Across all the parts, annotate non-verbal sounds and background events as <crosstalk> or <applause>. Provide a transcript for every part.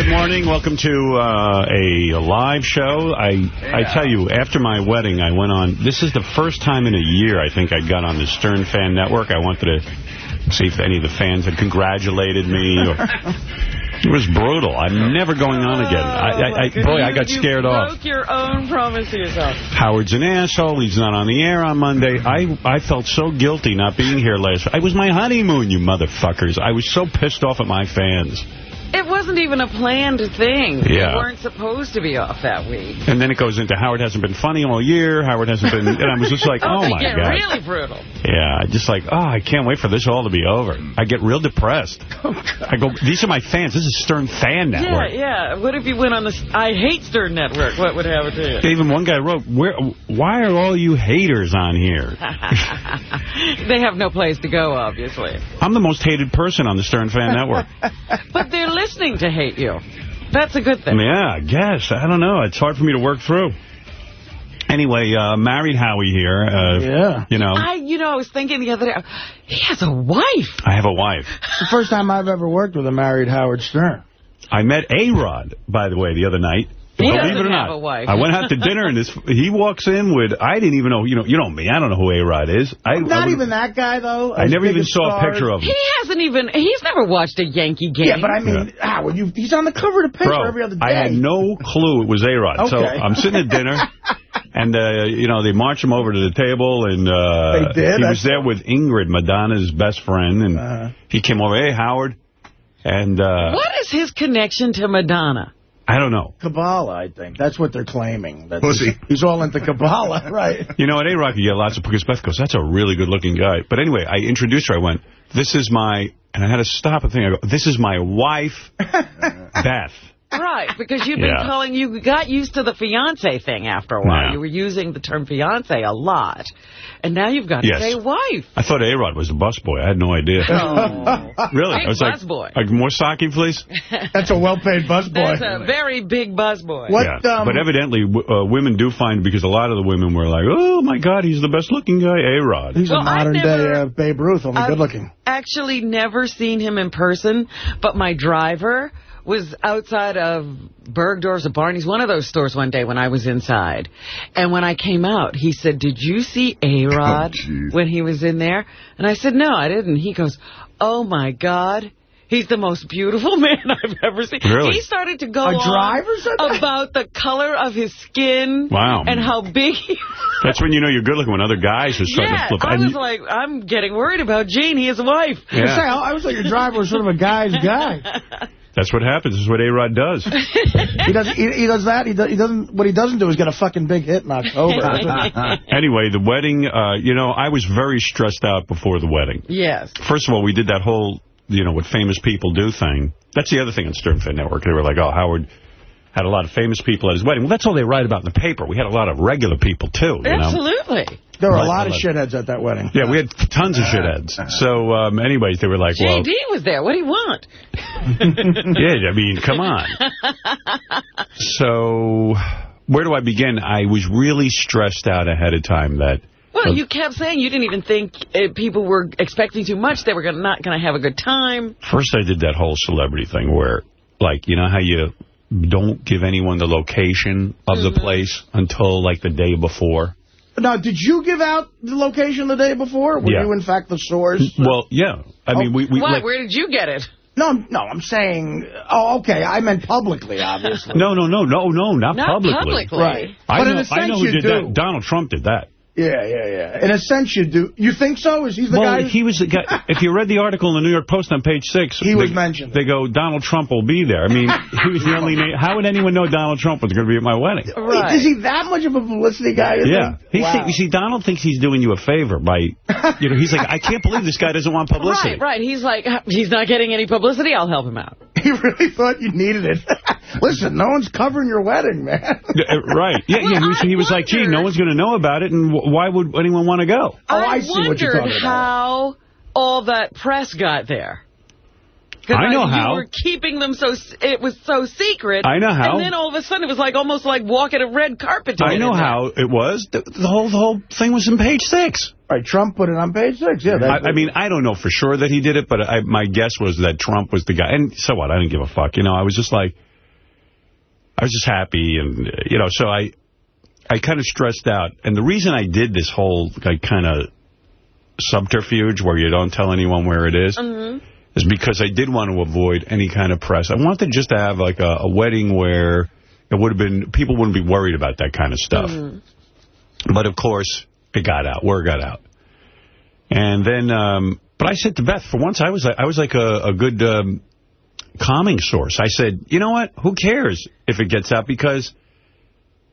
good morning. Welcome to uh, a live show. I I tell you, after my wedding, I went on. This is the first time in a year I think I got on the Stern Fan Network. I wanted to see if any of the fans had congratulated me. Or, <laughs> it was brutal. I'm never going on again. I, I, I boy, I got scared you off. broke your own promise to yourself. Howard's an asshole. He's not on the air on Monday. I I felt so guilty not being here last. It was my honeymoon, you motherfuckers. I was so pissed off at my fans. It wasn't even a planned thing. Yeah. You weren't supposed to be off that week. And then it goes into Howard hasn't been funny all year. Howard hasn't been... And I was just like, <laughs> oh, oh, they my get God. really brutal. Yeah, just like, oh, I can't wait for this all to be over. I get real depressed. <laughs> Oh, I go, these are my fans. This is Stern Fan Network. Yeah, yeah. What if you went on the I Hate Stern Network? What would happen to you? Even one guy wrote, Where? why are all you haters on here? <laughs> they have no place to go, obviously. I'm the most hated person on the Stern Fan Network. But they're listening to hate you. That's a good thing. Yeah, I guess. I don't know. It's hard for me to work through. Anyway, uh, married Howie here. Uh, Yeah. You know, I, you know, I was thinking the other day, he has a wife. I have a wife. It's the first time I've ever worked with a married Howard Stern. I met A-Rod, by the way, the other night. He Believe it or have not. a wife. I went out to dinner and this he walks in with I didn't even know you know you know me I don't know who A Rod is. I Not I, even that guy, though. I never even as saw a picture of him. He hasn't even, he's never watched a Yankee game. Yeah, but I mean, Howard, you, he's on the cover of the paper Bro, every other day. I had no clue it was A Rod. okay. So I'm sitting at dinner. <laughs> And, uh, you know, they march him over to the table, and uh, They did? he was there with Ingrid, Madonna's best friend, and Uh-huh. he came over, hey, Howard, and uh, What is his connection to Madonna? I don't know. Kabbalah, I think. That's what they're claiming. That Pussy. He's, he's all into Kabbalah, <laughs> right? You know, at A-Rock, you get lots of, because Beth goes, that's a really good-looking guy. But anyway, I introduced her. I went, this is my, and I had to stop and think. I go, this is my wife, <laughs> Beth. Right, because you've been Yeah. calling, you got used to the fiance thing after a while. Yeah. You were using the term fiance a lot. And now you've got to Yes. say wife. I thought A-Rod was the busboy. I had no idea. Oh. <laughs> Really? Big I was like, busboy. like, more sake, please? <laughs> That's a well-paid busboy. That's a very big busboy. What, yeah. um, but evidently, w- uh, women do find, because a lot of the women were like, oh, my God, he's the best-looking guy, A-Rod. He's Well, a I've modern-day uh, Babe Ruth, only good-looking. actually never seen him in person, but my driver was outside of Bergdorf's or Barney's, one of those stores one day when I was inside. And when I came out, he said, did you see A-Rod <laughs> oh, jeez. when he was in there? And I said, no, I didn't. He goes, oh, my God. He's the most beautiful <laughs> man I've ever seen. Really? He started to go on driver said that? about the color of his skin Wow. and how big he <laughs> That's when you know you're good-looking, when other guys are starting Yeah, to flip. I And was like, I'm getting worried about Gene. He has a wife. Yeah. I, I was like your driver was sort of a guy's guy. That's what happens. This is what A-Rod does. <laughs> He does. He, he does that. He, does, he doesn't. What he doesn't do is get a fucking big hit in <laughs> October. <laughs> anyway, the wedding, uh, you know, I was very stressed out before the wedding. Yes. First of all, we did that whole, you know, what famous people do thing. That's the other thing on Stern Fan Network. They were like, oh, Howard had a lot of famous people at his wedding. Well, that's all they write about in the paper. We had a lot of regular people, too, you know. Absolutely. there were a lot of shitheads at that wedding. Yeah, we had tons of shitheads. So, um, anyways, they were like, well, JD was there. What do you want? <laughs> yeah, I mean, come on. So, where do I begin? I was really stressed out ahead of time that Well, you kept saying you didn't even think uh, people were expecting too much. They were gonna, not going to have a good time. First, I did that whole celebrity thing where, like, you know how you don't give anyone the location of Mm-hmm. the place until, like, the day before? Now, did you give out the location the day before? Were Yeah. you, in fact, the source? Well, yeah. I mean, we... we Why? like, Where did you get it? No, no, I'm saying, oh, okay, I meant publicly, obviously. no, no, no, no, no, not, Not publicly. publicly. Right. I But know, in a I sense know who you did do. that. Donald Trump did that. Yeah, yeah, yeah. In a sense, you do. You think so? Is he the well, guy? he was the guy. <laughs> If you read the article in the New York Post on page six, He was they, mentioned. They go, Donald Trump will be there. I mean, he was the only name. How would anyone know Donald Trump was going to be at my wedding? Wait, is he that much of a publicity guy? Yeah. He Wow. think, you see, Donald thinks he's doing you a favor by, you know, he's like, I can't believe this guy doesn't want publicity. Right, right. He's like, he's not getting any publicity. I'll help him out. <laughs> He really thought you needed it. <laughs> Listen, no one's covering your wedding, man. Uh, Right. Yeah, yeah. He was, he was like, gee, no one's going to know about it, and wh- why would anyone want to go? Oh, I see what you're wondered talking about. how all that press got there. I know you how. were keeping them so, it was so secret. I know how. And then all of a sudden it was like almost like walking a red carpet. I know in there. how it was. The, the whole the whole thing was in page six. Right, Trump put it on page six. Yeah, that, I, I mean, I don't know for sure that he did it, but I, my guess was that Trump was the guy. And so what? I didn't give a fuck. You know, I was just like, I was just happy, and, uh, you know, so I I kind of stressed out. And the reason I did this whole like, kind of subterfuge where you don't tell anyone where it is, Mm-hmm. is because I did want to avoid any kind of press. I wanted just to have like a, a wedding where it would have been, people wouldn't be worried about that kind of stuff. Mm-hmm. But of course, it got out. Word got out. And then, um, but I said to Beth, for once, I was like, I was like a, a good um, calming source. I said, you know what? Who cares if it gets out? Because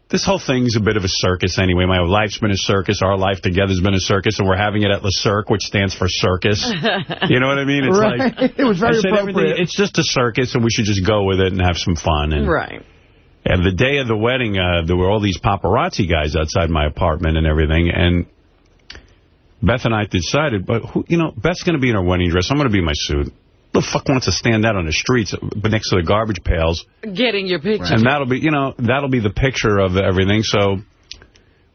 this whole thing's a bit of a circus anyway. My life's been a circus. Our life together's been a circus, and we're having it at Le Cirque, which stands for circus. <laughs> you know what I mean? It's Right. like <laughs> It was very appropriate. It's just a circus, and we should just go with it and have some fun. And, Right. and the day of the wedding, uh, there were all these paparazzi guys outside my apartment and everything, and Beth and I decided, but who, you know, Beth's going to be in her wedding dress. I'm going to be in my suit. Who the fuck wants to stand out on the streets next to the garbage pails? Getting your picture. And that'll be, you know, that'll be the picture of everything. So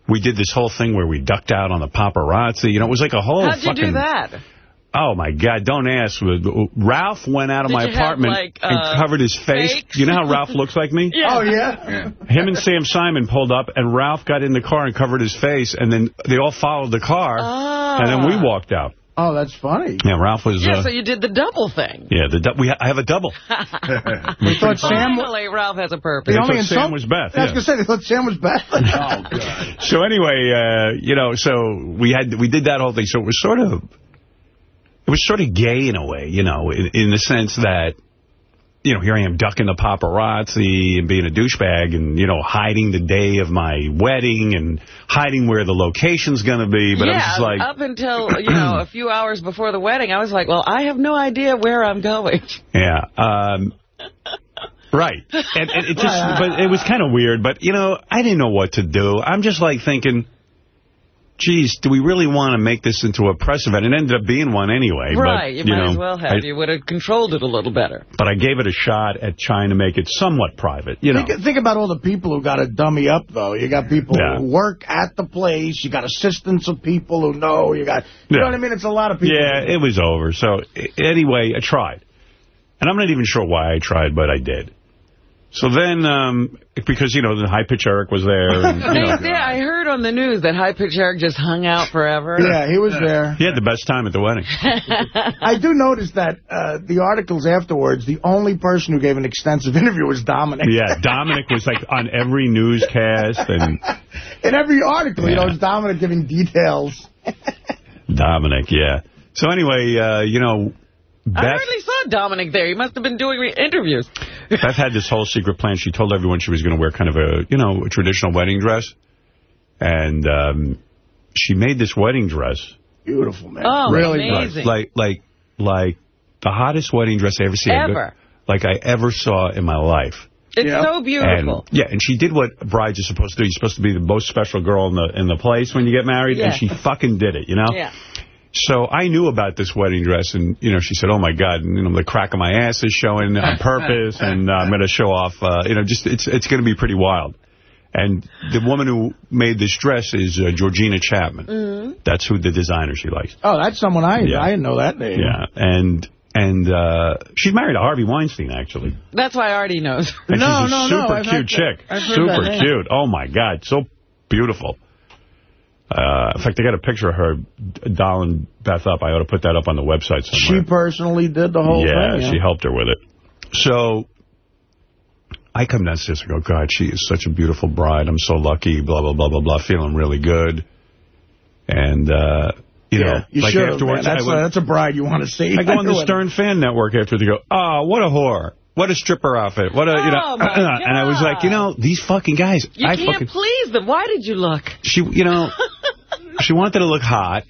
we did this whole thing where we ducked out on the paparazzi. You know, it was like a whole How'd you fucking... do that? Oh, my God, don't ask. Ralph went out of Did my you have, apartment like, and uh, covered his face. fakes? You know how Ralph looks like me? <laughs> Yeah. Oh, yeah? Him and Sam Simon pulled up, and Ralph got in the car and covered his face, and then they all followed the car, Ah. and then we walked out. Oh, that's funny. Yeah, Ralph was... Yeah, uh, so you did the double thing. yeah, the we ha I have a double. <laughs> we thought Sam... Finally, Ralph has a purpose. The They only thought Sam was Beth, I was going to say, they thought Sam was Beth. <laughs> Oh, God. So anyway, uh, you know, so we had we did that whole thing. So it was sort of it was sort of gay in a way, you know, in, in the sense that you know, here I am ducking the paparazzi and being a douchebag and, you know, hiding the day of my wedding and hiding where the location's going to be. But yeah, I was just like, up until, <clears throat> you know, a few hours before the wedding, I was like, well, I have no idea where I'm going. yeah. Um, right. And, and it just, <laughs> but it was kind of weird. But, you know, I didn't know what to do. I'm just like thinking, geez, do we really want to make this into a press event? It ended up being one anyway. right, but, you might know, as well have. I, you would have controlled it a little better. But I gave it a shot at trying to make it somewhat private, you know. Think, think about all the people who got to dummy up, though. You got people Yeah. who work at the place. You got assistants of people who know. You got, you Yeah. know what I mean? It's a lot of people. Yeah, it was over. So anyway, I tried. And I'm not even sure why I tried, but I did. So then, um, because, you know, the high pitch Eric was there. And, you <laughs> know, yeah, I heard on the news that High Pitch Eric just hung out forever. Yeah, he was there. he had the best time at the wedding. <laughs> I do notice that uh, the articles afterwards, the only person who gave an extensive <laughs> interview was Dominic. Yeah, Dominic was like on every newscast and In every article, you know, Yeah. it's Dominic giving details. Dominic, yeah. So anyway, uh, you know, I Beth, hardly saw Dominic there. He must have been doing re- interviews. <laughs> Beth had this whole secret plan. She told everyone she was going to wear kind of a, you know, a traditional wedding dress. And um, she made this wedding dress Beautiful, man. Oh, really amazing. like like like the hottest wedding dress I ever seen. Ever. Like I ever saw in my life. It's Yeah. so beautiful. And, yeah, and she did what brides are supposed to do. You're supposed to be the most special girl in the in the place when you get married, and she fucking did it, you know? yeah. So I knew about this wedding dress, and, you know, she said, oh, my God, and, you know, the crack of my ass is showing on purpose, <laughs> and uh, I'm going to show off, uh, you know, just, it's it's going to be pretty wild. And the woman who made this dress is uh, Georgina Chapman. Mm-hmm. That's who the designer she likes. Oh, that's someone I Yeah. I didn't know that name. Yeah, and and uh, she's married to Harvey Weinstein, actually. That's why Artie knows. And No, she's a no, no, super I've cute chick. I've Super cute. Oh, my God. So beautiful. Uh, in fact, I got a picture of her dolling Beth up. I ought to put that up on the website She personally did the whole yeah, thing. Yeah, she helped her with it. So I come downstairs and go, God, she is such a beautiful bride. I'm so lucky, blah, blah, blah, blah, blah, feeling really good. And, uh, you Yeah, know, you like should have, afterwards, man. That's, I went- a, that's a bride you want to see. I go <laughs> on the. Stern Fan Network after to go, oh, what a whore. What a stripper outfit. What a, you know. Oh, my <clears throat> and I was like, you know, these fucking guys. You I can't fucking, please them. Why did you look? she, you know, <laughs> she wanted to look hot.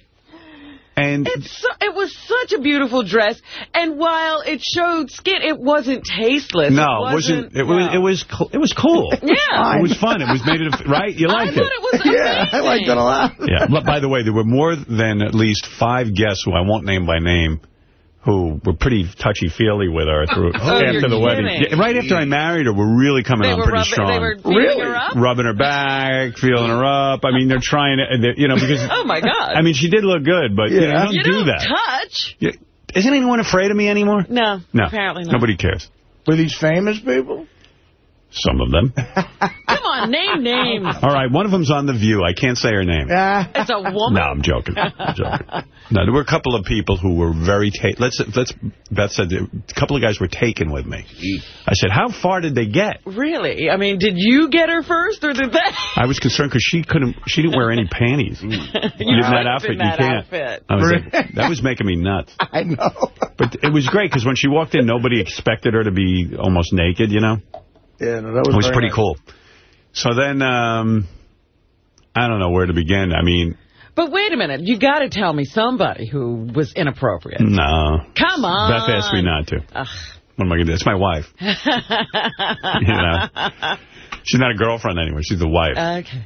And It's so, it was such a beautiful dress, and while it showed skin, it wasn't tasteless. no, it wasn't. It was, no. it was, cl- it was cool. <laughs> Yeah. It was fun. It was made it, right? You I liked thought it. it was amazing. <laughs> Yeah, I liked it a lot. Yeah. But by the way, there were more than at least five guests who I won't name by name who were pretty touchy-feely with her through, <laughs> Oh, after you're the wedding. Yeah, right after I married her, we're really coming They on pretty rubbing, strong. they were Really? her up? rubbing her back, feeling her up. I mean, they're trying to, you know, because, <laughs> Oh, my God. I mean, she did look good, but you, know, Yeah. you don't you do don't that. touch. Yeah. Isn't anyone afraid of me anymore? No, No. apparently not. Nobody cares. Were these famous people? Some of them. <laughs> Come on, name names. All right, one of them's on The View. I can't say her name. <laughs> It's a woman? No, I'm joking. I'm <laughs> joking. No, there were a couple of people who were very ta let's let's Beth said a couple of guys were taken with me. I said, "How far did they get?" Really? I mean, did you get her first or did they? I was concerned because she couldn't she didn't wear any panties. Mm. you in that outfit, in that you can't. outfit. I was like, that was making me nuts. I know. But it was great because when she walked in, nobody expected her to be almost naked, you know? Yeah, no, that was, It was pretty nice. cool. So then, um, I don't know where to begin. I mean, But wait a minute. You got to tell me somebody who was inappropriate. no. Come on. Beth asked me not to. Ugh. What am I going to do? It's my wife. <laughs> you know? She's not a girlfriend anymore. She's the wife. Okay.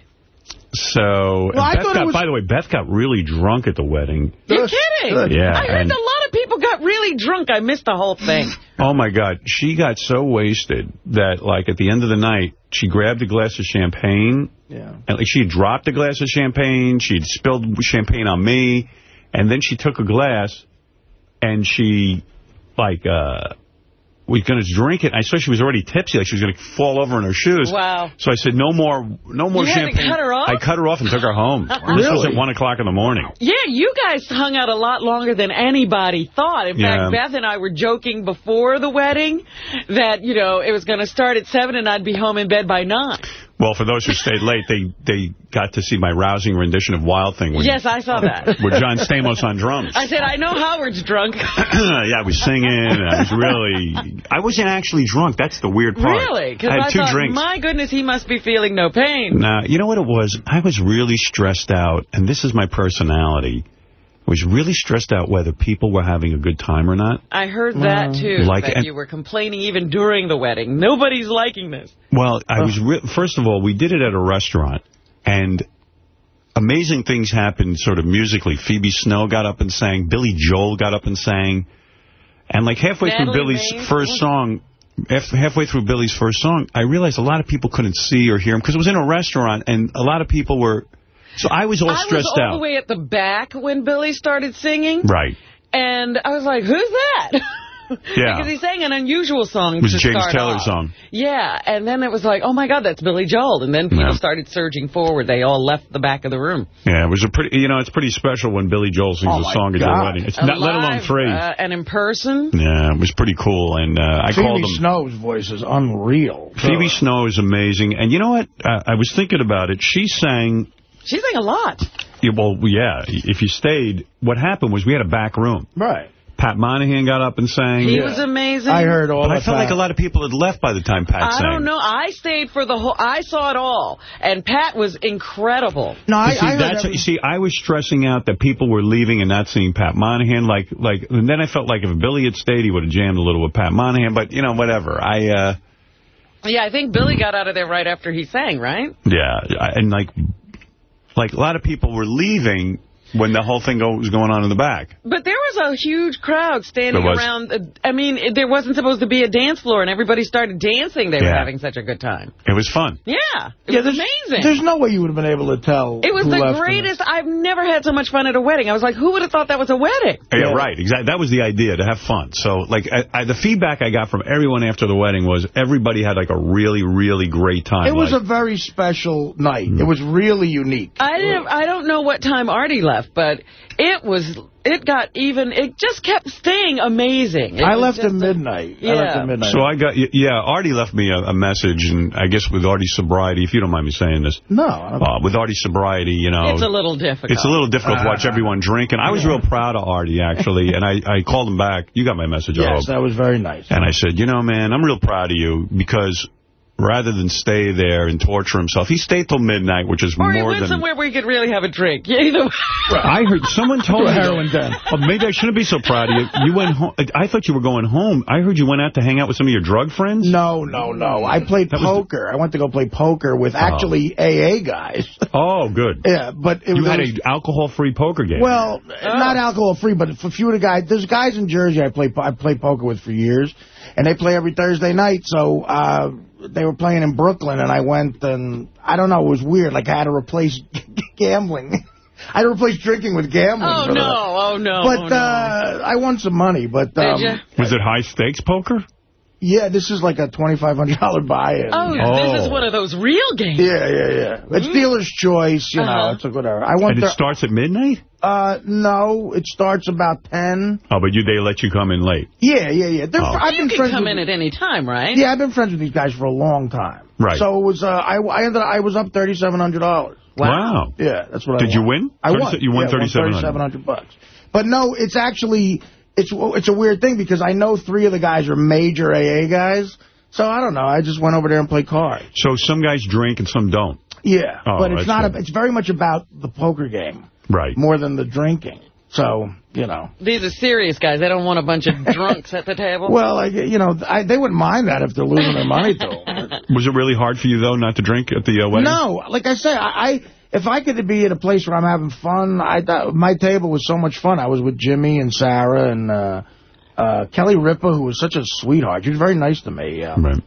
So, Well, Beth got, was- by the way, Beth got really drunk at the wedding. You're Good. kidding. Good. Yeah, I heard and- a lot of people got really drunk. I missed the whole thing. <laughs> Oh, my God. She got so wasted that, like, at the end of the night, she grabbed a glass of champagne. Yeah. And, like, she dropped a glass of champagne. She'd spilled champagne on me. And then she took a glass and she, like, uh, was going to drink it. I saw she was already tipsy, like she was going to fall over in her shoes. Wow. So I said, no more no more You champagne. cut her off? I cut her off and took her home. <laughs> This was at 1 o'clock in the morning. Yeah, you guys hung out a lot longer than anybody thought. In Yeah. fact, Beth and I were joking before the wedding that, you know, it was going to start at 7 and I'd be home in bed by 9. Well, for those who stayed late, they, they got to see my rousing rendition of Wild Thing Yes, I saw that. with John Stamos on drums. I said, I know Howard's drunk. <clears throat> yeah, I was singing. I was really... I wasn't actually drunk. That's the weird part. Really? Because I had I, two thought, drinks. my goodness, he must be feeling no pain. Nah, you know what it was? I was really stressed out, and this is my personality. I was really stressed out whether people were having a good time or not. I heard that, too, Like- that and- you were complaining even during the wedding. Nobody's liking this. Well, I was first of all, we did it at a restaurant, and amazing things happened sort of musically. Phoebe Snow got up and sang. Billy Joel got up and sang. And like halfway Natalie through Billy's Maines? first song, halfway through Billy's first song, I realized a lot of people couldn't see or hear him because it was in a restaurant, and a lot of people were... So I was all I stressed was all out. the way at the back when Billy started singing. Right. And I was like, who's that? <laughs> Yeah. because he sang an unusual song It was to a James start Taylor off. song. Yeah, and then it was like, oh, my God, that's Billy Joel. And then people Yeah. started surging forward. They all left the back of the room. Yeah, it was a pretty, you know, it's pretty special when Billy Joel sings Oh, a my song at your God. wedding. It's not, let alone three. Uh, and in person. yeah, it was pretty cool. And uh, I Phoebe called him. Snow's voice is unreal. Phoebe Snow is amazing. And you know what? Uh, I was thinking about it. She sang, She sang a lot. yeah, well, yeah, if you stayed, what happened was we had a back room. Right. Pat Monahan got up and sang. He Yeah. was amazing. I heard all But I the felt like a lot of people had left by the time Pat I sang. don't know. I stayed for the whole. I saw it all, and Pat was incredible. No, I, But see, I that's every- you see, I was stressing out that people were leaving and not seeing Pat Monahan. Like, like, and then I felt like if Billy had stayed, he would have jammed a little with Pat Monahan. But you know, whatever. I, uh, Yeah, I think Billy got out of there right after he sang, right? yeah, I- and like, like a lot of people were leaving when the whole thing go, was going on in the back. But there was a huge crowd standing around. uh, I mean, it- there wasn't supposed to be a dance floor, and everybody started dancing. They were having such a good time. It was fun. Yeah, it yeah, was there's, amazing. There's no way you would have been able to tell. it was who the left greatest. I've never had so much fun at a wedding. I was like, who would have thought that was a wedding? Yeah, Yeah. right. Exactly. That was the idea, to have fun. So, like, I, I, the feedback I got from everyone after the wedding was everybody had, like, a really, really great time. It was like, a very special night. It was really unique. I didn't. I don't know what time Artie left, but it was. It got even. It just kept staying amazing. It I left just at a- midnight. I Yeah. left at midnight. So I got, yeah, Artie left me a, a message, and I guess with Artie's sobriety, if you don't mind me saying this, no. Uh, with Artie's sobriety, you know, It's a little difficult. it's a little difficult to watch everyone drink, and I was real proud of Artie, actually, and I, I called him back. You got my message, I yes, that was very nice. And I said, you know, man, I'm real proud of you, because rather than stay there and torture himself, he stayed till midnight, which is Or he more went than... somewhere where he could really have a drink. <laughs> Either way. I heard someone told me. heroin den. Oh, maybe I shouldn't be so proud of you. You went home. I thought you were going home. I heard you went out to hang out with some of your drug friends. No, no, no. I played That was the- poker. I went to go play poker with actually AA guys. <laughs> Oh, good. yeah, but it You was... had an alcohol-free poker game. Well, not alcohol free, but a few of the guys, there's guys in Jersey I play I play poker with for years, and they play every Thursday night. So uh, they were playing in Brooklyn, and I went, and I don't know, it was weird. Like I had to replace <laughs> gambling. <laughs> I had to replace drinking with gambling. Oh no! that. Oh no! But oh, no. uh, I won some money. But um, Did you? was it high-stakes poker? Yeah, this is like a $2,500 buy-in. Oh, Oh. this is one of those real games. Yeah, yeah, yeah. It's dealer's choice, you know. Uh-huh. It's like whatever. I want. And it starts at midnight? Uh, no, it starts about 10. Oh, but you they let you come in late. Yeah, yeah, yeah. They're, Oh. I've You been can friends come with in at any time, right? Yeah, I've been friends with these guys for a long time. Right. So it was. Uh, I I ended. up- I was up thirty seven hundred dollars. Wow. Yeah, that's what I. Did you win? I won. you won yeah, 3,700. 3,700 bucks. But no, it's actually it's it's a weird thing because I know three of the guys are major AA guys. So I don't know. I just went over there and played cards. So some guys drink and some don't. Yeah, Oh, but it's not. A, it's very much about the poker game Right. more than the drinking. So you know. These are serious guys. They don't want a bunch of drunks at the table. <laughs> Well, like you know, I, they wouldn't mind that if they're losing their money Though. <laughs> Was it really hard for you, though, not to drink at the uh, wedding? No, like I say, I, I if I could be at a place where I'm having fun, I thought my table was so much fun. I was with Jimmy and Sarah and uh, uh, Kelly Ripa, who was such a sweetheart. She was very nice to me. Um, Right.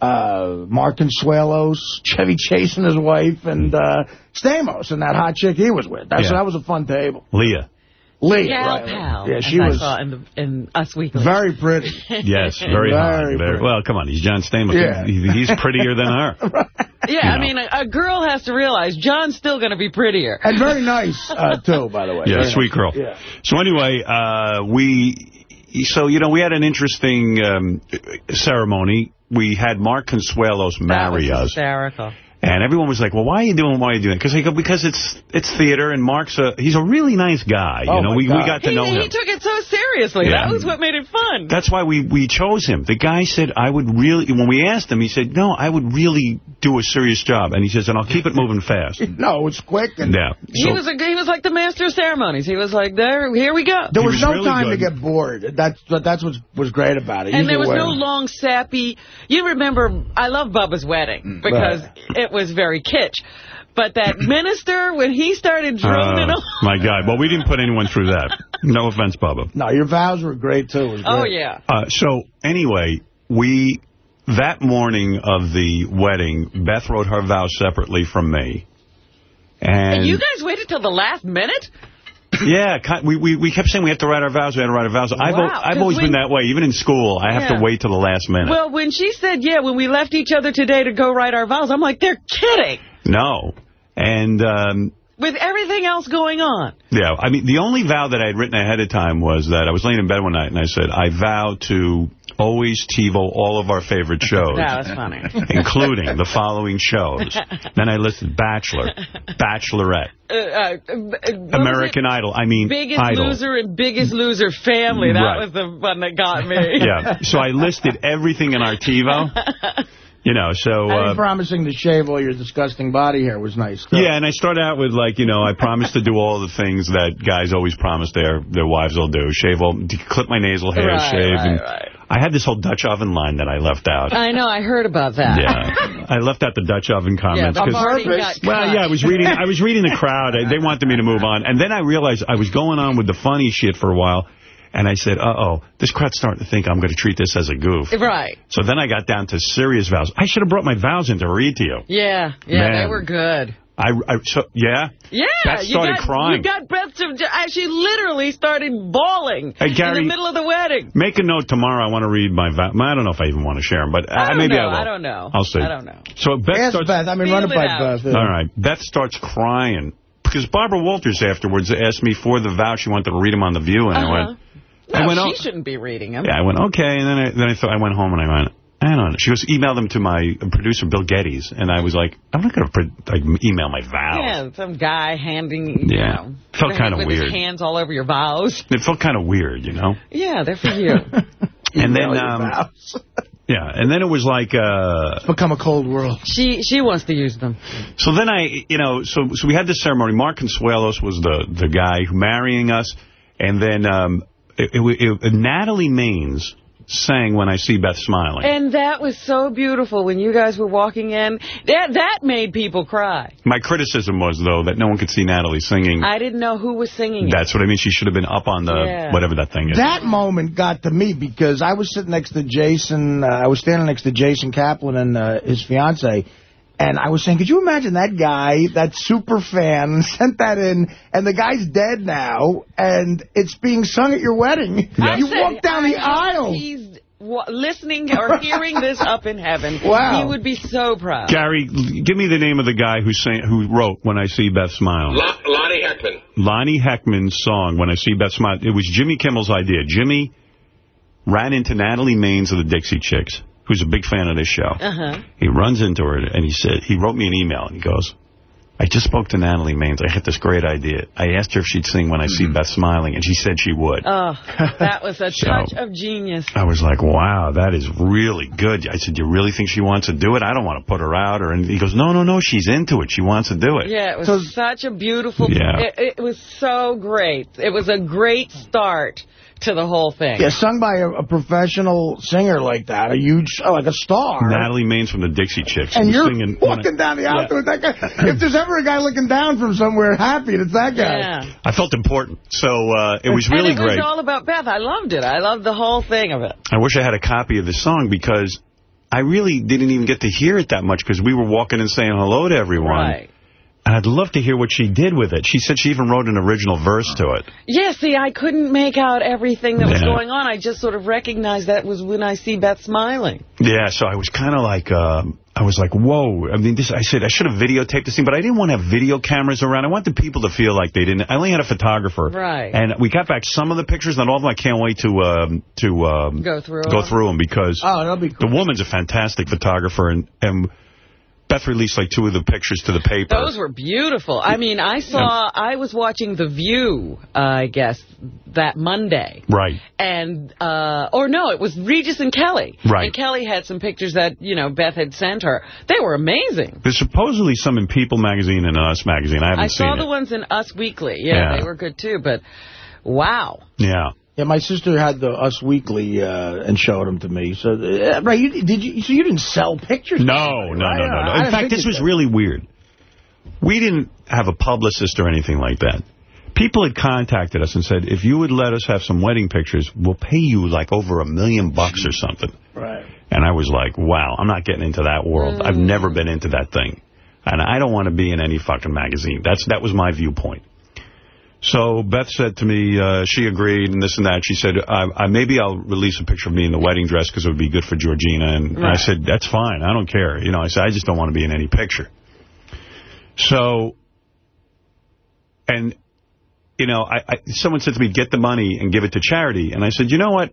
uh, Mark Consuelos, Chevy Chase and his wife, and uh, Stamos and that hot chick he was with. That's, Yeah. That was a fun table. Leah. Leah, Gal right, pal. yeah, as she I was saw in, the, in Us Weekly. very pretty. <laughs> Yes, very, hot. Very Very, well, come on, he's John Stamos. Yeah. He- he's prettier than her. <laughs> Yeah, I know. mean, a, a girl has to realize John's still going to be prettier. And very nice, uh, too, by the way. Yeah, Very sweet nice. girl. Yeah. So anyway, uh, we, so, you know, we had an interesting um, ceremony. We had Mark Consuelos marry us. hysterical. And everyone was like, well, why are you doing, why are you doing it? Because because it's it's theater, and Mark's a, he's a really nice guy. You Oh, know, my we, we got to He, know him. he took it so seriously. Yeah. Mm. That was what made it fun. That's why we, we chose him. The guy said, I would really, when we asked him, he said, no, I would really do a serious job. And he says, and I'll keep it moving fast. <laughs> No, it's quick. And Yeah. he was a, he was like the master of ceremonies. He was like, there, here we go. There was, was no really time good. to get bored. That's that's what was great about it. And You there was wear- no long, sappy... You remember, I love Bubba's wedding because it was very kitsch. But that <laughs> minister, when he started droning Oh, on... <laughs> my God. Well, we didn't put anyone through that. No offense, Bubba. No, your vows were great, too. It was Oh, yeah. Uh, so, anyway, we, that morning of the wedding, Beth wrote her vows separately from me. And, And you guys waited till the last minute? Yeah, we, we, we kept saying we have to write our vows, we have to write our vows. I've, Wow, I've always when- been that way. Even in school, I have Yeah. to wait till the last minute. Well, when she said, yeah, when we left each other today to go write our vows, I'm like, they're kidding. no. And, um, With everything else going on. Yeah, I mean, the only vow that I had written ahead of time was that I was laying in bed one night and I said, I vow to always TiVo all of our favorite <laughs> shows, That was funny. <laughs> including the following shows. <laughs> Then I listed Bachelor, Bachelorette, Uh, uh, American Idol, I mean. Biggest Idol. Loser and Biggest Loser Family. That Right. was the one that got me. Yeah, so I listed everything in our TiVo. You know, so... And Uh, promising to shave all your disgusting body hair was nice, too. yeah, and I start out with, like, you know, I promise to do all the things that guys always promise their their wives will do. Shave all, clip my nasal hair, Right, shave. right, and right. I had this whole Dutch oven line that I left out. I know, I heard about that. Yeah, I left out the Dutch oven Yeah, comments. the 'cause- party purpose. got well, cut. yeah, I was reading. I was reading the crowd. They wanted me to move on, and then I realized I was going on with the funny shit for a while, and I said, "Uh oh, this crowd's starting to think I'm going to treat this as a goof." Right. So then I got down to serious vows. I should have brought my vows in to read to you. Yeah, yeah, Man. they were good. I, I so, yeah. Yeah, Beth you started got, crying. You got Beth to, she literally started bawling Hey, Gary- in the middle of the wedding. Make a note tomorrow. I want to read my vow. I don't know if I even want to share them, but uh, I don't maybe know. I will. I don't know. I'll see. I don't know. So Beth Ask starts. Beth. I mean, Feel run it it by out. Beth. yeah. All right. Beth starts crying. Because Barbara Walters afterwards asked me for the vow. She wanted to read them on The View. And I Uh-huh. went, No, I went, she oh. shouldn't be reading them. yeah, I went, okay. And then I, then I, thought, I went home and I went, I don't know. She goes, email them to my producer, Bill Geddes. And I was like, I'm not going to like, email my vows. Yeah, some guy handing, you Yeah. know, Felt kinda with weird. his hands all over your vows. It felt kind of weird, you know? Yeah, they're for you. <laughs> And then, um, <laughs> yeah, and then it was like, uh, It's become a cold world. she she wants to use them. So then I, you know, so so we had this ceremony. Mark Consuelos was the the guy who marrying us, and then um, it, it, it, Natalie Maines sang "When I See Beth Smiling." And that was so beautiful when you guys were walking in. That that made people cry. My criticism was though that no one could see Natalie singing. I didn't know who was singing it. That's what I mean. She should have been up on the Yeah. whatever that thing is. That moment got to me because I was sitting next to Jason. Uh, I was standing next to Jason Kaplan and uh, his fiance, and I was saying, could you imagine that guy, that super fan, <laughs> sent that in, and the guy's dead now, and it's being sung at your wedding. I You said, walk down the I hope aisle. He's listening or hearing this up in heaven. <laughs> Wow. He would be so proud. Gary, give me the name of the guy who sang, who wrote When I See Beth Smile. Lonnie Heckman. Lonnie Heckman's song, When I See Beth Smile. It was Jimmy Kimmel's idea. Jimmy ran into Natalie Maines of the Dixie Chicks, who's a big fan of this show. Uh -huh. He runs into her, and he said, he wrote me an email, and he goes, I just spoke to Natalie Maines. I had this great idea. I asked her if she'd sing When I See mm -hmm. Beth Smiling, and she said she would. Oh, that was a <laughs> so, touch of genius. I was like, wow, that is really good. I said, you really think she wants to do it? I don't want to put her out. or anything. He goes, no, no, no, she's into it. She wants to do it. Yeah, it was so, such a beautiful... Yeah. It, it was so great. It was a great start to the whole thing. Yeah, sung by a, a professional singer like that, a huge, oh, like a star. Natalie Maines from the Dixie Chicks. And you're singing walking down the aisle yeah. with that guy. <laughs> if there's ever a guy looking down from somewhere happy, it's that guy. Yeah. I felt important, so uh, it was really and it great. it was all about Beth. I loved it. I loved the whole thing of it. I wish I had a copy of the song because I really didn't even get to hear it that much because we were walking and saying hello to everyone. Right. And I'd love to hear what she did with it. She said she even wrote an original verse to it. Yeah, see, I couldn't make out everything that was going on. I just sort of recognized that was when I see Beth smiling. Yeah, so I was kind of like, uh, I was like, whoa. I mean, this. I said I should have videotaped this thing, but I didn't want to have video cameras around. I wanted people to feel like they didn't. I only had a photographer. Right. And we got back some of the pictures, not all of them. I can't wait to um, to um, go through go them. through them because oh, that'll be cool. the woman's a fantastic photographer, and and Beth released like two of the pictures to the paper. Those were beautiful. I mean, I saw, I was watching The View, uh, I guess, that Monday. Right. And, uh, or no, it was Regis and Kelly. Right. And Kelly had some pictures that, you know, Beth had sent her. They were amazing. There's supposedly some in People magazine and Us magazine. I haven't I seen I saw the ones in Us Weekly. Yeah, yeah, they were good too, but wow. Yeah. Yeah, my sister had the Us Weekly uh, and showed them to me. So, uh, right, you, did you? So you didn't sell pictures? No, no, no, no, no. In fact, this was really weird. We didn't have a publicist or anything like that. People had contacted us and said, if you would let us have some wedding pictures, we'll pay you like over a million bucks or something. Right. And I was like, wow, I'm not getting into that world. Mm. I've never been into that thing. And I don't want to be in any fucking magazine. That's That was my viewpoint. So Beth said to me, uh, she agreed and this and that. She said, I, I, maybe I'll release a picture of me in the wedding dress because it would be good for Georgina. And, right. and, I said, that's fine. I don't care. You know, I said, I just don't want to be in any picture. So, and, you know, I, I, someone said to me, get the money and give it to charity. And I said, you know what?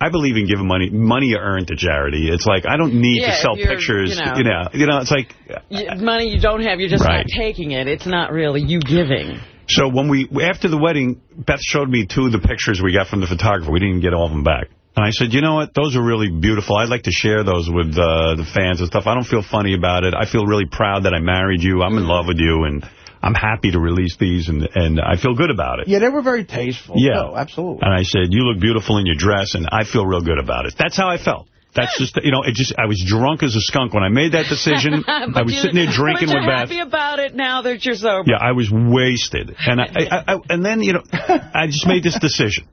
I believe in giving money, money you earn to charity. It's like, I don't need yeah, to sell pictures. You know, you know, you know, it's like... money you don't have, you're just right. not taking it. It's not really you giving. So when we, after the wedding, Beth showed me two of the pictures we got from the photographer. We didn't get all of them back. And I said, you know what? Those are really beautiful. I'd like to share those with uh, the fans and stuff. I don't feel funny about it. I feel really proud that I married you. I'm in love with you. And I'm happy to release these, and and I feel good about it. Yeah, they were very tasteful. Yeah. No, absolutely. And I said, you look beautiful in your dress, and I feel real good about it. That's how I felt. That's just, you know, it just, I was drunk as a skunk when I made that decision. <laughs> I was sitting there <laughs> drinking with Beth. happy about it now that you're sober. Yeah, I was wasted. And I, I, I, and then, you know, I just made this decision.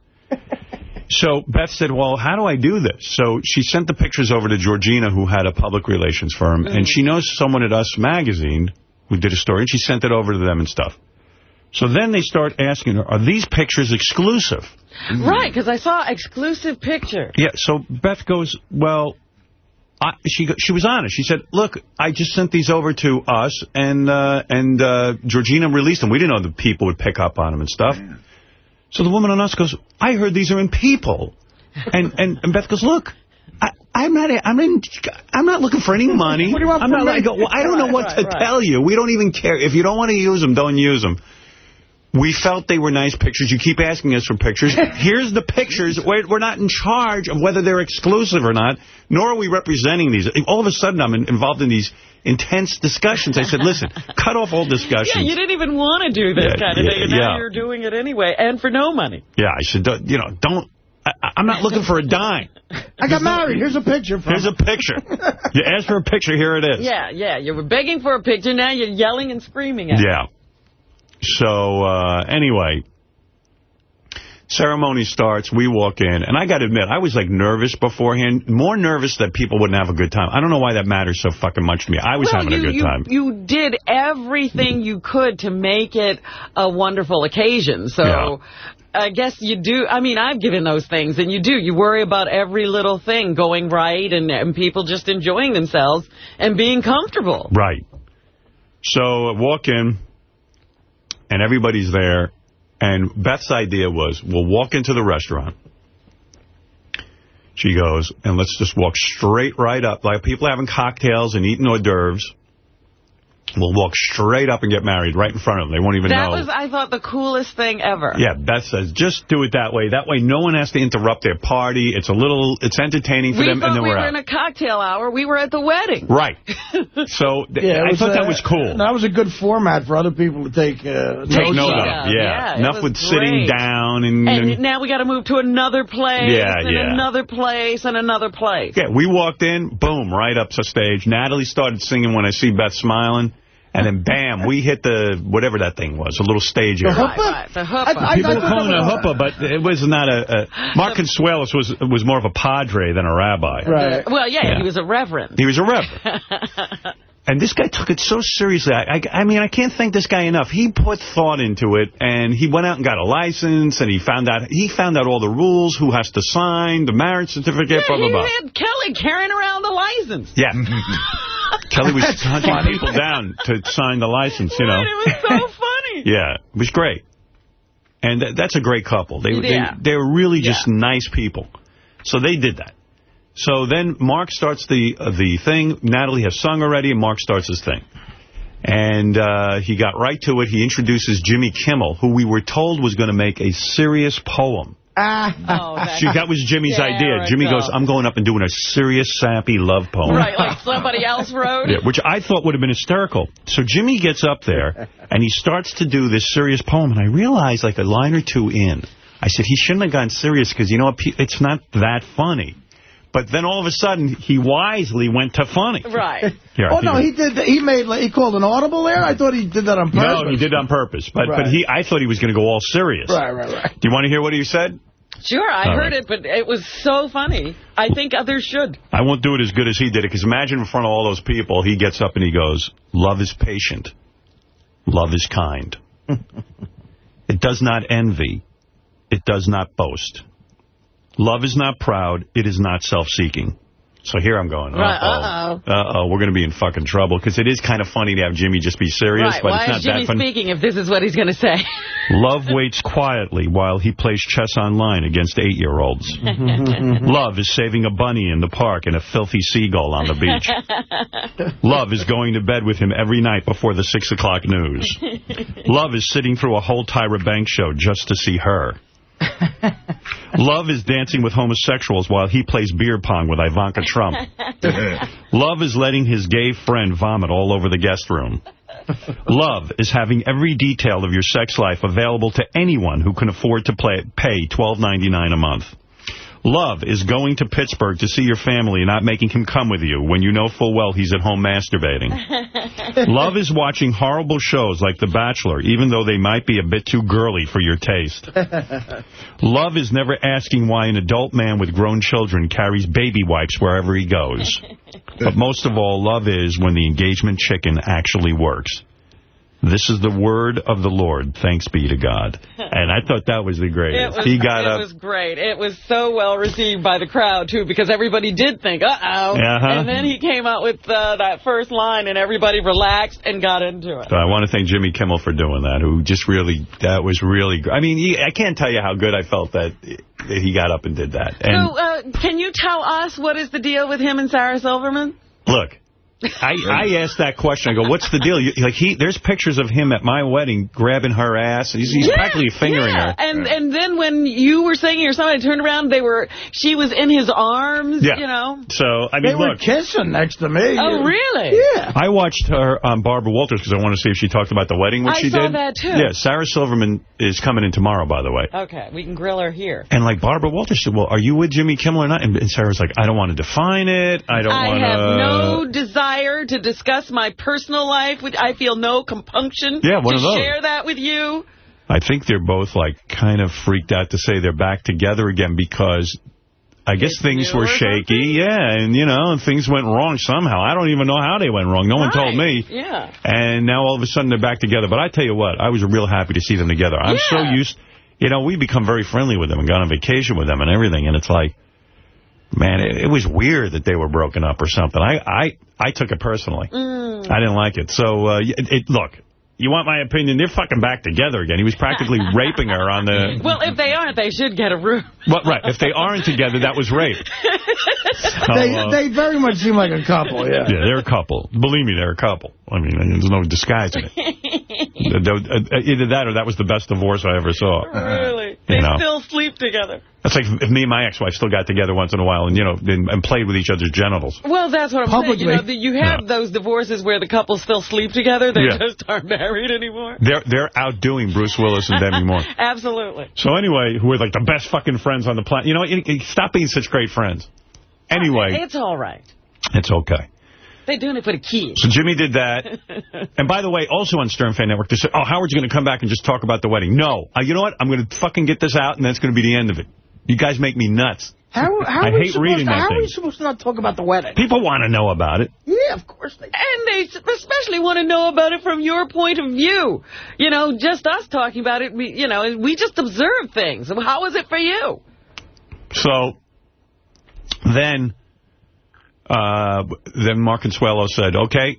So Beth said, well, how do I do this? So she sent the pictures over to Georgina, who had a public relations firm, mm. and she knows someone at Us Magazine who did a story, and she sent it over to them and stuff. So then they start asking her, are these pictures exclusive? Right, because I saw exclusive picture. Yeah, so Beth goes, well, I, she she was honest. She said, look, I just sent these over to us, and uh, and uh, Georgina released them. We didn't know the people would pick up on them and stuff. So the woman on us goes, I heard these are in People. And, and, and Beth goes, look, I, am not. I'm in. I'm not looking for any money. what do you want I'm not like. Well, I don't know what right, to right. tell you. We don't even care. If you don't want to use them, don't use them. We felt they were nice pictures. You keep asking us for pictures. <laughs> Here's the pictures. We're, we're not in charge of whether they're exclusive or not, nor are we representing these. All of a sudden, I'm in, involved in these intense discussions. I said, listen, <laughs> cut off all discussions. Yeah, you didn't even want to do this yeah, kind of yeah, thing, and now you're doing it anyway, and for no money. Yeah, I said, you know, don't I, am not looking for a dime. <laughs> I got married. Here's a picture. Here's a picture. you asked for a picture. Here it is. Yeah, yeah. You were begging for a picture. Now you're yelling and screaming at Yeah. So, uh, anyway, Ceremony starts, we walk in, and I got to admit, I was like nervous beforehand, more nervous that people wouldn't have a good time. I don't know why that matters so fucking much to me. I was well, having you, a good you, time. You did everything you could to make it a wonderful occasion. So Yeah. I guess you do. I mean, I've given those things, and you do. You worry about every little thing going right and, and people just enjoying themselves and being comfortable. Right. So I walk in, and everybody's there, and Beth's idea was, we'll walk into the restaurant. She goes, and let's just walk straight right up, like people having cocktails and eating hors d'oeuvres. We'll walk straight up and get married right in front of them. They won't even That know. That was, I thought, the coolest thing ever. Yeah, Beth says, just do it that way. That way no one has to interrupt their party. It's a little, it's entertaining for we them, thought and then we we're were out. in a cocktail hour. We were at the wedding. Right. <laughs> So Yeah, it I thought uh, that was cool. That was a good format for other people to take uh, Take notes note of. Yeah. Yeah, it Enough was with sitting great. down and, And now we got to move to another place, Yeah, and yeah. another place, and another place. yeah, we walked in, boom, right up to stage. Natalie started singing when I see Beth smiling. And then, bam, we hit the, whatever that thing was, a little stage area. Right, right, the huppah. I- I- People I were thought calling it a that was- but it was not a... a Mark Consuelos was was more of a padre than a rabbi. Right. well, yeah, Yeah. he was a reverend. He was a reverend. <laughs> And this guy took it so seriously. I, I, I mean, I can't thank this guy enough. He put thought into it, and he went out and got a license, and he found out he found out all the rules, who has to sign, the marriage certificate, blah, blah, he had Kelly carrying around the license. Yeah. <laughs> Kelly was <laughs> hunting people down to sign the license, you know. And it was so <laughs> funny. Yeah, it was great. And th that's a great couple. They, Yeah. they, they were really just Yeah. nice people. So they did that. So then Mark starts the uh, the thing. Natalie has sung already, and Mark starts his thing. And uh, he got right to it. He introduces Jimmy Kimmel, who we were told was going to make a serious poem. <laughs> Ah. Oh, that, was Jimmy's idea. Jimmy goes. I'm going up and doing a serious, sappy love poem. right, like somebody else wrote. <laughs> Yeah, which I thought would have been hysterical. So Jimmy gets up there, and he starts to do this serious poem, and I realized, like, a line or two in, I said, he shouldn't have gone serious, because, you know what, it's not that funny. But then all of a sudden, he wisely went to funny. Right. <laughs> Here, Oh, I no, think- he did. He made. He called an audible there. I thought he did that on purpose. No, he did it on purpose. But but he, I thought he was going to go all serious. Right, right, right. Do you want to hear what he said? Sure, I All heard right. it, but it was so funny. I think others should. I won't do it as good as he did it, because imagine in front of all those people, he gets up and he goes, love is patient. Love is kind. <laughs> it does not envy. It does not boast. Love is not proud. It is not self-seeking. So here I'm going, Right, uh-oh. Uh-oh, we're going to be in fucking trouble, because it is kind of funny to have Jimmy just be serious, right. but Why it's not is Jimmy that funny. speaking if this is what he's going to say? <laughs> Love waits quietly while he plays chess online against eight-year-olds. <laughs> Love is saving a bunny in the park and a filthy seagull on the beach. <laughs> Love is going to bed with him every night before the 6 o'clock news. Love is sitting through a whole Tyra Banks show just to see her. <laughs> Love is dancing with homosexuals while he plays beer pong with Ivanka Trump. <laughs> Love is letting his gay friend vomit all over the guest room. Love is having every detail of your sex life available to anyone who can afford to play, pay $12.99 a month. Love is going to Pittsburgh to see your family and not making him come with you when you know full well he's at home masturbating. <laughs> Love is watching horrible shows like The Bachelor, even though they might be a bit too girly for your taste. <laughs> Love is never asking why an adult man with grown children carries baby wipes wherever he goes. <laughs> But most of all, love is when the engagement chicken actually works. This is the word of the Lord. Thanks be to God. And I thought that was the It greatest. was, he got it up. was great. It was so well received by the crowd, too, because everybody did think, uh-oh. Uh-huh. And then he came out with uh, that first line, and everybody relaxed and got into it. So I want to thank Jimmy Kimmel for doing that, who just really, that was really, I mean, he, I can't tell you how good I felt that, that he got up and did that. And so, uh, can you tell us what is the deal with him and Sarah Silverman? look, I, I asked that question. I go, what's the deal? You, like he, There's pictures of him at my wedding grabbing her ass. He's, he's practically fingering yeah. her. And and then when you were singing or somebody turned around, they were she was in his arms, Yeah. you know. So, I They mean, were look. kissing next to me. Oh, really? Yeah. I watched her on Barbara Walters because I want to see if she talked about the wedding, which I she saw that, too. Yeah, Sarah Silverman is coming in tomorrow, by the way. Okay, we can grill her here. And like Barbara Walters said, well, are you with Jimmy Kimmel or not? And, and Sarah's like, I don't want to define it. I don't I want to. have no desire to discuss my personal life. Which I feel no compunction Yeah, one to of those. share that with you. I think they're both, like, kind of freaked out to say they're back together again because I guess things were shaky. Yeah, and, you know, things went wrong somehow. I don't even know how they went wrong. No one told me. Yeah. And now all of a sudden they're back together. But I tell you what, I was real happy to see them together. I'm so used, you know, we become very friendly with them and gone on vacation with them and everything. And it's like, man, it, it was weird that they were broken up or something. I I, I took it personally. Mm. I didn't like it. So, uh, it, it, look, you want my opinion? They're fucking back together again. He was practically <laughs> raping her on the... Well, if they aren't, they should get a room. Well, right, if they aren't together, that was rape. <laughs> So, They uh, they very much seem like a couple, yeah. Yeah, they're a couple. Believe me, they're a couple. I mean, there's no disguising it. <laughs> Uh, Either that or that was the best divorce I ever saw. Really? They You know. still sleep together. That's like if me and my ex-wife still got together once in a while and, you know, and, and played with each other's genitals. Well, that's what I'm Publicly. saying. You, know, the, you have Yeah. those divorces where the couples still sleep together. They Yeah. just aren't married anymore. They're they're outdoing Bruce Willis and Demi Moore. <laughs> Absolutely. So anyway, who are like the best fucking friends on the planet. You know what? You- you- Stop being such great friends. Anyway, It's all right. it's okay. They're doing it for the kids. So Jimmy did that. <laughs> and by the way, also on Stern Fan Network, they said, oh, Howard's going to come back and just talk about the wedding. No. Uh, you know what? I'm going to fucking get this out, and that's going to be the end of it. You guys make me nuts. How, how <laughs> I are we hate supposed reading to, that How are we supposed to not talk about the wedding? People want to know about it. Yeah, of course they And they especially want to know about it from your point of view. You know, just us talking about it, we, you know, we just observe things. How is it for you? So then, uh, then Mark Consuelo said, okay,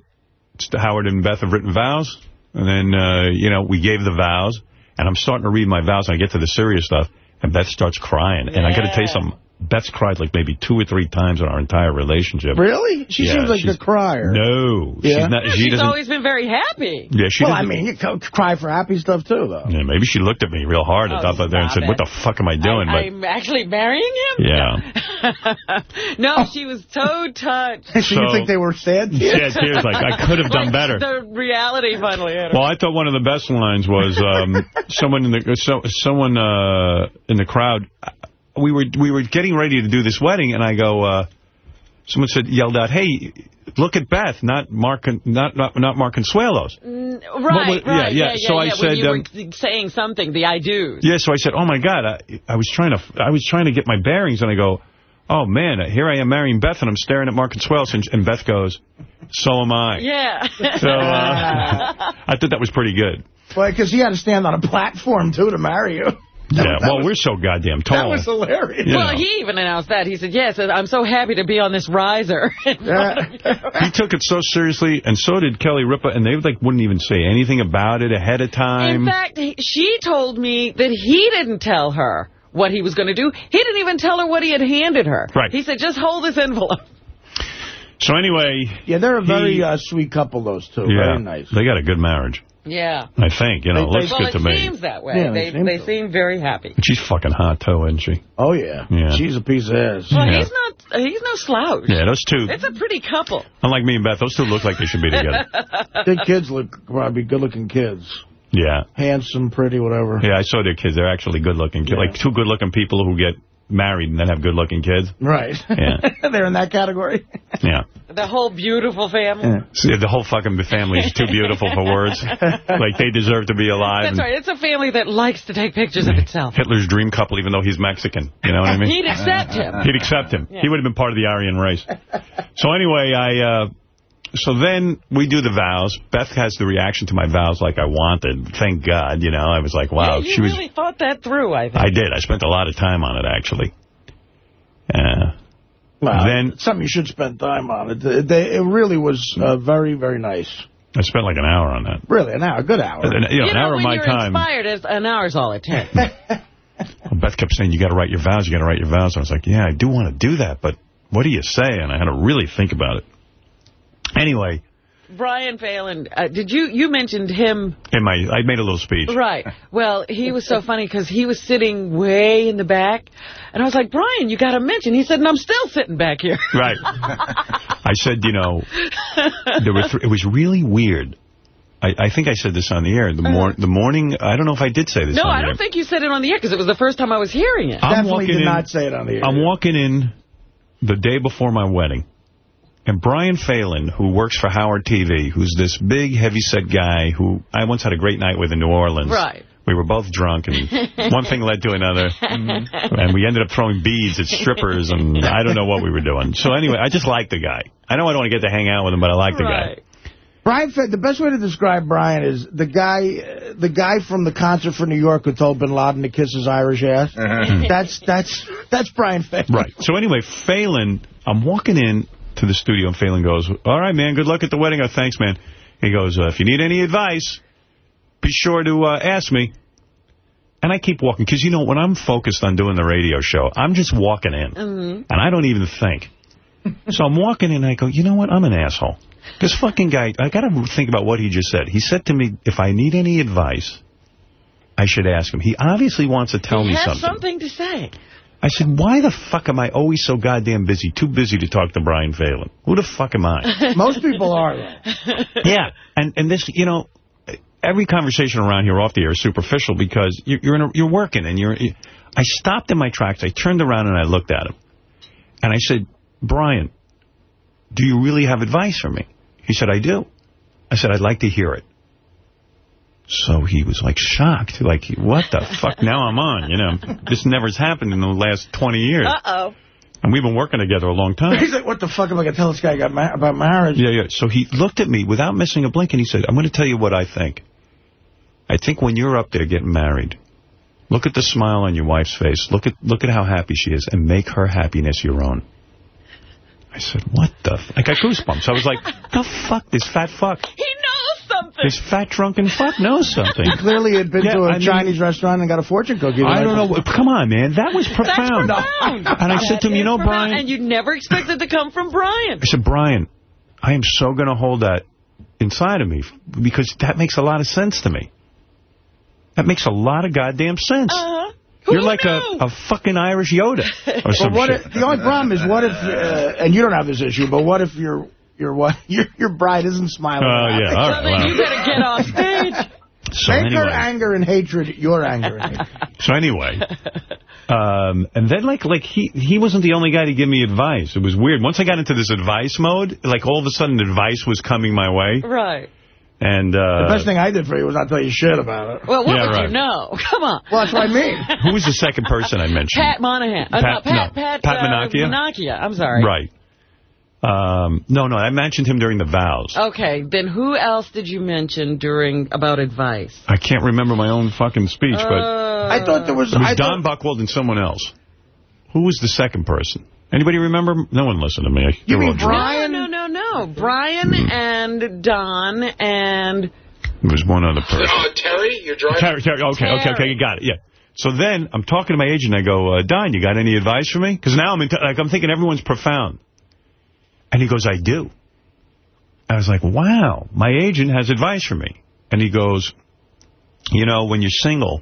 Howard and Beth have written vows. And then, uh, you know, we gave the vows. And I'm starting to read my vows, and I get to the serious stuff, and Beth starts crying. And I got to tell you something. Beth's cried like maybe two or three times in our entire relationship. Really? She Yeah, seems like she's- a crier. No. Yeah? She's not, she She's always been very happy. yeah, she Well, I mean, you cry for happy stuff, too, though. Yeah, maybe she looked at me real hard Oh, up there and stop said, what the fuck am I doing? I, am actually marrying him? Yeah. <laughs> no, she was so touched. so, <laughs> So- you think they were sad? but, yeah, tears like, I could have done Like, better. The reality finally hit her. Well, I thought one of the best lines was um, someone in the so, someone uh, in the crowd. We were we were getting ready to do this wedding, and I go. Uh, someone said yelled out, "Hey, look at Beth, not Mark, not not not Mark Consuelos." right, what- yeah, right. yeah. So I yeah, said, When you um, were saying something, the I do's. Yeah, so I said, "Oh my God!" I, I was trying to I was trying to get my bearings, and I go, "Oh man, here I am marrying Beth, and I'm staring at Mark Consuelos," and, and Beth goes, "So am I." Yeah. So uh, <laughs> I thought that was pretty good. Well, because he had to stand on a platform, too, to marry you. Yeah, that well, was- we're so goddamn tall. That was hilarious. Yeah. Well, he even announced that. He said, yes, I'm so happy to be on this riser. <laughs> Yeah. He took it so seriously, and so did Kelly Ripa, and they like wouldn't even say anything about it ahead of time. In fact, he, she told me that he didn't tell her what he was going to do. He didn't even tell her what he had handed her. Right. He said, just hold this envelope. so anyway, Yeah, they're a very He- uh, sweet couple, those two. yeah, Very nice. they got a good marriage. Yeah. I think, you know, They- it looks well, good it to me. seems that way. Yeah, they they seem they so. seem very happy. She's fucking hot, too, isn't she? Oh, yeah. Yeah. She's a piece of ass. Well, Yeah. he's not he's no slouch. Yeah, those two, It's a pretty couple. unlike me and Beth, those two look like they should be together. <laughs> Their kids look probably good-looking kids. yeah. Handsome, pretty, whatever. Yeah, I saw their kids. They're actually good-looking kids. Yeah. Like two good-looking people who get married and then have good-looking kids. Right. Yeah. <laughs> they're in that category. Yeah. The whole beautiful family. Yeah. See, the whole fucking family is too beautiful for words. <laughs> Like, they deserve to be alive. That's right. It's a family that likes to take pictures of itself. Hitler's dream couple, even though he's Mexican. You know what I <laughs> mean? He'd accept him. He'd accept him. He would have been part of the Aryan race. So anyway, I... Uh, so then we do the vows. Beth has the reaction to my vows like I wanted. Thank God. You know, I was like, wow. yeah, you she was. really thought that through, I think. I did. I spent a lot of time on it, actually. Uh, Wow. Then- It's something you should spend time on. It, it, they- it really was uh, very, very nice. I spent like an hour on that. Really, an hour, a good hour. And, you know, you an know, hour of when my you're time. inspired, it's- an hour's all it takes. <laughs> Beth kept saying, you got to write your vows, you got to write your vows. I was like, yeah, I do want to do that, but what do you say? And I had to really think about it. Anyway, Brian Phelan, uh, did you, you mentioned him, in my, I made a little speech. right. Well, he was so funny because he was sitting way in the back. And I was like, Brian, you got to mention. He said, and I'm still sitting back here. <laughs> Right. I said, you know, there were it was really weird. I, I think I said this on the air. The, mor the morning, I don't know if I did say this No, on I air. don't think you said it on the air because it was the first time I was hearing it. I'm Definitely did in- not say it on the air. I'm walking in the day before my wedding, and Brian Phelan, who works for Howard TV, who's this big, heavyset guy who I once had a great night with in New Orleans. Right. We were both drunk, and <laughs> one thing led to another. And we ended up throwing beads at strippers, and I don't know what we were doing. So anyway, I just like the guy. I know I don't want to get to hang out with him, but I like the Right. guy. Brian, Fe- the best way to describe Brian is the guy, uh, the guy from the concert for New York who told Bin Laden to kiss his Irish ass. That's that's that's Brian Phelan. Right. So anyway, Phelan, I'm walking in to the studio, and Phelan goes, all right, man, good luck at the wedding. Oh, thanks, man. He goes, uh, if you need any advice, be sure to uh, ask me. And I keep walking, because, you know, when I'm focused on doing the radio show, I'm just walking in, and I don't even think. <laughs> So I'm walking in, and I go, you know what, I'm an asshole. This fucking guy, I got to think about what he just said. He said to me, if I need any advice, I should ask him. He obviously wants to tell He me has something. something to say. I said, why the fuck am I always so goddamn busy, too busy to talk to Brian Phelan? Who the fuck am I? <laughs> Most people are. <laughs> Yeah, and and this, you know, every conversation around here off the air is superficial because you're you're, in a, you're working and you're. I stopped in my tracks. I turned around and I looked at him, and I said, Brian, do you really have advice for me? He said, I do. I said, I'd like to hear it. So he was like shocked, like, what the fuck? Now I'm on, you know. This never's happened in the last 20 years. Uh-oh. And we've been working together a long time. He's like, what the fuck am I going to tell this guy ma about marriage? Yeah, yeah. So he looked at me without missing a blink, and he said, I'm going to tell you what I think. I think when you're up there getting married, look at the smile on your wife's face. Look at look at how happy she is, and make her happiness your own. I said, what the... F I got goosebumps. I was like, the fuck? This fat fuck. He knows something. This fat drunken fuck knows something. He clearly had been Yeah, to a I mean- Chinese restaurant and got a fortune cookie. I don't know. Come on, man. That was That's profound. profound. And I said to him, you know, Profound. Brian... And you'd never expect it to come from Brian. I said, Brian, I am so going to hold that inside of me because that makes a lot of sense to me. That makes a lot of goddamn sense. Uh-huh. You're like a, a fucking Irish Yoda or <laughs> some But what shit. if, the only problem is, what if, uh, and you don't have this issue, but what if your your what <laughs> your your bride isn't smiling? Oh, about yeah, it? all So right. then well. you better get off <laughs> stage. So Make her anger and hatred your anger and hatred. <laughs> so anyway, um, and then like like he he wasn't the only guy to give me advice. It was weird. Once I got into this advice mode, like all of a sudden advice was coming my way, Right. and uh, The best thing I did for you was not tell you shit about it. Well, what Yeah, would right. you know? Come on. Well, that's what I mean. who was the second person I mentioned? Pat Monahan. Uh, Pat- no, Pat, no, Pat, Pat uh, Menachia? Menachia. I'm sorry. Right. Um, no, no, I mentioned him during the vows. Okay, then who else did you mention during about advice? I can't remember my own fucking speech, but Uh, I thought there was. it was I Don thought, Buchwald and someone else. Who was the second person? Anybody remember? No one listened to me. You They were mean. Brian? No, no, no, no. Brian and Don and... It was one other person. Uh, Terry, you're driving? Terry, Terry, okay, okay, okay, you got it, yeah. So then I'm talking to my agent. I go, uh, Don, you got any advice for me? Because now I'm into, like I'm thinking everyone's profound. And he goes, I do. I was like, wow, my agent has advice for me. And he goes, you know, when you're single,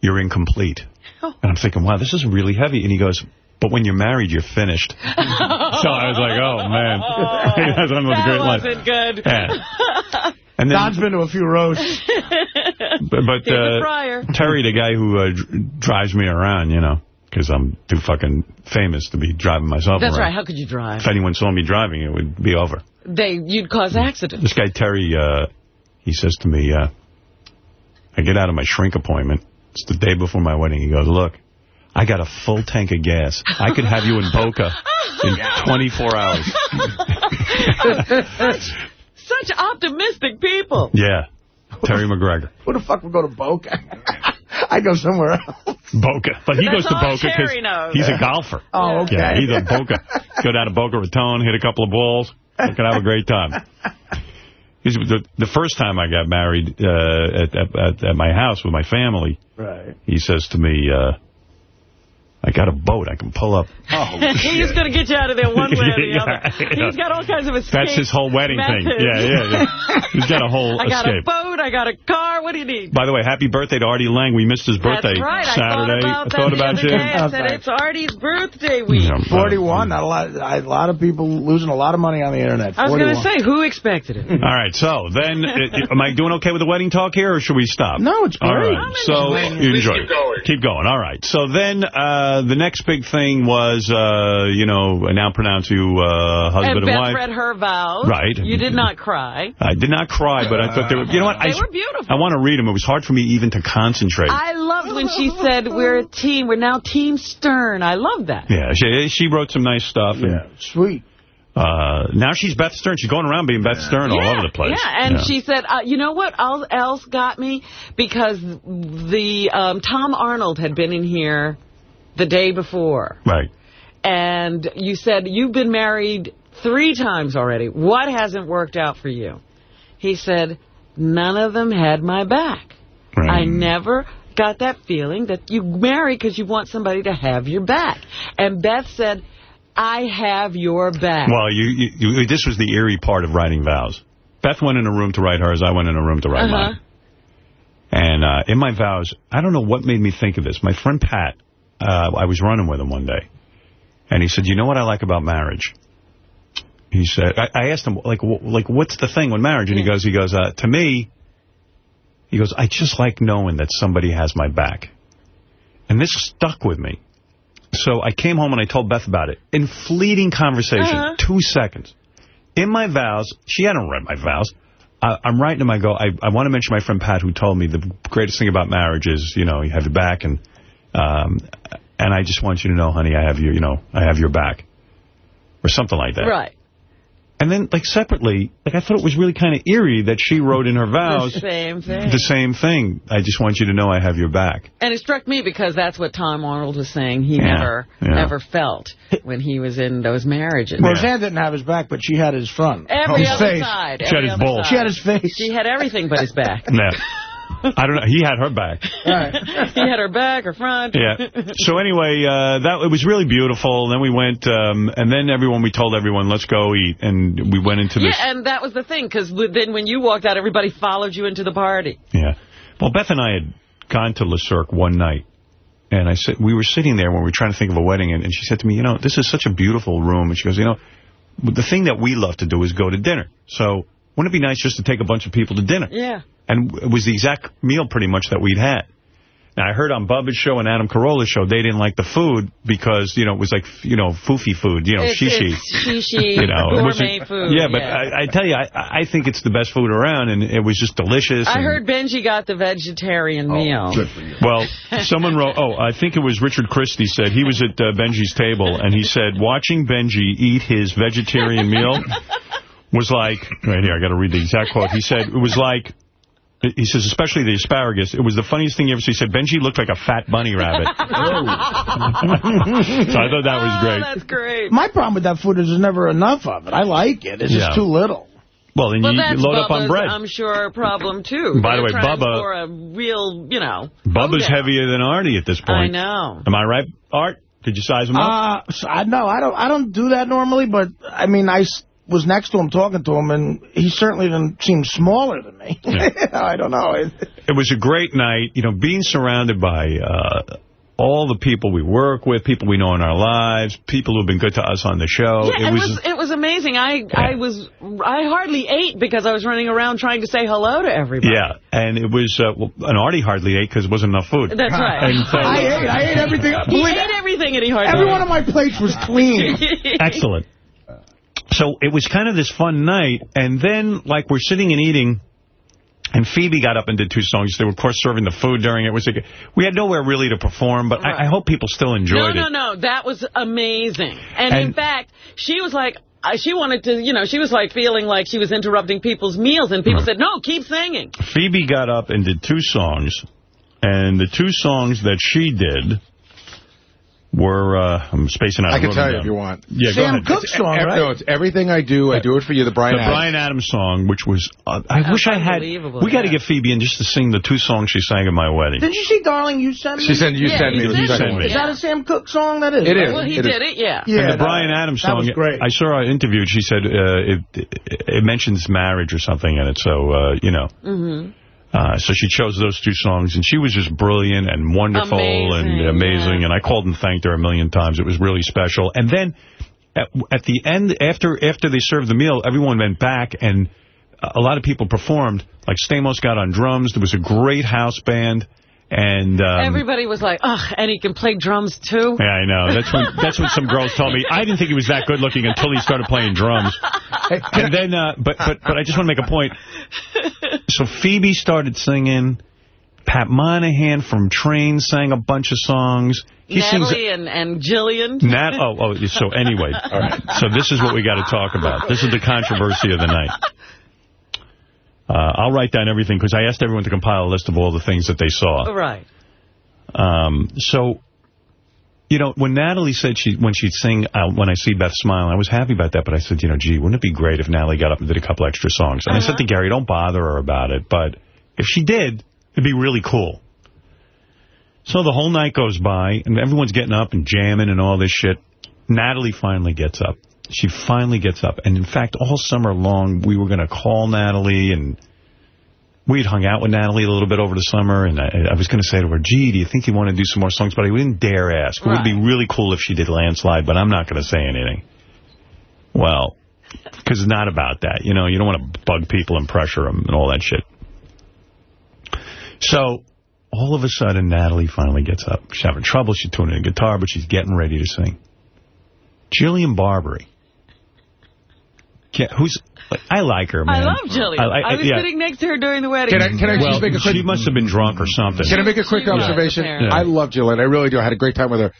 you're incomplete. And I'm thinking, wow, this is really heavy. And he goes, but when you're married, you're finished. <laughs> so I was like, oh, man. <laughs> That's one of those That great lines. wasn't good. Yeah. <laughs> And then, Don's been to a few roasts. but, but uh. Terry, the guy who uh, drives me around, you know, because I'm too fucking famous to be driving myself That's around. right. How could you drive? If anyone saw me driving, it would be over. They, you'd cause accidents. This guy, Terry, uh, he says to me, uh, I get out of my shrink appointment. It's the day before my wedding. He goes, look, I got a full tank of gas. I could have you in Boca in 24 hours. Such optimistic people. Yeah. Terry McGregor. Who the fuck would go to Boca? I go somewhere else. Boca. But he That's goes to Boca because he's a golfer. Oh, okay. Yeah, he's a Boca. Go down to Boca Raton, hit a couple of balls. I can have a great time. <laughs> He's- The, the first time I got married uh, at, at, at my house with my family, Right. he says to me, uh, I got a boat. I can pull up. <laughs> Oh, <laughs> He's going to get you out of there one way or the <laughs> Yeah, other. yeah. He's got all kinds of escape That's his whole wedding thing. Yeah, yeah, yeah. He's got a whole I got escape. a boat. I got a car. What do you need? By the way, happy birthday to Artie Lange. We missed his birthday That's right. Saturday. I thought about, I thought about you. I said it's Artie's birthday week. Yeah, 41. Not a lot. A lot of people losing a lot of money on the internet. I was going to say, who expected it? All right, so then, uh, am I doing okay with the wedding talk here, or should we stop? No, it's All great. right, I'm so enjoying it. you Please enjoy keep it. going. Keep going. All right. So then, uh, the next big thing was, uh, you know, I now pronounce you uh, husband And and, Beth wife. read her vows. Right. You did not cry. <laughs> I did not cry, but I thought they were. You know what? I, they were beautiful. I want to read them. It was hard for me even to concentrate. I loved when she said, we're a team. We're now Team Stern. I love that. Yeah, she, she wrote some nice stuff. And, Yeah, sweet. Uh, now she's Beth Stern. She's going around being Beth Stern all over the place. Yeah, and she said, uh, you know what else, else got me? Because the um, Tom Arnold had been in here the day before. Right. And you said, you've been married three times already. What hasn't worked out for you? He said, none of them had my back. Right. I never got that feeling that you marry because you want somebody to have your back. And Beth said, I have your back. Well, you, you, you, this was the eerie part of writing vows. Beth went in a room to write hers. I went in a room to write Uh-huh. mine. And uh, in my vows, I don't know what made me think of this. My friend Pat, uh, I was running with him one day. And he said, you know what I like about marriage? He said, I, I asked him, like, like, what's the thing with marriage? And he goes, he goes, uh, to me, he goes, I just like knowing that somebody has my back. And this stuck with me. So I came home and I told Beth about it. In fleeting conversation, Uh-huh. two seconds. In my vows, she hadn't read my vows. I, I'm writing them. I go, I, I want to mention my friend Pat who told me the greatest thing about marriage is, you know, you have your back and, um, and I just want you to know, honey, I have you, you know, I have your back. Or something like that. Right. And then, like, separately, like, I thought it was really kind of eerie that she wrote in her vows The same thing. the same thing. I just want you to know I have your back. And it struck me because that's what Tom Arnold was saying he Yeah, never yeah. never felt when he was in those marriages. Roseanne didn't have his back, but she had his front. Every his other face. side. She had every his other side. She had his face. She had everything but his back. Yeah. I don't know. He had her back. Right. <laughs> he had her back, her front. Yeah. So anyway, uh, that it was really beautiful. Then we went, um, and then everyone, we told everyone, let's go eat. And we went into this. Yeah, and that was the thing, because then when you walked out, everybody followed you into the party. Yeah. Well, Beth and I had gone to Le Cirque one night. And I said, we were sitting there when we were trying to think of a wedding. And, and she said to me, you know, this is such a beautiful room. And she goes, you know, the thing that we love to do is go to dinner. So wouldn't it be nice just to take a bunch of people to dinner? Yeah. And it was the exact meal pretty much that we'd had. Now, I heard on Bubba's show and Adam Carolla's show, they didn't like the food because, you know, it was like, you know, foofy food, you know, It's, shishi. it's shishi, <laughs> You know, gourmet wasn't- food. Yeah, but I, I tell you, I, I think it's the best food around, and it was just delicious. I heard Benji got the vegetarian Oh, meal. Well, someone wrote, oh, I think it was Richard Christie said, he was at uh, Benji's table, and he said, watching Benji eat his vegetarian meal was like, right here, I got to read the exact quote. He said, it was like, he says, especially the asparagus, it was the funniest thing you ever see. He said, Benji looked like a fat bunny rabbit. <laughs> so I thought that was Oh, great. that's great. My problem with that food is there's never enough of it. I like it. It's Yeah. just too little. Well, then Well, you, that's you load up on bread. I'm sure, problem, too. By the They're way, Bubba- For a real, you know. Bubba's hoedown. heavier than Artie at this point. I know. Am I right, Art? Did you size him up? Uh, so I no, I don't. I don't do that normally. But I mean, I s- was next to him talking to him, and he certainly didn't seem smaller than me. <laughs> I don't know. It- it was a great night. You know, being surrounded by uh, all the people we work with, people we know in our lives, people who've been good to us on the show. Yeah, it it was, was it was amazing. I I was I hardly ate because I was running around trying to say hello to everybody. yeah, and it was, uh, well, and Artie hardly ate because there wasn't enough food. That's right. And so, I ate. I ate everything. He Believe- ate everything and he hardly Every ate. one of my plates was clean. <laughs> excellent. So it was kind of this fun night, and then, like, we're sitting and eating, and Phoebe got up and did two songs. They were, of course, serving the food during it. was like, we had nowhere really to perform, but I, I hope people still enjoyed no, it. no. No, no. That was amazing. And, in fact, she was like, uh, she wanted to, you know, she was like feeling like she was interrupting people's meals. And people Right. said, no, keep singing. Phoebe got up and did two songs, and the two songs that she did were, uh, I'm spacing out. I can tell you down. if you want. Yeah, go Sam ahead. Cooke song, right? No, it's everything I do. I do it for you. The Bryan. The Adams. Bryan Adams song, which was, uh, I wish I had, unbelievable, we got to get Phoebe in just to sing the two songs she sang at my wedding. Did you see, darling? You sent me. She said you Yeah, sent me you the sent me. Is that a Sam Cooke song? That is. It right? is. Well, he It is. did it, yeah. Yeah, and the that- Bryan Adams song, was great. I saw her interviewed. She said uh, it, it mentions marriage or something in it. So, uh, you know. Mm-hmm. Uh, so she chose those two songs, and she was just brilliant and wonderful and Amazing, amazing. yeah. And I called and thanked her a million times. It was really special. And then at, at the end, after after they served the meal, everyone went back, and a lot of people performed. Like Stamos got on drums. There was a great house band. And um, Everybody was like, ugh, and he can play drums, too? Yeah, I know. That's what that's what some girls told me. I didn't think he was that good looking until he started playing drums. And then, uh, but but but I just want to make a point. So Phoebe started singing. Pat Monahan from Train sang a bunch of songs. He Natalie sings. and, and Jillian. Nat, oh, oh, so anyway, all right. So this is what we got to talk about. This is the controversy of the night. Uh, I'll write down everything because I asked everyone to compile a list of all the things that they saw. Right. Um, so, you know, when Natalie said she when she'd sing uh, When I See Beth Smile, I was happy about that, but I said, you know, gee, wouldn't it be great if Natalie got up and did a couple extra songs? And Uh-huh. I said to Gary, don't bother her about it, but if she did, it'd be really cool. So the whole night goes by, and everyone's getting up and jamming and all this shit. Natalie finally gets up. She finally gets up. And, in fact, all summer long, we were going to call Natalie, and we'd hung out with Natalie a little bit over the summer, and I, I was going to say to her, gee, do you think you want to do some more songs? But I didn't dare ask. It would be really cool if she did Landslide, but I'm not going to say anything. Well, because it's not about that. You know, you don't want to bug people and pressure them and all that shit. So, all of a sudden, Natalie finally gets up. She's having trouble. She's tuning a guitar, but she's getting ready to sing. Jillian Barberie. Can't- who's... I like her, man. I love Jillian. I, I- was yeah. sitting next to her during the wedding. Can I, can I Well, just make a quick... she must have been drunk or something. Can I make a quick She observation? apparently. I love Jillian. I really do. I had a great time with her.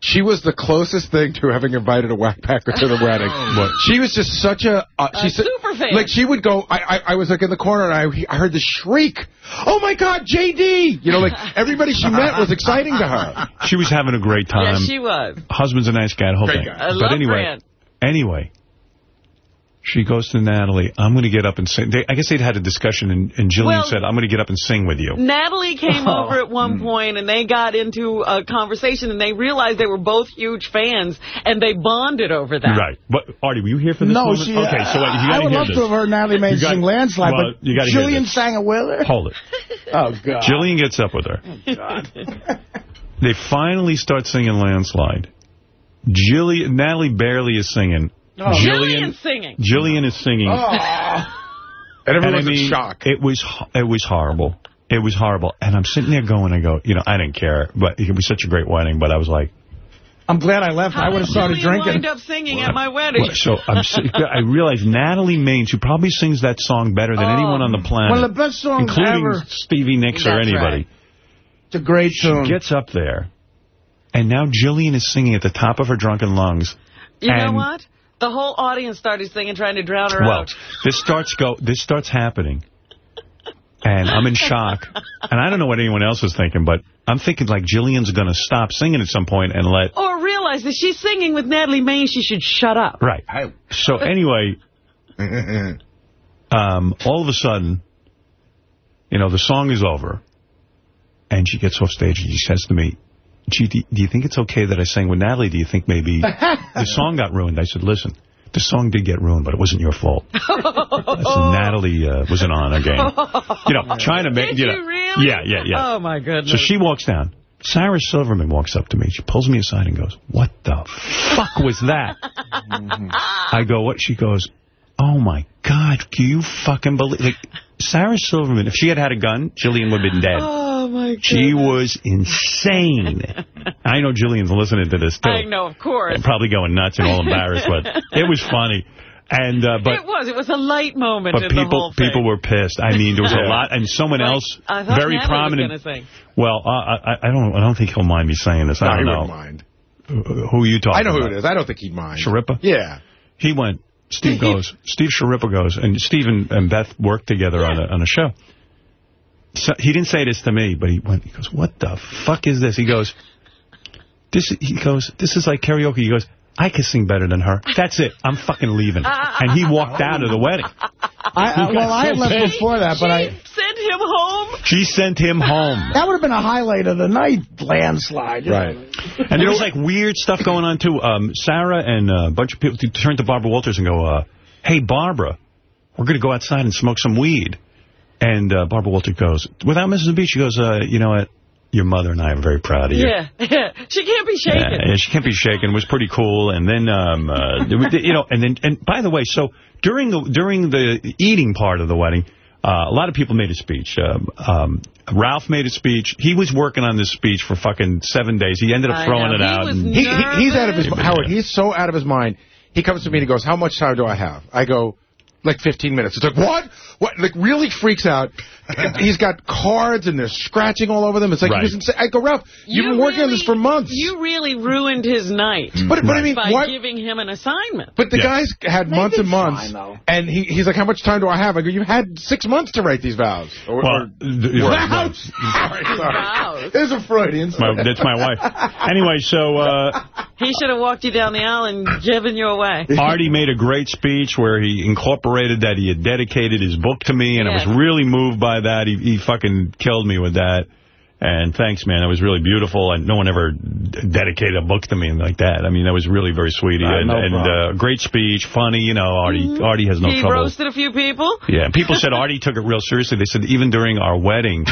She was the closest thing to having invited a whackpacker to the <laughs> wedding. What? She was just such a... Uh, A she said- super fan. Like, she would go... I, I, I was, like, in the corner, and I, I heard the shriek. Oh, my God, J.D.! You know, like, <laughs> everybody she met was exciting to her. She was having a great time. Yes, she was. Husband's a nice guy, the whole Great thing. guy. I but love anyway, Grant. anyway, she goes to Natalie, I'm going to get up and sing. They, I guess they'd had a discussion, and, and Jillian Well- said, I'm going to get up and sing with you. Natalie came <laughs> Oh. over at one mm. point, and they got into a conversation, and they realized they were both huge fans, and they bonded over that. Right. But, Artie, were you here for this No, moment? she, okay, so wait, you I got to would hear love this. to have heard Natalie May got- sing Landslide, well, but you Jillian sang it with her? Hold it. <laughs> Oh, God. Jillian gets up with her. Oh, God. They finally start singing Landslide. Jillian, Natalie barely is singing. Oh. Jillian's singing. Jillian is singing. Oh. And <laughs> And I mean, in shock. It was it was horrible. It was horrible. And I'm sitting there going, I go, you know, I didn't care, but it was such a great wedding. But I was like, I'm glad I left. I would have did started Jillian drinking. wind up singing at my wedding? so I'm I realized Natalie Maines, who probably sings that song better than Oh. anyone on the planet, One of the best songs including ever. Stevie Nicks or anybody. right. It's a great She tune. gets up there, and now Jillian is singing at the top of her drunken lungs. You know what? The whole audience started singing, trying to drown her Well, out. this starts go. This starts happening, and I'm in shock. <laughs> And I don't know what anyone else is thinking, but I'm thinking like Jillian's going to stop singing at some point and let. Or realize that she's singing with Natalie Maines, she should shut up. Right. So <laughs> anyway, <laughs> um, all of a sudden, you know, the song is over, and she gets off stage and she says to me, gee, do, do you think it's okay that I sang with Natalie? Do you think maybe <laughs> the song got ruined? I said, listen, the song did get ruined, but it wasn't your fault. <laughs> Said, Natalie uh, wasn't on again. You know, <laughs> trying to make... You, know, you really? Yeah, yeah, yeah. Oh, my goodness. So she walks down. Sarah Silverman walks up to me. She pulls me aside and goes, what the fuck was that? I go, what? She goes, oh, my God, do you fucking believe... Like, Sarah Silverman, if she had had a gun, Jillian would have been dead. Oh, my goodness. She was insane. <laughs> I know Jillian's listening to this, too. I know, of course. I'm probably going nuts and all embarrassed, but it was funny. And uh, but it was. It was a light moment but in the people thing. people were pissed. I mean, there was a lot, and someone Like, else I thought very Natalie prominent. Was gonna. Well, uh, I, I don't I don't think he'll mind me saying this. I don't he know. mind. Who are you talking I know who it is. I don't think he'd mind. Schirripa? Yeah. He went. Steve goes. Steve Schirripa goes, and Steve and, and Beth worked together on a on a show. So he didn't say this to me, but he went. He goes, "What the fuck is this?" He goes, "This." He goes, "This is like karaoke." He goes, "I can sing better than her. That's it. I'm fucking leaving." And he walked out of the wedding. I, I, well, I had left before that, but I sent him home. She sent him home. <laughs> that would have been a highlight of the night, landslide. Right. And there was like weird stuff going on too. Um, Sarah and a bunch of people turned to Barbara Walters and go, uh, "Hey, Barbara, we're going to go outside and smoke some weed." And uh, Barbara Walters goes, without Mrs. B, she goes, uh, "You know what? Your mother and I are very proud of you." Yeah. <laughs> she can't be shaken. Yeah, yeah, she can't be shaken. It was pretty cool. And then, um, uh, you know, and then, and by the way, so during the during the eating part of the wedding, Uh, a lot of people made a speech. Um, um, Ralph made a speech. He was working on this speech for fucking seven days. He ended up throwing know. it He out. was and- He, he, he's out of his... Yeah. Howard, he's so out of his mind. He comes to me and he goes, how much time do I have? I go, like 15 minutes. It's like, what? What? Like, really freaks out. <laughs> he's got cards and there's scratching all over them. It's like, Right. he was insane. I go, Ralph, you've You been working on this for months. You really ruined his night but, but I mean, by what? giving him an assignment. But the Yeah. guy's had They months and months, fine, and he, he's like, how much time do I have? I go, you had six months to write these vows. Or, Well, or- th- right, vows. <laughs> sorry, sorry. Vows. There's a Freudian. my, that's my wife. <laughs> Anyway, so uh, He should have walked you down the aisle and given you away. Artie made a great speech where he incorporated that he had dedicated his book to me, and I was really moved by that. He, he fucking killed me with that. And thanks, man. That was really beautiful. And no one ever dedicated a book to me like that. I mean, that was really very sweet. Uh, and no and uh, great speech, funny. You know, Artie Artie has no he trouble. roasted a few people. Yeah, people said <laughs> Artie took it real seriously. They said even during our wedding,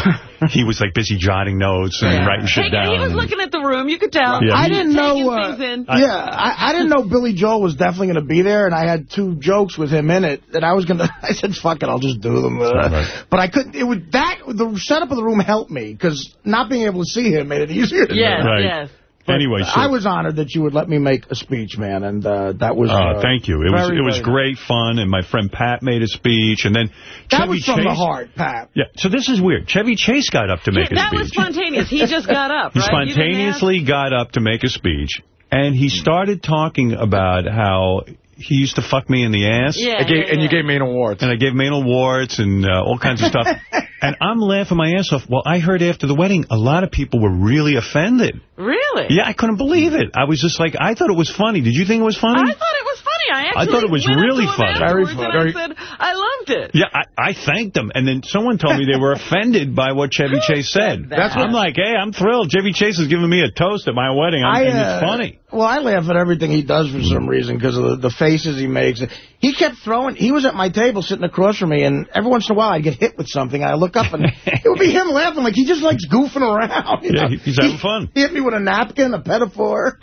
he was like busy jotting notes and writing shit Taking- down. he was looking at the room. You could tell. Yeah. I didn't know. taking Uh, in. yeah, I, I didn't know Billy Joel was definitely going to be there, and I had two jokes with him in it that I was going <laughs> to. I said, "Fuck it, I'll just do them." Right. But I couldn't. It would that the setup of the room helped me because not being able to see him made it easier. To Yes. Right. yes. anyway, so, I was honored that you would let me make a speech, man, and uh, that was. Oh, uh, thank you. It was it was great fun, and my friend Pat made a speech, and then That Chevy was from Chase. the heart, Pat. Yeah, so this is weird. Chevy Chase got up to make Yeah, a that speech. That was spontaneous. He just got up, <laughs> He right? Spontaneously got up to make a speech, and he started talking about how he used to fuck me in the ass. Yeah, I gave, yeah, and you gave me an award. And I gave me anal warts and uh, all kinds of stuff. <laughs> and I'm laughing my ass off. Well, I heard after the wedding, a lot of people were really offended. Really? Yeah, I couldn't believe it. I was just like, I thought it was funny. Did you think it was funny? I thought it was funny. I actually thought it was went really to him funny. afterwards Very and funny. I said, I loved it. Yeah, I, I thanked them. And then someone told me they were <laughs> offended by what Chevy Chase said. that? That's I'm like, hey, I'm thrilled. Chevy Chase is giving me a toast at my wedding. I'm, I, and uh, it's funny. Well, I laugh at everything he does for some reason because of the, the faces he makes. He kept throwing. He was at my table sitting across from me, and every once in a while I'd get hit with something. I look up, and it would be him laughing like he just likes goofing around. you Yeah, know? he's having He- fun. He hit me with a napkin, a pedophore. <laughs>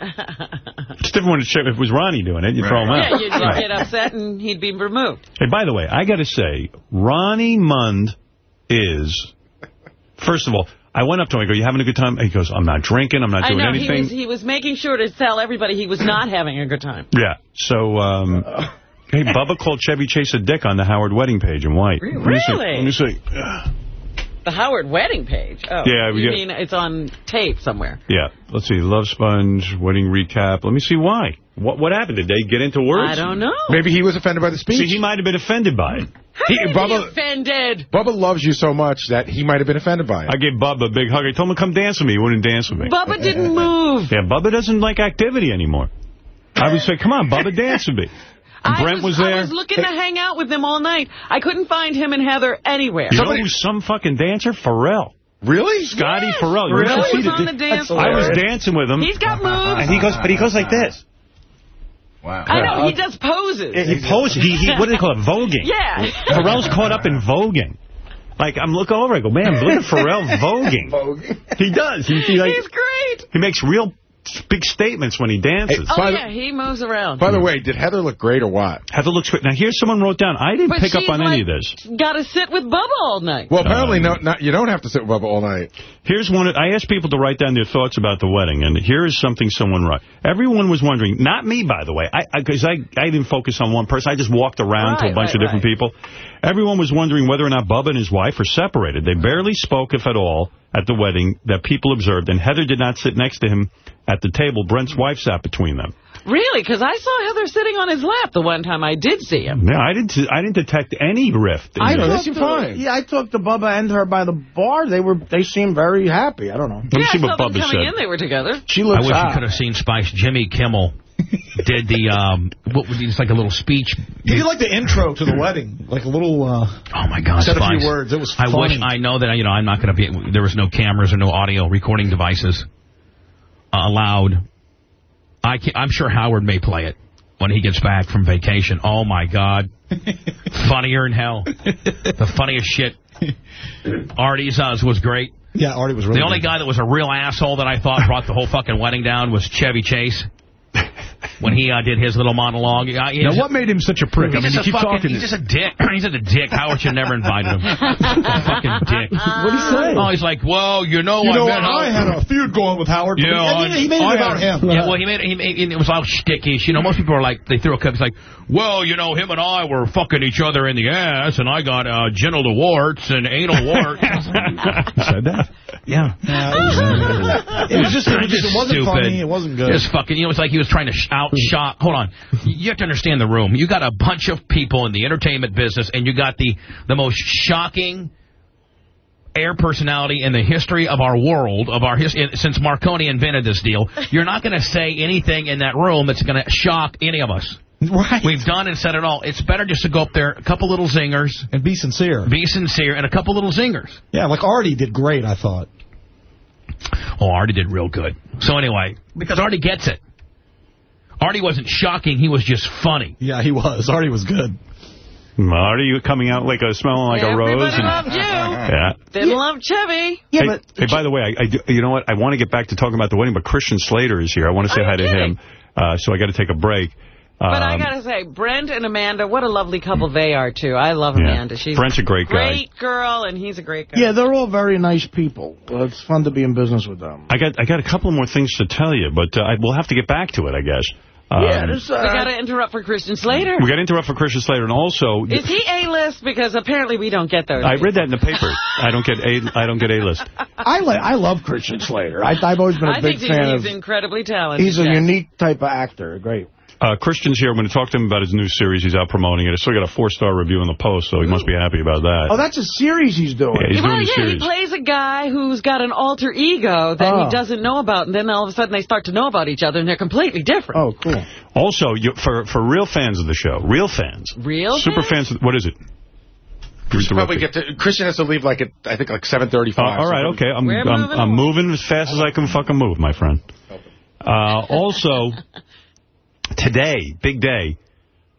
It's different when it's, if it was Ronnie doing it. You throw him out. Yeah, you'd, you'd get upset and he'd be removed. Hey, by the way, I got to say, Ronnie Mund is, first of all, I went up to him. I go, you having a good time? He goes, I'm not drinking. I'm not I doing know, he anything. was, he was making sure to tell everybody he was not having a good time. Yeah. So, um, <laughs> hey, Bubba called Chevy Chase a dick on the Howard wedding page in white. Let me see. Really? Let me see. The Howard wedding page. Oh, Yeah, we you get- mean it's on tape somewhere? Yeah. Let's see. Love Sponge, wedding recap. Let me see why. What what happened? Did they get into words? I don't know. Maybe he was offended by the speech. See, he might have been offended by it. How He- did he Bubba- offended? Bubba loves you so much that he might have been offended by it. I gave Bubba a big hug. I told him to come dance with me. He wouldn't dance with me. Bubba didn't move. Yeah, Bubba doesn't like activity anymore. I would say, come on, Bubba, dance with me. <laughs> And I Brent was, was, there. I was looking to hang out with them all night. I couldn't find him and Heather anywhere. You know Somebody- who's some fucking dancer? Pharrell. really? Scotty Yes, Farrell. You Farrell should see was on the dance That's I was dancing with him. He's got uh, moves. And he goes, but he goes like this. Wow. I know, he uh, does poses. He poses. He, he, what do they call it? Voguing. Yeah. Pharrell's caught up in voguing. Like, I'm looking over, I go, man, look at Pharrell <laughs> voguing. He does. He, he, like, He's great. he makes real big statements when he dances. Hey, Oh, By the- yeah, he moves around. By the way, did Heather look great or what? Heather looks great. Now, here's someone wrote down, I didn't But pick up she's on any of this. Got to sit with Bubba all night. Well, apparently Um, no, not, you don't have to sit with Bubba all night. Here's one. I asked people to write down their thoughts about the wedding, and here is something someone wrote. Everyone was wondering, not me, by the way, because I, I, I, didn't focus on one person. I just walked around to a bunch right, of different right. people. Everyone was wondering whether or not Bubba and his wife are separated. They barely spoke, if at all, at the wedding that people observed, and Heather did not sit next to him at the table. Brent's wife sat between them. Really? Because I saw Heather sitting on his lap the one time I did see him. Yeah, I didn't. I didn't detect any rift. in I this. they talked fine. Yeah, I talked to Bubba and her by the bar. They were they seemed very happy. I don't know. Let me yeah, see I what saw them Bubba coming said. in. They were together. She I wish hot. you could have seen Spice. Jimmy Kimmel did the, um, what was it's like a little speech. He did like the intro to the wedding, like a little. Uh, Oh my God, Said a few words. It was I wish. I know that you know I'm not going to be. There was no cameras or no audio recording devices allowed. I can, I'm sure Howard may play it when he gets back from vacation. Oh my God, <laughs> funnier than hell. The funniest shit. Artie's uh, was great. yeah, Artie was really. The only good. guy that was a real asshole that I thought brought the whole fucking wedding down was Chevy Chase. When he uh, did his little monologue. Uh, Now, what made him such a prick? I He's mean, just you keep fucking, talking. he's just a dick. <laughs> he's just a dick. Howard should never invited him. <laughs> fucking dick. What did he say? Oh, he's like, well, you know, you I know met what? I had a feud going with Howard. but Yeah, he, he made it about had- him. Yeah, well, he made it. He made it was all shtickish. You know, most people are like they throw a cup. It's like, well, you know, him and I were fucking each other in the ass, and I got uh, genital warts and anal warts. <laughs> He said that. yeah. It was just, it, was just, it wasn't Stupid. funny. It wasn't good. Just fucking, you know, it's like he was trying to Hmm. sh- outshot. Hold on. <laughs> You have to understand the room. You got a bunch of people in the entertainment business, and you got the, the most shocking air personality in the history of our world, of our his, since Marconi invented this deal. <laughs> You're not going to say anything in that room that's going to shock any of us. Right. We've done and said it all. It's better just to go up there, a couple little zingers, and be sincere. be sincere, and a couple little zingers. Yeah, like Artie did great, I thought. Oh, Artie did real good. So anyway, because Artie gets it. Artie wasn't shocking. He was just funny. Yeah, he was. Artie was good. Marty, you coming out like a smelling like a rose? Everybody and- loved you. yeah. Didn't love Chevy. Yeah, hey, but hey, by the way, I, I do- you know what? I want to get back to talking about the wedding, but Christian Slater is here. I want to say hi to him. Uh, so I got to take a break. But I Um, gotta say, Brent and Amanda, what a lovely couple they are too. I love Yeah. Amanda. She's Brent's a great guy. great girl, and he's a great guy. yeah, they're all very nice people. Well, it's fun to be in business with them. I got I got a couple more things to tell you, but uh, I, we'll have to get back to it, I guess. Um, yeah, there's, uh, we gotta interrupt for Christian Slater. we got to interrupt for Christian Slater, and also Is he A-list? Because apparently we don't get those. I read that in the paper. I don't get a I don't get a list. I like I love Christian Slater. I, I've always been a I big fan. I think fan he's of. incredibly talented. He's a Jack. unique type of actor. Great. Uh, Christian's here. I'm going to talk to him about his new series. He's out promoting it. I still got a four-star review in the Post, so he must be happy about that. Oh, that's a series he's doing. Yeah, he's well, doing a yeah, series. he plays a guy who's got an alter ego that Oh. he doesn't know about, and then all of a sudden they start to know about each other, and they're completely different. Oh, cool. Also, you, for for real fans of the show, real fans, Real super fans? fans. What is it? You're Probably get to, Christian has to leave like at, I think like 7.35. Uh, all right, okay. I'm, I'm, moving I'm moving as fast as I can fucking move, my friend. Uh, also, <laughs> today, big day,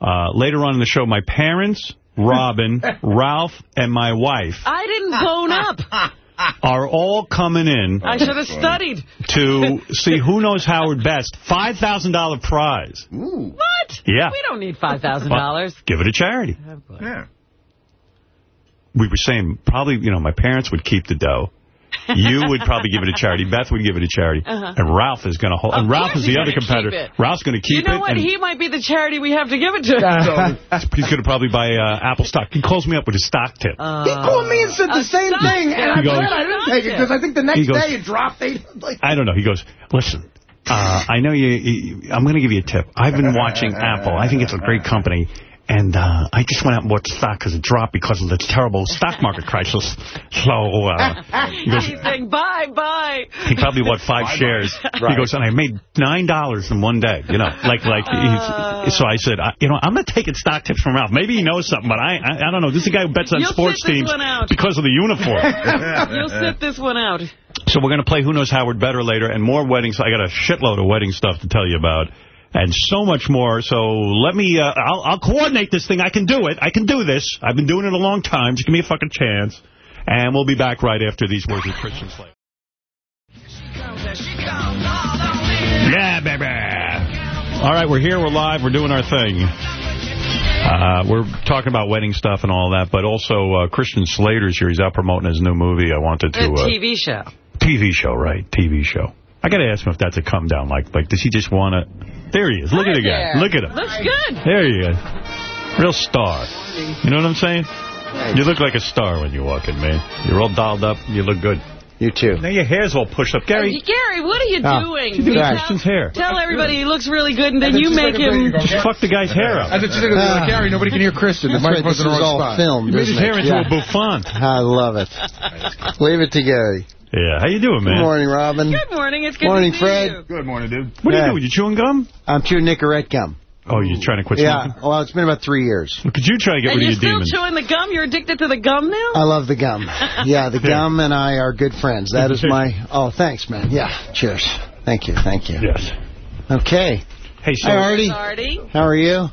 uh, later on in the show, my parents, Robin, <laughs> Ralph, and my wife I didn't bone up. <laughs> are all coming in I should have studied. to <laughs> see who knows Howard best. $5,000 prize. What? Yeah. We don't need $5,000. Give it a charity. Yeah. We were saying probably, you know, my parents would keep the dough. You would probably give it to charity. Beth would give it to charity. And Ralph is going to hold. And Ralph is the other competitor. keep. Ralph's going to keep it. You know it. what? He might be the charity we have to give it to. <laughs> He's going to probably buy uh, Apple stock. He calls me up with a stock tip. Uh, he called me and said the same stock thing, and I'm goes- glad I didn't take it because I think the next goes- day it dropped. Eight, like, I don't know. He goes, listen, uh, I know you, you I'm going to give you a tip. I've been watching Apple. I think it's a great company. And uh, I just went out and bought stock because it dropped because of the terrible stock market crisis. So uh, <laughs> he goes, He's saying, bye, bye. he probably bought five shares. He goes, and I made nine dollars in one day. You know, like like. He's, so I said, I, you know, I'm not taking stock tips from Ralph. Maybe he knows something, but I I, I don't know. This is a guy who bets on sports teams because of the uniform. <laughs> You'll sit this one out. so we're going to play Who Knows Howard Better later, and more weddings. I got a shitload of wedding stuff to tell you about. And so much more. So let me, uh, I'll, I'll coordinate this thing. I can do it. I can do this. I've been doing it a long time. Just give me a fucking chance. And we'll be back right after these words of Christian Slater. Yeah, baby. All right, we're here. We're live. We're doing our thing. Uh, we're talking about wedding stuff and all that, but also uh, Christian Slater's here. He's out promoting his new movie. I wanted to... A Uh, TV show. TV show, right? TV show. I got to ask him if that's a come down. Like, like, does he just want to... There he is. Look at the guy. Look at him. Looks good. There he is. Real star. You know what I'm saying? You look like a star when you walk in, man. You're all dolled up. You look good. You too. Now your hair's all pushed up. Gary, Hey, Gary, what are you Oh. doing? you You got tell, Christian's hair. tell everybody he looks really good, and then then you make like him... baby. Just fuck the guy's hair I up. thought you said, like, ah. Gary, nobody can hear Christian. The That's right. microphone's This in the is wrong all spot. filmed, You made his hair it? into Yeah. a bouffant. I love it. <laughs> Leave it to Gary. Yeah, how you doing, man? Good morning, Robin. Good morning. It's good Morning, to see Fred. you. Good morning, dude. What are you doing? You chewing gum? I'm chewing Nicorette gum. Oh, you're trying to quit Yeah. smoking? Well, it's been about three years. Look at you trying to get And rid you're of still chewing the gum? You're addicted to the gum now? I love the gum. <laughs> Yeah, the gum and I are good friends. That is my... Oh, thanks, man. Yeah. Cheers. Thank you. Thank you. Yes. Okay. Hey, so Hi, Artie. Artie. How are you?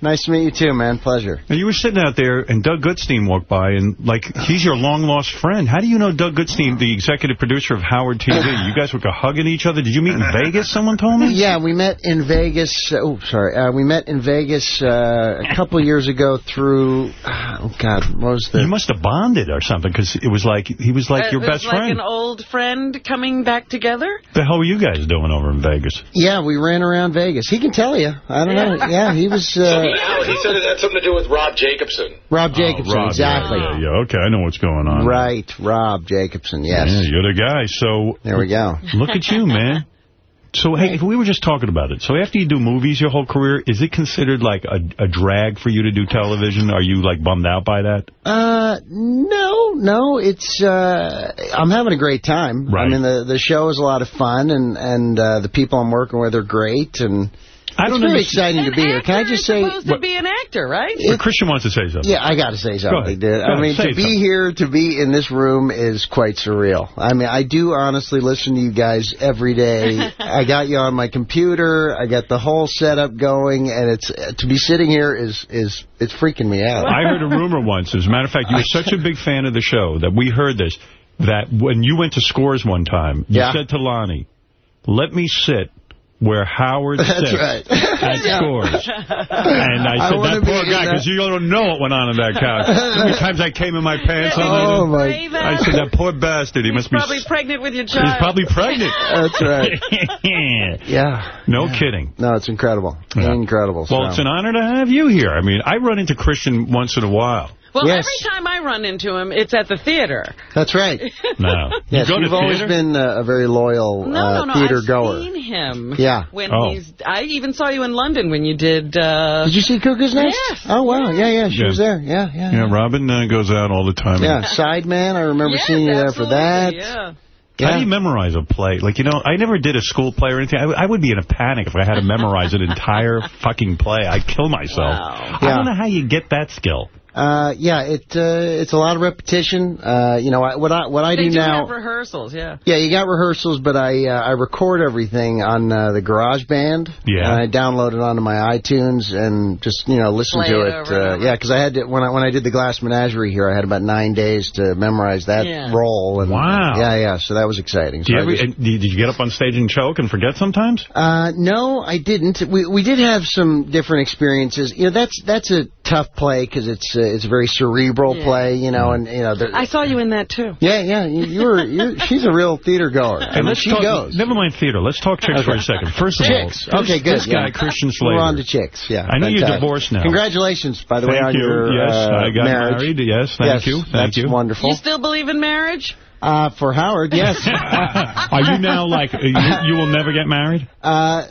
Nice to meet you, too, man. Pleasure. And you were sitting out there, and Doug Goodstein walked by, and, like, he's your long-lost friend. How do you know Doug Goodstein, the executive producer of Howard TV? <laughs> You guys were hugging each other? Did you meet in Vegas, someone told me? Yeah, we met in Vegas. Oh, sorry. Uh, we met in Vegas uh, a couple years ago through. Oh God, what was the? You must have bonded or something, because it was like, he was like Uh, your it was best like friend. an old friend coming back together. the hell were you guys doing over in Vegas? Yeah, we ran around Vegas. He can tell you. I don't know. Yeah, he was uh, <laughs> he said it had something to do with Rob Jacobson. Rob Jacobson. Oh, Rob, exactly. Yeah, yeah, okay, I know what's going on. Right, Rob Jacobson. Yes. Yeah, you're the guy. So There we go. Look at you, man. So, hey, if we were just talking about it. So after you do movies your whole career, is it considered like a, a drag for you to do television? Are you, like, bummed out by that? Uh, no, no. It's uh, I'm having a great time. Right. I mean, the the show is a lot of fun, and and uh, the people I'm working with are great, and I it's don't very understand- exciting to be here. Can I just say? supposed to be an actor, right? But Christian wants to say something. Yeah, I got to say something, ahead. dude. Go I mean, say to be something. here, to be in this room is quite surreal. I mean, I do honestly listen to you guys every day. <laughs> I got you on my computer. I got the whole setup going, and it's to be sitting here is is it's freaking me out. I heard a rumor <laughs> once. As a matter of fact, you were such a big fan of the show that we heard this, that when you went to Scores one time, you Yeah. said to Lonnie, let me sit where Howard That's sits right. at <laughs> Yeah. Scores. And I I said, wanna that poor guy, because you don't know what went on in that couch. <laughs> How many times I came in my pants oh, on Oh, that? my- I said, that poor bastard, he He's must be... probably pregnant with your child. He's probably pregnant. <laughs> That's right. Yeah. no kidding. No, it's incredible. Yeah. Incredible. Well, so. it's an honor to have you here. I mean, I run into Christian once in a while. Well, Yes. every time I run into him, it's at the theater. That's right. <laughs> No. Yes, you go you've always theater? been uh, a very loyal No, uh, no, no. theater I've goer. seen him. Yeah. When Oh. he's, I even saw you in London when you did. Uh, Did you see Cuckoo's Nest? Yes. Oh, wow. Yeah, yeah, she Yeah. was there. Yeah, yeah. Yeah, Robin uh, goes out all the time. Yeah, Sideman, I remember yes, seeing you there for that. absolutely, Yeah. How do you memorize a play? Like, you know, I never did a school play or anything. I, I would be in a panic if I had to memorize an entire fucking play. I'd kill myself. Wow. I Yeah. don't know how you get that skill. Uh, yeah, it uh, it's a lot of repetition. Uh, you know, I, what I what I They do do now. have rehearsals, yeah. Yeah, you got rehearsals, but I uh, I record everything on uh, the GarageBand. Yeah. And I download it onto my iTunes and just you know listen Play to it it. uh, yeah, because I had to when I when I did the Glass Menagerie here, I had about nine days to memorize that Yeah. role. And, Wow. Yeah, yeah. So that was exciting. So you ever, just- did you get up on stage and choke and forget sometimes? Uh, no, I didn't. We we did have some different experiences. You know, that's that's a tough play because it's uh, it's a very cerebral Yeah. play. You know, and you know, there- I saw you in that, too. yeah, yeah. You, you were she's a real theater goer. I mean, she talk, goes. Never mind theater. Let's talk chicks for a second. First of Chicks. all, Okay, this, good. This guy, yeah. Christian Slater. We're on to chicks. Yeah. I know you're divorced now. Congratulations, by the way, on you. your yes, uh, I got marriage. married. Yes, thank yes, you. Thank that's you. wonderful. You still believe in marriage? Uh, for Howard, yes. <laughs> Are you now like, you, you will never get married? Uh,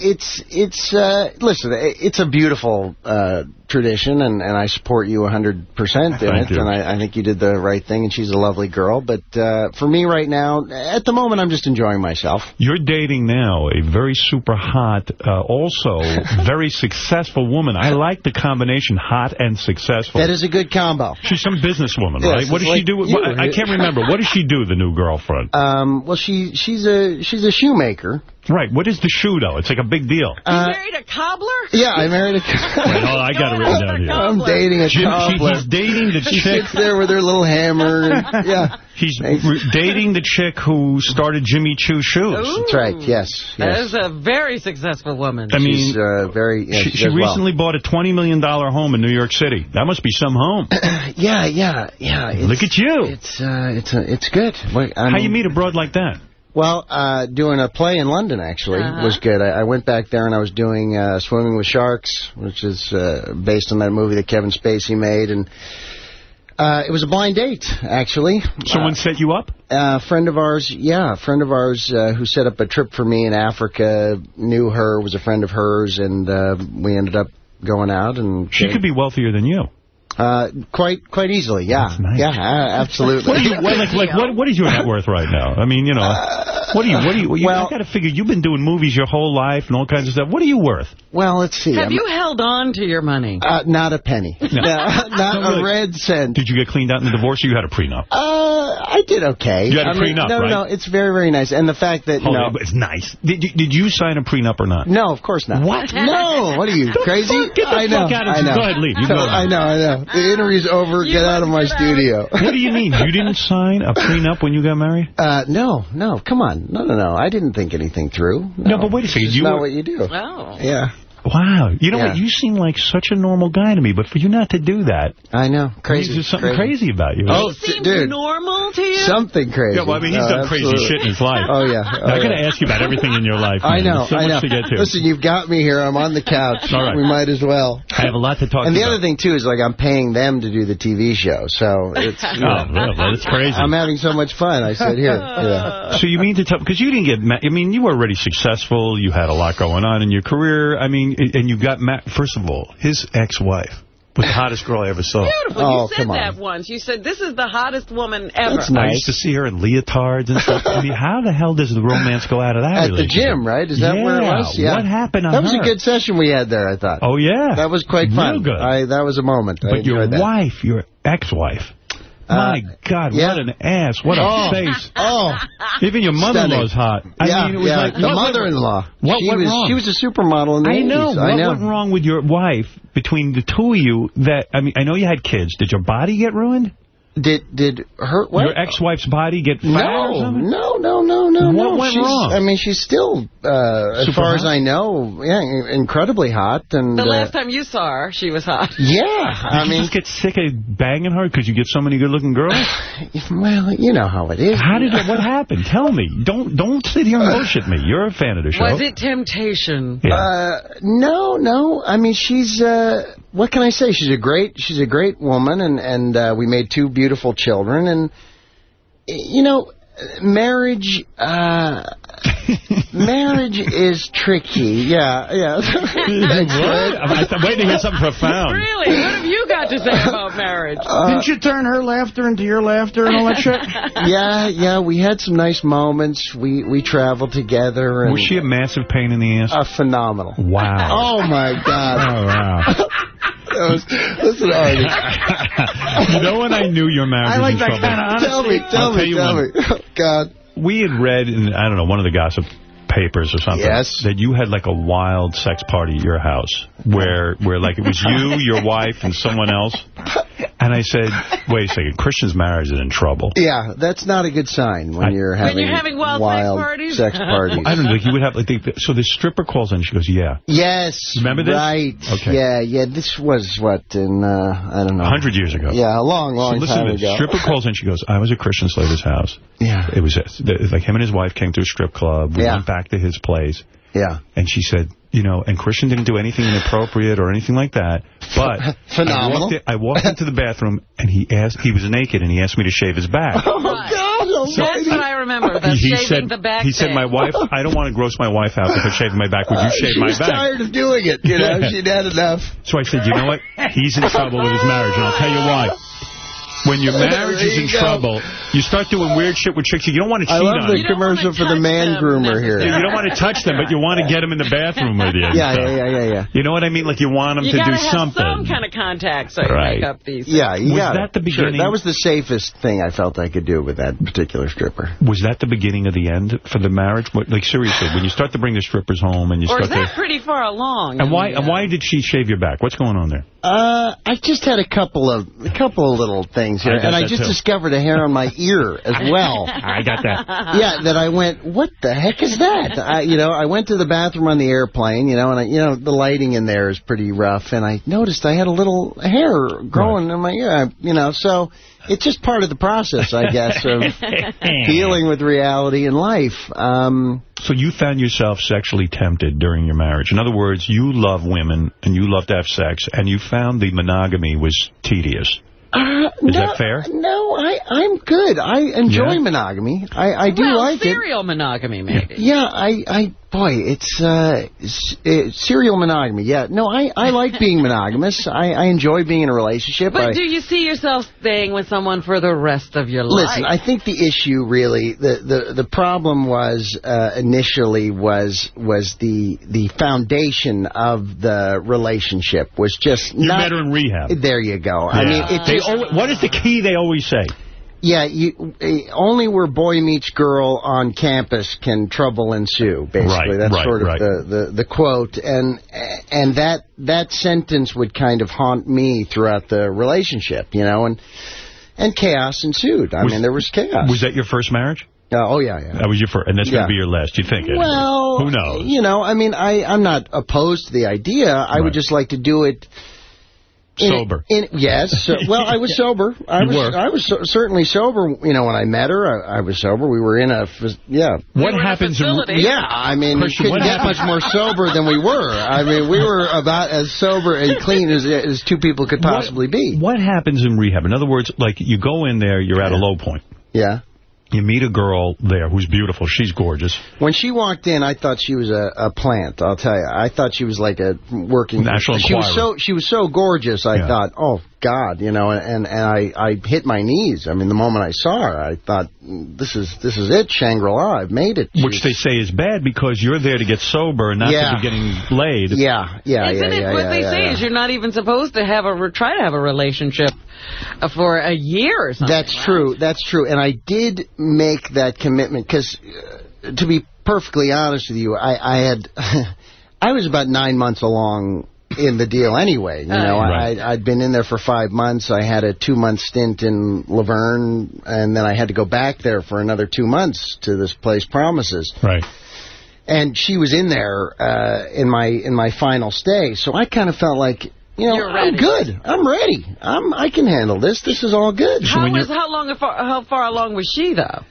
it's it's uh, listen, it's a beautiful uh, tradition, and, and I support you 100% in Thank it, you. and I, I think you did the right thing, and she's a lovely girl. But uh, for me right now, at the moment, I'm just enjoying myself. You're dating now a very super hot, uh, also <laughs> very successful woman. I like the combination hot and successful. That is a good combo. She's some businesswoman, Yes, right? What does she do? What- I can't remember. What does she do, the new girlfriend? Um, well, she she's a she's a shoemaker. Right. What is the shoe, though? It's like a big deal. You Uh, married a cobbler? yeah, I married a. Wait, hold on, I got it written down here. I'm dating a She, she, cobbler. he's dating the <laughs> She chick. sits there with her little hammer. And, yeah, He's dating the chick who started Jimmy Choo shoes. Ooh. that's right. Yes, That yes. is a very successful woman. I mean, She's uh, very. Yeah, she, she she does well. recently bought a $20 million home in New York City. That must be some home. <clears throat> Yeah, yeah, yeah. It's, Look at you. It's uh, it's uh, it's good. Wait, How mean- you meet a broad like that? Well, uh, doing a play in London actually Uh-huh. was good. I, I went back there and I was doing uh, Swimming with Sharks, which is uh, based on that movie that Kevin Spacey made, and uh, it was a blind date actually. Someone set you up? Uh, a friend of ours, yeah, a friend of ours uh, who set up a trip for me in Africa knew her, was a friend of hers, and uh, we ended up going out and She could be wealthier than you. Uh, quite quite easily. Yeah, nice. yeah, uh, absolutely. What, you, what, like, like, what, what is your net worth right now? I mean, you know, what are you, what are you, you well- I got to figure, you've been doing movies your whole life and all kinds of stuff. What are you worth? Well, let's see. Have I'm- you held on to your money? Uh, not a penny. <laughs> No, <laughs> not No, really. a red cent. Did you get cleaned out in the divorce or you had a prenup? Uh, I I did okay. You had a I mean, prenup, no, right? No, no, it's very, very nice. And the fact that, you Hold know... on, it's nice. Did you, did you sign a prenup or not? No, of course not. What? No, what are you, crazy? Get the I know, fuck out of I here. know. Go ahead, leave. You So, go I know, I know. The interview's over. You Get out of my must studio. What do you mean? You didn't <laughs> sign a prenup when you got married? Uh, no, no, come on. No, no, no. I didn't think anything through. No, but wait a second. It's You not were- what you do. Oh. Yeah, Wow. You know Yeah. what? You seem like such a normal guy to me, but for you not to do that, I know. Crazy. there's something crazy, about you. Oh, He seems dude. normal to you? Something crazy. Yeah, well, I mean, he's No, done crazy shit in his life. Oh, yeah. Oh, I got yeah. to ask you about everything in your life. I know, There's so I know. much to get to. Listen, you've got me here. I'm on the couch. All right. We might as well. I have a lot to talk And the you other thing, too, is like I'm paying them to do the TV show. So it's, you <laughs> Oh, know, well, that's crazy. I'm having so much fun. I said, here. <laughs> Yeah. So you mean to tell, because you didn't get, ma- I mean, you were already successful, you had a lot going on in your career, I mean, and you got, Matt, first of all, his ex-wife was the hottest girl I ever saw. Beautiful. Oh, you said come on. that once. You said, this is the hottest woman ever. That's I nice. used to see her in leotards and stuff. I mean, how the hell does the romance go out of that At the gym, right? Is that yeah. where it was? Yeah. What happened on That was her? a good session we had there, I thought. Oh, yeah. That was quite fun. Real fun. good. I, that was a moment. I but your enjoyed that. wife, your ex-wife, Uh, my God, yeah. what an ass. What a Oh. face. <laughs> Oh, Even your mother-in-law's hot. I yeah, mean, it was yeah. Like, the mother-in-law. what she went was, wrong? She was a supermodel in the I 80s. know. I what know. went wrong with your wife between the two of you that, I mean, I know you had kids. Did your body get ruined? Did did her what? Your ex-wife's body get fat or no, no, no, no, no, What no. went she's, wrong? I mean, she's still, uh, as far hot? as I know, yeah, incredibly hot. And The uh, last time you saw her, she was hot. <laughs> yeah, Did I you mean, just get sick of banging her because you get so many good-looking girls? <sighs> well, you know how it is. How did it, what happened? Tell me. Don't don't sit here and bullshit me. You're a fan of the show. Was it temptation? Yeah. Uh, no, no. I mean, she's. Uh, what can I say? She's a great. She's a great woman, and and uh, we made two beautiful children. And you know, marriage. Uh, <laughs> marriage is tricky. Yeah, yeah. Thanks, <laughs> what? I'm, I'm waiting to hear something profound. Really? What have you got to say about marriage? Didn't you turn her laughter into your laughter and all that shit? <laughs> Yeah, yeah. We had some nice moments. We we traveled together. And, Was she a massive pain in the ass? uh, phenomenal? wow. Oh my God! Oh, wow. That was, listen, Artie. you know when I knew your marriage I was like that trouble? kind of honesty. Tell me, tell I'll me, you tell me. Oh, God. We had read in, I don't know, one of the gossip papers or something. Yes. That you had like a wild sex party at your house where, where like it was you, <laughs> your wife, and someone else. And I said, wait a second, Christian's marriage is in trouble. Yeah, that's not a good sign when I- you're When having, you're having wild sex parties? sex <laughs> parties. I don't know, like you would have, like, the, so the stripper calls in, and she goes, yeah. Yes. Remember this? Right. Okay. Yeah, yeah. This was, what, in, uh, I don't know. A hundred years ago. Yeah, a long, So long listen time to this. ago. Stripper calls in. She goes, I was at Christian Slater's house. Yeah. It was it was like him and his wife came to a strip club. We Yeah. went back to his place. Yeah. And she said, you know, and Christian didn't do anything inappropriate or anything like that. But Phenomenal. <laughs> I walked, in- I walked into the bathroom and he asked, he was naked and he asked me to shave his back. <laughs> Oh, my God. That's what I remember, the he shaving said, the back he said, my wife, I don't want to gross my wife out if I shave my back. Would you <laughs> shave she my was back? tired of doing it, you know. She'd had enough. So I said, you know what? He's in trouble with his marriage, and I'll tell you why. When your marriage is There in go. trouble, you start doing weird shit with chicks. You don't want to I cheat love on the them. don't commercial wanna for the man them groomer here. You don't want to touch them, but you want to get them in the bathroom with you. Yeah, stuff. yeah, yeah, yeah, yeah. You know what I mean? Like you want them You to gotta do have something. some kind of contact so you Right. make up these. Yeah, you Was that it. the Sure, beginning? that was the safest thing I felt I could do with that particular stripper. Was that the beginning of the end for the marriage? What, like seriously, when you start to bring the strippers home and you Or start is that to. pretty far along? And why? And why did she shave your back? What's going on there? Uh, I just had a couple of a couple of little things here, I and I just too. discovered a hair on my <laughs> ear as well. <laughs> I got that. yeah, that I went, what the heck is that? I, you know, I went to the bathroom on the airplane, you know, and I, you know, the lighting in there is pretty rough, and I noticed I had a little hair growing in my ear, I- you know, so it's just part of the process, I guess, of <laughs> dealing with reality in life. Um, So you found yourself sexually tempted during your marriage. In other words, you love women and you love to have sex, and you found the monogamy was tedious. Uh, Is no, that fair? No, I, I'm good. I enjoy Yeah? monogamy. I, I do well, like it. serial monogamy, maybe. Yeah, I, I, boy, it's, uh, s- uh, serial monogamy. Yeah, no, I, I like being <laughs> monogamous. I, I enjoy being in a relationship. But I, do you see yourself staying with someone for the rest of your Listen, life? Listen, I think the issue really, the, the, the problem was, uh, initially was, was the, the foundation of the relationship was just You not. met her in rehab. There you go. I Yeah. mean, it They just, al- what is the key they always say? Yeah, you, uh, only where boy meets girl on campus can trouble ensue. Basically, Right, that's right, sort of right. the, the the quote, and and that that sentence would kind of haunt me throughout the relationship, you know, and and chaos ensued. I Was- mean, there was chaos. Was that your first marriage? Uh, oh yeah, yeah. That was your first, and that's going to be your last. You think? anyway. Well, who knows? You know, I mean, I I'm not opposed to the idea. I would just like to do it. In- Sober. In, yes. so- <laughs> well, I was sober. I You was. were. I was so, certainly sober. You know, when I met her, I, I was sober. We were in a. phys- Yeah. What were in a happens? Yeah, I mean, Christian, you couldn't get happens- much more sober than we were. I mean, we were about as sober and clean as, as two people could possibly be. What happens in rehab? In other words, like you go in there, you're at a low point. Yeah. You meet a girl there who's beautiful. She's gorgeous. When she walked in, I thought she was a, a plant. I'll tell you, I thought she was like a working. National She was so she was so gorgeous. I Yeah. thought, oh God, you know, and and I I hit my knees. I mean, the moment I saw her, I thought, this is this is it, Shangri La. I've made it. Which they say is bad because you're there to get sober and not Yeah. to be getting laid. Yeah, yeah, Isn't yeah, it yeah, what yeah, they yeah, say yeah. is you're not even supposed to have a re- try to have a relationship for a year or something? That's true. That's true. And I did make that commitment because, uh, to be perfectly honest with you, I, I had, <laughs> I was about nine months along in the deal anyway. You Oh, know. Right. I, I'd been in there for five months. I had a two-month stint in La Verne, and then I had to go back there for another two months to this place, Promises. Right. And she was in there uh, in my in my final stay, so I kind of felt like. You know, You're I'm ready. good. I'm ready. I'm. I can handle this. This is all good. How, when was, you're- how long? Far, how far along was she though?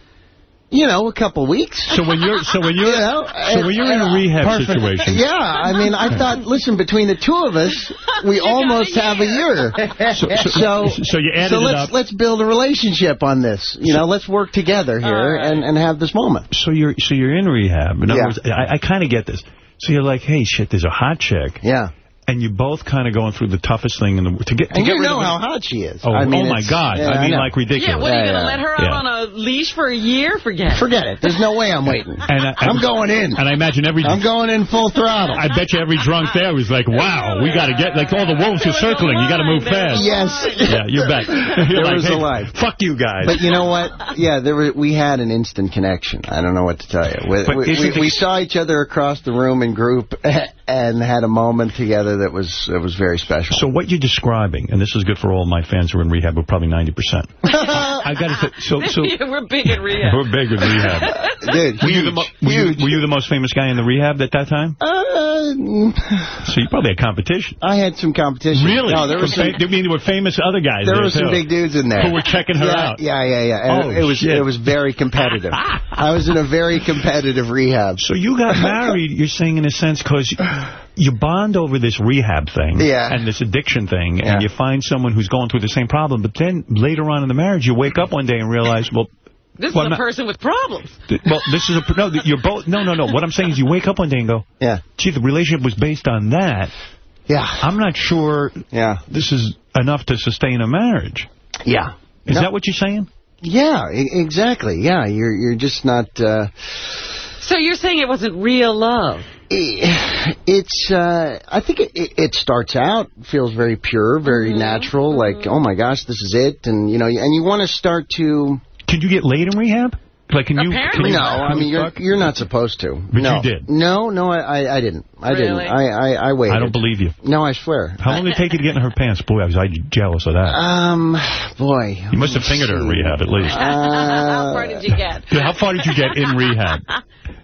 You know, a couple weeks. So when you're so when <laughs> you're You know, so when you're in a uh, rehab situation, Yeah, I mean, I thought, listen, between the two of us, <laughs> we almost a have a year. So- <laughs> So, so you added so it let's up. let's build a relationship on this. You know, let's work together here All right. and, and have this moment. so you're so you're in rehab. In other Yeah. words, I, I kind of get this. So you're like, hey, shit, there's a hot chick, Yeah, and you both kind of going through the toughest thing in the to get to and get you rid know of how hot she is. Oh, I mean, oh my God! yeah, I mean, know. like ridiculous. Yeah, what are you going to let her Yeah. out on a leash for a year? Forget. it. Forget it. There's no way I'm waiting. <laughs> And I, I'm going in. And I imagine every I'm going in full throttle. I bet you every drunk there was like, wow, we got to get, like all the wolves are circling. You got to move fast. Yes. Yeah, you're back. <laughs> You're There like, was hey, a line. Fuck you guys. But you know what? Yeah, there were, we had an instant connection. I don't know what to tell you. We, But we, we, saw each other across the room in group <laughs> and had a moment together that was that was very special. So what you're describing, and this is good for all my fans who are in rehab, but probably 90%. <laughs> I got to say, so, so We're big in rehab. we're big in rehab. <laughs> Dude, Were you, the were, you, were you the most famous guy in the rehab at that time? Uh, So you probably had competition. I had some competition. Really? No, there was some, I mean, there were famous other guys there there, were some too. big dudes in there Who were checking her yeah, out. Yeah, yeah, yeah. And Oh, it was shit. it was very competitive. <laughs> I was in a very competitive rehab. So you got married, you're saying, in a sense, because you bond over this rehab thing Yeah. and this addiction thing, Yeah. and you find someone who's going through the same problem, but then later on in the marriage, you wake up one day and realize, well, This Well, is a not- person with problems. th- well, this is a, no, you're both, no, no, no. What I'm saying is you wake up one day and go, Yeah, gee, the relationship was based on that. yeah, I'm not sure yeah, this is enough to sustain a marriage. yeah. Is No. that what you're saying? Yeah, e- exactly. Yeah, you're you're just not. Uh, So you're saying it wasn't real love? <sighs> it's uh I think it, it it starts out feels very pure, very natural, like oh my gosh, this is it, and you know, and you want to start to. Can you get laid in rehab? Like, can you? Apparently. Can you No, I mean you're fuck? you're not supposed to. But no. you did. No, no, I I, I didn't. I didn't. I I I waited. I don't believe you. No, I swear. How long did it take you to get in her pants? Boy, I was I jealous of that. Um, boy. You must have fingered her in rehab, at least. <laughs> How far did you get? Dude, How far did you get in rehab? <laughs>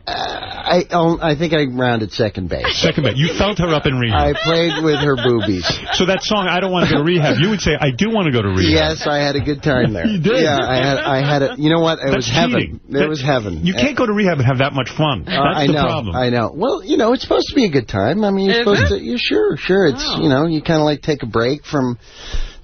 I oh, I think I rounded second base. Second base. You felt her up in rehab. I played with her boobies. So that song, I don't want to go to rehab, you would say, I do want to go to rehab. Yes, I had a good time there. <laughs> You did? Yeah, I had I had a. You know what? It That's was heaven. cheating. It That- was heaven. You can't go to rehab and have that much fun. That's Uh, I the know, problem. I know. Well, you know, it's supposed to be a good time. I mean, you're Is supposed it? to. You sure, sure. It's Oh. you know, you kind of like take a break from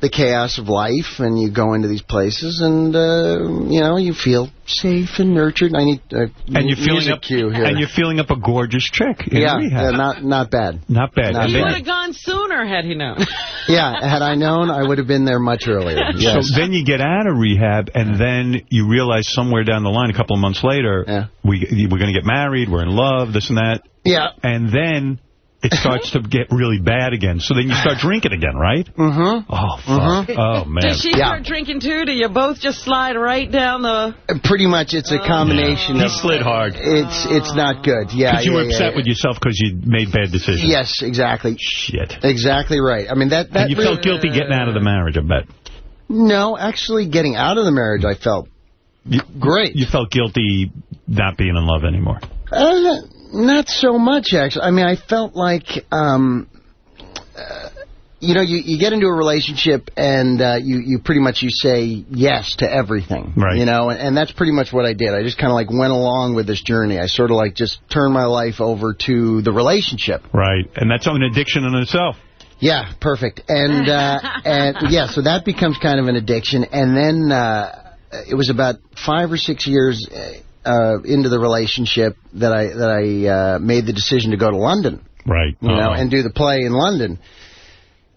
the chaos of life, and you go into these places, and uh, you know, you feel safe and nurtured. I need a and you're feeling up, here. and you're filling up a gorgeous chick in yeah, rehab. yeah, not not bad. Not bad. Not And He then- would have gone sooner had he known. <laughs> Yeah, had I known, I would have been there much earlier. <laughs> Yes. So then you get out of rehab, and then you realize somewhere down the line, a couple of months later, Yeah. we, we're going to get married, we're in love, this and that. Yeah. And then it starts to get really bad again. So then you start drinking again, right? <laughs> Mm-hmm. Oh, fuck. Oh, man. Does she start drinking too? Do you both just slide right down the... Pretty much, it's a combination He of... slid hard. It's it's not good. Yeah, Because you yeah, were upset yeah. with yourself because you made bad decisions. Yes, exactly. Shit. Exactly right. I mean, that... that And you really- felt guilty getting out of the marriage, I bet. No, actually, getting out of the marriage, I felt great. You felt guilty not being in love anymore. Uh, not so much, actually. I mean, I felt like, um, uh, you know, you, you get into a relationship and uh, you, you pretty much you say yes to everything. Right. You know, and, and that's pretty much what I did. I just kind of like went along with this journey. I sort of like just turned my life over to the relationship. Right. And that's an addiction in itself. Yeah, perfect. And uh, <laughs> and yeah, so that becomes kind of an addiction. And then uh, it was about five or six years uh, into the relationship that I that I uh, made the decision to go to London. Right. You know, Uh-oh. and do the play in London.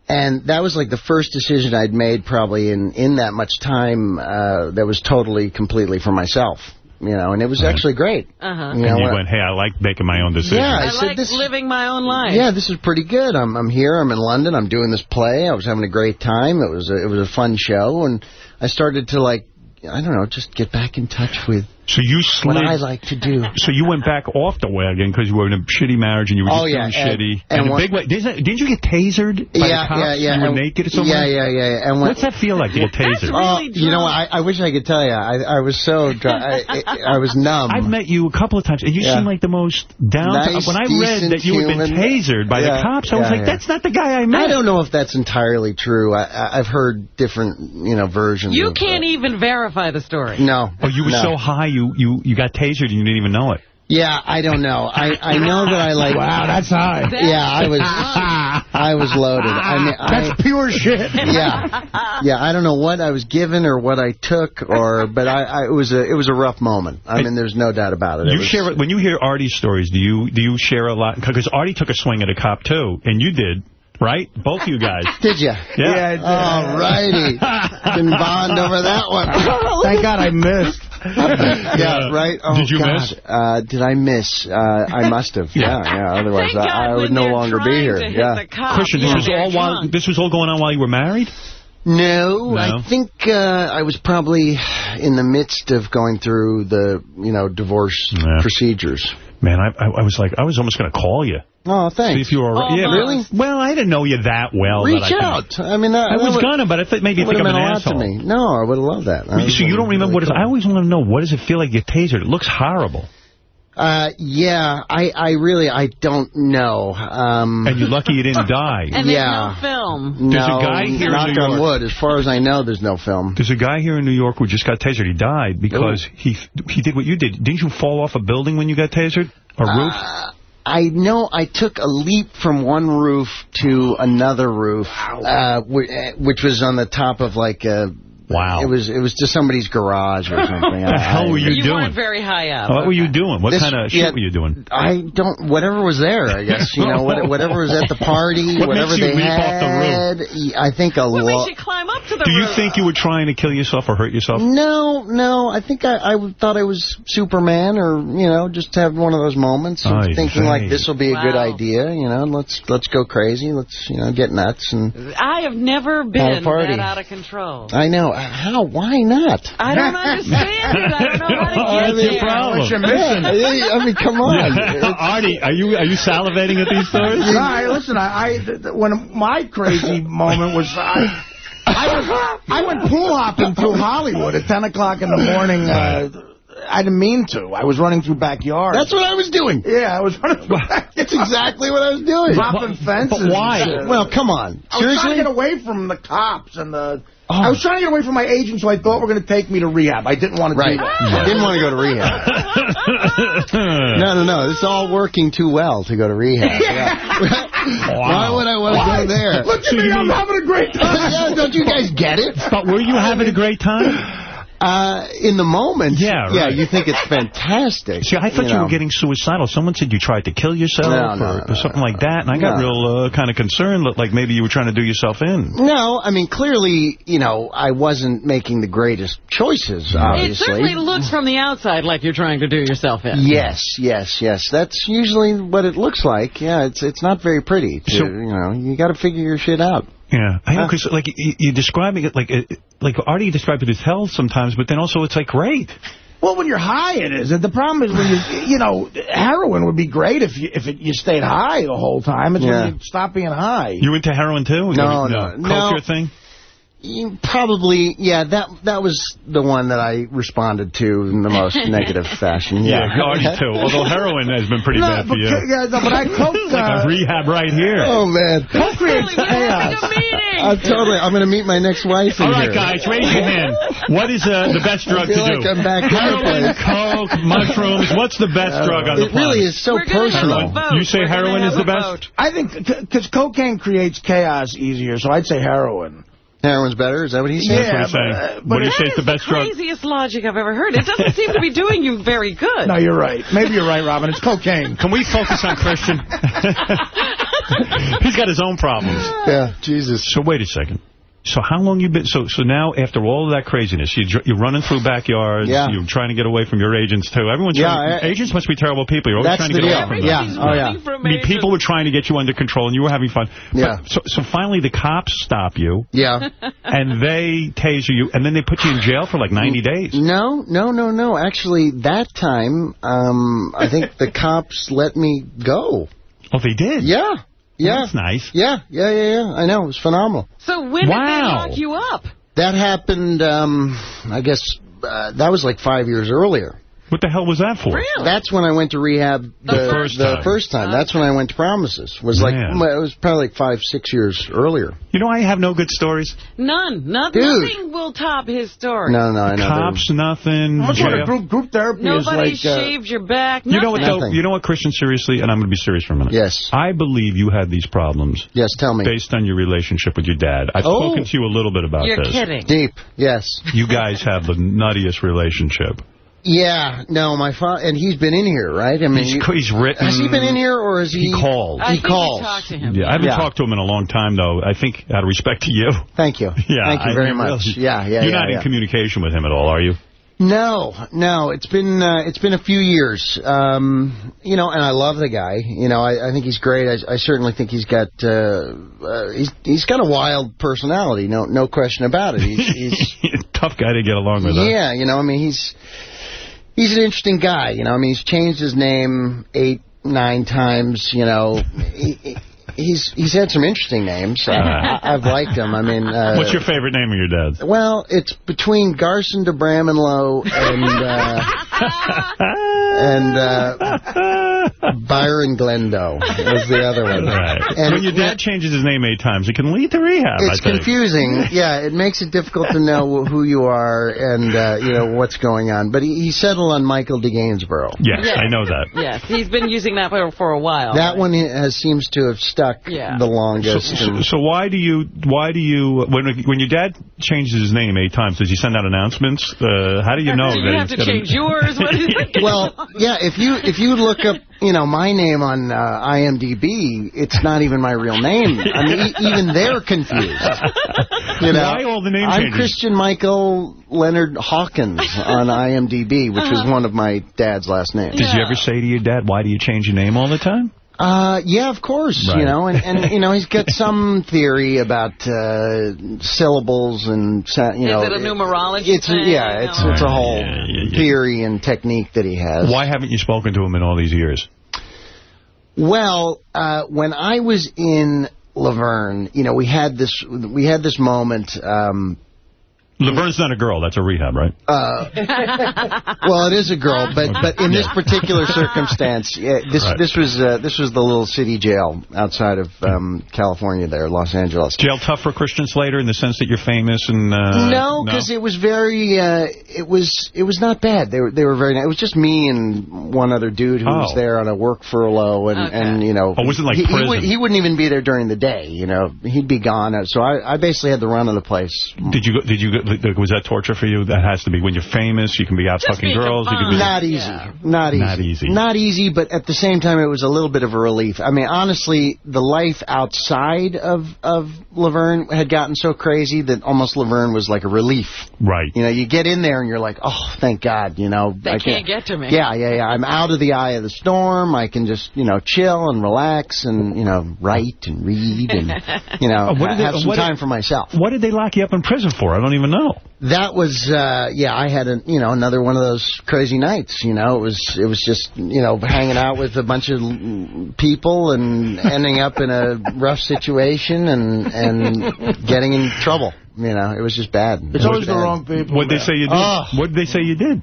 And that was like the first decision I'd made probably in in that much time uh, that was totally completely for myself. You know, and it was actually great. Uh-huh. You know, and you went, hey, I like making my own decisions. Yeah, I, I said like this- living my own life. yeah, this is pretty good. I'm I'm here. I'm in London. I'm doing this play. I was having a great time. It was a, it was a fun show, and I started to like I don't know, just get back in touch with So you slid. what I like to do. So you went back off the wagon because you were in a shitty marriage and you were just Oh, yeah, doing and- shitty. and And, a one- big way. Didn't, didn't you get tasered by yeah, the cops? yeah, yeah. You were and- naked somewhere? Yeah, yeah, yeah. yeah. And when, What's that feel like to get <laughs> tasered? Oh, you know, what? I, I wish I could tell you. I, I was so dry. I, I, I was numb. I've met you a couple of times, and you Yeah. seem like the most down. Nice, when I read that you had been human. tasered by Yeah, the cops, I was like, yeah. that's not the guy I met. I don't know if that's entirely true. I, I, I've heard different, you know, versions. You of, can't even verify the story. No. Oh, you were no. so high, you, you, you got tasered and you didn't even know it. Yeah, I don't know. I, I know that I like. Wow, that's high. Yeah, I was I was loaded. I mean, I, That's pure shit. yeah, yeah. I don't know what I was given or what I took, or but I, I it was a it was a rough moment. I mean, there's no doubt about it. It You was- share when you hear Artie's stories. Do you do you share a lot? Because Artie took a swing at a cop too, and you did, right? Both of you guys. <laughs> Did you? Yeah. All righty. Can bond over that one. Thank God I missed. <laughs> yeah, right. Oh, Did you God. miss? Uh, did I miss? Uh, I must have. <laughs> Yeah, yeah. Otherwise, Thank I, I would no longer be here. to hit Yeah. the cop, Christian, this yeah, was they're all while this was all going on while you were married. No, No? I think uh, I was probably in the midst of going through the, you know, divorce Yeah. procedures. Man, I, I I was like, I was almost going to call you. Oh, See thanks. if you were Oh, yeah, really? Well, I didn't know you that well. Reach that I could- out. I mean, that, I was gonna, but I thought maybe you would think have I'm an a lot asshole. to me. No, I would have loved that. I So you don't remember what it is? I always want to know what does it feel like to get tasered? It looks horrible. Uh, yeah, I, I really, I don't know. Um, And you're lucky you didn't <laughs> die. And there's no film. no, There's a guy here in New on York- wood. As far as I know, there's no film. There's a guy here in New York who just got tasered. He died because he he did what you did. Didn't you fall off a building when you got tasered? A roof? Uh, I know I took a leap from one roof to another roof, uh, wh- uh, which was on the top of like a. Wow. It was it was to somebody's garage or <laughs> something. What the hell were you, You doing? weren't very high up. what were you doing? What This- kind of shit yeah. were you doing? I don't. Whatever was there, I guess. You know, what, whatever was at the party, What whatever makes you they leap off the had. I think a What lot. makes you climb up to the Do you roof? think you were trying to kill yourself or hurt yourself? No, no. I think I, I thought I was Superman, or you know, just have one of those moments of Ay, thinking vey. like this will be a good idea. You know, let's let's go crazy. Let's you know get nuts and. I have never been that out of control. I know how. Why not? I don't <laughs> understand it. I don't know how to Oh, get that's your there. problem. What you're missing. <laughs> Yeah, I mean, come on. <laughs> Artie, are you are you salivating at these stories? No, I, listen, I, I th- th- when my crazy moment was I, I was I went pool hopping through Hollywood at 10 o'clock in the morning. Uh, I didn't mean to. I was running through backyards. That's what I was doing. yeah, I was running through <laughs> backyards. That's exactly what I was doing. Hopping fences. but why? Well, come on. I was trying to get away from the cops and the... Oh. I was trying to get away from my agents who I thought were going to take me to rehab. I didn't want to Right. do that. I didn't want to go to rehab. <laughs> No, no, no. It's all working too well to go to rehab. Yeah. <laughs> Why would I want to go there? Look at me, I'm having a great time. Yeah, don't you guys get it? But were you having a great time? Uh, in the moment, Yeah, yeah, right. you think it's fantastic. See, I thought you, know. were getting suicidal. Someone said you tried to kill yourself No, no, or, no, or something like that, and I got No. real uh, kind of concerned, that, like maybe you were trying to do yourself in. No, I mean, clearly, you know, I wasn't making the greatest choices, It obviously. certainly looks from the outside like you're trying to do yourself in. Yes, yes, yes. That's usually what it looks like. Yeah, it's it's not very pretty. To, So- you know, you got to figure your shit out. Yeah, I know, because like you, you're describing it like like Artie described it as hell sometimes, but then also it's like great. Well, when you're high, it is. And the problem is when you, you know, heroin would be great if you if it, you stayed high the whole time. It's Yeah. when you stop being high. You into heroin too? No, You- no, no. Culture thing? You probably, yeah. That that was the one that I responded to in the most <laughs> negative fashion. Yeah, Artie too. <laughs> Although heroin has been pretty No, bad for you. yeah, no, but I <laughs> coke. A Uh, rehab right here. Oh man, coke creates chaos. a meeting. I'm totally. I'm going to meet my next wife in All right, here. guys, raise your hand. What is uh, the best drug I feel to like do? I'm back heroin, coke, mushrooms. What's the best drug on the planet? It really is so We're personal. have a vote. You say We're gonna heroin is the best? vote. I think because cocaine creates chaos easier, so I'd say heroin. Heroin's better. Is that what he's saying? Yeah, That's what he's but, saying. uh, What do you but say That is the is best drug? craziest logic I've ever heard. It doesn't seem to be doing you very good. No, you're right. Maybe you're right, Robin. It's cocaine. Can we focus on Christian? <laughs> <laughs> He's got his own problems. Yeah, Jesus. So wait a second. So how long you been? So so now after all of that craziness, you you're running through backyards. Yeah. You're trying to get away from your agents too. Everyone's Yeah, trying, I- agents must be terrible people. You're always trying to the get away from them. Yeah. Oh yeah. I mean, people were trying to get you under control, and you were having fun. But- Yeah. so, so finally, the cops stop you, Yeah. <laughs> and they taser you, and then they put you in jail for like 90 days. No, no, no, no. Actually, that time, um, I think the cops let me go. Oh, they did? Yeah. Yeah. That's nice. Yeah, yeah, yeah, yeah. I know. It was phenomenal. So when Wow. did they lock you up? That happened, um, I guess, uh, that was like five years earlier. What the hell was that for? Really? That's when I went to rehab the, The first the time. first time. That's when I went to Promises. Was like Man. it was probably like five, six years earlier. You know, I have no good stories. None. No, Dude. nothing will top his story. No, no, I know. Cops, nothing. That's what a group group therapy Nobody is like. Uh, shaved your back. You know what, though? Nothing. You know what, Christian, seriously, and I'm going to be serious for a minute. Yes. I believe you had these problems Yes, tell me. based on your relationship with your dad. I've Oh. spoken to you a little bit about You're this. kidding. Deep. Yes. You guys have the nuttiest relationship. Yeah. No, my father, and he's been in here, right? I mean, He's, he's written. has he been in here or is he? He called. I He think calls. talked to him. Yeah, I haven't Yeah. talked to him in a long time, though. I think out of respect to you. <laughs> Thank you. Yeah, Thank you I very mean, much. really. Yeah, yeah, You're yeah, not yeah. in communication with him at all, are you? No, no, it's been uh, it's been a few years. Um, you know, and I love the guy. You know, I, I think he's great. I, I certainly think he's got uh, uh, he's he's got a wild personality. No, no question about it. He's, he's <laughs> Tough guy to get along with. huh? yeah, you know, I mean, he's he's an interesting guy. You know, I mean, he's changed his name eight, nine times. You know, he, he- he's he's had some interesting names. Uh, <laughs> I, I've liked him. I mean, uh, What's your favorite name of your dad's? well, it's between Garson de Braminlow and uh, <laughs> and uh, <laughs> Byron Glendo was the other one. Right. And when your dad changes his name eight times, it can lead to rehab, it's I think. confusing. Yeah, it makes it difficult to know who you are and uh, you know what's going on. But he, he settled on Michael de Gainsborough. Yes, Yeah. I know that. Yes, he's been using that for, for a while. That one has seems to have stuck Yeah. the longest. so, and- so why do you, why do you, when when your dad changes his name eight times, does he send out announcements? Uh, how do you <laughs> know Do that you have to gonna- change yours? What is <laughs> well, yeah. If you if you look up, you know, my name on uh, IMDb, it's not even my real name. I mean, e- even they're confused. You know, Why all the name I'm changes? Christian Michael Leonard Hawkins on <laughs> IMDb, which was one of my dad's last names. Did you ever say to your dad, why do you change your name all the time? Uh, yeah, of course. Right. You know, and, and you know, he's got <laughs> some theory about uh, syllables and sa- you Is know. it a numerology It's thing? yeah, it's it's a whole yeah, yeah, yeah. theory and technique that he has. Why haven't you spoken to him in all these years? Well, uh, when I was in La Verne, you know, we had this we had this moment. Um, La Verne's not a girl. That's a rehab, right? uh, <laughs> well, it is a girl, but but in this particular <laughs> circumstance, yeah, this Right. this was uh, this was the little city jail outside of um, California, there, Los Angeles. Jail tough for Christian Slater in the sense that you're famous and... Uh, no, because it was very, uh, it was, it was not bad. They were, they were very. nice. It was just me and one other dude who was Oh. there on a work furlough, and Okay. and you know, Oh, wasn't like he, he, prison. would, he wouldn't even be there during the day. You know, he'd be gone. So I, I basically had the run of the place. Did you go, did you go, was that torture for you? That has to be. When you're famous, you can be out Just fucking girls. You can be Not easy. Not easy. Not easy. Not easy, but at the same time, it was a little bit of a relief. I mean, honestly, the life outside of, of La Verne had gotten so crazy that almost La Verne was like a relief. Right. You know, you get in there and you're like, oh, thank God, you know. They I can't get to me. Yeah, yeah, yeah. I'm out of the eye of the storm. I can just, you know, chill and relax and, you know, write and read and, <laughs> you know, Oh, what did they- have some what did- time for myself. What did they lock you up in prison for? I don't even know. That was, uh, yeah, I had, a, you know, another one of those crazy nights, you know. It was, it was just, you know, hanging out with a bunch of people and ending up in a rough situation and, and getting in trouble. You know, it was just bad. It's was always the wrong people. What did they say you did? Oh. What did they say you did?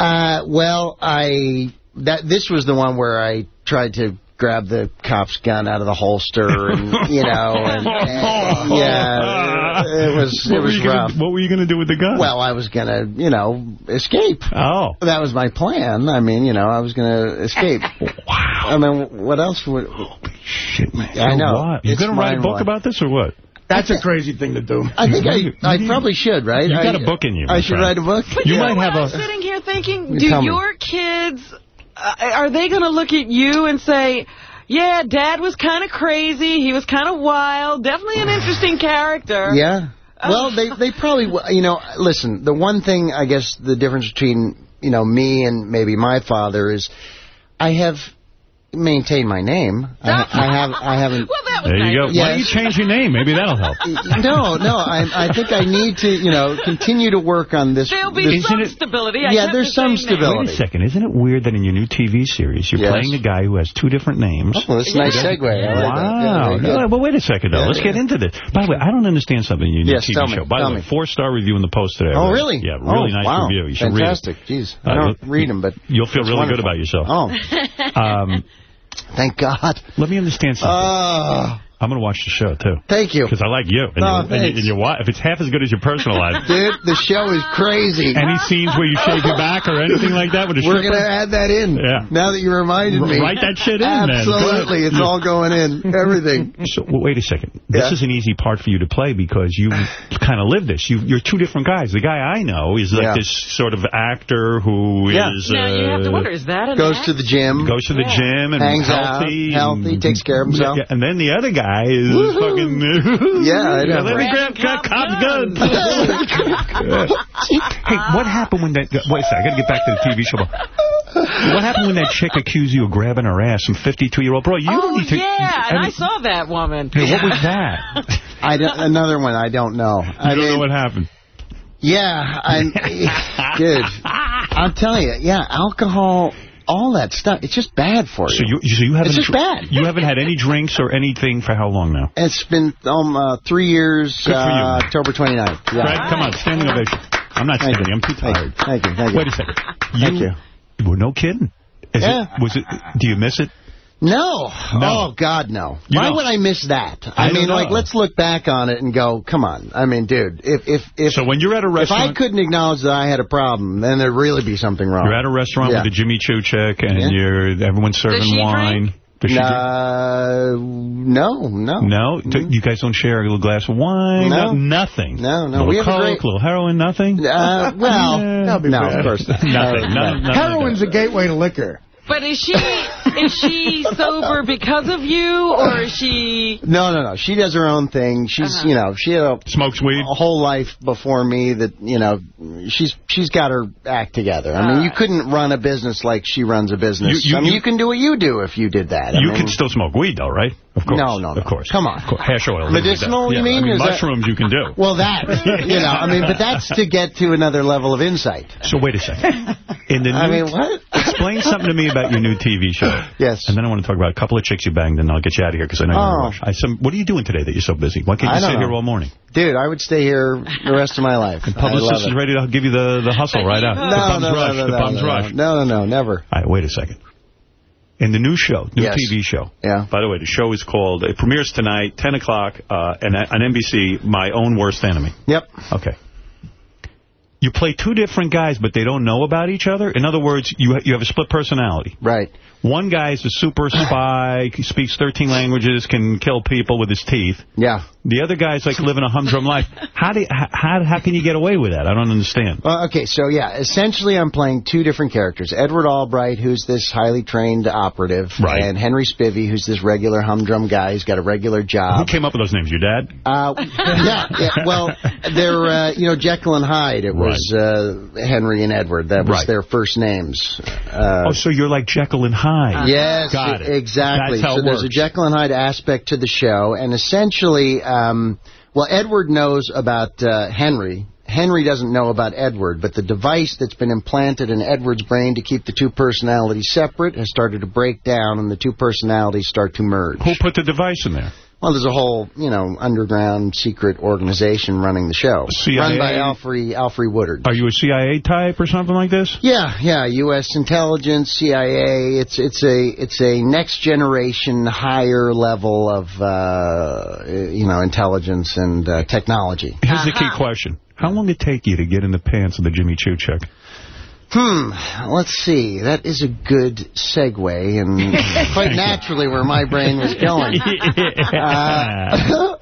Uh, well, I that this was the one where I tried to grab the cop's gun out of the holster, and you know, and, and- <laughs> yeah, it was What it were was you gonna- rough. what were you going to do with the gun? Well, I was gonna, you know, escape. Oh. That was my plan. I mean, you know, I was gonna escape. <laughs> Wow. I mean, what else would? Shit, man. I know. What? You It's going to write a book mind-blowing. about this or what? That's a crazy thing to do. I think I, I probably should, right? you got I- a book in you, I should friend. write a book. But You you, might know have what? a- I'm sitting here thinking, You do tell me. your kids, Uh, are they going to look at you and say, yeah, Dad was kind of crazy, he was kind of wild, definitely an interesting character. Yeah. Uh, well, they they probably w- you know listen. The one thing I guess the difference between you know me and maybe my father is I have maintained my name. I, I have I haven't. <laughs> Well, that was There you go. nice. Why don't you change your name? Maybe that'll help. <laughs> No, no. I I think I need to you know continue to work on this. There'll be this- some it- stability. I Yeah, kept there's some same name. stability. Wait a second. Isn't it weird that in your new TV series, you're Yes. playing a guy who has two different names? Oh, that's a nice segue. I like that. Yeah, Wow. very. No, but wait a second, though. Yeah, Let's yeah. get into this. By the way, I don't understand something in your new Yes, TV tell me, show. By the way, four-star review in the Post today. Oh, really? Yeah, really oh, nice wow. review. You should Fantastic. read it. Jeez, I Uh, don't you'll- read them, but You'll feel it's really good about yourself. Oh, Um, <laughs> thank God. let me understand something. Oh, I'm going to watch the show, too. thank you. Because I like you. And, Oh, your, and, your, thanks. and your wife. If it's half as good as your personal life, <laughs> Dude, the show is crazy. any scenes where you shave your back or anything like that with a We're going to add that in. Yeah. Now that you reminded me. Write that shit in, man. Absolutely. It's all going in. Everything. <laughs> So well, wait a second. This Yeah. is an easy part for you to play because you kind of live this. You, you're two different guys. The guy I know is like Yeah. this sort of actor who is Yeah. Now you have to uh, wonder, is that an Goes act? to the gym. goes to the Yeah. gym and Hangs out, healthy, healthy, and- takes care of himself. Yeah, and then the other guy is Woohoo. fucking. Yeah, I know. Let me grab Grabbing cop, cop cop's gun. hey, what happened when that? Wait a second. I got to get back to the TV show. What happened when that chick accused you of grabbing her ass? Some 52-year-old bro. You oh, don't need to. yeah, and I mean, saw that woman. hey, what was <laughs> that? I don't, another one I don't know. I I don't mean, know what happened. yeah, I'm, <laughs> dude, I'm telling you, yeah, alcohol, all that stuff, it's just bad for So you. you, so you haven't It's just bad. You haven't had any drinks or anything for how long now? It's been um, uh, three years, Good for you. uh, October 29th. Yeah. Fred, come on, standing ovation. I'm not standing. you. I'm too tired. Thank you. Thank you. Wait a second. Thank you. Well, no kidding. Is Yeah. It, was it? Do you miss it? No. No. Oh, God, no. You Why don't? would I miss that? I I, mean, like, let's look back on it and go, come on. I mean, dude, if if if, So when you're at a restaurant... if I couldn't acknowledge that I had a problem, then there'd really be something wrong. you're at a restaurant Yeah. with a Jimmy Choo chick, and Yeah. you're everyone's serving wine. drink? Does she drink? Uh, no, no. No, D- you guys don't share a little glass of wine. No. nothing. No, no, Little we have a coke, great- little heroin, nothing. Uh, well, <laughs> Yeah. That'd be no, bad. of course not. Nothing. No, None- no. none of Heroin's a gateway to liquor. But is she is she <laughs> sober because of you, or is she... No, no, no. She does her own thing. She's, Uh-huh. you know, she had a, Smokes weed. a whole life before me that, you know, she's she's got her act together. I mean, you couldn't run a business like she runs a business. You- you- I mean, you- you can do what you do if you did that. I You mean, can still smoke weed, though, right? Of course. No, no, no. Of course. Come on. Of course. Hash oil. Medicinal, you Yeah, mean? I mean Is that- mushrooms you can do. Well, that, you know, I mean, but that's to get to another level of insight. So wait a second. In the <laughs> new, I mean, what? <laughs> Explain something to me about your new TV show. Yes. And then I want to talk about a couple of chicks you banged, and I'll get you out of here because I know you're Oh. going rush. I, some, what are you doing today that you're so busy? Why can't you don't here all morning? Dude, I would stay here the rest of my life. Love Publicist is ready to give you the, the hustle right out. No, the bum's no, rush. no, no, the no, bum's no, rush. no, no, no, never. All right, wait a second. In the new show, new Yes. TV show. Yeah. By the way, the show is called, it premieres tonight, 10 o'clock, uh, and on NBC, My Own Worst Enemy. Yep. Okay. you play two different guys, but they don't know about each other. In other words, you you have a split personality. Right. One guy is a super spy, he speaks 13 languages, can kill people with his teeth. Yeah. The other guy's like living a humdrum life. How do you, how how can you get away with that? I don't understand. Uh, okay, so yeah, essentially I'm playing two different characters. Edward Albright, who's this highly trained operative, Right. and Henry Spivey, who's this regular humdrum guy who's got a regular job. Who came up with those names? Your dad? Uh, <laughs> yeah, yeah, well, they're, uh, you know, Jekyll and Hyde. It was uh, Henry and Edward. That was Right. their first names. Uh, oh, so you're like Jekyll and Hyde. Yes, Got it. exactly. So there's a. Jekyll and Hyde aspect to the show, and essentially, um, well, Edward knows about uh, Henry. Henry doesn't know about Edward, but the device that's been implanted in Edward's brain to keep the two personalities separate has started to break down, and the two personalities start to merge. Who put the device in there? Well, there's a whole, you know, underground secret organization running the show, CIA? run by Alfre Alfre Woodard. Are you a CIA type or something like this? Yeah, yeah, U.S. intelligence, CIA. It's it's a it's a next generation, higher level of uh, you know intelligence and uh, technology. Here's the key question. How long did it take you to get in the pants of the Jimmy Choo chick? Hmm. Let's see. That is a good segue, and <laughs> quite naturally where my brain was going. <laughs> Uh,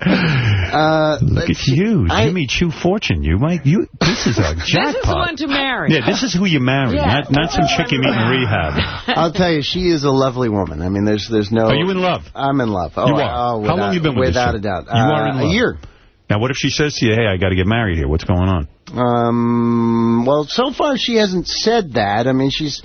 uh, Look at you, Jimmy Choo fortune. You might you. This is a <laughs> jackpot. This is jackpot. one to marry. Yeah, this is who you marry, Yeah. not not some chick you meet in rehab. I'll tell you, she is a lovely woman. I mean, there's there's no. Are you in love? I'm in love. Oh, You are. oh, How long without- you been with this Without a doubt. You are in Uh, love. A year. Now, what if she says to you, "Hey, I got to get married here. What's going on?" Um, well, so far she hasn't said that. I mean, she's,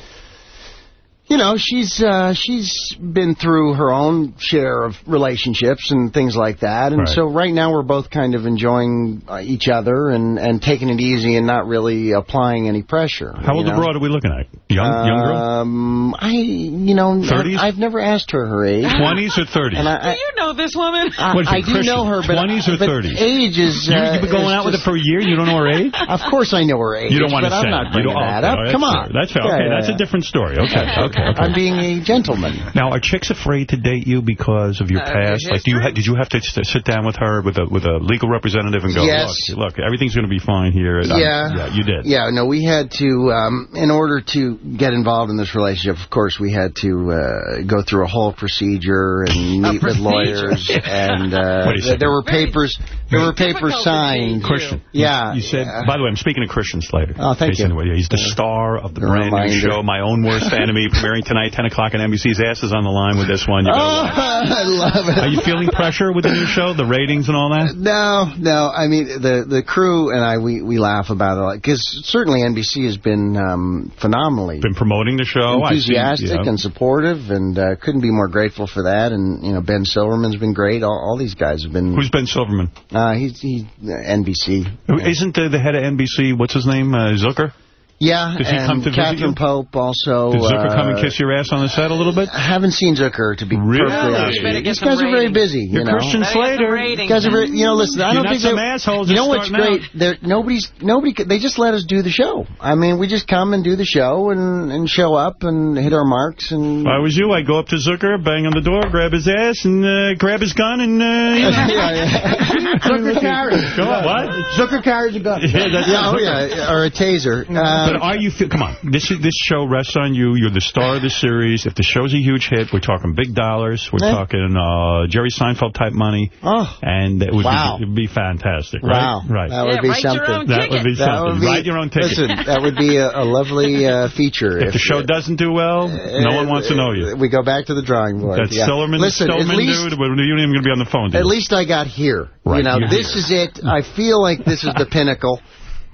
you know, she's uh, she's been through her own share of relationships and things like that, and Right. so right now we're both kind of enjoying uh, each other and and taking it easy and not really applying any pressure. How old you a know? broad are we looking at? Young, young girl? Um, I, you know, 30s? I've never asked her her age. 20s or 30s? And I, Do you know this woman? I, What is it, I do Christian? know her, but 20s or but 30s? age is. you, Uh, you've been going is out with her for a year? You don't know her age? Of course I know her age. You don't want to but say I'm it. not You bringing don't- that okay, up. that's Come fair. on. That's fair. Yeah, okay, yeah, that's yeah. a different story. Okay, okay, okay. I'm being a gentleman. Now, are chicks afraid to date you because of your Uh, past? Like, do you ha did you have to sit down with her with a with a legal representative and go, Yes. look, look, everything's going to be fine here? Um, Yeah. yeah, you did. Yeah, no, we had to, um, in order to get involved in this relationship, of course, we had to uh, go through a whole procedure and <laughs> meet with lawyers, and uh, <laughs> Wait a second. there were papers, there were papers signed. change. Christian. Yeah, You said, yeah. by the way, I'm speaking to Christian Slater. Oh, thank Basically, you. yeah, He's the star of the A brand new show, My Own Worst <laughs> Enemy, premiering tonight, 10 o'clock on NBC's Ass is on the line with this one. You Oh. <laughs> I love it. Are you feeling pressure with the new show, the ratings and all that? No, no. I mean, the the crew and I, we, we laugh about it a lot because certainly NBC has been um, phenomenally Been promoting the show. See, enthusiastic yeah. and supportive, and uh, couldn't be more grateful for that. And you know, Ben Silverman's been great. All, all these guys have been. Who's Ben Silverman? Uh, he's he's uh, NBC. Isn't the, the head of NBC, what's his name, uh, Zucker? Yeah, Does he come to visit Catherine you? Pope also. Did Zucker come and uh, kiss your ass on the set a little bit? I haven't seen Zucker to be Really? perfectly honest You with better you. get These some guys are very busy. You're know? Christian Better get some Slater. ratings. Guys are very, you know, listen. I You're don't not think some they- assholes You know what's great? Nobody's nobody. They just let us do the show. I mean, we just come and do the show and and show up and hit our marks and. If I was you, I'd go up to Zucker, bang on the door, grab his ass, and uh, grab his gun, and uh, <laughs> yeah, yeah. <laughs> Zucker carries. Go on, what? Zucker carries a gun. <laughs> Yeah, that's Yeah, oh yeah, or a taser. But Are you? Come on, this is this show rests on you. You're the star of the series. If the show's a huge hit, we're talking big dollars. We're Yeah. talking uh, Jerry Seinfeld type money, oh, and it would Wow. be, it'd be fantastic. Right? wow, Right. That Yeah, would be write something. that would be. That something. would be, Write your own ticket. Listen, that would be a, a lovely uh, feature. if the show doesn't do well, no one wants to know you. We go back to the drawing board. That yeah. Silverman, Listen, at Stillman least, dude, we're not even going to be on the phone. dude. At least I got here. Right, You know, you're this here. is it. I feel like this is the <laughs> pinnacle.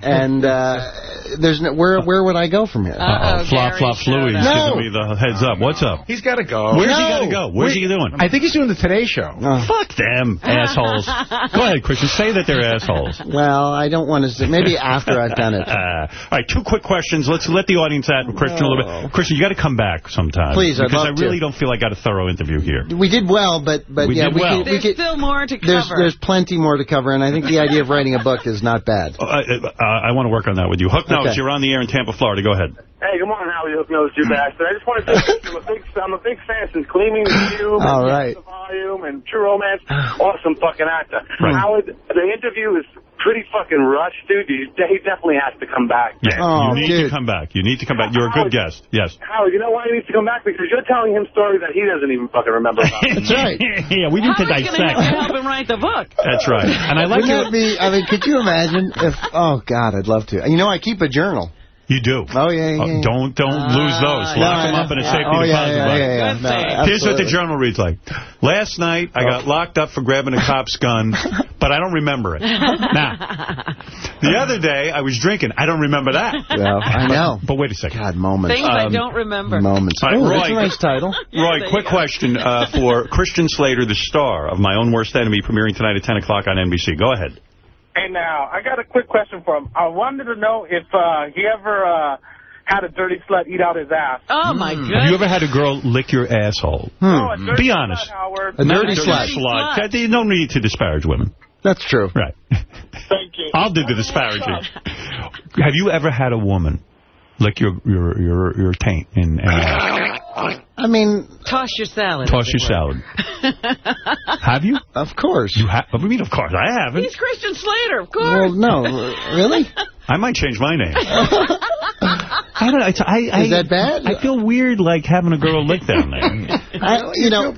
And uh, there's no, where where would I go from here? Uh-oh, Flop Gary Flop showed Louie is up. giving me the heads up. What's up? He's got to go. Where's he No. got to go? Where's Wait, he doing? I think he's doing the Today Show. Oh. Fuck them, <laughs> assholes. Go ahead, Christian. Say that they're assholes. Well, I don't want to. Say, maybe after I've done it. Uh, <laughs> all right, two quick questions. Let's let the audience at Christian a little bit. Christian, you got to come back sometime. Please, I'd because I really to. don't feel I got a thorough interview here. We did well, but but We yeah, did we well. could, we There's could, still more to cover. there's there's plenty more to cover, and I think the idea of writing a book is not bad. <laughs> Uh, uh, I want to work on that with you. Hook Notes, Okay. you're on the air in Tampa, Florida. Go ahead. Hey, good morning. How are you hook-nosed you bastard. I just want to say <laughs> I'm a big, I'm a big fan since Gleaming the Cube All and right. The Volume and True Romance. <sighs> Awesome fucking actor. Hmm. Right. Howard, the interview is pretty fucking rushed, dude. He, he definitely has to come back. Yeah, Oh, you need dude. to come back. You need to come back. You're a good guest. Yes. Howard, you know why he needs to come back? Because you're telling him stories that he doesn't even fucking remember about. <laughs> That's right. <laughs> yeah, we need How to are you going to dissect. help him write the book? That's right. And I like Wouldn't your... that be, I mean, could you imagine if, oh, God, I'd love to. You know, I keep a journal. You do. Oh, yeah, yeah. Oh, yeah. don't don't lose those. Lock I them up in a safety oh, deposit yeah, box. yeah, yeah. No. Here's what the journal reads like. Last night, I got locked up for grabbing a cop's gun, <laughs> but I don't remember it. Now, the other day, I was drinking. I don't remember that. Yeah, I know. But wait a second. God, moments. Things I Um, don't remember. Moments. All right, Roy, that's a nice title. <laughs> Roy, there quick question uh, for Christian Slater, the star of My Own Worst Enemy, premiering tonight at 10 o'clock on NBC. Go ahead. Hey, now, I got a quick question for him. I wanted to know if uh, he ever uh, had a dirty slut eat out his ass. Oh, my Have you ever had a girl lick your asshole? Oh, a dirty Be slut, honest. Howard. A Not dirty slut. slut. slut. There's no need to disparage women. That's true. Right. Thank you. I'll do the disparaging. Have you ever had a woman lick your your your, your taint and, and I mean, Toss your salad. toss your salad? <laughs> Have you? of course. You have? I mean, of course, I haven't. He's Christian Slater, of course. Well, no, uh, really? I might change my name. <laughs> I don't know. I, I, Is that bad? I feel weird, like, having a girl lick down there. I, you know,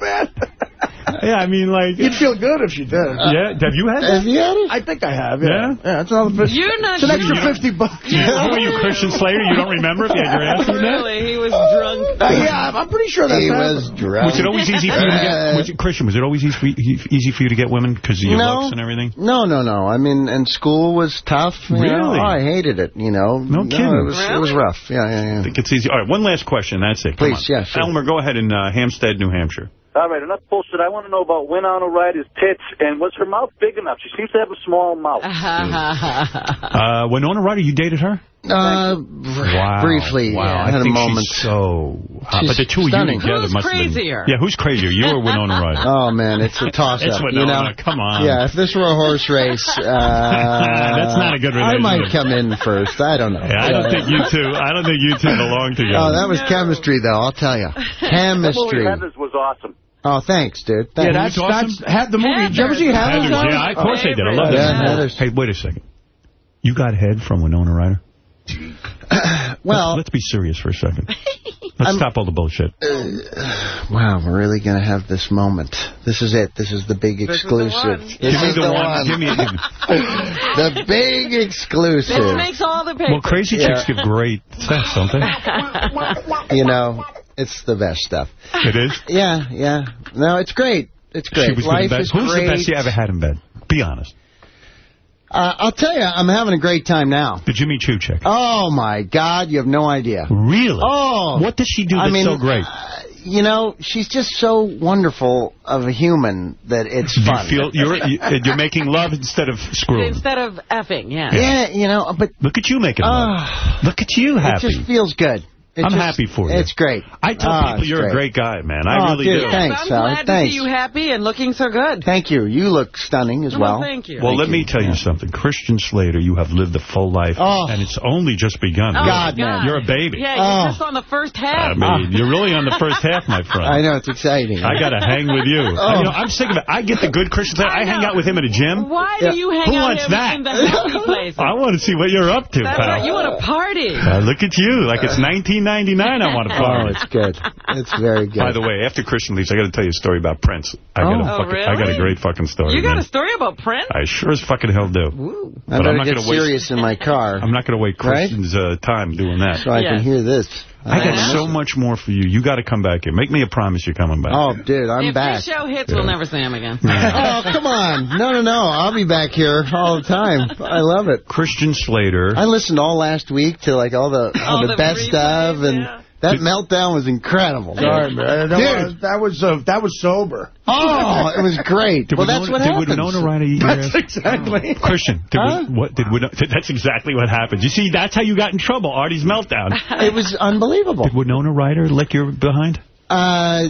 yeah, I mean, like... You'd feel good if you did. yeah, have you had have you had it? I think I have, yeah. Yeah? Yeah, it's another 50. You're not It's an extra sure. 50 bucks. Who are you, Christian Slater? You don't remember if you had your ass eaten out? Really, he was drunk. Uh, yeah, I'm- I'm pretty sure that's He happened. was drunk. Was it always easy for you to get... Was it, Christian, was it always easy for you, easy for you to get women because of your No. looks and everything? No, no, no. I mean, and school was tough. you know. Really? Oh, I hated it, you know. No kidding. it was, it was rough. Yeah, yeah, I yeah. think it's easy. All right, one last question. That's it. Come Please, on. yeah, sure. Elmer, go ahead in uh, Hampstead, New Hampshire. All right, enough bullshit. I want to know about when Winona Ryder's tits, and was her mouth big enough? She seems to have a small mouth. <laughs> Uh, Winona Ryder, you dated her? Uh, Wow. briefly, Wow. yeah, I had a moment. she's so hot. She's But the two stunning. of you together Who's must have been... Yeah, who's crazier, you or Winona Ryder? <laughs> Oh, man, it's a toss-up. It's you know? come on. Yeah, if this were a horse race, <laughs> uh, That's not a good relationship. I might come in first. I don't know. Yeah, I don't think you two. I don't think you two belong together. Oh, that was chemistry, though. I'll tell you, <laughs> chemistry. Heathers was awesome. Oh, thanks, dude. Yeah, Thanks. that's, that's, had the movie. Did you ever see Heathers. Heathers? Heathers, yeah, of course I did. I love Yeah, that. Heathers. Hey, wait a second. You got head from Winona Ryder? Well, let's, let's be serious for a second. <laughs> Let's I'm- stop all the bullshit. Uh, wow, we're really going to have this moment. This is it. This is the big is exclusive. one. This Give me is the the one. one. Give me. the <laughs> big exclusive. This makes all the papers. Well, crazy Yeah. chicks give great sex, don't? <laughs> You know, it's the best stuff. It is. Yeah, yeah. No, it's great. It's great. She was good in Life bed. is Who's great. the best you ever had in bed? Be honest. Uh, I'll tell you, I'm having a great time now. The Jimmy Choo chick. Oh, my God, you have no idea. Really? Oh. What does she do I that's mean, so great? uh, you know, she's just so wonderful of a human that it's Do you feel you're you- you're making love instead of screwing? Instead of effing, yeah. yeah, you know, but Look at you making love. uh, Look at you happy. it just feels good. It I'm just- happy for you. It's great. I tell Ah, people you're a great guy, man. I Oh, really dude, do. Yes, Thanks, I'm glad Thanks. to see you happy and looking so good. Thank you. You look stunning as well. Well, thank you. Well, Thank let you. me tell you something. Christian Slater, you have lived a full life, Oh. and it's only just begun. Oh, God, man. You're a baby. Yeah, you're Oh. just on the first half. I mean, you're really on the first half, my <laughs> friend. I know, it's exciting. I got to hang with you. <laughs> Oh. You know, I'm sick of it. I get the good Christian Slater. I, I hang out with him at a gym. Why Yeah. do you hang Who out wants him that? in the happy <laughs> place? I want to see what you're up to, That's pal. right. You want to party. Uh, look at you, like it's 1999. I want to <laughs> Oh, it's good. It's very good. By the way, after Christian leaves, I got to tell you a story about Prince. I got Oh. a Oh, fucking, I got a great fucking story. You got man. a story about Prince? I sure as fucking hell do. Ooh. I but better I'm not get gonna waste- serious in my car I'm not going to wait Right? Christian's uh, time doing that. so I Yeah. can hear this. I got Yeah. so much more for you. You got to come back here. Make me a promise you're coming back. Oh, dude, I'm if back. this show hits, we'll never see him again. <laughs> oh, come on. No, no, no. I'll be back here all the time. I love it. Christian Slater. I listened all last week to like all the all All the, the best replays, of, and yeah. That meltdown was incredible. Sorry, man. That Dude. was, that was, uh, that was sober. Oh, it was great. Did well, Winona- that's what did happens. Winona Ryder eat your ass? exactly. <laughs> Christian, did Huh? Win- what did Winona, <laughs> that's exactly what happened. You see, that's how you got in trouble. Artie's meltdown. <laughs> It was unbelievable. Did Winona Ryder lick your behind? Uh,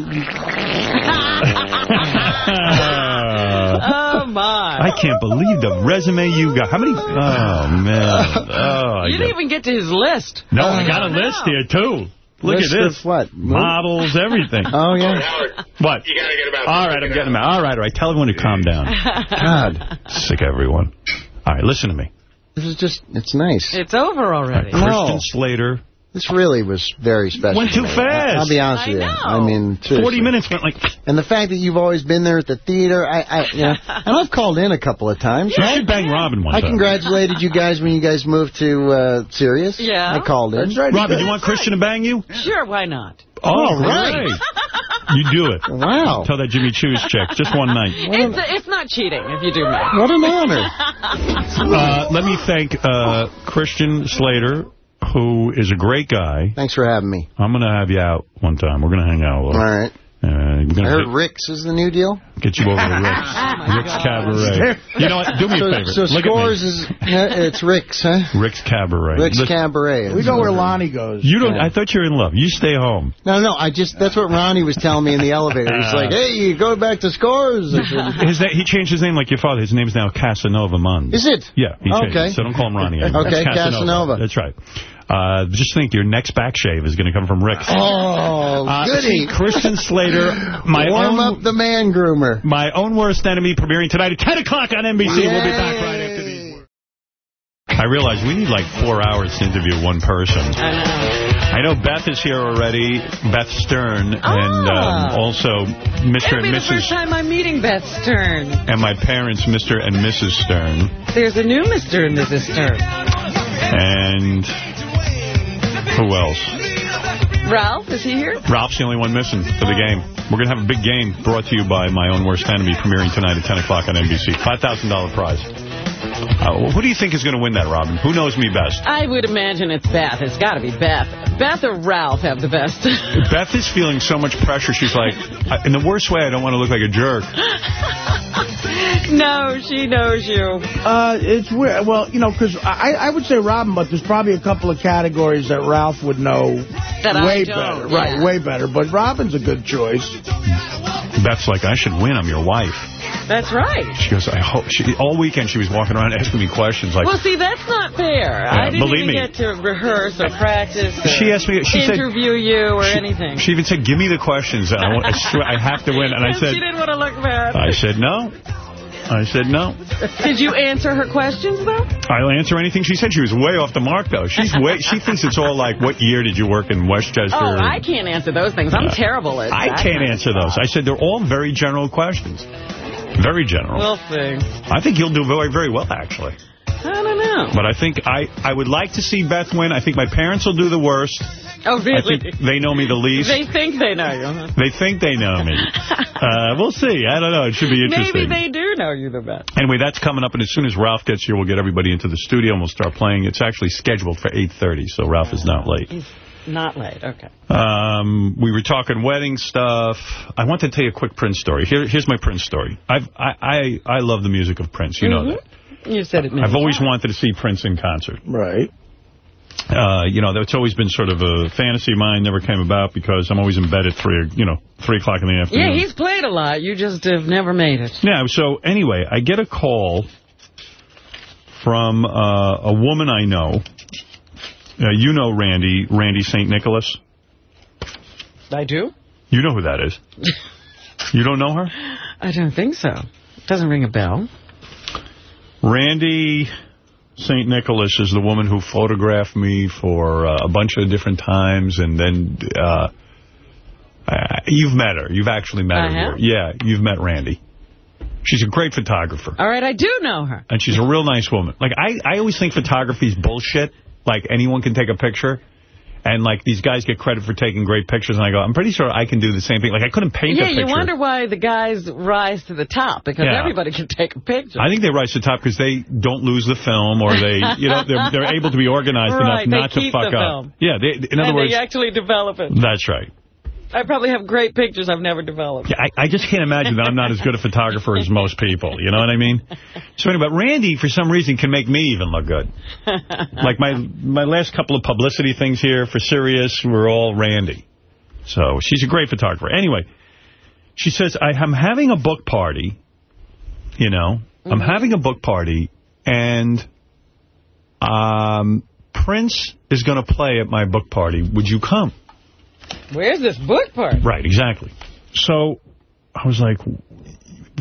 oh, my. I can't believe the resume you got. How many? Oh man. Oh, I you didn't got- even get to his list. no, I got a No. list here too. Look List at this. of what? Models, everything. <laughs> Oh, yeah. What? You gotta get about. All right, I'm getting them out. All right, all right. Tell everyone to calm down. <laughs> God. Sick everyone. All right, listen to me. This is just, it's nice. It's over already. Christian Slater. This really was very special. Went too fast. I'll be honest I with you. know. I mean, 40 minutes went like... <laughs> And the fact that you've always been there at the theater, I, I you know, <laughs> and I've called in a couple of times. You should bang Robin one I time. congratulated you guys when you guys moved to uh, Sirius. Yeah. I called in. That's right. Robin, you want Christian to bang you? Sure, why not? All right. right. <laughs> You do it. Wow. Tell that Jimmy Choo's chick. Just one night. It's, it's not cheating if you do me. What an honor. Uh, let me thank uh, Christian Slater, who is a great guy. Thanks for having me. I'm going to have you out one time. We're going to hang out a little. right. Uh, I heard Rick's is the new deal. Get you over to <laughs> Rick's. Rick's Cabaret. You know what? Do me a favor. so Look Scores at me. is, it's Rick's, huh? Rick's Cabaret. Rick's Listen, Cabaret. We know where Lonnie goes. You don't. Yeah. I thought you were in love. You stay home. No, no, I just, that's what Ronnie was telling me in the elevator. He's like, hey, you go back to Scores. I said, <laughs> His na- he changed his name like your father. His name is now Casanova Mons. Is it? Yeah. He Okay. it, So don't call him Ronnie anymore. Okay, It's Casanova. That's right. Uh, just think your next back shave is going to come from Rick's. Oh, Uh, goody. see, Christian Slater, my Warm own, up the Mangroomer. My own worst enemy, premiering tonight at 10 o'clock on NBC. We'll be back right after these words. I realize we need like four hours to interview one person. I know. I know Beth is here already, Beth Stern, and Ah. um, also Mr. It'll and be the first Mrs. time I'm meeting Beth Stern. and my parents, Mr. and Mrs. Stern. There's a new Mr. and Mrs. Stern. And who else? Ralph, is he here? Ralph's the only one missing for the game. We're going to have a big game brought to you by My Own Worst Enemy, premiering tonight at 10 o'clock on NBC. $5,000 prize. Uh, who do you think is going to win that, Robin? Who knows me best? I would imagine it's Beth. It's got to be Beth. Beth or Ralph have the best. Beth is feeling so much pressure. She's like, in the worst way, I don't want to look like a jerk. <laughs> no, she knows you. Uh, it's weird. Well, you know, because I, I would say Robin, but there's probably a couple of categories that Ralph would know That I way don't, better. yeah. Right, way better. But Robin's a good choice. Beth's like, I should win. I'm your wife. That's right. She goes, I hope. She, all weekend she was walking around asking me questions like, Well, see, that's not fair. I didn't believe even me. get to rehearse or practice or She asked me- she said- interview you or anything. she even said, give me the questions. I, want, I, swear, I have to win. And I <laughs> said she didn't want to look bad. I said, no. I said, no. Did you answer her questions, though? I'll answer anything she said. She was way off the mark, though. She's way. She thinks it's all like, what year did you work in Westchester? Oh, I can't answer those things. I'm terrible at I that can't answer those. I said they're all very general questions. Very general. We'll see. I think you'll do very, very well, actually. I don't know. But I think I, I would like to see Beth win. I think my parents will do the worst. Oh, really? think they know me the least. They think they know you. huh? They think they know me. <laughs> uh, we'll see. I don't know. It should be interesting. Maybe they do know you the best. Anyway, that's coming up, and as soon as Ralph gets here, we'll get everybody into the studio, and we'll start playing. It's actually scheduled for 8.30, so Ralph is not late. Not late. Okay. Um, we were talking wedding stuff. I want to tell you a quick Prince story. Here, here's my Prince story. I've, I, I, I love the music of Prince. You know that. You said it. many I've always times. wanted to see Prince in concert. Right. Uh, you know, that's always been sort of a fantasy of mine, never came about because I'm always in bed at 3, you know, 3 o'clock in the afternoon. Yeah, he's played a lot. You just have never made it. Yeah, so anyway, I get a call from uh, a woman I know. Uh, you know Randee, Randee St. Nicholas. I do? You know who that is. <laughs> you don't know her? I don't think so. Doesn't ring a bell. Randee St. Nicholas is the woman who photographed me for uh, a bunch of different times, and then uh, uh, you've met her. You've actually met I her have? Yeah, you've met Randee. She's a great photographer. All right, I do know her. And she's a real nice woman. Like, I, I always think photography's bullshit. Like, anyone can take a picture. And, like, these guys get credit for taking great pictures. And I go, I'm pretty sure I can do the same thing. Like, I couldn't paint yeah, a picture. Yeah, you wonder why the guys rise to the top, because Yeah. everybody can take a picture. I think they rise to the top because they don't lose the film or they, you know, they're, they're able to be organized <laughs> Right, enough not to fuck up. film. Yeah, they, in other and words, they actually develop it. that's right. I probably have great pictures I've never developed. Yeah, I, I just can't imagine that I'm not as good a photographer as most people. You know what I mean? So anyway, but Randee, for some reason, can make me even look good. like my my last couple of publicity things here for Sirius were all Randee. So she's a great photographer. Anyway, she says, I am having a book party, you know, I'm having a book party, and um, Prince is going to play at my book party. Would you come? Where's this book part? Right, exactly. So I was like,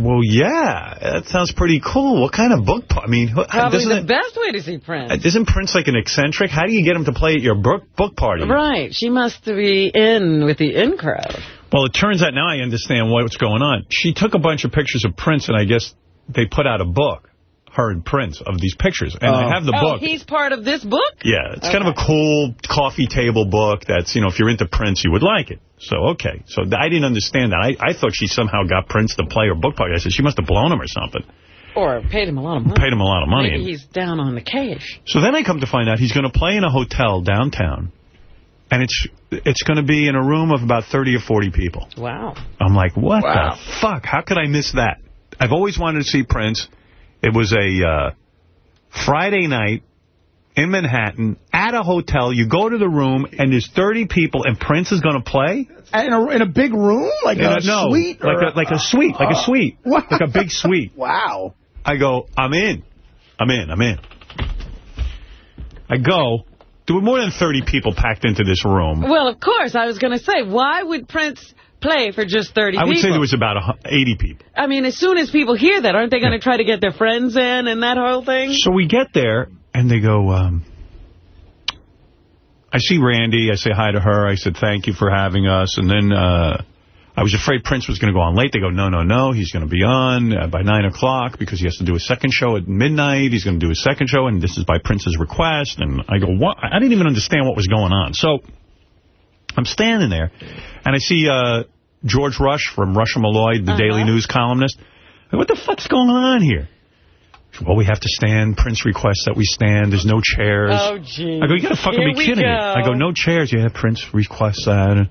well, yeah, that sounds pretty cool. What kind of book? I mean, Probably the it, best way to see Prince. Uh, isn't Prince like an eccentric? How do you get him to play at your book, book party? Right. She must be in with the in crowd. Well, it turns out now I understand what's going on. She took a bunch of pictures of Prince, and I guess they put out a book, her and Prince, of these pictures. And I oh. have the oh, book. he's part of this book? Yeah, it's kind of a cool coffee table book that's, you know, if you're into Prince, you would like it. So, okay. So I didn't understand that. I, I thought she somehow got Prince to play her book party. I said, she must have blown him or something. Or paid him a lot of money. Paid him a lot of money. Maybe he's down on the cash. So then I come to find out he's going to play in a hotel downtown. And it's it's going to be in a room of about 30 or 40 people. Wow. I'm like, what Wow. the fuck? How could I miss that? I've always wanted to see Prince. It was a uh, Friday night in Manhattan at a hotel. You go to the room, and there's 30 people, and Prince is going to play? In a, in a big room? Like In a, a- no, suite? like or- a, like a suite, like a suite, <laughs> Wow. like a big suite. Wow. I go, I'm in. I'm in. I'm in. I go. There were more than 30 people packed into this room. Well, of course, I was going to say, why would Prince play for just 30 I would people? say there was about 80 people. I mean, as soon as people hear that, aren't they going to try to get their friends in and that whole thing? So we get there, and they go, um, I see Randee. I say hi to her. I said, thank you for having us. And then uh, I was afraid Prince was going to go on late. They go, no, no, no. He's going to be on uh, by 9 o'clock because he has to do a second show at midnight. He's going to do a second show, and this is by Prince's request. And I go, what? I didn't even understand what was going on. So I'm standing there, and I see uh, George Rush from Rush and Molloy, the Daily News columnist. I What the fuck's going on here? Well, we have to stand. Prince requests that we stand. There's no chairs. Oh, gee. I go, you got to fucking Here be kidding me. I go, no chairs. Yeah, Prince requests that.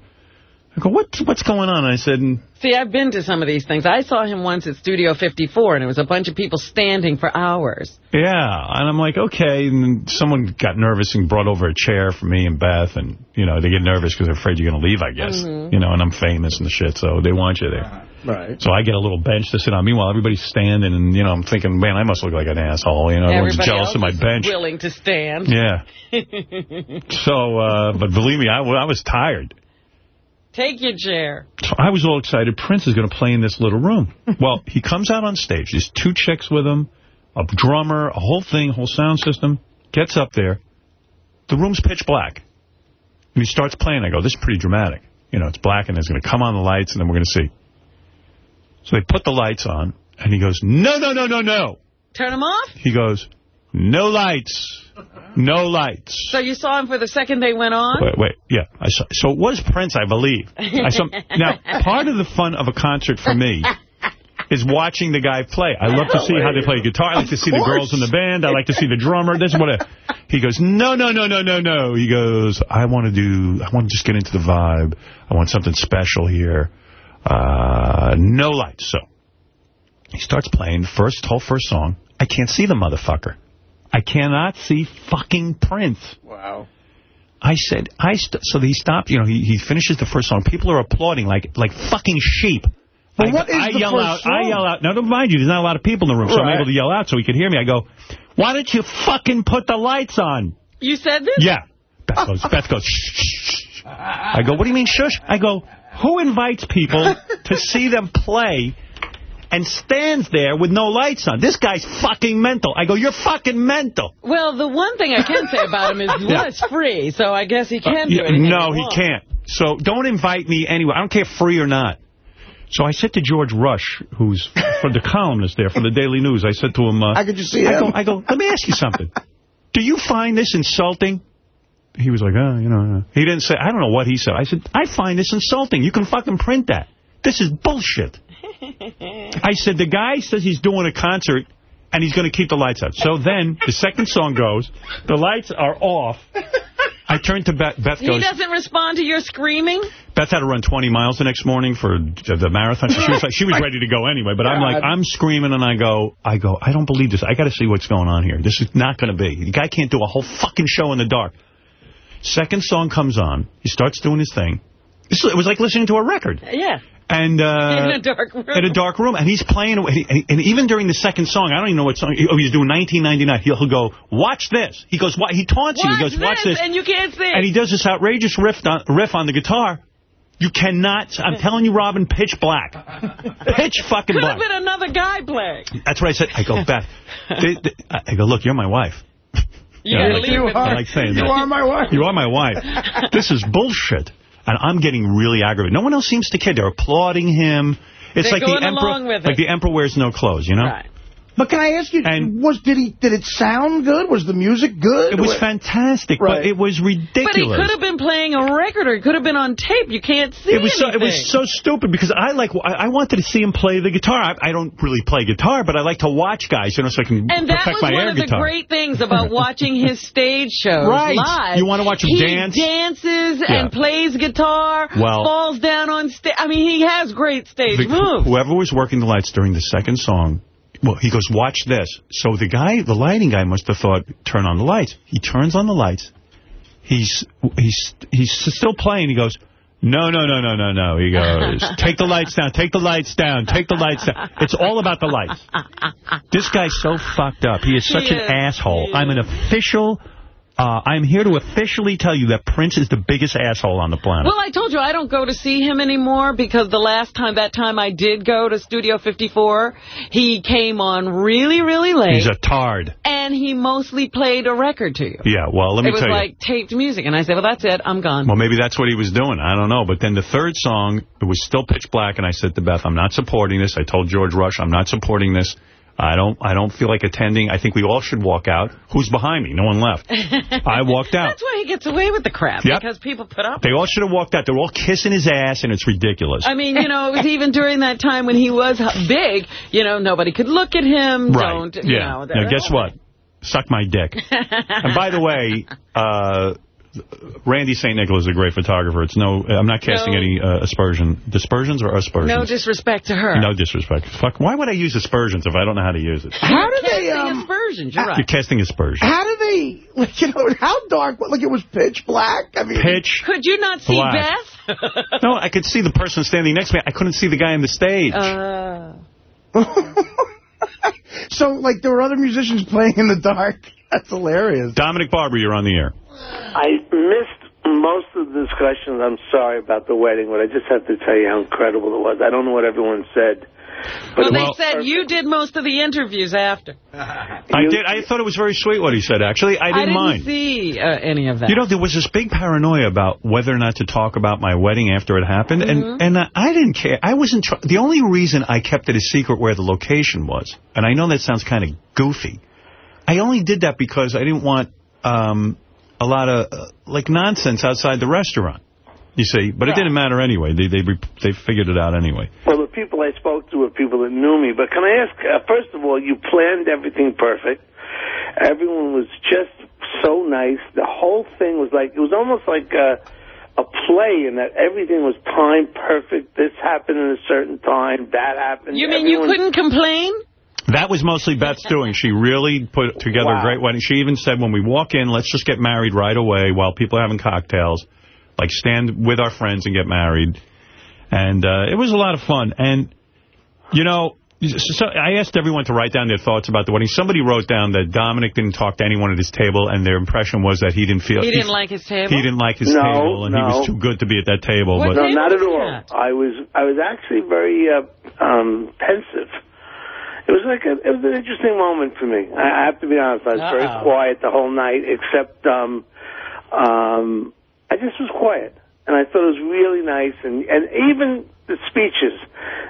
I go, what, what's going on? I said, See, I've been to some of these things. I saw him once at Studio 54, and it was a bunch of people standing for hours. yeah. And I'm like, okay. And someone got nervous and brought over a chair for me and Beth. And, you know, they get nervous because they're afraid you're going to leave, I guess. Mhm. You know, and I'm famous and the shit, so they want you there. Right. So I get a little bench to sit on. Meanwhile, everybody's standing, and, you know, I'm thinking, man, I must look like an asshole. You know, everyone's jealous of my is bench. willing to stand. Yeah. <laughs> So, uh, but believe me, I, I was tired. Take your chair. I was all excited. Prince is going to play in this little room. <laughs> Well, he comes out on stage. There's two chicks with him, a drummer, a whole thing, whole sound system. Gets up there. The room's pitch black. And he starts playing. I go, this is pretty dramatic. You know, it's black, and it's going to come on the lights, and then we're going to see. So they put the lights on, and he goes, no, no, no, no, no. Turn them off? He goes, no lights. No lights. So you saw him for the second they went on? Wait, wait, yeah. I saw, so it was Prince, I believe. I saw, <laughs> now, part of the fun of a concert for me is watching the guy play. I love to see how they play guitar. I like to see the girls in the band. I like to see the drummer. This is what I, he goes, no, no, no, no, no, no. He goes, I want to do, I want to just get into the vibe. I want something special here. Uh, no lights. So he starts playing first, whole first song. I can't see the motherfucker. I cannot see fucking Prince. Wow. I said, I st so he stopped, you know, he, he finishes the first song. People are applauding like like fucking sheep. But I, what is I the yell first out, song? I yell out. Now, don't mind you, there's not a lot of people in the room, so I'm able to yell out so he could hear me. I go, why don't you fucking put the lights on? You said this? Yeah. Beth goes, Beth goes, shh, shh, shh. I go, what do you mean shush? I go, who invites people <laughs> to see them play and stands there with no lights on? This guy's fucking mental. I go, you're fucking mental. Well, the one thing I can say about him is <laughs> Yeah. it's free, so I guess he can do Yeah, anything no, he wants. can't. So don't invite me anywhere. I don't care free or not. So I said to George Rush, who's <laughs> for the columnist there for the Daily News, I said to him, uh, I could just see I him. go, I go, let me ask you something. <laughs> Do you find this insulting? He was like, oh, you know. uh." He didn't say, I don't know what he said. I said, I find this insulting. You can fucking print that. This is bullshit. <laughs> I said, the guy says he's doing a concert and he's going to keep the lights out. So then the second song goes, the lights are off. I turned to Beth. Beth He doesn't respond to your screaming? Beth had to run 20 miles the next morning for the marathon. She was like, she was <laughs> ready to go anyway. But I'm like, I'm screaming and I go, I go, I don't believe this. I got to see what's going on here. This is not going to be. The guy can't do a whole fucking show in the dark. Second song comes on. He starts doing his thing. This, it was like listening to a record. Yeah. And uh, <laughs> In a dark room. In a dark room, and he's playing. And, and even during the second song, I don't even know what song. Oh, he's doing 1999. He'll, he'll go, "Watch this." He goes, "What?" He taunts you. He Watch goes, "Watch this," this," and you can't see. and he does this outrageous riff on, riff on the guitar. You cannot. I'm telling you, Robin, pitch black, <laughs> pitch fucking Could black. have been another guy playing. That's what I said. I go, Beth. <laughs> they- they- I go, look, you're my wife. You Yeah, gotta like- leave it. I like saying You that. are my wife. You are my wife. This is bullshit. And I'm getting really aggravated. No one else seems to care. They're applauding him. It's They're like the emperor, like the emperor wears no clothes. You know. Right. But can I ask you, and was did he did it sound good? Was the music good? It was fantastic, Right. but it was ridiculous. But he could have been playing a record or he could have been on tape. You can't see It was so, it was so stupid because I like I, I wanted to see him play the guitar. I, I don't really play guitar, but I like to watch guys, you know, so I can And that was one air of the guitar. great things about <laughs> watching his stage shows Right. live. You wanna watch him he dance? He dances Yeah. and plays guitar, Well- falls down on stage. I mean, he has great stage The- moves. Whoever was working the lights during the second song, well, he goes, watch this. So the guy, the lighting guy must have thought, turn on the lights. He turns on the lights. He's he's he's still playing. He goes, no, no, no, no, no, no. He goes, <laughs> take the lights down, take the lights down, take the lights down. It's all about the lights. This guy's so fucked up. He is such He an is. asshole. I'm an official... Uh, I'm here to officially tell you that Prince is the biggest asshole on the planet. Well, I told you I don't go to see him anymore because the last time, that time I did go to Studio 54, he came on really, really late. He's a tard. and he mostly played a record to you. Yeah, well, let me tell you. it was you. like taped music. And I said, well, that's it. I'm gone. Well, maybe that's what he was doing. I don't know. But then the third song, it was still pitch black, and I said to Beth, I'm not supporting this. I told George Rush, I'm not supporting this. I don't I don't feel like attending. I think we all should walk out. Who's behind me? No one left. <laughs> I walked out. That's why he gets away with the crap. Yep. Because people put up They all should have walked out. They're all kissing his ass, and it's ridiculous. I mean, you know, it was even during that time when he was big, you know, nobody could look at him. right. Don't, you yeah. know. now, guess what? Suck my dick. <laughs> and by the way, uh, Randee St. Nicholas is a great photographer. It's no, I'm not casting No. any uh, aspersion. Dispersions or aspersions? No disrespect to her. No disrespect. Fuck. Why would I use aspersions if I don't know how to use it? How did they? Casting Um, aspersions, you're You're casting aspersions. how do they? Like, you know, how dark? Like it was pitch black. I mean, Pitch. Could you not see Black. Beth? <laughs> No, I could see the person standing next to me. I couldn't see the guy on the stage. Uh, <laughs> so like there were other musicians playing in the dark. <laughs> That's hilarious. Dominic Barbara, you're on the air. I missed most of the discussions. I'm sorry about the wedding, but I just have to tell you how incredible it was. I don't know what everyone said. well, they Well- said you did most of the interviews after. <laughs> I did. I thought it was very sweet what he said, actually. I didn't, I didn't mind. see uh, any of that. You know, there was this big paranoia about whether or not to talk about my wedding after it happened, Mm-hmm. and and uh, I didn't care. I wasn't. Tr the only reason I kept it a secret where the location was, and I know that sounds kind of goofy. I only did that because I didn't want um, a lot of uh, like nonsense outside the restaurant. You see, but it didn't matter anyway. They they they figured it out anyway. Well, the people I spoke to were people that knew me. But can I ask, uh, first of all, you planned everything perfect. Everyone was just so nice. The whole thing was like, it was almost like a, a play in that everything was timed perfect. This happened in a certain time. That happened. you mean you couldn't complain? That was mostly Beth's doing. She really put together a great wedding. She even said, when we walk in, let's just get married right away while people are having cocktails. Like, stand with our friends and get married. And uh, it was a lot of fun. And, you know, so I asked everyone to write down their thoughts about the wedding. Somebody wrote down that Dominic didn't talk to anyone at his table, and their impression was that he didn't feel... He didn't like his table? He didn't like his No, table, and he was too good to be at that table. What but No, not at all. that? I was I was actually very uh, um, pensive. It was like a, it was an interesting moment for me. I, I have to be honest. I was very Uh-oh. quiet the whole night, except um, um, I just was quiet, and I thought it was really nice, and and even the speeches.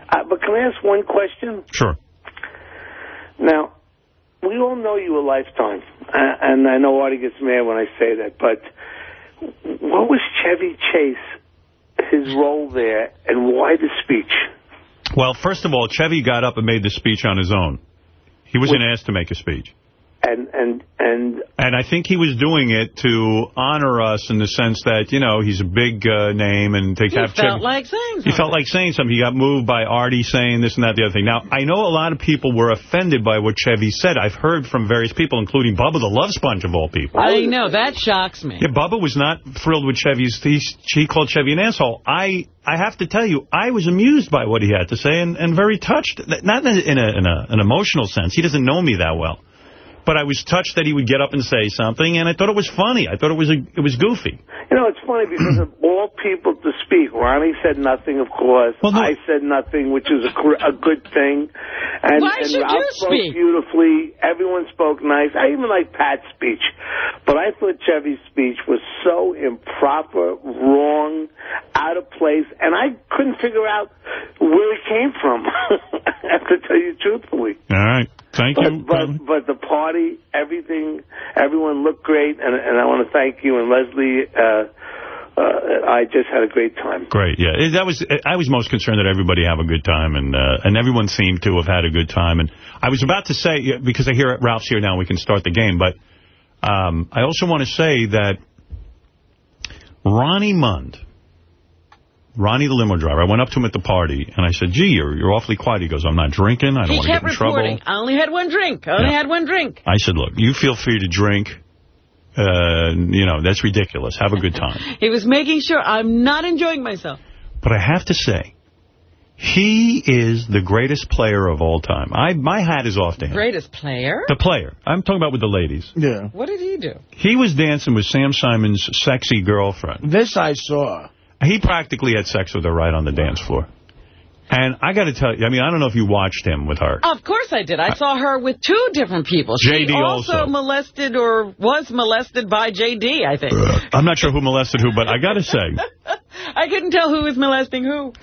Uh, but can I ask one question? Sure. Now, we all know you a lifetime, uh, and I know Artie gets mad when I say that, but what was Chevy Chase, his role there, and why the speech? Well, first of all, Chevy got up and made the speech on his own. He wasn't asked to make a speech. And and and And I think he was doing it to honor us in the sense that, you know, he's a big uh, name and to He have felt like saying He something. felt like saying something. He got moved by Artie saying this and that, the other thing. Now, I know a lot of people were offended by what Chevy said. I've heard from various people, including Bubba the Love Sponge of all people. I know, that shocks me. Yeah, Bubba was not thrilled with Chevy's. He, he called Chevy an asshole. I I have to tell you, I was amused by what he had to say and, and very touched. Not in, a, in, a, in a, an emotional sense. He doesn't know me that well. But I was touched that he would get up and say something, and I thought it was funny. I thought it was a, it was goofy. You know, it's funny because of <clears throat> all people to speak. Ronnie said nothing, of course. Well, I said nothing, which is a, cr- a good thing. And, Why and should Ralph you spoke speak? beautifully. Everyone spoke nice. I even like Pat's speech. But I thought Chevy's speech was so improper, wrong, out of place, and I couldn't figure out where it came from. <laughs> I have to tell you truthfully. All right. Thank but, you. But, but the party, everything, everyone looked great, and, and I want to thank you and Leslie. Uh, uh, I just had a great time. Great, yeah. That was I was most concerned that everybody have a good time, and uh, and everyone seemed to have had a good time. And I was about to say, because I hear Ralph's here now, we can start the game, but um, I also want to say that Ronnie Mund, Ronnie the limo driver, I went up to him at the party, and I said, gee, you're, you're awfully quiet. He goes, I'm not drinking. I don't want to kept get in trouble. reporting, I only had one drink. I only Yeah. had one drink. I said, look, you feel free to drink. Uh, you know, that's ridiculous. Have a good time. <laughs> He was making sure I'm not enjoying myself. But I have to say, he is the greatest player of all time. I My hat is off to him. Greatest player? The player. I'm talking about with the ladies. Yeah. What did he do? He was dancing with Sam Simon's sexy girlfriend. This I saw. He practically had sex with her right on the dance floor. And I got to tell you, I mean, I don't know if you watched him with her. Of course I did. I saw her with two different people. She JD also, also. molested or was molested by JD, I think. I'm not sure who molested who, but I got to say, <laughs> I couldn't tell who was molesting who.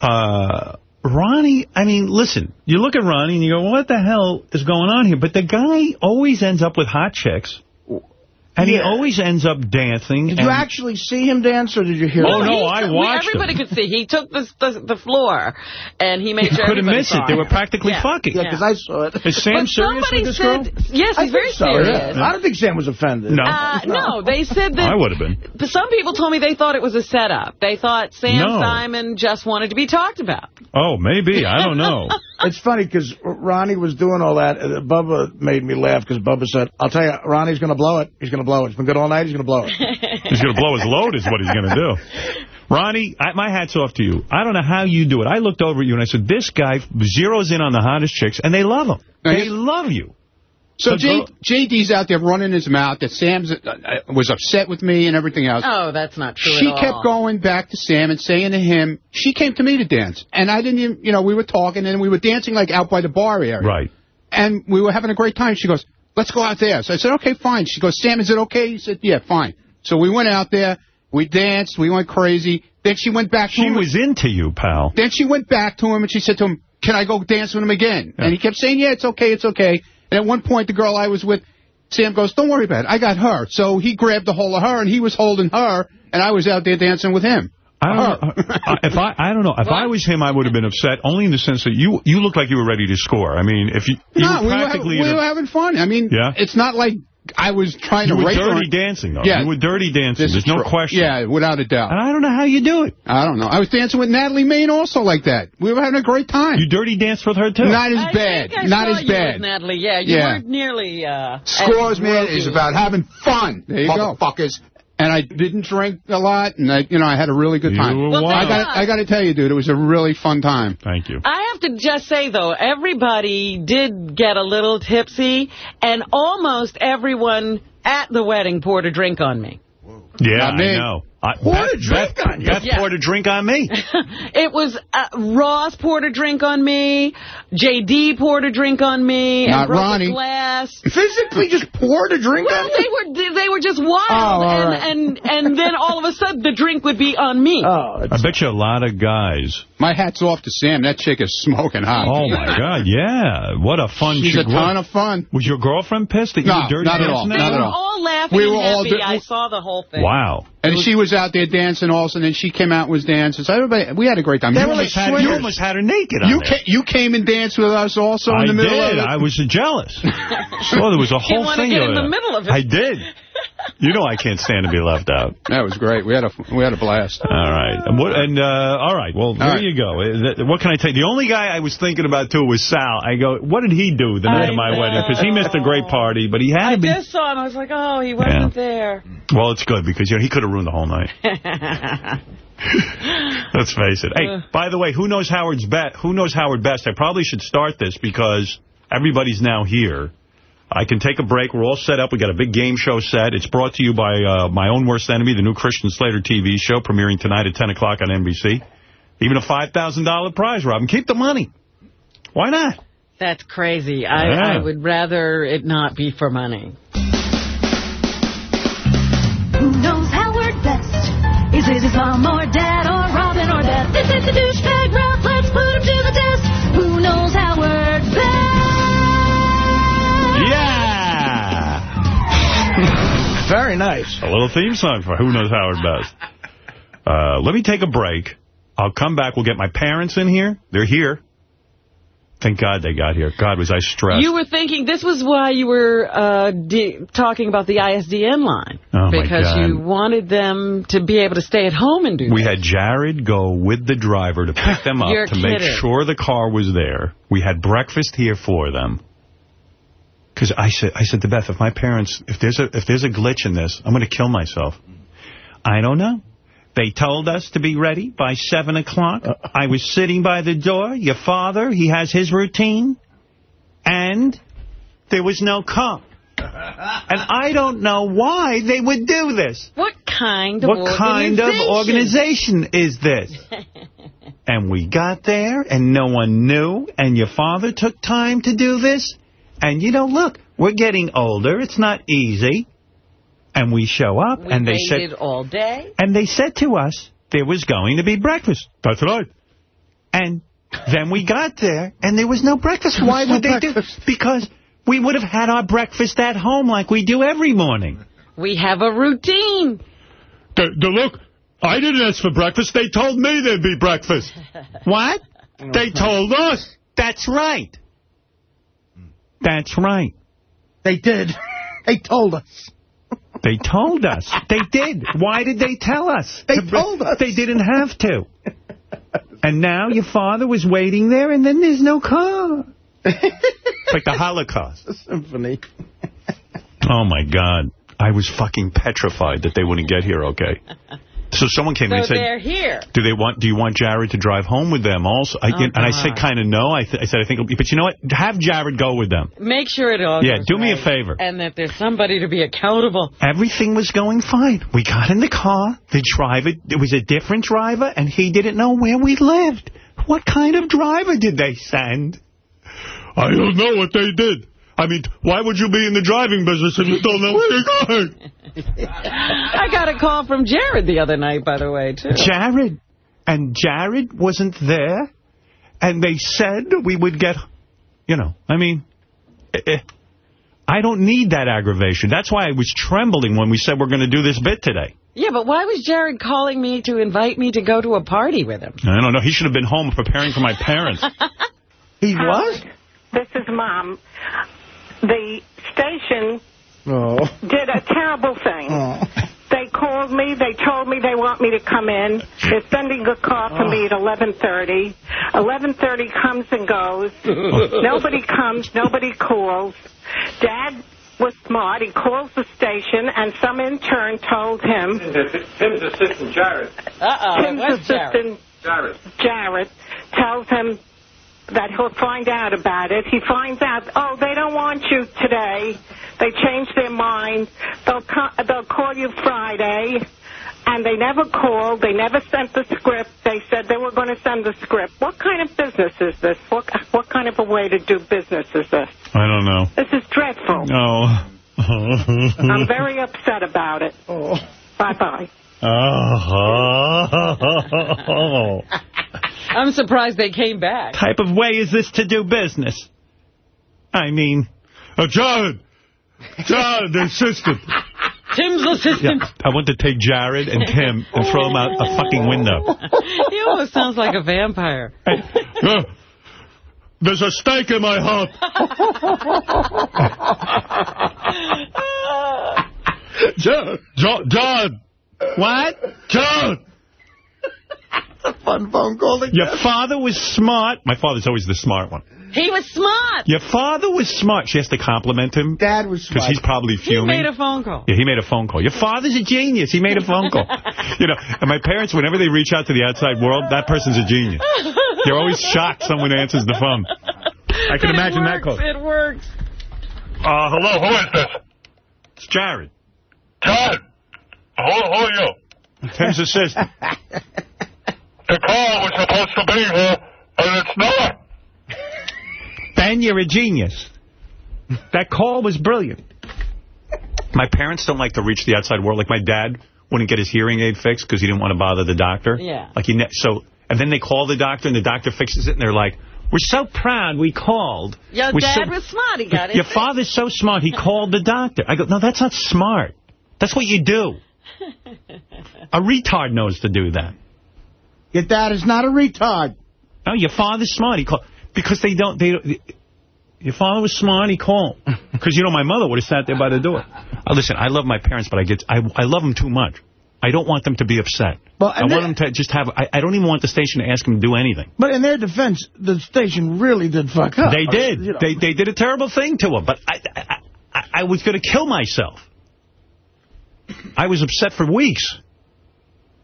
uh, Ronnie, I mean, listen, you look at Ronnie and you go, what the hell is going on here? But the guy always ends up with hot chicks. And he always ends up dancing. Did you actually see him dance, or did you hear? Oh, him? no, I took- watched Everybody him. could see. He took the, the, the floor, and he made You sure couldn't everybody miss it. They were practically Yeah. fucking. Yeah, because I saw it. Is Sam But serious with this said, girl? yes, I he's very so, serious. yeah. I don't think Sam was offended. No. Uh, no, they said that I would have been. But some people told me they thought it was a setup. They thought Sam No. Simon just wanted to be talked about. Oh, maybe. I don't know. <laughs> It's funny because Ronnie was doing all that. And Bubba made me laugh because Bubba said, I'll tell you, Ronnie's going to blow it. He's going to blow it. It's been good all night. He's going to blow it. <laughs> He's going to blow his load is what he's going to do. Ronnie, I, my hat's off to you. I don't know how you do it. I looked over at you and I said, this guy zeroes in on the hottest chicks, and they love him. Now, They love you. So J, JD's out there running his mouth that Sam's uh, uh, was upset with me and everything else. Oh, that's not true she at all. kept going back to Sam and saying to him, she came to me to dance. And I didn't even, you know, we were talking and we were dancing like out by the bar area. Right. And we were having a great time. She goes, let's go out there. So I said, okay, fine. She goes, Sam, is it okay? He said, yeah, fine. So we went out there. We danced. We went crazy. Then she went back to She him. was into you, pal. Then she went back to him and she said to him, can I go dance with him again? And he kept saying, yeah, it's okay, it's okay. And at one point, the girl I was with, Sam goes, don't worry about it. I got her. So he grabbed a hold of her and he was holding her and I was out there dancing with him. I don't know. Uh, if I, I don't know. If I was him, I would have been upset. Only in the sense that you, you looked like you were ready to score. I mean, if you, you no, were we were, we were having fun. I mean, Yeah? it's not like I was trying you to were rape her. dirty dancing, though. Yeah. You were dirty dancing. This There's no true. question. Yeah, without a doubt. And I don't know how you do it. I don't know. I was dancing with Natalie Maines also like that. We were having a great time. You dirty danced with her, too. Not as I bad. think I Not saw as you bad. with Natalie. Yeah, you Yeah. weren't nearly. Uh, Scores, man, is about having fun. There you go. Motherfuckers. And I didn't drink a lot, and I, you know, I had a really good time. were Well, I got, I got to tell you, dude, it was a really fun time. Thank you. I have to just say, though, everybody did get a little tipsy, and almost everyone at the wedding poured a drink on me. Yeah, me. I know. I, Poured a Beth- drink Beth- on you? Beth Yeah. poured a drink on me. <laughs> It was uh, Ross poured a drink on me, J.D. poured a drink on me, Not and broke Ronnie. glass. Physically just poured a drink Well, on they you? were they were just wild, Oh, and, right. and and then all of a sudden the drink would be on me. Oh, I bet you a lot of guys. My hat's off to Sam. That chick is smoking hot. Oh, my <laughs> God, yeah. What a fun She's chick. a ton of fun. Was your girlfriend pissed that you No, were dirty not at all. that they Not way? at were all. all all laughing We were all happy. di- I saw the whole thing. Wow. And she was out there dancing also, and then she came out and was dancing. So everybody, we had a great time. You almost had, swingers. you, You almost had her naked on you, there. ca- you came and danced with us also I in the middle did. of it. I was jealous. <laughs> so there was a whole thing. wanna thing get in the middle of it. I did. <laughs> You know I can't stand to be left out. That was great. We had a we had a blast. All right. And, what, and uh, all right. Well, there right. you go. Uh, What can I tell you? The only guy I was thinking about, too, was Sal. I go, what did he do the night I of my know. wedding? Because he missed a great party, but he had I to be... just saw him. I was like, oh, he wasn't there. Well, it's good because you know he could have ruined the whole night. <laughs> Let's face it. Hey, Uh. by the way, who knows Howard's bet? Who knows Howard best? I probably should start this because everybody's now here. I can take a break. We're all set up. We got a big game show set. It's brought to you by uh, My Own Worst Enemy, the new Christian Slater TV show, premiering tonight at 10 o'clock on NBC. Even a $5,000 prize, Robin. Keep the money. Why not? That's crazy. I, Yeah. I would rather it not be for money. Who knows Howard best? Is it his mom or dad or Robin or Beth? This is the douchebag rap. Let's put him Very nice. A little theme song for Who Knows Howard Best. Uh, let me take a break. I'll come back. We'll get my parents in here. They're here. Thank God they got here. God, was I stressed. You were thinking this was why you were uh, talking about the ISDN line. Oh, my because you wanted them to be able to stay at home and do We that. had Jared go with the driver to pick them <laughs> up You're to make sure the car was there. We had breakfast here for them. Because I said, I said to Beth, if my parents, if there's a if there's a glitch in this, I'm going to kill myself. I don't know. They told us to be ready by 7 o'clock. I was sitting by the door. Your father, he has his routine. And there was no car. And I don't know why they would do this. What kind of What kind of organization is this? <laughs> and we got there, and no one knew, and your father took time to do this. And, you know, look, we're getting older. It's not easy. And we show up, We and they said, all day. and they said to us there was going to be breakfast. That's right. And then we got there, and there was no breakfast. Why would they do? Because we would have had our breakfast at home like we do every morning. We have a routine. The, the look, I didn't ask for breakfast. They told me there'd be breakfast. <laughs> what? They mm-hmm. told us. That's right. That's right. They did. <laughs> They told us. They told us. They did. Why did they tell us? They told us. They didn't have to. And now your father was waiting there, and then there's no car. It's <laughs> like the Holocaust. The Symphony. Oh, my God. I was fucking petrified that they wouldn't get here okay. <laughs> So someone came So in and said, they're here. Do they want? Do you want Jared to drive home with them also? I, Oh, and I said, kind of no. I, th I said, I think, it'll be, but you know what? Have Jared go with them. Make sure it all Yeah, goes do me a favor. And that there's somebody to be accountable. Everything was going fine. We got in the car. The driver, it was a different driver, and he didn't know where we lived. What kind of driver did they send? I don't know what they did. I mean, why would you be in the driving business if you don't know where you're going? I got a call from Jared the other night, by the way, too. Jared. And Jared wasn't there. And they said we would get, you know, I mean, eh, eh, I don't need that aggravation. That's why I was trembling when we said we're going to do this bit today. Yeah, but why was Jared calling me to invite me to go to a party with him? I don't know. He should have been home preparing for my parents. <laughs> He was? This is Mom. The station Oh. did a terrible thing. Oh. They called me. They told me they want me to come in. They're sending a car for me at 11.30. 11.30 comes and goes. <laughs> nobody comes. Nobody calls. Dad was smart. He calls the station, and some intern told him... Tim's assistant, Jared. Uh-oh, Tim's what's Jared? assistant, Jared. Jared, tells him that he'll find out about it. He finds out, oh, they don't want you today. They changed their mind. They'll, co- they'll call you Friday. And they never called. They never sent the script. They said they were going to send the script. What kind of business is this? What, what kind of a way to do business is this? I don't know. This is dreadful. No. <laughs> I'm very upset about it. Oh. Bye-bye. Oh. <laughs> <laughs> I'm surprised they came back. type of way is this to do business? I mean, uh, Jared, Jared, the assistant. Tim's assistant. Yeah, I want to take Jared and Tim and throw them out a fucking window. <laughs> he almost sounds like a vampire. Uh, There's a stake in my heart. <laughs> John. John. John. What? John. a fun phone call to Your get. father was smart. My father's always the smart one. He was smart. Your father was smart. She has to compliment him. Dad was smart. Because he's probably fuming. He made a phone call. Yeah, he made a phone call. Your father's a genius. He made a phone call. you know, and my parents, whenever they reach out to the outside world, that person's a genius. They're always shocked someone answers the phone. I can it imagine that works, call. It works. Uh, hello, who is this? It's Jared. Jared. Who, who are you? Tim's assistant. the call was supposed to be here, and it's not. Ben, you're a genius. That call was brilliant. My parents don't like to reach the outside world. Like, my dad wouldn't get his hearing aid fixed because he didn't want to bother the doctor. Yeah. Like, he ne so, and then they call the doctor, and the doctor fixes it, and they're like, we're so proud we called. Your We're dad so- was smart. He got <laughs> it. your father's so smart, he <laughs> called the doctor. I go, no, that's not smart. That's what you do. A retard knows to do that. Your dad is not a retard. No, your father's smart. He called because they don't. They. don't- Your father was smart. He called <laughs> because you know my mother would have sat there by the door. Uh, listen, I love my parents, but I get I I love them too much. I don't want them to be upset. Well, I want them to just have. I, I don't even want the station to ask them to do anything. But in their defense, the station really did fuck up. They did. You know. They they did a terrible thing to him. But I I, I, I was going to kill myself. I was upset for weeks.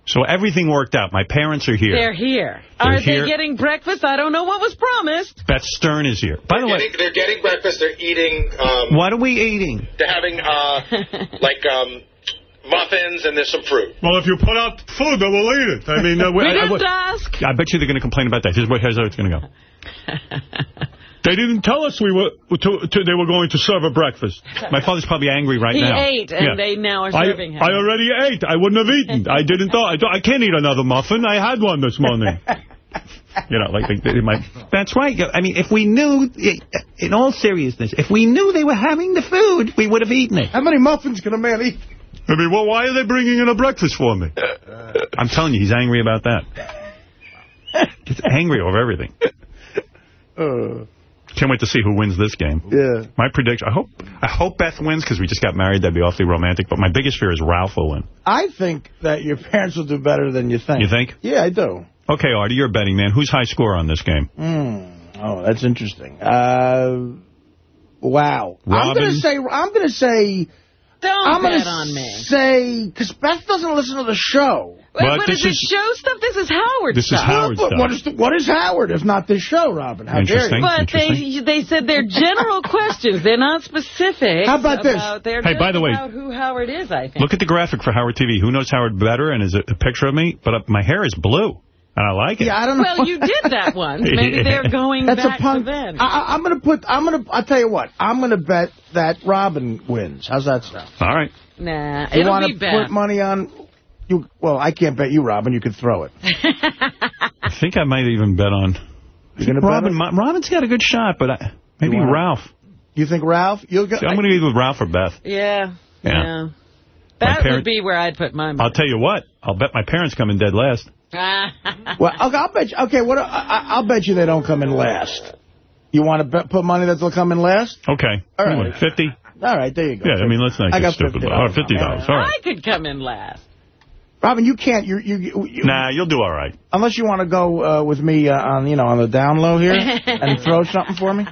So everything worked out. My parents are here. They're here. They're Are here. they getting breakfast? I don't know what was promised. Beth Stern is here. By the way, they're getting breakfast. They're eating. Um, what are we eating? They're having uh, <laughs> like um, muffins and there's some fruit. Well, if you put out food, then we'll eat it. I mean, uh, <laughs> We I, I, didn't would- ask. I bet you they're going to complain about that. Here's, what, here's how it's going to go. <laughs> They didn't tell us we were to, to, they were going to serve a breakfast. My father's probably angry right He now. ate, and Yeah. they now are I, serving him. I already ate. I wouldn't have eaten. I didn't thought. I, thought- I can't eat another muffin. I had one this morning. <laughs> You know, like they, they might. That's right. I mean, if we knew, in all seriousness, if we knew they were having the food, we would have eaten it. How many muffins can a man eat? I mean, well, why are they bringing in a breakfast for me? <laughs> I'm telling you, he's angry about that. He's angry over everything. <laughs> Uh, Can't wait to see who wins this game. yeah. My prediction, I hope I hope Beth wins because we just got married. That'd be awfully romantic. But my biggest fear is Ralph will win. I think that your parents will do better than you think. You think? Yeah, I do. Okay, Artie, you're a betting man. Who's high score on this game? Hmm. Oh, that's interesting. Uh, wow. I'm gonna say. I'm gonna say. Don't I'm gonna bet on me. say because Beth doesn't listen to the show. But, But but this is show stuff? This is Howard This is. Howard But stuff. what is the, what is Howard if not this show, Robin? How dare Interesting. you? But they they said they're general <laughs> questions. They're not specific. How about this? Hey, by the way, who Howard is, I think. Look at the graphic for Howard TV. Who knows Howard better? And is it a picture of me? But uh, my hair is blue, and I like it. Yeah, I don't know. well, you did that once. <laughs> Maybe they're going That's back a punk. to then. I, I- I'm gonna put. I'm gonna. I'll tell you what. I'm gonna bet that Robin wins. How's that sound? All right. nah, You it'll be bet. You want to put money on? You well, I can't bet you, Robin. You could throw it. <laughs> I think I might even bet on. You gonna bet Robin, on- my, Robin's got a good shot, but I, maybe You Ralph. You think Ralph? You'll go. See, I'm going to either with Ralph or Beth. Yeah, Yeah. yeah. That parent- would be where I'd put my money. I'll tell you what. I'll bet my parents come in dead last. <laughs> Well, okay, I'll bet you. Okay, what? I, I- I'll bet you they don't come in last. You want to bet, put money that they'll come in last? Okay. All right. 50? All right, there you go. Yeah, I mean, let's not I get stupid. $50. Oh, $50. All right. I could come in last. Robin, you can't. You, you, you, Nah, you'll do all right. unless you want to go uh, with me uh, on, you know, on the down low here <laughs> and throw something for me.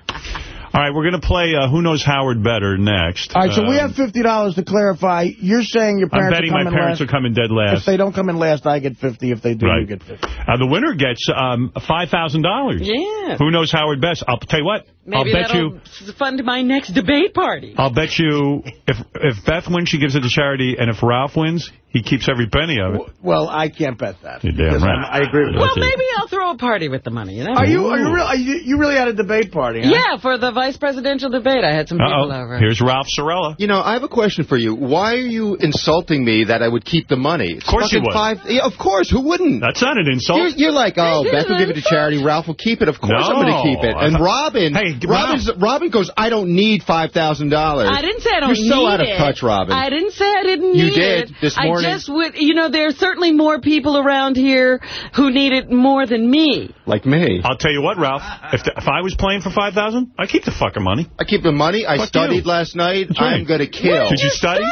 All right, we're going to play uh, Who Knows Howard Better next. All right, so we Um, have fifty dollars to clarify. You're saying your parents I'm parents betting are my coming parents last. will come in dead last. If they don't come in last, I get fifty. If they do, Right. you get fifty. Uh, the winner gets um, $5,000. Yeah. Who knows Howard best? I'll tell you what. Maybe I'll bet that'll you. fund my next debate party. I'll bet you if if Beth wins, she gives it to charity, and if Ralph wins, he keeps every penny of it. Well, I can't bet that. You're damn right. I'm- agree with Well, you. maybe I'll throw a party with the money. You know? Are you are you real? Are you, you really had a debate party? Huh? Yeah, for the vice presidential debate, I had some people Uh-oh. over. Here's Ralph Cirella. You know, I have a question for you. Why are you insulting me that I would keep the money? Of course you would. Five, yeah, of course. Who wouldn't? That's not an insult. You're, you're like, oh, Beth will give it to charity. Ralph will keep it. Of course No, I'm going to keep it. And Robin, Hey, Gary, Robin's, Robin goes, I don't need $5,000. I didn't say I don't need it. You're so out of it. touch, Robin. I didn't say I didn't You need did it. this morning. I just would, you know, there are certainly more people around here who need it more than me. like me. I'll tell you what, Ralph. If the, if I was playing for 5,000, I'd keep the fucking money. I keep the money. I Fuck studied you. last night. Right. I'm going to kill. Did you study?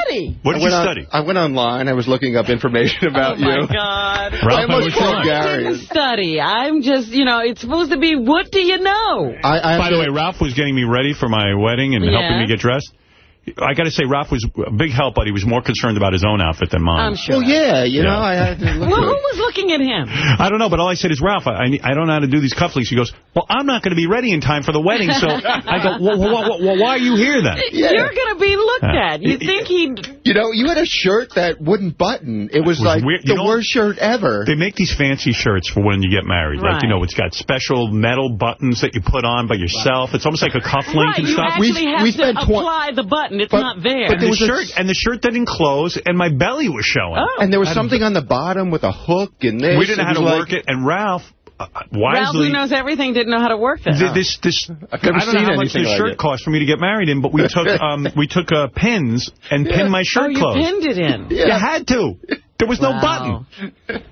What I did you went on- study? I went online. I was looking up information oh about you. oh, my you. God. Ralph, I almost was called wrong. Didn't study. I'm just, you know, it's supposed to be, what do you know? I, I By the way, Ralph was getting me ready for my wedding and Yeah. helping me get dressed. I got to say, Ralph was a big help, but he was more concerned about his own outfit than mine. I'm sure. Well, yeah, you Yeah. know, I had to look Well, who was looking at him? I don't know, but all I said is, Ralph, I, I don't know how to do these cufflinks. He goes, well, I'm not going to be ready in time for the wedding, so I go, well, well, well, well, why are you here then? You're going to be looked at. You think he'd... You know, you had a shirt that wouldn't button. It was, was like weird. the You know- worst shirt ever. They make these fancy shirts for when you get married. Like, you know, it's got special metal buttons that you put on by yourself. It's almost like a cufflink Right, and you stuff. actually have we to spent twen- apply the button. It's But- not there. and, the a- shirt, and the shirt didn't close, and my belly was showing. Oh. and there was something on the bottom with a hook and this. we didn't know how to like- work it, and Ralph, uh, Ralph, wisely... who knows everything, didn't know how to work that. Th- This, this, I've never I don't know how much this like shirt it. cost for me to get married in, but we took <laughs> um, we took uh, pins and pinned my oh, shirt you closed. pinned it in. You had to. There was no button.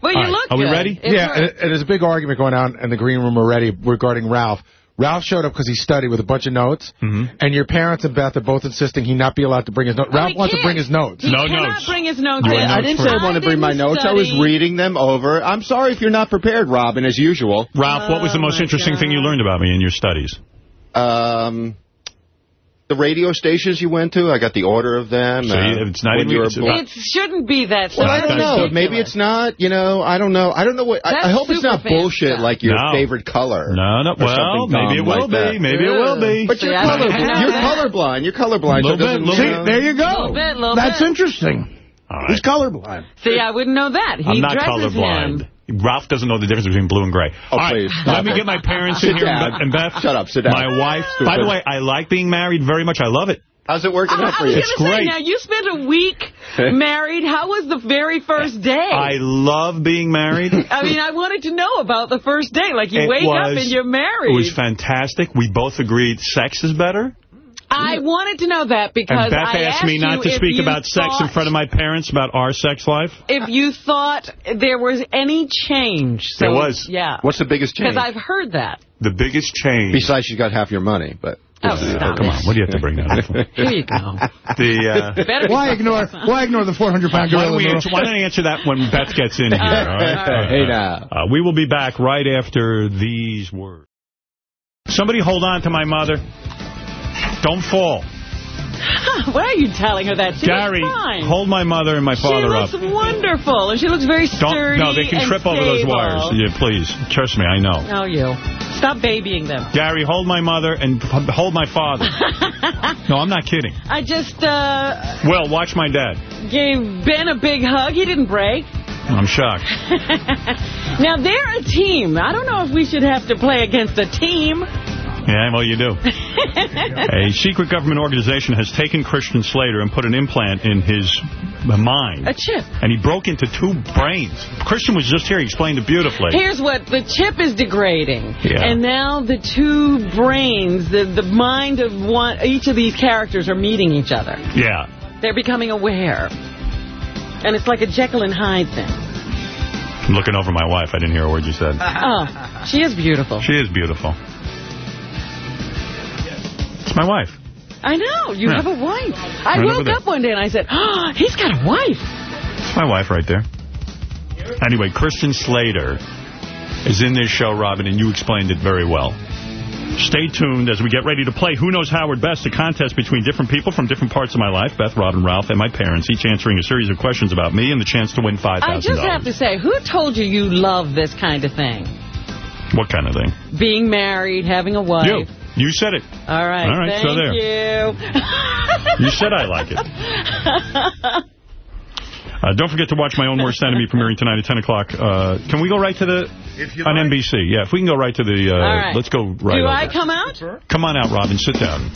Well, you All right, look are we good. ready? It's yeah, right. and, and there's a big argument going on in the green room already regarding Ralph. Ralph showed up because he studied with a bunch of notes, Mm-hmm. and your parents and Beth are both insisting he not be allowed to bring his notes. Oh, Ralph wants to bring his notes. He No cannot notes. bring his notes You in. want I didn't for say I it? wanted to bring my didn't notes. I was reading them over. I'm sorry if you're not prepared, Robin, as usual. Ralph, what was the Oh, most my interesting thing you learned about me in your studies? Um, the radio stations you went to, I got the order of them. So uh, you- it's not when even- you it's born. about- It shouldn't be that. Well, I don't know. ridiculous. Maybe it's not. You know, I don't know. I don't know what. I, I hope it's not bullshit stuff. like your No. favorite color. No, no. or Well, maybe it will like be. that. Maybe it will be. But you're See, I didn't colorblind. <laughs> You're that. colorblind. You're colorblind. Little so bit, little See, there you go. Little bit, little That's bit. interesting. All He's right. colorblind. See, I wouldn't know that. He I'm not dresses colorblind. him. Ralph doesn't know the difference between blue and gray. Oh, All right, please. let me get my parents in here down. and Beth. Shut up, sit down. My wife. By the way, I like being married very much. I love it. How's it working I, out for I was you? It's going to say, great. now, you spent a week <laughs> married. How was the very first day? I love being married. <laughs> I mean, I wanted to know about the first day. Like, you It wake up and you're married. It was fantastic. We both agreed sex is better. I wanted to know that because And Beth I asked me not to speak about sex in front of my parents, about our sex life. If you thought there was any change. So, There was. Yeah. What's the biggest change? Because I've heard that. The biggest change. Besides, you got half your money, but. Oh, stop Come on, what do you have to bring that up for? Here you go. The, uh, Why ignore Why ignore the 400 pound why, gorilla? don't we answer, why don't I answer that when Beth gets in <laughs> here? All right, all right? all right. Hey, now. Uh, we will be back right after these words. Somebody hold on to my mother. Don't fall. <laughs> Why are you telling her that? She Gary, hold my mother and my father up. she looks up. wonderful, and she looks very Don't, sturdy no, they can trip over those wires. Yeah, please. Trust me, I know. Oh, you. Stop babying them. Gary, hold my mother and hold my father. <laughs> no, I'm not kidding. I just uh, Will, watch my dad. gave Ben a big hug. He didn't break. I'm shocked. <laughs> now, they're a team. I don't know if we should have to play against a team. Yeah, well, you do. <laughs> A secret government organization has taken Christian Slater and put an implant in his mind. A chip. And he broke into two brains. Christian was just here. He explained it beautifully. Here's what the chip is degrading, Yeah. and now the two brains, the the mind of one, each of these characters are meeting each other. Yeah. They're becoming aware, and it's like a Jekyll and Hyde thing. I'm looking over my wife. I didn't hear a word you said. Oh, she is beautiful. She is beautiful. It's my wife. I know you Yeah. have a wife. I Right woke up one day and I said, "Oh, he's got a wife." It's my wife right there. Anyway, Christian Slater is in this show, Robin, and you explained it very well. Stay tuned as we get ready to play Who Knows Howard Best, a contest between different people from different parts of my life, Beth, Robin, Ralph, and my parents, each answering a series of questions about me and the chance to win $5,000. I just have to say, who told you you love this kind of thing? What kind of thing? Being married, having a wife. You. You said it. All right. All right, thank so there. you. You said I like it. <laughs> Uh, don't forget to watch My Own Worst Enemy premiering tonight at 10 o'clock. Uh, can we go right to the... On NBC. Yeah, if we can go right to the... Uh, All right. Let's go right Do over. I come out? Come on out, Robin. Sit down.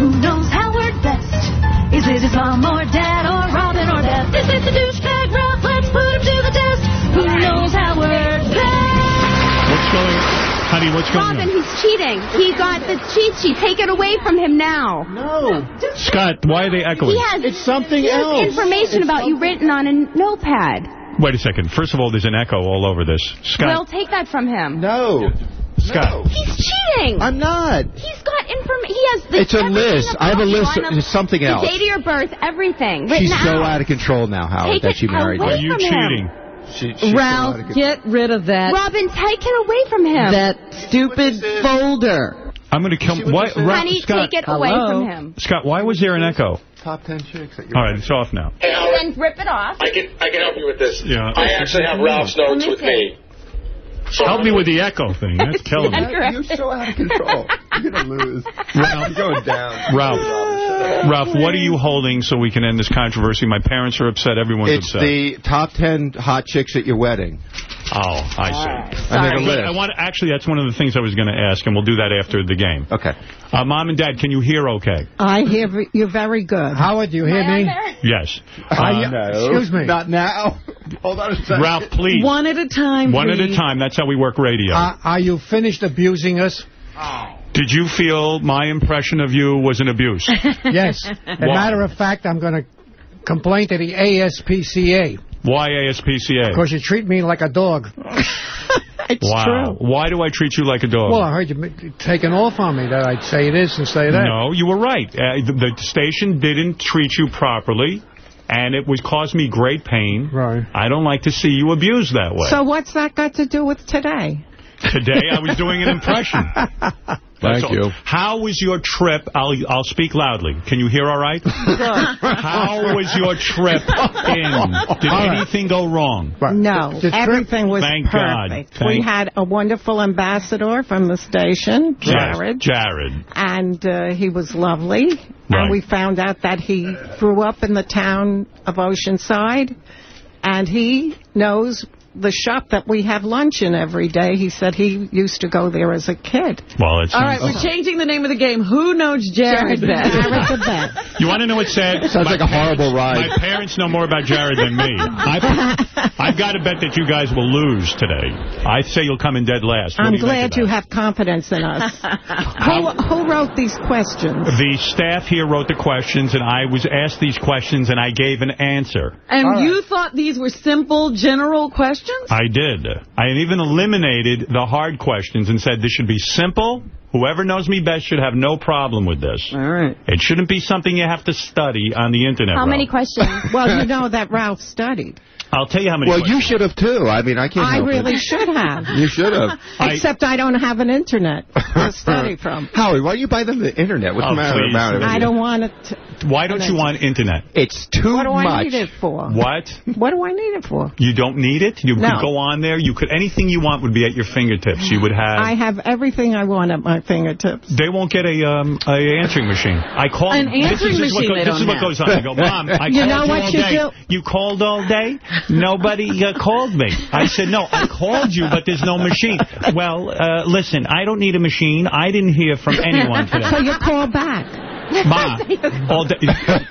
Who knows Howard best? Is it his mom or dad or Robin or Beth? This is the douchebag Ralph. Let's put him to the test. Who knows Howard best? What's going Honey, what's going Robin, on? he's cheating. He got the cheat sheet. Take it away from him now. No. Scott, why are they echoing? He has It's something he has else. information about you written on a notepad. Wait a second. First of all, there's an echo all over this. Scott, Well, take that from him. No. Scott. He's cheating. I'm not. He's got information. He has the It's a list. I have a list. on It's something else. The date of your birth, everything. Written She's so out. out of control now, Howard, Take that it she married away him. you from him. Cheating. She, she's so out of Ralph, control. get rid of that Robin, take it away from him. that stupid folder. I'm going to come. What Why, this is? Ra- Honey, Scott, take it away Hello? from him. Scott, why was there an echo? Top ten chicks All right, it's off now. Hey, Howard, Then rip it off. I can, I can help you with this. Yeah. I actually have Ralph's notes with me. So Help me with the echo thing. That's killing me. Correct. <laughs> You're so out of control. You're going to lose. Ralph, You're going down. Ralph, Ralph, what are you holding so we can end this controversy? My parents are upset. Everyone's It's upset. the top ten hot chicks at your wedding. Oh, I see. I made a list. I want actually that's one of the things I was going to ask, and we'll do that after the game. Okay. Uh, Mom and Dad, can you hear okay? I hear you very good. Howard, you hear me? Yes. I- Uh, Excuse me. Not now. <laughs> Hold on a second. Ralph, please. One at a time, One at a time. That's how we work radio. Uh, are you finished abusing us? Did you feel my impression of you was an abuse? <laughs> Yes. <laughs> As a matter of fact, I'm going to complain to the ASPCA Why ASPCA? because you treat me like a dog. <laughs> It's wow. true. Why do I treat you like a dog? Well, I heard you m- taking off on me that I'd say this and say that. No, you were right. Uh, the, the station didn't treat you properly, and it was caused me great pain. Right. I don't like to see you abused that way. So what's that got to do with today? Today I was doing an impression. <laughs> That's Thank all. you. How was your trip? I'll I'll speak loudly. Can you hear all right? <laughs> How was your trip in? Did anything go wrong? No, The trip- everything was Thank God. perfect. Thank- We had a wonderful ambassador from the station, Jared, Jared. and uh, he was lovely. Right. And we found out that he grew up in the town of Oceanside, and he knows the shop that we have lunch in every day. He said he used to go there as a kid. Well, it's All right, we're changing the name of the game. Who knows Jared best? Jared the best. You want to know what's sad? Sounds My like a horrible parents- ride. My parents know more about Jared than me. I've, I've got to bet that you guys will lose today. I say you'll come in dead last. What I'm you glad you have confidence in us. <laughs> who, who wrote these questions? The staff here wrote the questions, and I was asked these questions, and I gave an answer. And you thought these were simple, general questions? I did. I even eliminated the hard questions and said this should be simple. Whoever knows me best should have no problem with this. All right. It shouldn't be something you have to study on the Internet. How many questions? <laughs> Well, you know that Ralph studied. I'll tell you how many Well, you should have, too. I mean, I can't I help really it. should have. You should have. <laughs> Except I don't have an internet to <laughs> study from. Howie, why don't you buy them the internet? What's Oh, the matter please. about it? I don't want it. Why don't you want Internet? It's too much. what do I need it for? What? What do I need it for? You don't need it? You No. could go on there. You could Anything you want would be at your fingertips. You would have... I have everything I want at my fingertips. They won't get a um, a answering machine. I call An this answering is, this is what machine go- they This is don't what have. goes on. I go, Mom, I <laughs> You called know what you day. do? You called all day? Nobody uh, called me. I said, no, I called you, but there's no machine. Well, uh, listen, I don't need a machine. I didn't hear from anyone <laughs> today. So you call back. Ma, <laughs> all day. <laughs>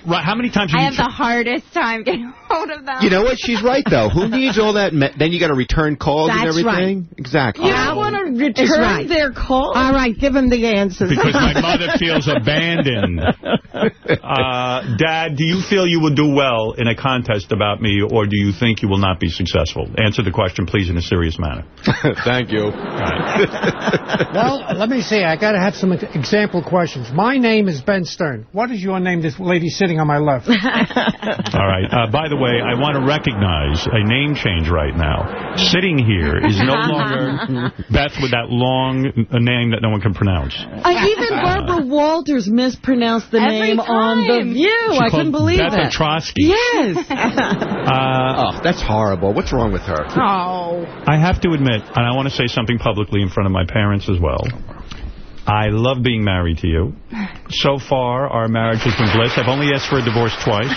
Right, how many times have I you have the hardest time getting <laughs> hold of them. You know what? She's right, though. Who <laughs> needs all that? Me- then you got to return calls and That's everything? Exactly. You don't want to return right. their call? All right, give them the answers. because my <laughs> mother feels abandoned. Uh, Dad, do you feel you will do well in a contest about me, or do you think you will not be successful? Answer the question, please, in a serious manner. Thank you. Well, let me see. I got to have some example questions. My name is Ben Stern. What is your name, this lady sitting on my left? All right. Uh, by the way, I want to recognize a name change right now. Sitting here is no <laughs> longer Beth with that long name that no one can pronounce. Uh, even Barbara Walters mispronounced the Every name on The time. View. She I called couldn't believe it. Beth it. Otrosky. Yes. <laughs> Uh, Oh, that's horrible. What's wrong with her? Oh. I have to admit, and I want to say something publicly in front of my parents as well. I love being married to you. So far, our marriage has been bliss. I've only asked for a divorce twice,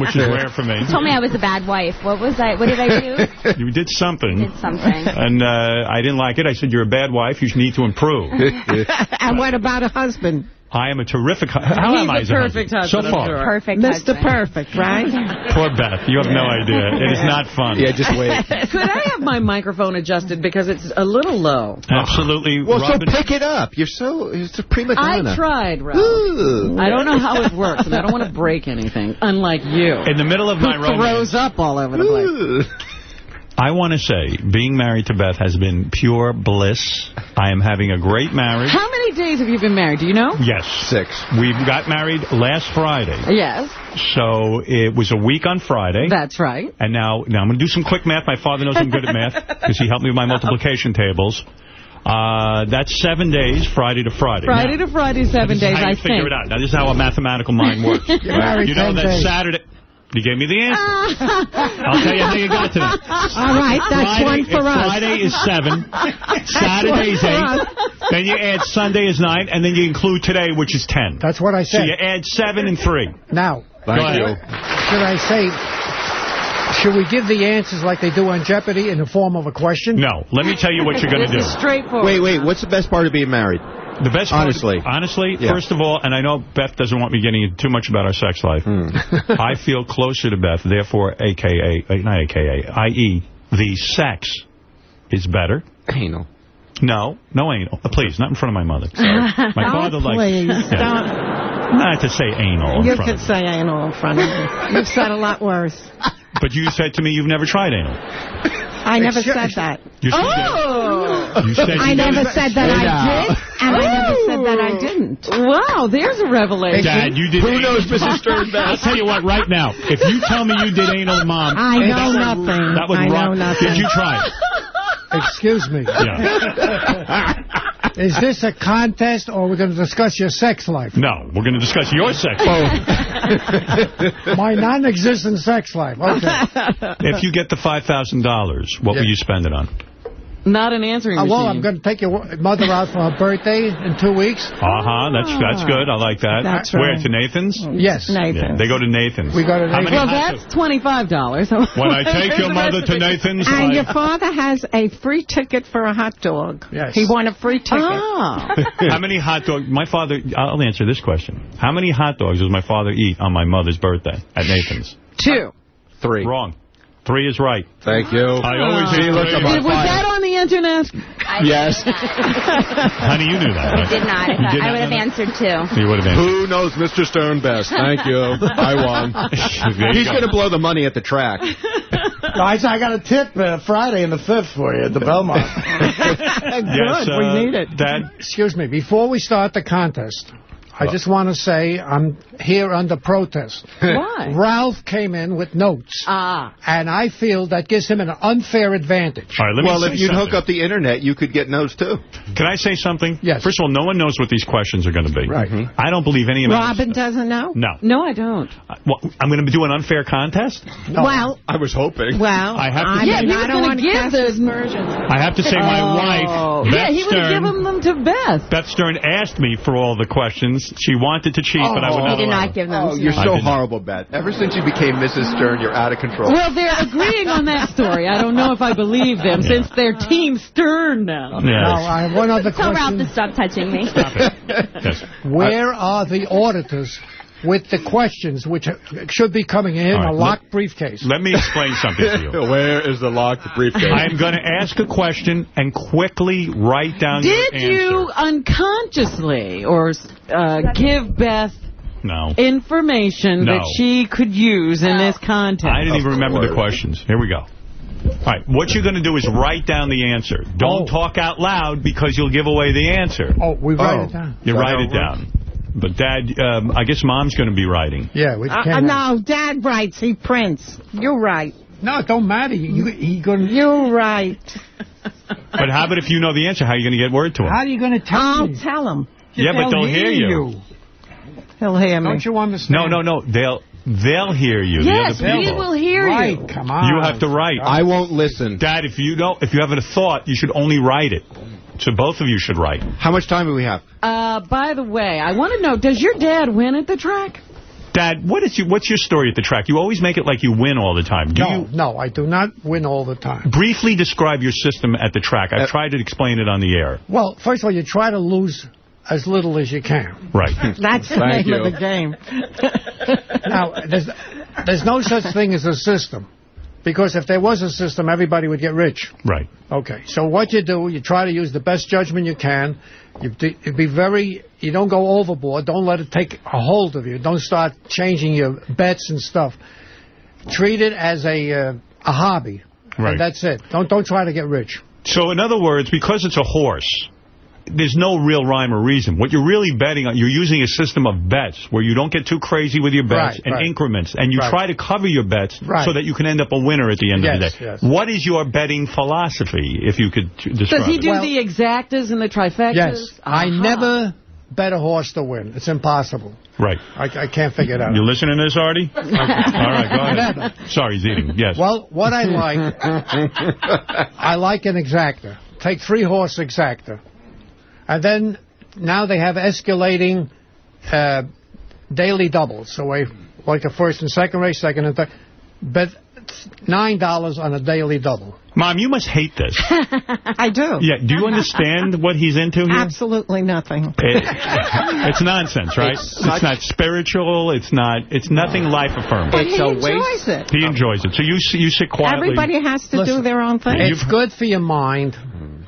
which is rare for me. You told me I was a bad wife. What was I? What did I do? <laughs> You did something. Did something. And uh, I didn't like it. I said, you're a bad wife. You need to improve. <laughs> and what about a husband? I am a terrific hu- How He's am I a as a perfect husband? husband, So I'm far. sure. Perfect Mr. Perfect, right? <laughs> Poor Beth. You have no idea. It is not fun. Yeah, just wait. <laughs> Could I have my microphone adjusted because it's a little low? Absolutely. Ah. Well, Robin, so pick it up. You're so it's a prima donna. I tried, Ralph. Ooh. I don't know how it works, and I don't want to break anything, unlike you. in the middle of my who romance, throws up all over the place. I want to say being married to Beth has been pure bliss. I am having a great marriage. How many days have you been married? Do you know? Yes. Six. We got married last Friday. Yes, So it was a week on Friday. that's right. And now, now I'm going to do some quick math. My father knows I'm good at math <laughs> because he helped me with my multiplication tables. Uh, that's seven days, Friday to Friday. Friday Now, to Friday, seven days, how you I figure think. it out. Now, this is how a mathematical mind works. <laughs> You're married you know that. Saturday... You gave me the answer. <laughs> I'll tell you how you got to that. All right, that's Friday, one for us. Friday is seven. <laughs> Saturday's one for eight. Then you add Sunday is nine, and then you include today, which is ten. That's what I said. So you add seven and three. Now, Go ahead. should I say, should we give the answers like they do on Jeopardy in the form of a question? No. Let me tell you what you're going to do. This is straightforward. Wait, wait. What's the best part of being married? The best part- Honestly. honestly, Yeah. first of all, and I know Beth doesn't want me getting into too much about our sex life. Hmm. <laughs> I feel closer to Beth, therefore, AKA, uh, not AKA, i.e., the sex is better. Anal. No, no anal. Uh, please, not in front of my mother. Sorry. <laughs> My Don't father likes... please, Yeah. don't. Not to say anal in You front could of say anal in front of me. You've said a lot worse. But you said to me you've never tried anal. I never said that. You said Oh! You said I you never did. said that I did, and I never said that I oh. didn't. Wow, there's a revelation. Dad, you did Who knows <laughs> Mrs. Stern best? I'll tell you what, right now, if you tell me you did anal, Mom, I know that would- nothing. That would I know rock. nothing. Did you try it? <laughs> Excuse me. Yeah. <laughs> Is this a contest or we're we going to discuss your sex life? No, we're going to discuss your sex. Oh. life. My non-existent sex life. Okay. if you get the $5,000, what will you spend it on? Not an answering Uh, machine. well, I'm going to take your mother out for her birthday in two weeks. Uh-huh, that's that's good. I like that. That's Where, right. to Nathan's? Yes. Yeah, they go to Nathan's. We go to Nathan's. well, that's $25. <laughs> When I take your mother to Nathan's, And I- your father has a free ticket for a hot dog. Yes. He won a free ticket. Ah. <laughs> How many hot dogs? My father, I'll answer this question. How many hot dogs does my father eat on my mother's birthday at Nathan's? Two. Three. Wrong. Three is right. Thank you. I always Oh. eat look, three. I'm Was that on the internet? Yes. <laughs> Honey, you knew that, right? I did not. I, did I would have that? answered too. You would have answered. Who knows Mr. Stern best? Thank you. <laughs> I won. <laughs> He's going to blow the money at the track. No, I, I got a tip uh, Friday in the 5th for you at the Belmont. Good. Yes, we uh, need it. Dad, Excuse me. Before we start the contest, I just want to say I'm here under protest. <laughs> Why? Ralph came in with notes, Ah. and I feel that gives him an unfair advantage. all right, let me well, say if you'd something. hook up the internet, you could get notes too. Can I say something? Yes. First of all, no one knows what these questions are going to be. Right. I don't believe any amount. Robin doesn't know? No. No, I don't. Uh, Well, I'm going to do an unfair contest? Well, I was hoping. well, I have to- I Yeah, mean, he was going to to give those aspersions. I have to say my Oh. wife, Beth Yeah, he would have Stern, given them to Beth. Beth Stern asked me for all the questions. She wanted to cheat, but I would oh, He not did not give them Oh, you're so horrible, Beth. Ever since you became Mrs. Stern, you're out of control. Well, they're agreeing on that story. I don't know if I believe them since they're Team Stern now. Yeah. Now, I have one other Tell Ralph question. to stop touching me. <laughs> Yes. Where are the auditors with the questions which should be coming in All right, a locked briefcase? Let me explain something to you. <laughs> Where is the locked briefcase? I am going to ask a question and quickly write down Did your answer. you unconsciously or uh, give Beth No. information No. that she could use in this context? I didn't even Of remember the questions. Here we go. All right, what you're going to do is write down the answer. Don't Oh. talk out loud because you'll give away the answer. Oh, we write Oh. it down. You Is that write it it works? down. But, Dad, um, I guess Mom's going to be writing. Yeah, we Uh, can't. no, Dad writes. He prints. You're right. no, it don't matter. You, he gonna, You're right. But how about if you know the answer? How are you going to get word to him? how are you going to tell I'll me? tell him. yeah, but they'll hear you. He'll hear me. Don't you understand? No, no, no. They'll they'll hear you. Yes, we will hear Right, you. come on. You have to write. I won't listen. Dad, if you don't, if you have a thought, you should only write it. So both of you should write. How much time do we have? Uh, by the way, I want to know, does your dad win at the track? Dad, what is your, what's your story at the track? You always make it like you win all the time. Do No, you no, I do not win all the time. briefly describe your system at the track? I've Uh, tried to explain it on the air. Well, first of all, you try to lose as little as you can. Right. <laughs> That's the Thank name you. of the game. now, there's, there's no such thing as a system. Because if there was a system, everybody would get rich. Right. Okay, so what you do, you try to use the best judgment you can. You, be very, you don't go overboard. Don't let it take a hold of you. Don't start changing your bets and stuff. Treat it as a uh, a hobby. Right. And that's it. Don't don't try to get rich. So, in other words, because it's a horse, there's no real rhyme or reason. What you're really betting on, you're using a system of bets where you don't get too crazy with your bets Right, and right. increments, and you Right. try to cover your bets Right. so that you can end up a winner at the end of the day. yes. What is your betting philosophy, if you could describe Does he it? do the exactas and the trifectas? Yes, I uh-huh. never bet a horse to win. It's impossible. Right. I, I can't figure it out. You listening to this, Artie? <laughs> All right, go ahead. Sorry, he's eating. Yes. Well, what I like, <laughs> I like an exacta. Take three horse exacta. And then now they have escalating uh, daily doubles. So I, like a first and second race, second and third. Bet $9 on a daily double. Mom, you must hate this. <laughs> I do. Yeah. Do you understand what he's into here? Absolutely nothing. It, it's nonsense, right? It's It's, not spiritual. It's not. It's nothing life affirming. But he enjoys it. He enjoys it. So you you sit quietly. Everybody has to do their own thing. It's good for your mind,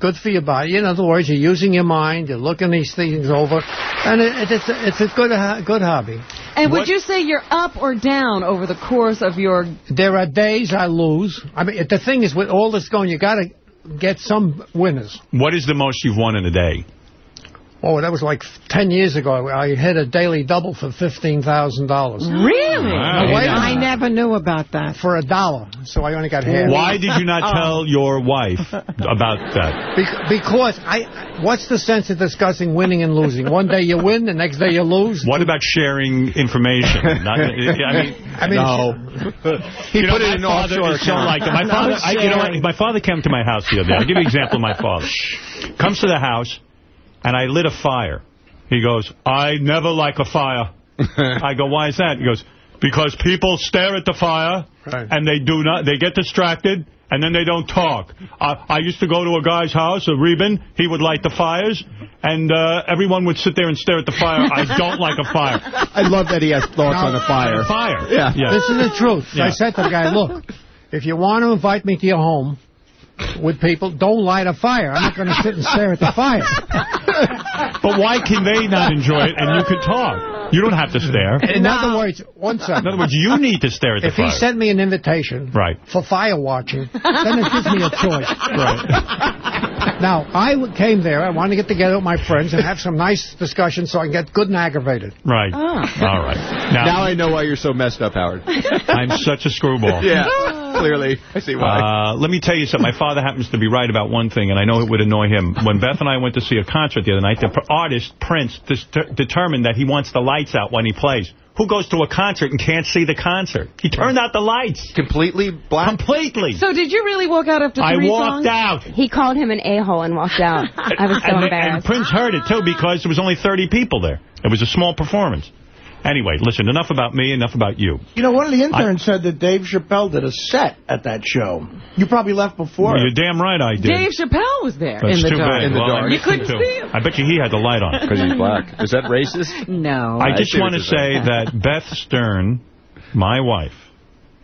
good for your body. In other words, you're using your mind, you're looking these things over, and it, it's, a, it's a good uh, good hobby. And would you say you're up or down over the course of your... There are days I lose. I mean, the thing is, with all this going, you got to get some winners. What is the most you've won in a day? Oh, that was like 10 years ago. I hit a daily double for $15,000. Really? Now, wait a I minute. never knew about that. For a dollar, so I only got half. Why did you not <laughs> Oh. tell your wife about that? Bec- because I, what's the sense of discussing winning and losing? One day you win, the next day you lose. What about sharing information? <laughs> Not, I mean, I mean, no. <laughs> He You put know, it in my father offshore is so like. My No father, I, you know. My father came to my house the other day. I'll give you an example of my father. Comes to the house, and I lit a fire. He goes, I never like a fire. <laughs> I go, why is that? He goes, because people stare at the fire, and they do not, they get distracted, and then they don't talk. Uh, I used to go to a guy's house, a Reuben. He would light the fires, and uh, everyone would sit there and stare at the fire. I <laughs> don't like a fire. I love that he has thoughts on a fire. Fire. Yeah. This is the truth. Yeah. I said to the guy, look, if you want to invite me to your home with people, don't light a fire. I'm not going to sit and stare at the fire. <laughs> But why can they not enjoy it and you can talk? You don't have to stare. In other words, one second. In other words, you need to stare at the fire. If he sent me an invitation Right. for fire watching, then it gives me a choice. Right. <laughs> Now, I came there. I wanted to get together with my friends and have some nice discussion so I can get good and aggravated. Right. Ah. All right. Now, Now I know why you're so messed up, Howard. I'm such a screwball. <laughs> yeah, clearly. I see why. Uh, let me tell you something. My father happens to be right about one thing, and I know it would annoy him. When Beth and I went to see a concert the other night, the artist, Prince, dis- determined that he wants the lights out when he plays. Who goes to a concert and can't see the concert? He turned out the lights. Completely black? Completely. So did you really walk out after three songs? I three walked songs? out. He called him an a-hole and walked out. <laughs> I was so and, the- and. Prince heard it, too, because there was only 30 people there. It was a small performance. Anyway, listen, enough about me, enough about you. You know, one of the interns said that Dave Chappelle did a set at that show. You probably left before. You're damn right I did. Dave Chappelle was there That's in the too dark. bad. Well, I You couldn't too. see him. I bet you he had the light on. Because he's black. Is that racist? <laughs> No. I I just want to say saying. that <laughs> Beth Stern, my wife,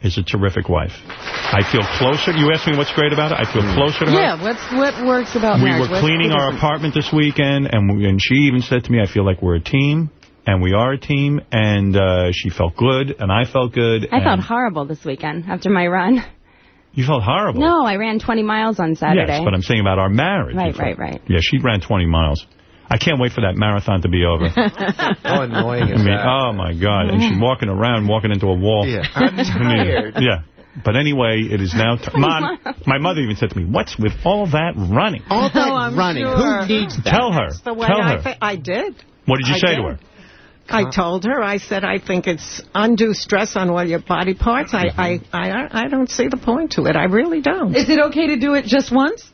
is a terrific wife. I feel closer. You asked me what's great about it. I feel hmm. closer to her. Yeah, what's what works about we marriage? were What's cleaning the our apartment this weekend, and we, and she even said to me, "I feel like we're a team." And we are a team, and uh, she felt good, and I felt good. I felt horrible this weekend after my run. You felt horrible. No, I ran 20 miles on Saturday. Yes, but I'm saying about our marriage. Right, felt- right, right. Yeah, she ran 20 miles. I can't wait for that marathon to be over. <laughs> How annoying I is mean, that? oh my God! And she's walking around, walking into a wall. Yeah. <laughs> I I'm mean, yeah. But anyway, it is now. T Mom, my mother even said to me, "What's with all that running?" All that Oh, running. sure. Who needs that? Tell her. That's the way Tell I, her. thi- I did. What did you I say did. to her? I uh-huh. told her, I said, I think it's undue stress on all your body parts. I, mm-hmm. I, I, I don't see the point to it. I really don't. Is it okay to do it just once?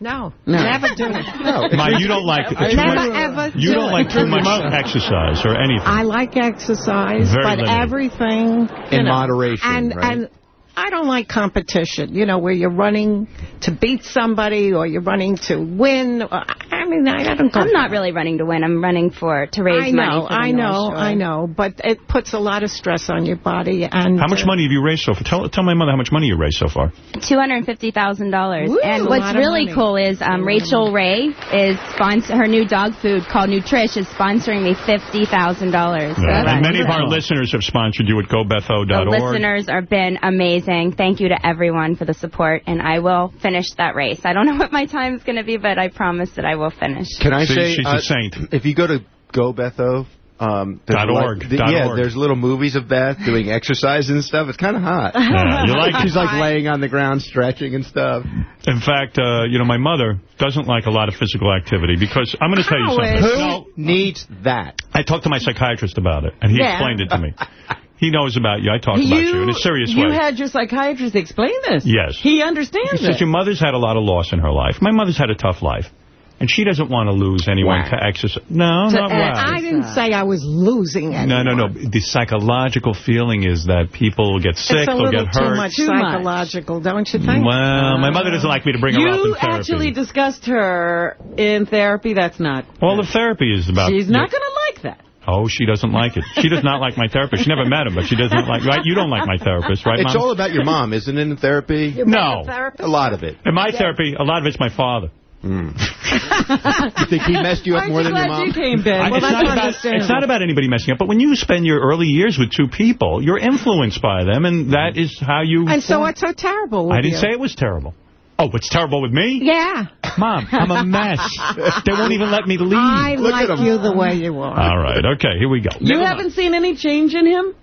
No, No. never do it. <laughs> No, Ma, you don't like too Never much. ever You do don't it. like too much exercise or anything. I like exercise, Very but limited. everything you In know, moderation, and right? and I don't like competition. You know, where you're running to beat somebody or you're running to win. I I mean, I, I don't go. I'm not really running to win. I'm running for to raise I money know, for I know, Shore. I know, but it puts a lot of stress on your body. And How much uh, money have you raised so far? Tell, tell my mother how much money you raised so far. $250,000. And what's really money. cool is um, Rachael Ray is sponsor her new dog food called Nutrish is sponsoring me $50,000. Yeah. And many of our listeners have sponsored you at The gobetho.org. listeners have been amazing. Saying thank you to everyone for the support, and I will finish that race. I don't know <laughs> what my time is going to be, but I promise that I will finish. Can I See, say, she's a uh, saint. if you go to Go Betho, um, there's Dot a lot- org, th- dot yeah, org. there's little movies of Beth doing exercise and stuff. It's kind of hot. <laughs> Yeah, you like? She's like laying on the ground, stretching and stuff. In fact, uh, you know, my mother doesn't like a lot of physical activity because I'm going to tell you something. Who No, needs that? I talked to my psychiatrist about it, and he Yeah. explained it to me. <laughs> He knows about you. I talked about you in a serious you way. You had your psychiatrist explain this. Yes. He understands He says it. your mother's had a lot of loss in her life. My mother's had a tough life. And she doesn't want to lose anyone Wow. to exercise. No, not uh, wow. I didn't say I was losing it. No, no, no. The psychological feeling is that people get sick, It's a they'll get too hurt. much Too much. psychological, don't you think? Well, my mother doesn't like me to bring her up in You actually discussed her in therapy. That's not. All the therapy is about... She's not going to like that. Oh, she doesn't like it. She does not like my therapist. She never met him, but she doesn't like... Right? You don't like my therapist, right, It's Mom? all about your mom, isn't it, in therapy? No. A lot of it. In my therapy, a lot of it's my father. Hmm. <laughs> You think he messed you up Aren't more you than your mom? you came, Ben? I- Well, it's, that's not about, it's not about anybody messing up, but when you spend your early years with two people, you're influenced by them, and that is how you... And so what's so terrible I didn't you? say it was terrible. Oh, what's terrible with me? Yeah. Mom, I'm a mess. <laughs> they won't even let me leave. I like you the way you are. All right, okay, here we go. You haven't seen any change in him?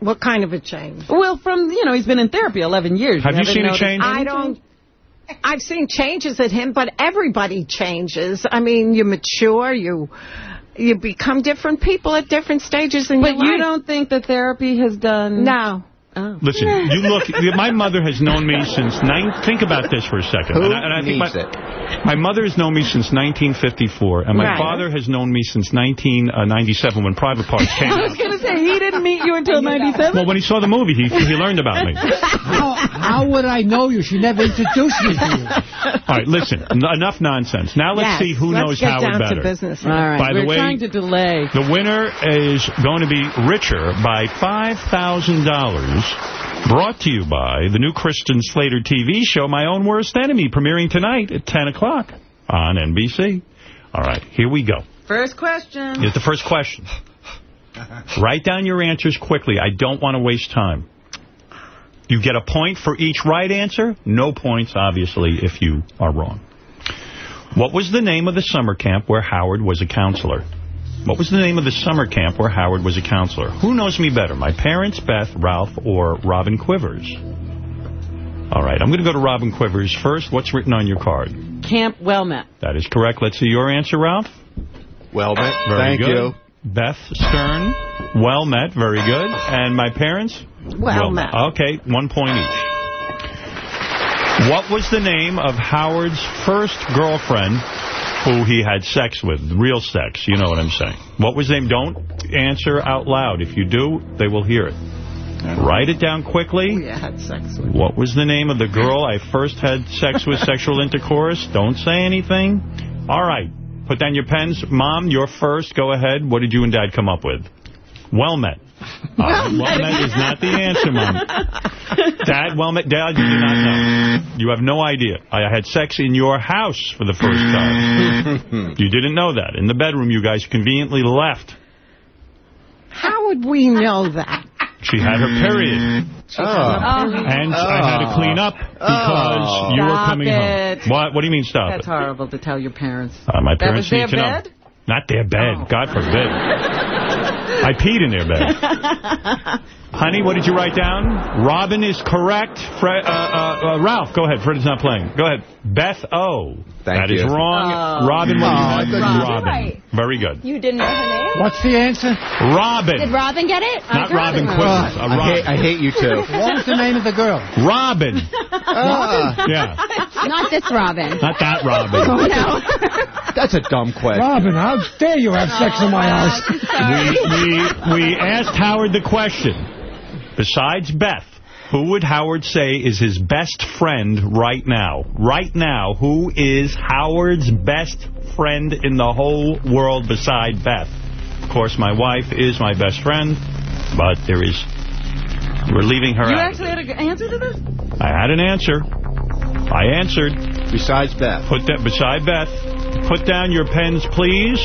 What kind of a change? Well, from, you know, he's been in therapy 11 years. Have you haven't seen a change? I don't. I've seen changes at him, but everybody changes. I mean, you mature, you you become different people at different stages in But your you don't think that therapy has done... No. Oh. Listen, you look. My mother has known me since nine. Think about this for a second. Who and I, and I think needs my, it? my mother has known me since 1954, and my Right. father has known me since 1997 uh, when Private Parts <laughs> came I was going to say, he didn't meet you until 97? Well, when he saw the movie, he he learned about me. How, how would I know you? She never introduced me to you. All right, listen. n- enough nonsense. Now let's Yes, see who let's knows get Howard down better. to business. All right, By the we're way- trying to delay. The winner is going to be richer by $5,000. Brought to you by the new Christian Slater TV show, My Own Worst Enemy, premiering tonight at 10 o'clock on NBC. All right, here we go. First question. Here's the first question. Write down your answers quickly. I don't want to waste time. You get a point for each right answer. No points, obviously, if you are wrong. What was the name of the summer camp where Howard was a counselor? What was the name of the summer camp where Howard was a counselor? Who knows me better, my parents, Beth, Ralph, or Robin Quivers? All right, I'm going to go to Robin Quivers first. What's written on your card? Camp Wel-Met. That is correct. Let's see your answer, Ralph. Wel-Met. Very Thank good. you. Beth Stern, Wel-Met, very good. And my parents? Wel-Met. Okay, one point each. What was the name of Howard's first girlfriend who he had sex with? Real sex, you know what I'm saying. What was name? Don't answer out loud. If you do, they will hear it. Write it down quickly. We had sex with. What was the name of the girl I first had sex with, sexual intercourse? Don't say anything. All right. Put down your pens. Mom, you're first. Go ahead. What did you and Dad come up with? Well met. All right, well met is not the answer, Mom. Dad, well met. Dad, you do not know. You have no idea. I had sex in your house for the first time. you didn't know that. In the bedroom, you guys conveniently left. How would we know that? She had her period. Oh. And I had to clean up because Oh. you were coming it. home. What? What do you mean stop That's it? horrible to tell your parents. Uh, my parents was their need to know. Not their bed. Oh. God forbid. <laughs> I peed in their bed. <laughs> Honey, what did you write down? Robin is correct. Fred, uh, uh, uh, Ralph, go ahead. Fred is not playing. Go ahead. Beth O. Thank That is you. wrong. Oh. Robin, what Oh, do you I have? thought you- Robin. Right. Very good. You didn't know her name? What's the answer? Robin. Did Robin get it? Not I Robin got it. Quivers. Uh, I hate, I hate you too. <laughs> What was the name of the girl? Robin. Ah, <laughs> Yeah. <laughs> Not this Robin. Not that Robin. Oh, no. that's a dumb question. Robin, how dare you have sex in my house? we, we, we asked Howard the question. Besides Beth, Who would Howard say is his best friend right now? Right now, who is Howard's best friend in the whole world beside Beth? Of course, my wife is my best friend, but there is... We're leaving her You out. actually had an answer to this? I had an answer. I answered. Besides Beth. Put that beside Beth. Put down your pens, please.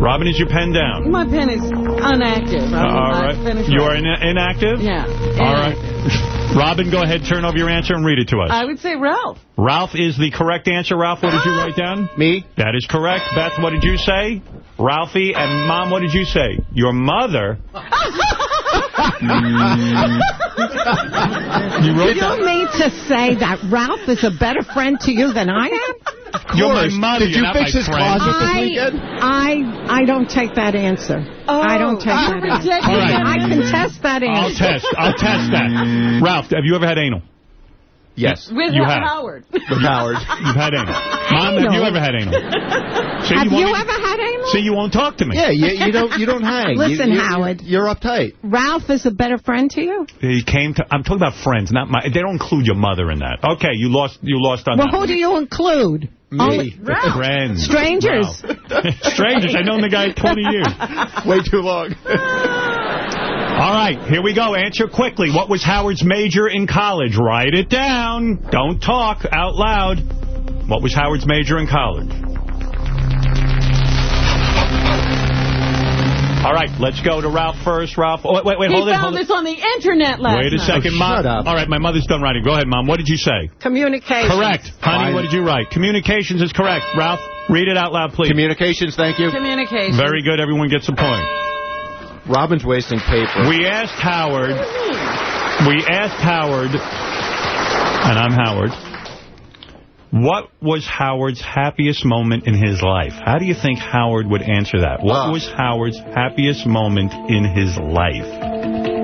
Robin, is your pen down? My pen is inactive. I will All not right. finish You are in inactive? Yeah. All right. <laughs> Robin, go ahead, turn over your answer and read it to us. I would say Ralph. Ralph is the correct answer. Ralph, what did you write down? <gasps> Me. That is correct. Beth, what did you say? Ralphie and Mom, what did you say? Your mother. <laughs> Mm. you wrote You mean to say that Ralph is a better friend to you than I am? You're my mother. Did you're you not fix his friend. closet this I, weekend? I, I don't take that answer. I don't take you're that answer. rejecting All right. I contest that answer. I'll test. I'll test that. <laughs> Ralph, have you ever had anal? Yes. With You Ho- have. Howard. With Howard. You've had anal. <laughs> Mom, have you ever had anal? <laughs> See, Have won't you even- ever had anal? See, you won't talk to me. Yeah, you, you don't you don't hang. Listen, You- you- Howard. You're uptight. Ralph is a better friend to you? He came to. I'm talking about friends, not my. They don't include your mother in that. Okay, you lost. You lost on Well, that. who do you include? Only Friends. Strangers. Ralph. <laughs> Strangers. I've known the guy 20 years. Way too long. Ah. All right, here we go. Answer quickly. What was Howard's major in college? Write it down. Don't talk out loud. What was Howard's major in college? All right, let's go to Ralph first. Ralph, oh, wait, wait, wait he hold it, found this on the internet last Wait a night. second, oh, Mom. All right, my mother's done writing. Go ahead, Mom. What did you say? Communications. Correct. Honey, what did you write? Communications is correct. Ralph, read it out loud, please. Communications, thank you. Communication. Very good. Everyone gets a point. Robin's wasting paper. We asked Howard, we asked Howard, and I'm Howard, what was Howard's happiest moment in his life? How do you think Howard would answer that? What Wow. was Howard's happiest moment in his life?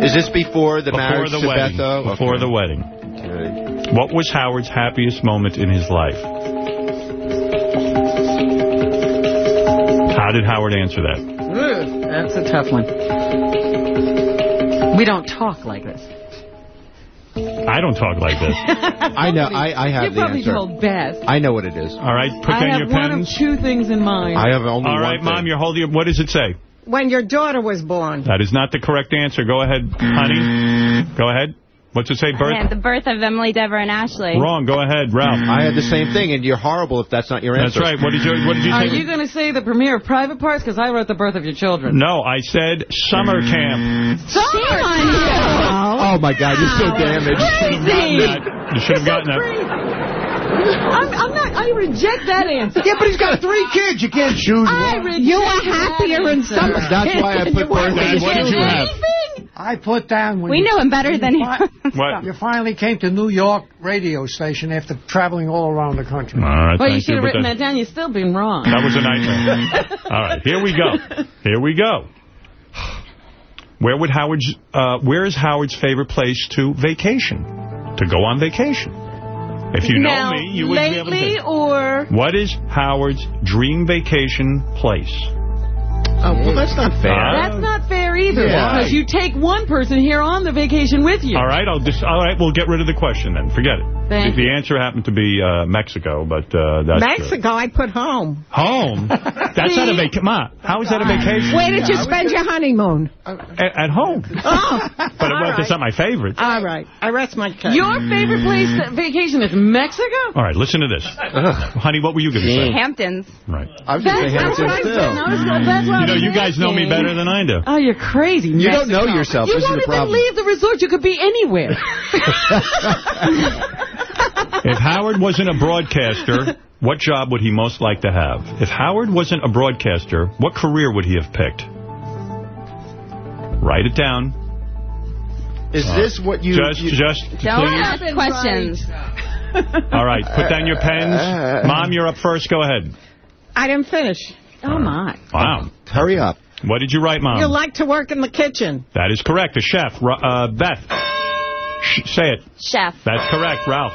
Is this before the Before marriage the to wedding. Beth, though? Before Okay. the wedding. Okay. What was Howard's happiest moment in his life? How did Howard answer that? Ugh, that's a tough one. We don't talk like this. I don't talk like this. <laughs> I know. I, I have you the probably answer. told Beth. I know what it is. All right, put I down have your one pens. of two things in mind. I have only All one right, thing. Mom, you're holding your... What does it say? When your daughter was born. That is not the correct answer. Go ahead, honey. Mm. Go ahead. What's it say, birth? And the birth of Emily, Deborah, and Ashley. Wrong. Go ahead, Ralph. I had the same thing, and you're horrible if that's not your answer. That's right. What did you What did you Are say? you going to say the premiere of Private Parts? Because I wrote the birth of your children. No, I said summer mm. camp. Shame on you! Oh, my God, you're so damaged. Crazy! You should have gotten that. I'm, I'm not. I reject that answer. Yeah, but he's got three kids. You can't choose I one. reject You are that happier in answer. some That's why I put <laughs> birth Dad, what did you have? I put down when We you, knew him better than you. What? you finally came to New York radio station after traveling all around the country. All right, Well, you should have written that down. You've still been wrong. That was a nightmare. <laughs> All right, here we go. Here we go. Where would Howard's? Uh, where is Howard's favorite place to vacation? To go on vacation? If you now, know me, you would be able lately or What is Howard's dream vacation place? Oh, well, that's not fair. that's not fair either. Yeah. Because you take one person here on the vacation with you. All right, I'll just. All right, we'll get rid of the question then. Forget it. Thank the, the answer happened to be uh, Mexico, but uh, that's good. Mexico, I put home. home. <laughs> That's not a vacation. Ma, how is that a vacation? Where did you spend your honeymoon? At, at home. <laughs> Oh, But well, that's not my favorite. all right. I rest my case. Your favorite place to vacation is Mexico? All right, listen to this. Honey, what were you going to say? Hamptons. Right. I was going to say That's what I Hamptons, was- that's what I You know, you guys know me better than I do. Oh, you're crazy. You don't know yourself. You This is won't even leave the resort. You could be anywhere. <laughs> If Howard wasn't a broadcaster, what job would he most like to have? If Howard wasn't a broadcaster, what career would he have picked? Write it down. Is uh, this what you... Just, you- just, Don't please. ask questions. All right, put down your pens. <laughs> Mom, you're up first. Go ahead. I didn't finish. oh, my. Wow. Hurry up. What did you write, Mom? You like to work in the kitchen. That is correct. A chef. Uh, Beth. Sh say it. Chef. That's correct. Ralph.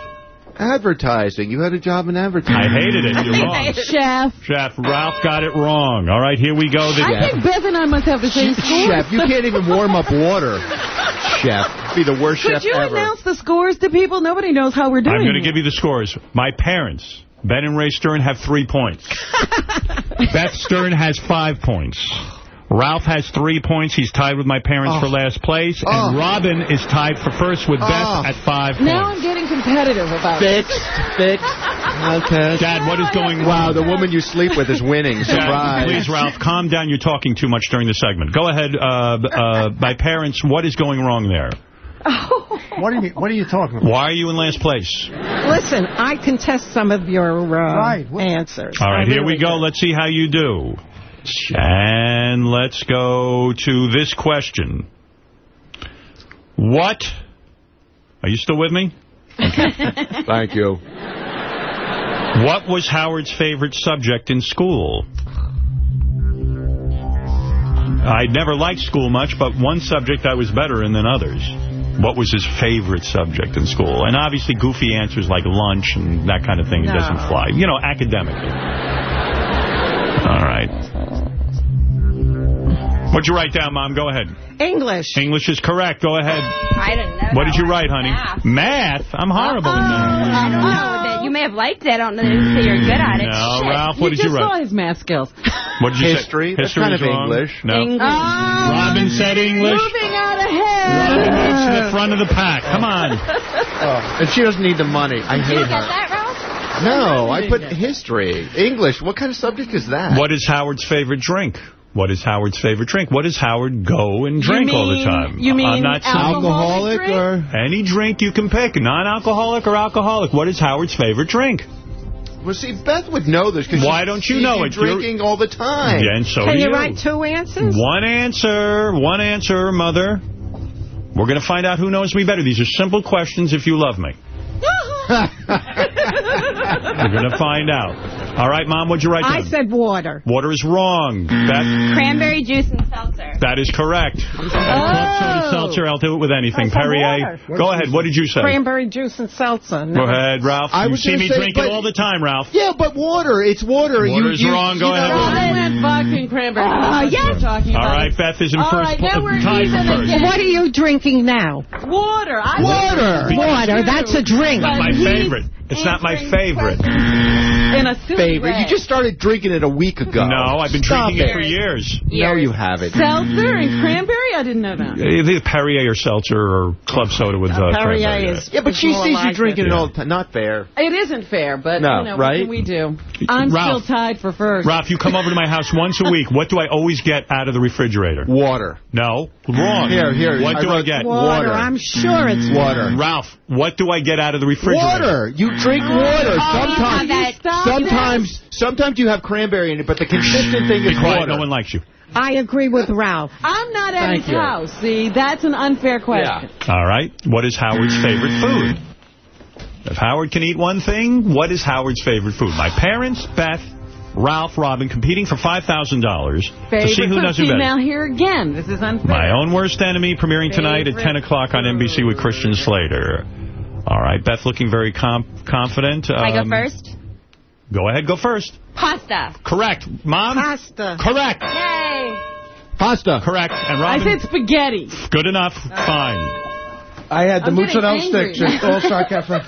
Advertising. You had a job in advertising. I hated it. You're <laughs> wrong. Chef. Chef, Ralph got it wrong. All right, here we go. The, I think Beth and I must have the same score. Chef, you can't even warm up water. <laughs> chef. Be the worst Could chef you announce the scores to people? Nobody knows how we're doing. I'm going to give you the scores. My parents, Ben and Ray Stern, have three points. <laughs> Beth Stern has five points. Ralph has three points. He's tied with my parents for last place. And Oh. Robin is tied for first with Oh. Beth at five Now. I'm getting competitive about it. Fixed, fixed. Okay. Dad, what is going on? Wow, the woman you sleep with is winning. Dad, Surprise. please, Ralph, calm down. You're talking too much during the segment. Go ahead. Uh, uh, my parents, what is going wrong there? <laughs> What are you What are you talking about? Why are you in last place? Listen, I contest some of your uh, Right. answers. All right, I here we go. do. Let's see how you do. And let's go to this question. What? Are you still with me? <laughs> Thank you. What was Howard's favorite subject in school? I never liked school much, but one subject I was better in than others. What was his favorite subject in school? And obviously goofy answers like lunch and that kind of thing No. doesn't fly. You know, academically. All right. What'd you write down, Mom? Go ahead. English. English is correct. Go ahead. I didn't know What did you write, honey? Math. Math? I'm horrible in math. I don't know. That you may have liked it. I don't know that you're good at it. Mm, no, Shit. Ralph, what you did you just saw his math skills. What did you History? say? That's kind is of wrong. English. No. English. Robin said English. Moving out Robin ahead. moves to the front of the pack. Come on. Oh, and she doesn't need the money. I Did you hate get her. that, Ralph? No, I put history. English. What kind of subject is that? What is Howard's favorite drink? What is Howard's favorite drink? What does Howard go and drink all the mean- time? you mean I'm not saying- alcoholic drink? or? Any drink you can pick, non-alcoholic or alcoholic. What is Howard's favorite drink? Well, see, Beth would know this because Why don't you know it? You're- drinking all the time. Yeah, and so Can do you you. write two answers? One answer, one answer, Mother. We're going to find out who knows me better. These are simple questions if you love me. <laughs> We're going to find out. All right, Mom, what'd you write I said water. Water is wrong. Mm. That, Cranberry juice and seltzer. that is correct. Club soda oh. seltzer, I'll do it with anything. Perrier. Go ahead. What did you say? Cranberry juice and seltzer. No. Go ahead, Ralph. I you see me say, drink it all the time, Ralph. Yeah, but water. It's water. Water's you, you, wrong. Go you ahead. know- I went fucking cranberry. Ah, that's what yes. we're talking All about. right, Beth is in All first right, now we're tied even first. again. What are you drinking now? Water. I Water. Water. That's a drink. Not my favorite. It's not my favorite. In a silly Favorite. way. You just started drinking it a week ago. No, I've been Stop drinking it it. for years. No, you haven't. Seltzer and mm. cranberry? I didn't know that. Either Perrier or seltzer or club soda with uh, uh Perrier cranberry in is- Yeah, but she sees like you drinking it. it all the time. Not fair. It isn't fair, but No, you know, right? what can we do? I'm Ralph. still tied for first. Ralph, you come over to my house once a <laughs> week. What do I always get out of the refrigerator? Water. No, wrong. Here, here, What I do I get? Water. Water. I'm sure it's mm. Water. Ralph, what do I get out of the refrigerator? Water. You drink water. Oh, Sometimes, that- sometimes, sometimes you have cranberry in it, but the consistent thing is quiet. water. No one likes you. I agree with Ralph. I'm not at Thank his you. house. See, that's an unfair question. Yeah. All right. What is Howard's favorite food? If Howard can eat one thing, what is Howard's favorite food? My parents, Beth, Ralph, Robin, competing for $5,000 to see who food. does See, it better. now here again, this is unfair. My Own Worst Enemy, premiering tonight at 10 o'clock on NBC with Christian Slater. All right, Beth looking very com confident. I go Um, first? Go ahead, go first. Pasta. Correct. Mom? Pasta. Correct. Yay. Pasta. Correct. And Robin? I said spaghetti. Good enough. Uh, Fine. I had the mozzarella angry. sticks at All Star Cafe.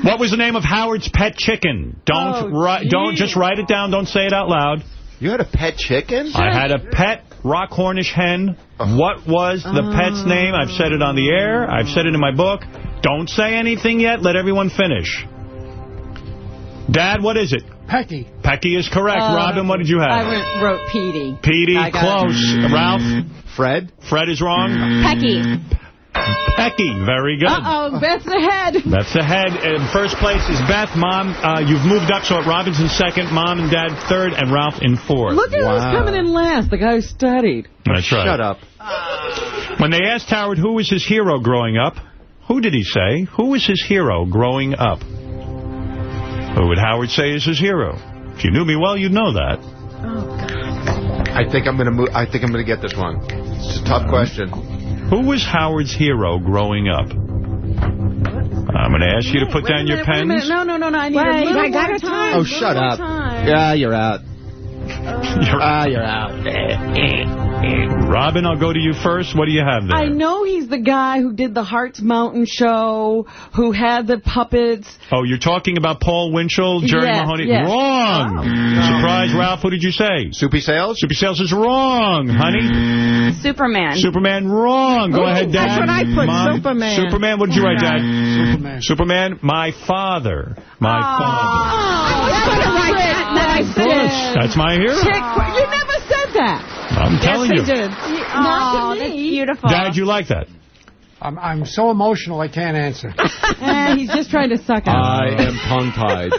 <laughs> What was the name of Howard's pet chicken? Don't Oh, don't just write it down. Don't say it out loud. You had a pet chicken? I had a pet rock Cornish hen. What was the pet's oh. name? I've said it on the air. I've said it in my book. Don't say anything yet. Let everyone finish. Dad, what is it? Pecky. Pecky is correct. Uh, Robin, what did you I have? went, wrote Petey. Petey, I got it. close. Ralph? Fred? Fred is wrong. Pecky. Pecky, very good. Uh-oh, Beth's ahead. Beth's ahead. In first place is Beth. Mom, uh, you've moved up, so Robin's in second, Mom and Dad third, and Ralph in fourth. Look at who's coming in last, the guy who studied. That's right. Shut up. When they asked Howard who was his hero growing up, who did he say? Who was his hero growing up? Who would Howard say is his hero? If you knew me well, you'd know that. Oh, God. I think I'm gonna move. I think I'm gonna get this one. It's a tough question. Who was Howard's hero growing up? I'm going to ask you to put Wait a down your minute, wait a pens. No, no, no, no. I need Wait, a little I got more a time. time. Oh, shut up. time. Yeah, you're out. You're- Ah, you're out. <laughs> Robin, I'll go to you first. What do you have there? I know he's the guy who did the Hearts Mountain show, who had the puppets. Oh, you're talking about Paul Winchell, Jerry Yes, Mahoney? yes. Wrong. Surprise, Ralph. What did you say? Soupy Sales? Soupy Sales is wrong, honey. Superman. Superman, wrong. Go Ooh, ahead, Dad. that's what I put, Mom. Superman. Superman, what did you write, Dad? Superman. Superman, my father. My father. Nice. That's my hero. Chick, you never said that. I'm telling you. Oh, that's beautiful. Dad, you like that? I'm, I'm so emotional I can't answer. <laughs> Eh, he's just trying to suck out. I am tongue-tied.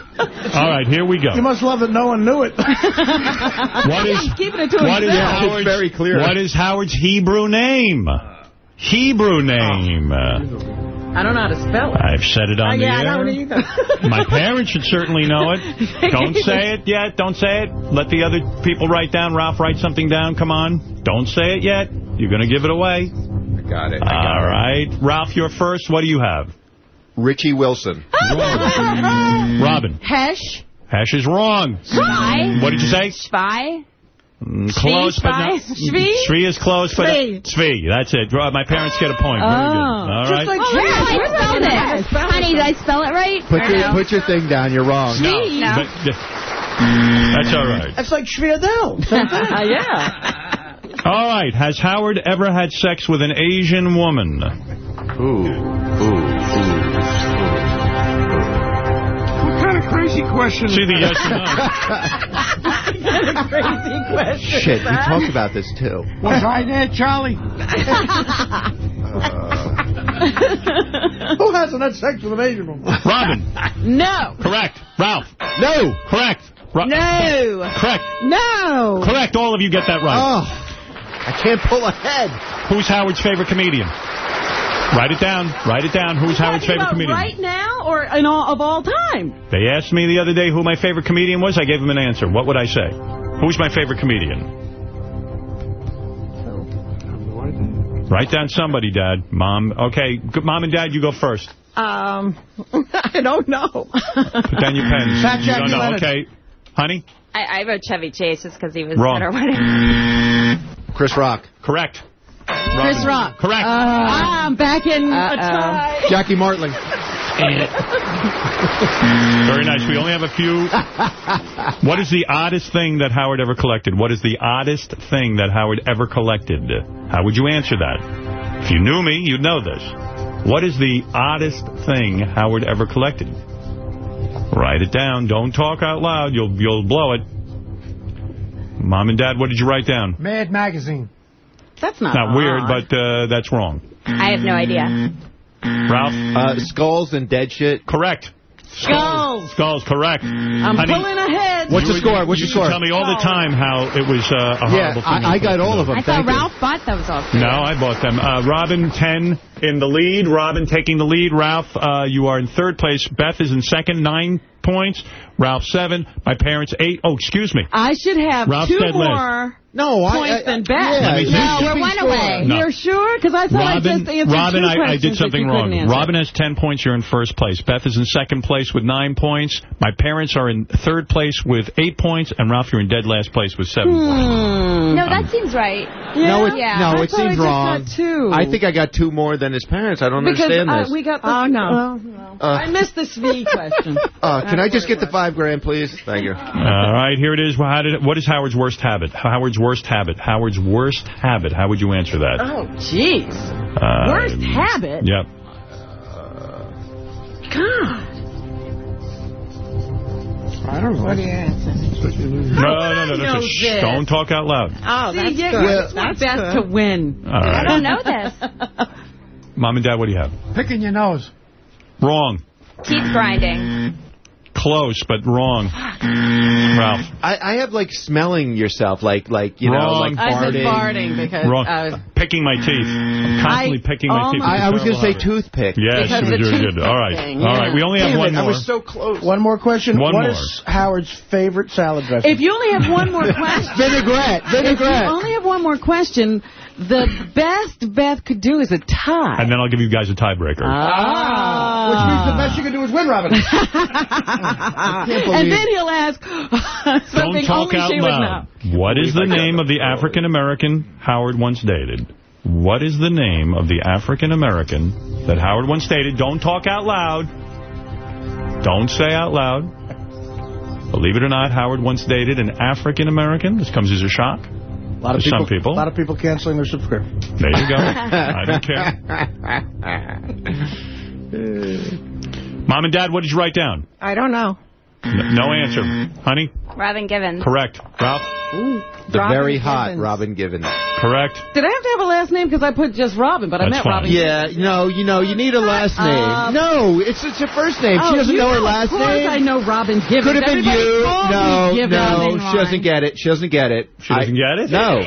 All right, here we go. You must love that no one knew it. <laughs> What is He's keeping it to what is himself. Howard's, very clear. What is Howard's Hebrew name? Hebrew name. I don't know how to spell it. I've said it on oh, the yeah, I don't either. <laughs> My parents should certainly know it. <laughs> Don't say it yet. Don't say it. Let the other people write down. Ralph, write something down. Come on. Don't say it yet. You're going to give it away. I got it. All right. Ralph, you're first. What do you have? Richie Wilson. <laughs> Robin. Hesh. Hash is wrong. Spy. What did you say? Spy. Mm, Close, but not... Shvi? Shvi is close, but... Shvi. Shvi. That's it. My parents get a point. Oh. All Just right. like Oh, wow, I spelled it. Honey, did I spell it right? Put your, no? put your thing down. You're wrong. No. No. But, that's all right. That's like Schvierdel. <laughs> yeah. All right. Has Howard ever had sex with an Asian woman? Ooh. Ooh. Crazy question See the yes or no. <laughs> Crazy question. Shit, we talked about this, too. Was I there, Charlie? <laughs> Uh. Who hasn't had sex with an Asian woman? Robin. No. Correct. Ralph. No. Correct. Ro- No. Correct. No. Correct. All of you get that right. Oh, I can't pull ahead. Who's Howard's favorite comedian? Write it down. Write it down. Who's Howard's favorite about comedian? right now or in all, of all time? They asked me the other day who my favorite comedian was. I gave them an answer. What would I say? Who's my favorite comedian? Write down somebody, Dad. Mom. Okay. Mom and Dad, you go first. Um, <laughs> I don't know. Put down your pens. <laughs> Fat You Jackie don't know. Leonard. Okay. Honey? I, I wrote Chevy Chase just because he was Wrong. at our <laughs> wedding. Chris Rock. Correct. Chris Rock. Correct. Ah, I'm back in a Uh-oh. tie. Jackie Martling. Very nice. We only have a few. What is the oddest thing that Howard ever collected? What is the oddest thing that Howard ever collected? How would you answer that? If you knew me, you'd know this. What is the oddest thing Howard ever collected? Write it down. Don't talk out loud. You'll you'll blow it. Mom and Dad, what did you write down? Mad Magazine. That's not Not weird, but uh, that's wrong. I have no idea. Ralph? Uh, skulls and dead shit. Correct. Skulls. Skulls, correct. I'm Honey, pulling ahead. What's you the score? What's you the score? used tell me all the time how it was uh, a Yeah, horrible thing. I, I got all of them. I thought Thank you. Ralph bought those all. No, I bought them. Uh, Robin, 10 in the lead. Robin taking the lead. Ralph, uh, you are in third place. Beth is in second, nine points. Ralph, seven. My parents, eight. Oh, excuse me. I should have Ralph's two dead last. more No, I- points I- than Beth. yeah, Let me see. No, we're one away. No. You're sure? Because I thought I just answered Robin two I, I questions did that something you wrong. Robin has 10 points. You're in first place. Beth is in second place with nine points. My parents are in third place with eight points. And Ralph, you're in dead last place with seven points. Hmm. No, that seems right. No, it, Yeah. no, I it thought I seems just wrand got two. I think I got two more than his parents. I don't because understand uh, this. we got the, Oh, no. oh, no. Uh, I missed the SV <laughs> question. uh, can I just get the five grand, please? Thank you. All right, here it is. Well, How did, what is Howard's worst habit? Howard's worst habit. Howard's worst habit. How would you answer that? Oh, jeez. Uh, Worst habit? Yep. God. I don't know. What do you answer? No, no, no, no. knows Shh, don't talk out loud. Oh, See, that's yeah, good. it's my That's best good. to win. All I don't know this. Mom and Dad, what do you have? Picking your nose. Wrong. Teeth grinding. Close, but wrong. Ralph. I, I have like smelling yourself, like like you know, Wrong. like I farting. said farting because Wrong. uh, picking my teeth. I'm constantly I picking my teeth. I, I was going to say toothpick. Yes, Because you the were good. All right. thing, All yeah. right. We only have Damn one it, more. I was so close. One more question. One What more. is Howard's favorite salad dressing? if you only have one more <laughs> question, Vinaigrette, Vinaigrette. if you only have one more question, the best Beth could do is a tie. And then I'll give you guys a tiebreaker. Ah. Which means the best you can do is win, Robin. <laughs> and then he'll ask <laughs> something Don't talk only out she would know. loud. What is the name of the African-American Howard once dated? What is the name of the African-American that Howard once dated? Don't talk out loud. Don't say out loud. Believe it or not, Howard once dated an African-American. This comes as a shock A lot of people, some people. A lot of people canceling their subscription. There you go. <laughs> I don't care. Mom and Dad, what did you write down? I don't know. N- no answer. Mm-hmm. Honey? Robin Givens. Correct. Ralph? The Robin very hot Robin Givens. Correct. Did I have to have a last name? Because I put just Robin, but I meant Robin. Yeah, no, you know, you need a last name. Um, no, it's it's her first name. Oh, she doesn't you know her know, last of course name. I know Robin Givens. Could have been Everybody you. No, no, she doesn't get it. She doesn't get it. She doesn't get it? No.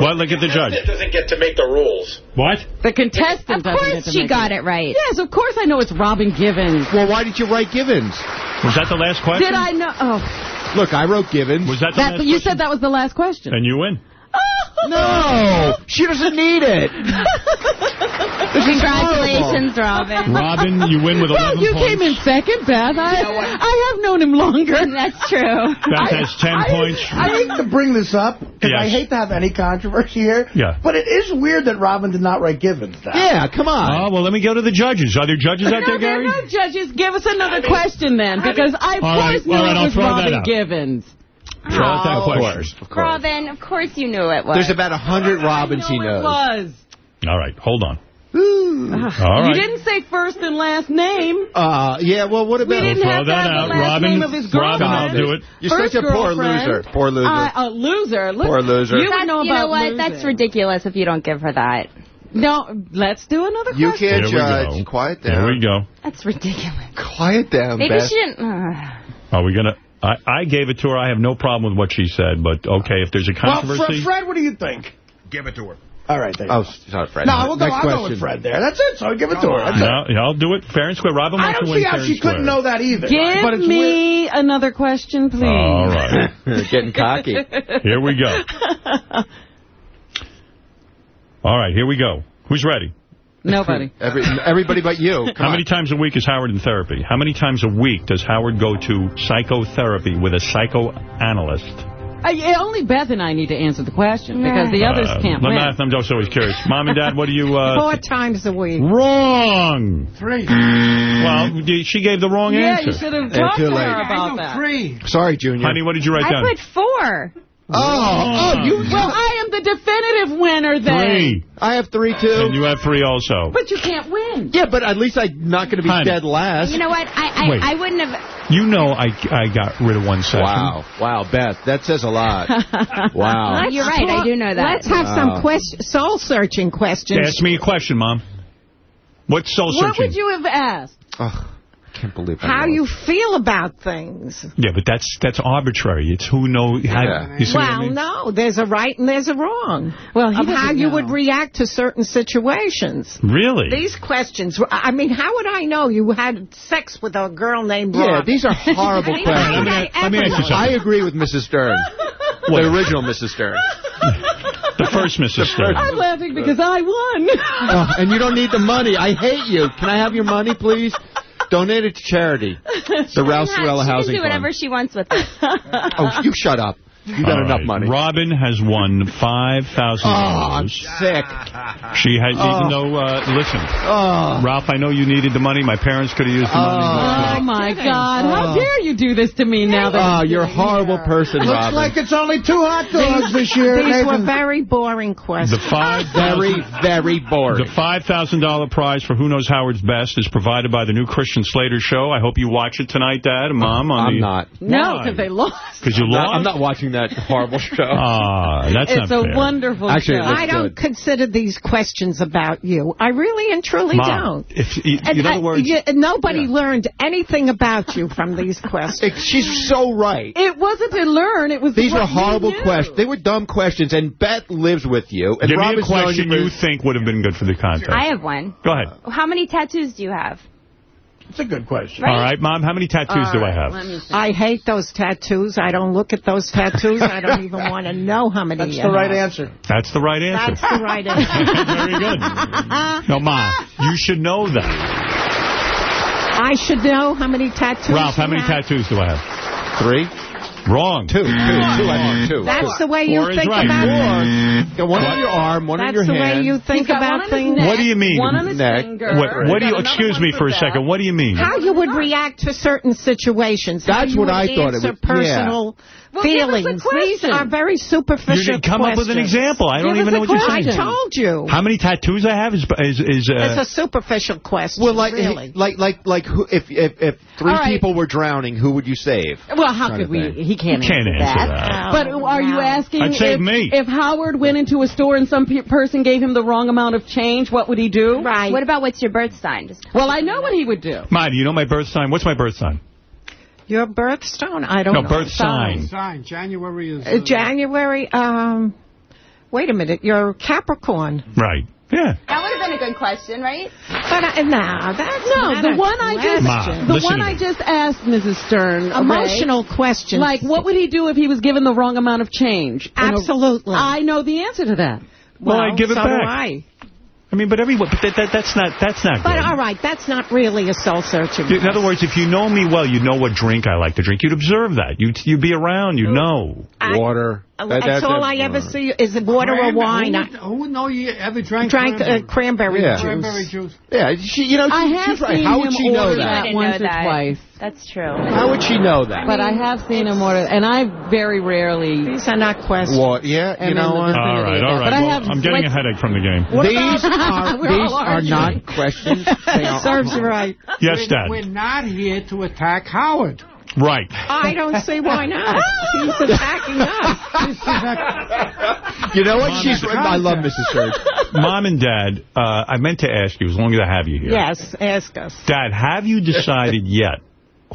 What? Look at the judge. doesn't get to make the rules. What? The contestant Of doesn't course get to she make got it right. Yes, of course I know it's Robin Givens. Well, why did you write Givens? Was that the last question? Did I know? Oh, Look, I wrote Givens. Was that the that, last you question? said that was the last question. And you win. <laughs> No, she doesn't need it. Congratulations, Robin. Robin, you win with 11 Well, you points. came in second, Beth. I, I have known him longer. That's true. Beth has 10 I, points. I hate to bring this up, because I hate to have any controversy here. Yeah. But it is weird that Robin did not write Givens down. Yeah, come on. Oh, well, let me go to the judges. Are there judges out there, No, there are Gary? no judges. Give us another question then, because I of All right, course knew all right, it was throw that Robin. Givens. Throw out that Oh. question. Of course. Robin, of course you knew it was. There's about a hundred Robins he It knows. was. All right, hold on. All You didn't say first and last name. Uh, yeah, well, what We about... didn't throw have to that have out. the last Robin- name of his Robin, girlfriend. I'll do it. You're First such a poor loser. Poor loser. Uh, a loser. Look, Poor loser. You would That's, know you know what? losing. That's ridiculous if you don't give her that. No, let's do another you question. can't Here we judge. go. Quiet down. There we go. That's ridiculous. Quiet down, Maybe Beth. she didn't. Uh, Are we going to... I, I gave it to her. I have no problem with what she said, but okay, if there's a Well, controversy... Fred, Fred, what do you think? Give it to her. All right, there you Oh, go. sorry, Fred. No, we'll go, I'll question. go with Fred there. That's it, so give it to her. That's. No, yeah, I'll do it fair and square. Robin I wants to don't see how she couldn't know that either. Give but it's weird. me another question, please. All right. <laughs> <laughs> Getting cocky. Here we go. <laughs> All right, here we go. Who's ready? <laughs> Nobody. Every, everybody but you. Come How on. many times a week is Howard in therapy? How many times a week does Howard go to psychotherapy with a psychoanalyst? Uh, yeah, only Beth and I need to answer the question because the others Uh, can't I'm, win. not- I'm just always curious. Mom and Dad, what do you... Uh, <laughs> Four times a week. wrong! Three. Well, she gave the wrong yeah, answer. you should have talked to late. her I about know that. three. Sorry, Junior. Honey, what did you write I down? I put four. Oh, oh, you... Well, I am the definitive winner then. Three. I have three, too. And you have three also. But you can't win. Yeah, but at least I'm not going to be Honey. dead last. You know what? I I, Wait. I wouldn't have. You know I, I got rid of one session. Wow. Wow, Beth, that says a lot. <laughs> wow. You're right. I do know that. Let's have Wow. some question, soul-searching questions. Ask me a question, Mom. What's soul searching? What would you have asked? Ugh, I can't believe I How you feel about things. Yeah, but that's that's arbitrary. It's who know how. Yeah. You see what I Well, mean? no, there's a right and there's a wrong. Well, of how doesn't you know. would react to certain situations. Really? These questions, I mean, how would I know you had sex with a girl named Yeah, Robin? these are horrible <laughs> How questions. let me, let me ask you something. I agree with Mrs. Stern. <laughs> the original Mrs. Stern. The first Mrs. Stern. I'm laughing because I won. Oh, and you don't need the money. I hate you. Can I have your money, please? Donate it to charity. <laughs> The Ralph Yeah, Cirella she can do whatever Fund. she wants with it. Oh, you shut up. You got All enough right. money. Robin has won five thousand Oh, I'm dollars. sick. She has, Oh. even though, uh, listen, Oh. Ralph, I know you needed the money. My parents could have used the money. Oh, my God. How dare you do this to me now that Oh, you're a horrible person, Looks Robin. like it's only two hot dogs this year. These were very boring questions. The questions. five <laughs> very, very boring. The five thousand dollar prize for Who Knows Howard's Best is provided by the new Christian Slater show. I hope you watch it tonight, Dad and Mom. On I'm the, not. No, because they lost. <laughs> Because you I'm not, lost. I'm not watching that horrible show. <laughs> Ah, that's It's not a fair. wonderful Actually, show. I don't good. consider these questions about you. I really and truly Mom, don't. if in And other I- words, y- nobody learned anything about you from these <laughs> questions. She's so right. It wasn't to learn. It was These what were horrible questions. They were dumb questions, and Beth lives with you. And give me a question you you think would have been good for the contest. I have one. Go ahead. How many tattoos do you have? It's a good question. Right. All right, Mom. How many tattoos All do I have? let me see. I hate those tattoos. I don't look at those tattoos. I don't even want to know how many That's you the right have. answer. That's the right answer. That's the right answer. <laughs> Very good. No, Mom, you should know that. I should know how many tattoos Ralph, how many have. tattoos do I have? Three? Wrong. Two. Two. Two. I mean two. That's the way you Four think right. about Four. Got one on your arm, one That's on your hand. That's the way you think He's got one on about things. neck, What do you mean? One on his Neck. finger. What, what do you, excuse me for a second, what do you mean? How you would react to certain situations. That's what I thought it answer personal... yeah. Personal Well, give a feelings. These question. are very You superficial didn't come up with an example. I don't even know a what you're I saying. question. told you. How many tattoos I have is is is uh, it's a superficial question, Well, like, really. like, like, like, who, if, if, if three All right. people were drowning, who would you save? Well, how could we? He can't, You can't answer, answer that. that. But Oh, are you asking I'd save if, me. if Howard went into a store and some pe- person gave him the wrong amount of change, what would he do? Right. What about what's your birth sign? Just Well, I know what he would do. Ma, do you know my birth sign? What's my birth sign? Your birthstone? I don't No, know. birth sign. Sign. January is... Uh, January, um, wait a minute, you're Capricorn. Right. Yeah. that would have been a good question, right? But, uh, nah, that's No, not the a one I just Ma, the one I just asked Mrs. Stern. okay? Emotional questions. Like, what would he do if he was given the wrong amount of change? Absolutely. I know the answer to that. Well, I'd give it so back. Do I. I mean, but everyone, but that, that, that's not that's not But good. all right, that's not really a soul searching. In other words, if you know me well, you know what drink I like to drink. You'd observe that. You'd you'd be around. You know. I- Water. That's That- that- all I ever see is water or Cranberry- wine. Who I would, who would know you ever drank drank uh, cranberry? cranberry Yeah. juice. cranberry juice? Yeah, she, you know, I have she's right. seen How would him she know order I that? once know or that. twice. That's true. How would she know that? But I have seen him order, and I very rarely These are not questions. Well, yeah, you know what? All right, all right. But I have, I'm getting like, a headache from the game. <laughs> These are We're these are not questions. <laughs> They are Serves you right. Yes, we're, Dad. we're not here to attack Howard. Right. I don't see why not. <laughs> She's attacking us. This is You know what? Mom, She's. it's I love. Mrs. Surge. <laughs> Mom and Dad, uh, I meant to ask you, as long as I have you here. Yes, ask us. Dad, have you decided <laughs> yet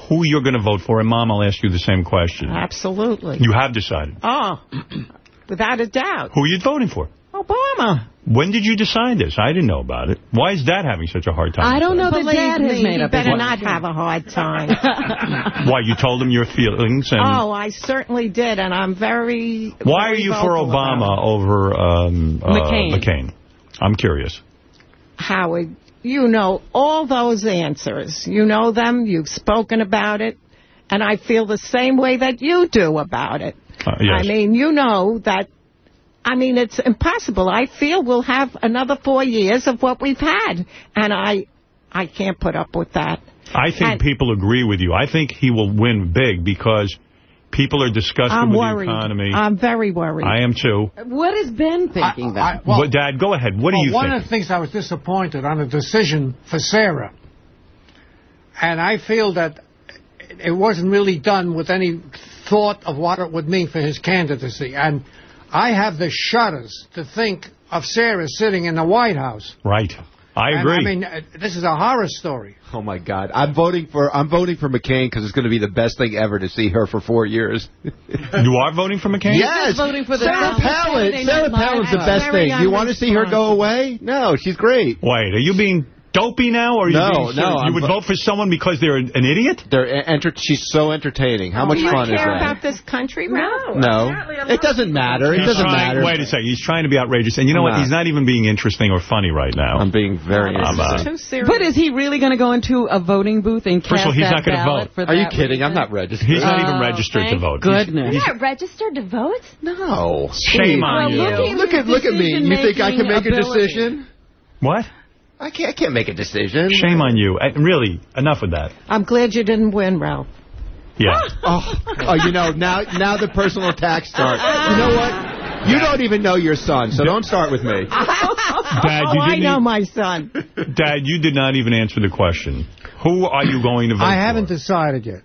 who you're going to vote for? And Mom, I'll ask you the same question. Absolutely. You have decided. Oh, <clears throat> without a doubt. Who are you voting for? Obama. When did you decide this? I didn't know about it. Why is Dad having such a hard time? I don't know that Believe Dad has me, made you up better mind. not have a hard time. <laughs> Why, you told him your feelings? And oh, I certainly did, and I'm very. Why are you for Obama over um, uh, McCain. McCain? I'm curious. Howard, you know all those answers. You know them. You've spoken about it. And I feel the same way that you do about it. Uh, yes. I mean, you know that, I mean, it's impossible. I feel we'll have another four years of what we've had. And I, I can't put up with that. I think And- people agree with you. I think he will win big because people are disgusted I'm with worried. the economy. I'm very worried. I am too. What is Ben thinking, I- though? I- well, But Dad, go ahead. What well, do you one think? of the things I was disappointed on a decision for Sarah. And I feel that it wasn't really done with any thought of what it would mean for his candidacy. And I have the shudders to think of Sarah sitting in the White House. Right. I And, agree. I mean, uh, this is a horror story. Oh my God! I'm voting for I'm voting for McCain because it's going to be the best thing ever to see her for four years. you are voting for McCain? yes, voting for the Sarah Palin. Sarah Night Live. Palin's the best very thing. You want to see her go away? No, she's great. Wait, are you being dopey now? Or are you No, no. You I'm would vote for someone because they're an idiot? They're enter- She's so entertaining. How much fun is that? Do you fun is care that? about this country, Ralph? no, it doesn't matter. It doesn't trying- matter. Wait a second. He's trying to be outrageous. And you know I'm what? not. He's not even being interesting or funny right now. I'm being very. I'm, uh, Too serious. But is he really going to go into a voting booth and cast First of all, he's not gonna vote. for Are you that kidding? I'm not registered. He's not even Oh, registered to vote. Goodness. You're not registered to vote? No. Shame on you. look at Look at me. You think I can make a decision? What? I can't. I can't make a decision. Shame on you. Uh, Really, enough with that. I'm glad you didn't win, Ralph. Yeah. <laughs> Oh, oh, you know now now the personal attacks start. You know what? You don't even know your son, so don't start with me. <laughs> Dad, oh, you I didn't know e- my son. Dad, you did not even answer the question. Who are you going to vote I haven't decided yet.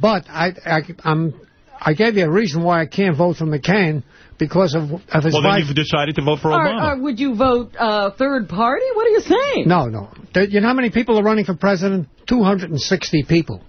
But I, I, I'm, I gave you a reason why I can't vote for McCain because of, of his Well, then wife. you've decided to vote for Or, Obama. or would you vote uh, third party? What are you saying? No, no. There- You know how many people are running for president? 260 people.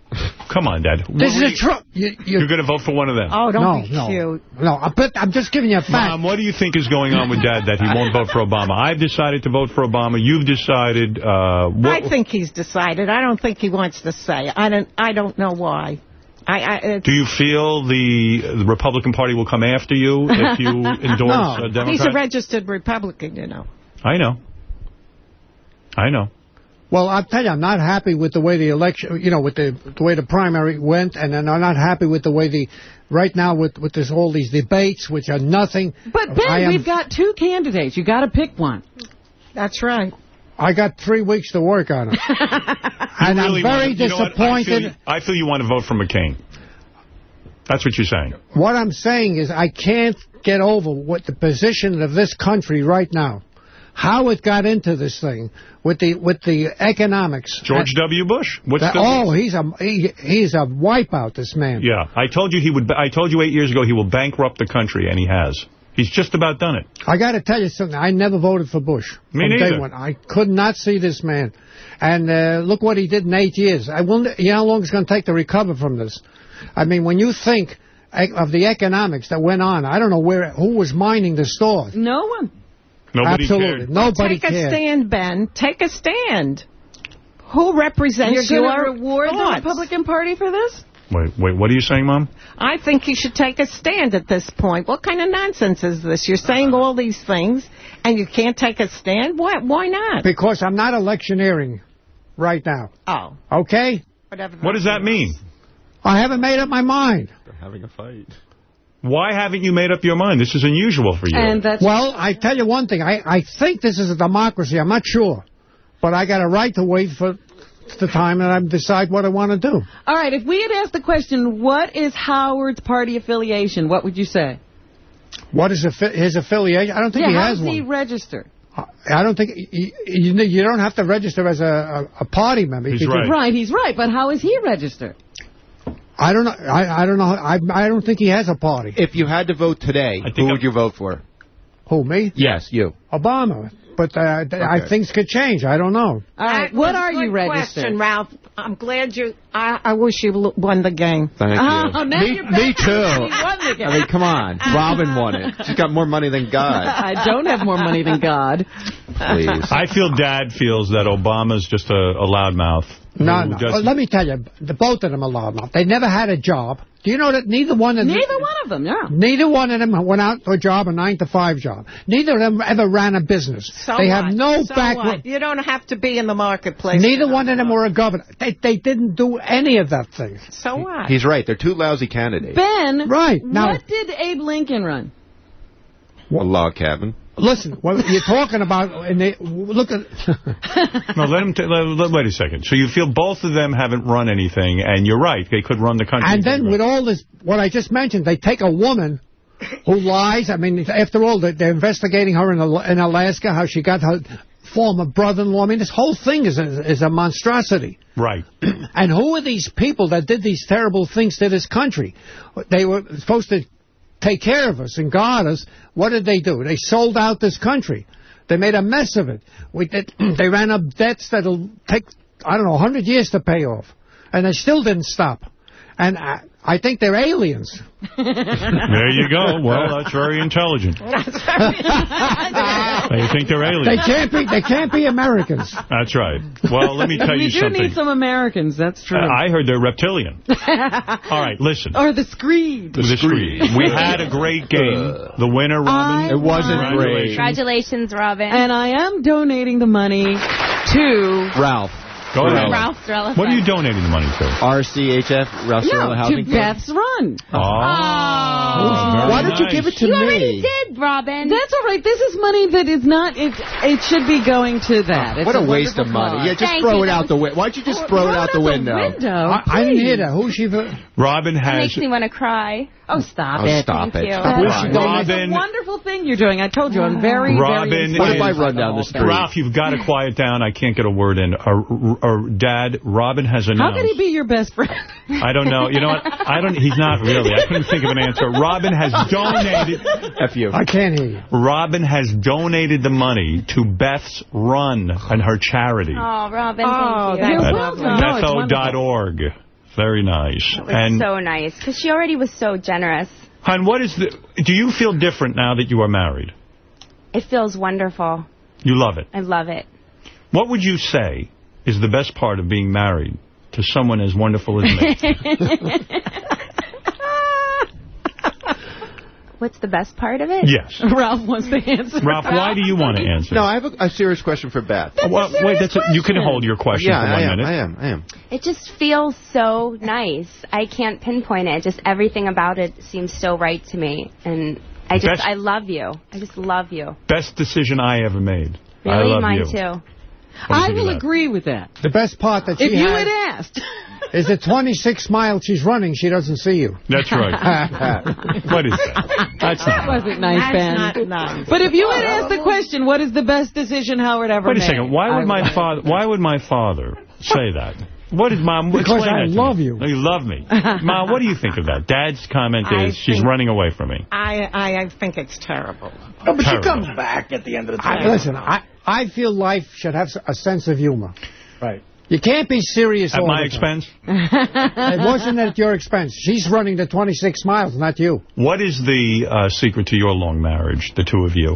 Come on, Dad. This What is a Trump. You, you, You're going to vote for one of them. Oh, don't no, be no, cute. no. I bet, I'm just giving you a fact. Mom, what do you think is going on with Dad that he won't vote for Obama? I've decided to vote for Obama. You've decided. Uh, what, I think he's decided. I don't think he wants to say. I don't. I don't know why. I. I uh, do you feel the, the Republican Party will come after you if <laughs> you endorse a Democrat? he's a registered Republican, you know. I know. I know. Well, I'll tell you, I'm not happy with the way the election, you know, with the, the way the primary went, and then I'm not happy with the way the, right now with, with this, all these debates, which are nothing. But, I Ben, am- we've got two candidates. you got to pick one. That's right. I got three weeks to work on it. <laughs> and You I'm very wanna- you know? I feel, disappointed. I feel you want to vote for McCain. That's what you're saying. What I'm saying is I can't get over what the position of this country right now. How it got into this thing with the with the economics. George W. Bush. What's That- the, oh, he's a he, he's a wipeout. This man. Yeah, I told you he would. I told you eight years ago he will bankrupt the country, and he has. He's just about done it. I got to tell you something. I never voted for Bush. Me from neither. Day one. I could not see this man. And uh, look what he did in eight years. I wonder, you know how long it's going to take to recover from this. I mean, when you think e- of the economics that went on, I don't know where who was mining the stores. No one. Nobody Absolutely. cared. Nobody Take a stand, Ben. Take a stand. Who represents You're your going to reward the? Republican Party for this? Wait, wait. What are you saying, Mom? I think you should take a stand at this point. What kind of nonsense is this? You're saying all these things, and you can't take a stand? Why, why not? Because I'm not electioneering right now. Oh. Okay? Whatever. What does that mean? I haven't made up my mind. They're having a fight. Why haven't you made up your mind? This is unusual for you. And that's Well, I tell you one thing. I, I think this is a democracy. I'm not sure. But I got a right to wait for the time that I decide what I want to do. All right, if we had asked the question, what is Howard's party affiliation, what would you say? What is his affiliation? I don't think yeah, he how has does one. he register? I don't think you, you, you don't have to register as a, a, a party member. He's right. Right, he's right, but how is he registered? I don't know. I, I don't know. I, I don't think he has a party. If you had to vote today, who would you vote for? Who me? Yes, you. Obama. But uh, th- I things could change. I don't know. All right, what are a you good registered? question, Ralph. I'm glad you... I, I wish you won the game. Thank <laughs> Oh, you. now me, you're me too. <laughs> You won the game. I mean, come on. <laughs> Robin won it. She's got more money than God. I don't have more money than God. Please. I feel Dad feels that Obama's just a, a loudmouth. No, no. just- Well, let me tell you, the both of them are loudmouth. They never had a job. Do you know that neither one of them... Neither one of them, yeah. Neither one of them went out for a job, a nine to five job. Neither of them ever ran a business. So they what? have no so back. what? You don't have to be in the marketplace. Neither one of them were a governor. They they didn't do any of that thing. So what? He's right. They're two lousy candidates. Ben, Right, now- what did Abe Lincoln run? A log cabin. Listen, what you're talking about, and they look at. <laughs> No, let him. T let, let- wait a second. So you feel both of them haven't run anything, and you're right. They could run the country. and then with all this, what I just mentioned, they take a woman who lies. I mean, after all, they're, they're investigating her in, in Alaska, how she got her former brother-in-law. I mean, this whole thing is a, is a monstrosity. right. And who are these people that did these terrible things to this country? They were supposed to take care of us and guard us. What did they do? They sold out this country. They made a mess of it. We did, <clears throat> they ran up debts that'll take, I don't know, 100 years to pay off. And they still didn't stop. And I, I think they're aliens. There you go. Well, <laughs> that's very intelligent. They think they're aliens. They can't be. They can't be Americans. That's right. Well, let me tell you something. we do need some Americans, that's true. I heard they're reptilian. <laughs> All right, listen. or the Screed. The Screed. We had a great game. The winner, Robin. I It wasn't Congratulations. Uh, Congratulations, Robin. And I am donating the money to... Ralph. Go ahead. Ralph Cirella. What are you donating the money to? RCHF, Ralph No, Cirella to Housing Fund. Beth's Run. Oh. oh. Why don't you give it to you me? already did, Robin. That's all right. This is money that is not... It, it should be going to that. It's What a waste of money. cause. Yeah, just Thank throw you. it out the window. Why don't you just throw it out the window? window. I, I didn't hear that. Who's she? Robin It has... makes me want to cry. Oh, stop Oh, it. stop Thank it. you. Stop That's crying. Robin- a wonderful thing you're doing. I told you, I'm very, Robin very What if inspired I run down the thing. street? Ralph, you've got to quiet down. I can't get a word in. Or, or Dad, Robin has a How announced... can he be your best friend? I don't know. You know what? I don't. He's not really. I couldn't think of an answer. Robin has <laughs> donated. F you. I can't hear you. Robin has donated the money to Beth's Run and her charity. Oh, Robin, Oh, thank you. that's You're At welcome. No, it's. Betho.org. Very nice. It was And, so nice, because she already was so generous. hon, what is the... Do you feel different now that you are married? It feels wonderful. You love it. I love it. What would you say is the best part of being married to someone as wonderful as me? <laughs> What's the best part of it? Yes. <laughs> Ralph wants to answer. Ralph, why do you want to answer? No, I have a, a serious question for Beth. Oh, well, wait, that's a, you can hold your question yeah, for one I am, minute. I am, I am. It just feels so nice. I can't pinpoint it. Just everything about it seems so right to me. And I just, Best- I love you. I just love you. Best decision I ever made. I love Mine you. too. What do I will that? agree with that. The best part that she If you has had asked. <laughs> is the 26 miles she's running, she doesn't see you. That's right. <laughs> what is that? That's That not. wasn't nice, That's Ben. not nice. But if you had asked the oh. question, what is the best decision Howard ever made? Wait a made? second. Why I would my father? Why would my father say that? What did mom? Because explain I to love you. Oh, you love me, <laughs> mom. What do you think of that? Dad's comment I is she's running away from me. I, I, I think it's terrible. No, but she comes back at the end of the I, time. listen, I, I feel life should have a sense of humor. Right. You can't be serious At all my the time. expense. <laughs> It wasn't at your expense. She's running the 26 miles, not you. What is the uh, secret to your long marriage, the two of you?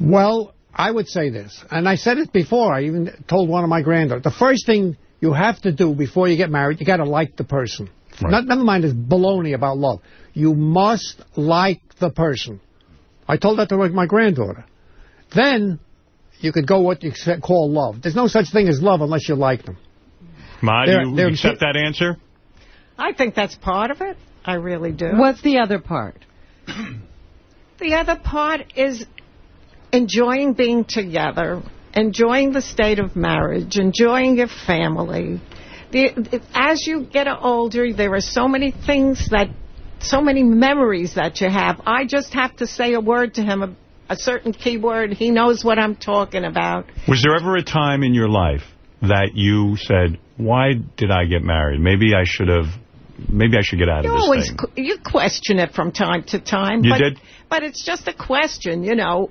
Well, I would say this, and I said it before. I even told one of my granddaughters. The first thing you have to do before you get married, you got to like the person. Right. Not, never mind this baloney about love. You must like the person. I told that to my- my granddaughter. Then you could go what you call love. There's no such thing as love unless you like them. Ma, do They're- you they're- accept that answer? I think that's part of it. I really do. What's the other part? The other part is enjoying being together, enjoying the state of marriage, enjoying your family. The, as you get older, there are so many things that, so many memories that you have. I just have to say a word to him, a, a certain keyword. He knows what I'm talking about. Was there ever a time in your life that you said, "Why did I get married? Maybe I should have. Maybe I should get out You of this always thing." you question it from time to time. You but, did? But it's just a question, you know.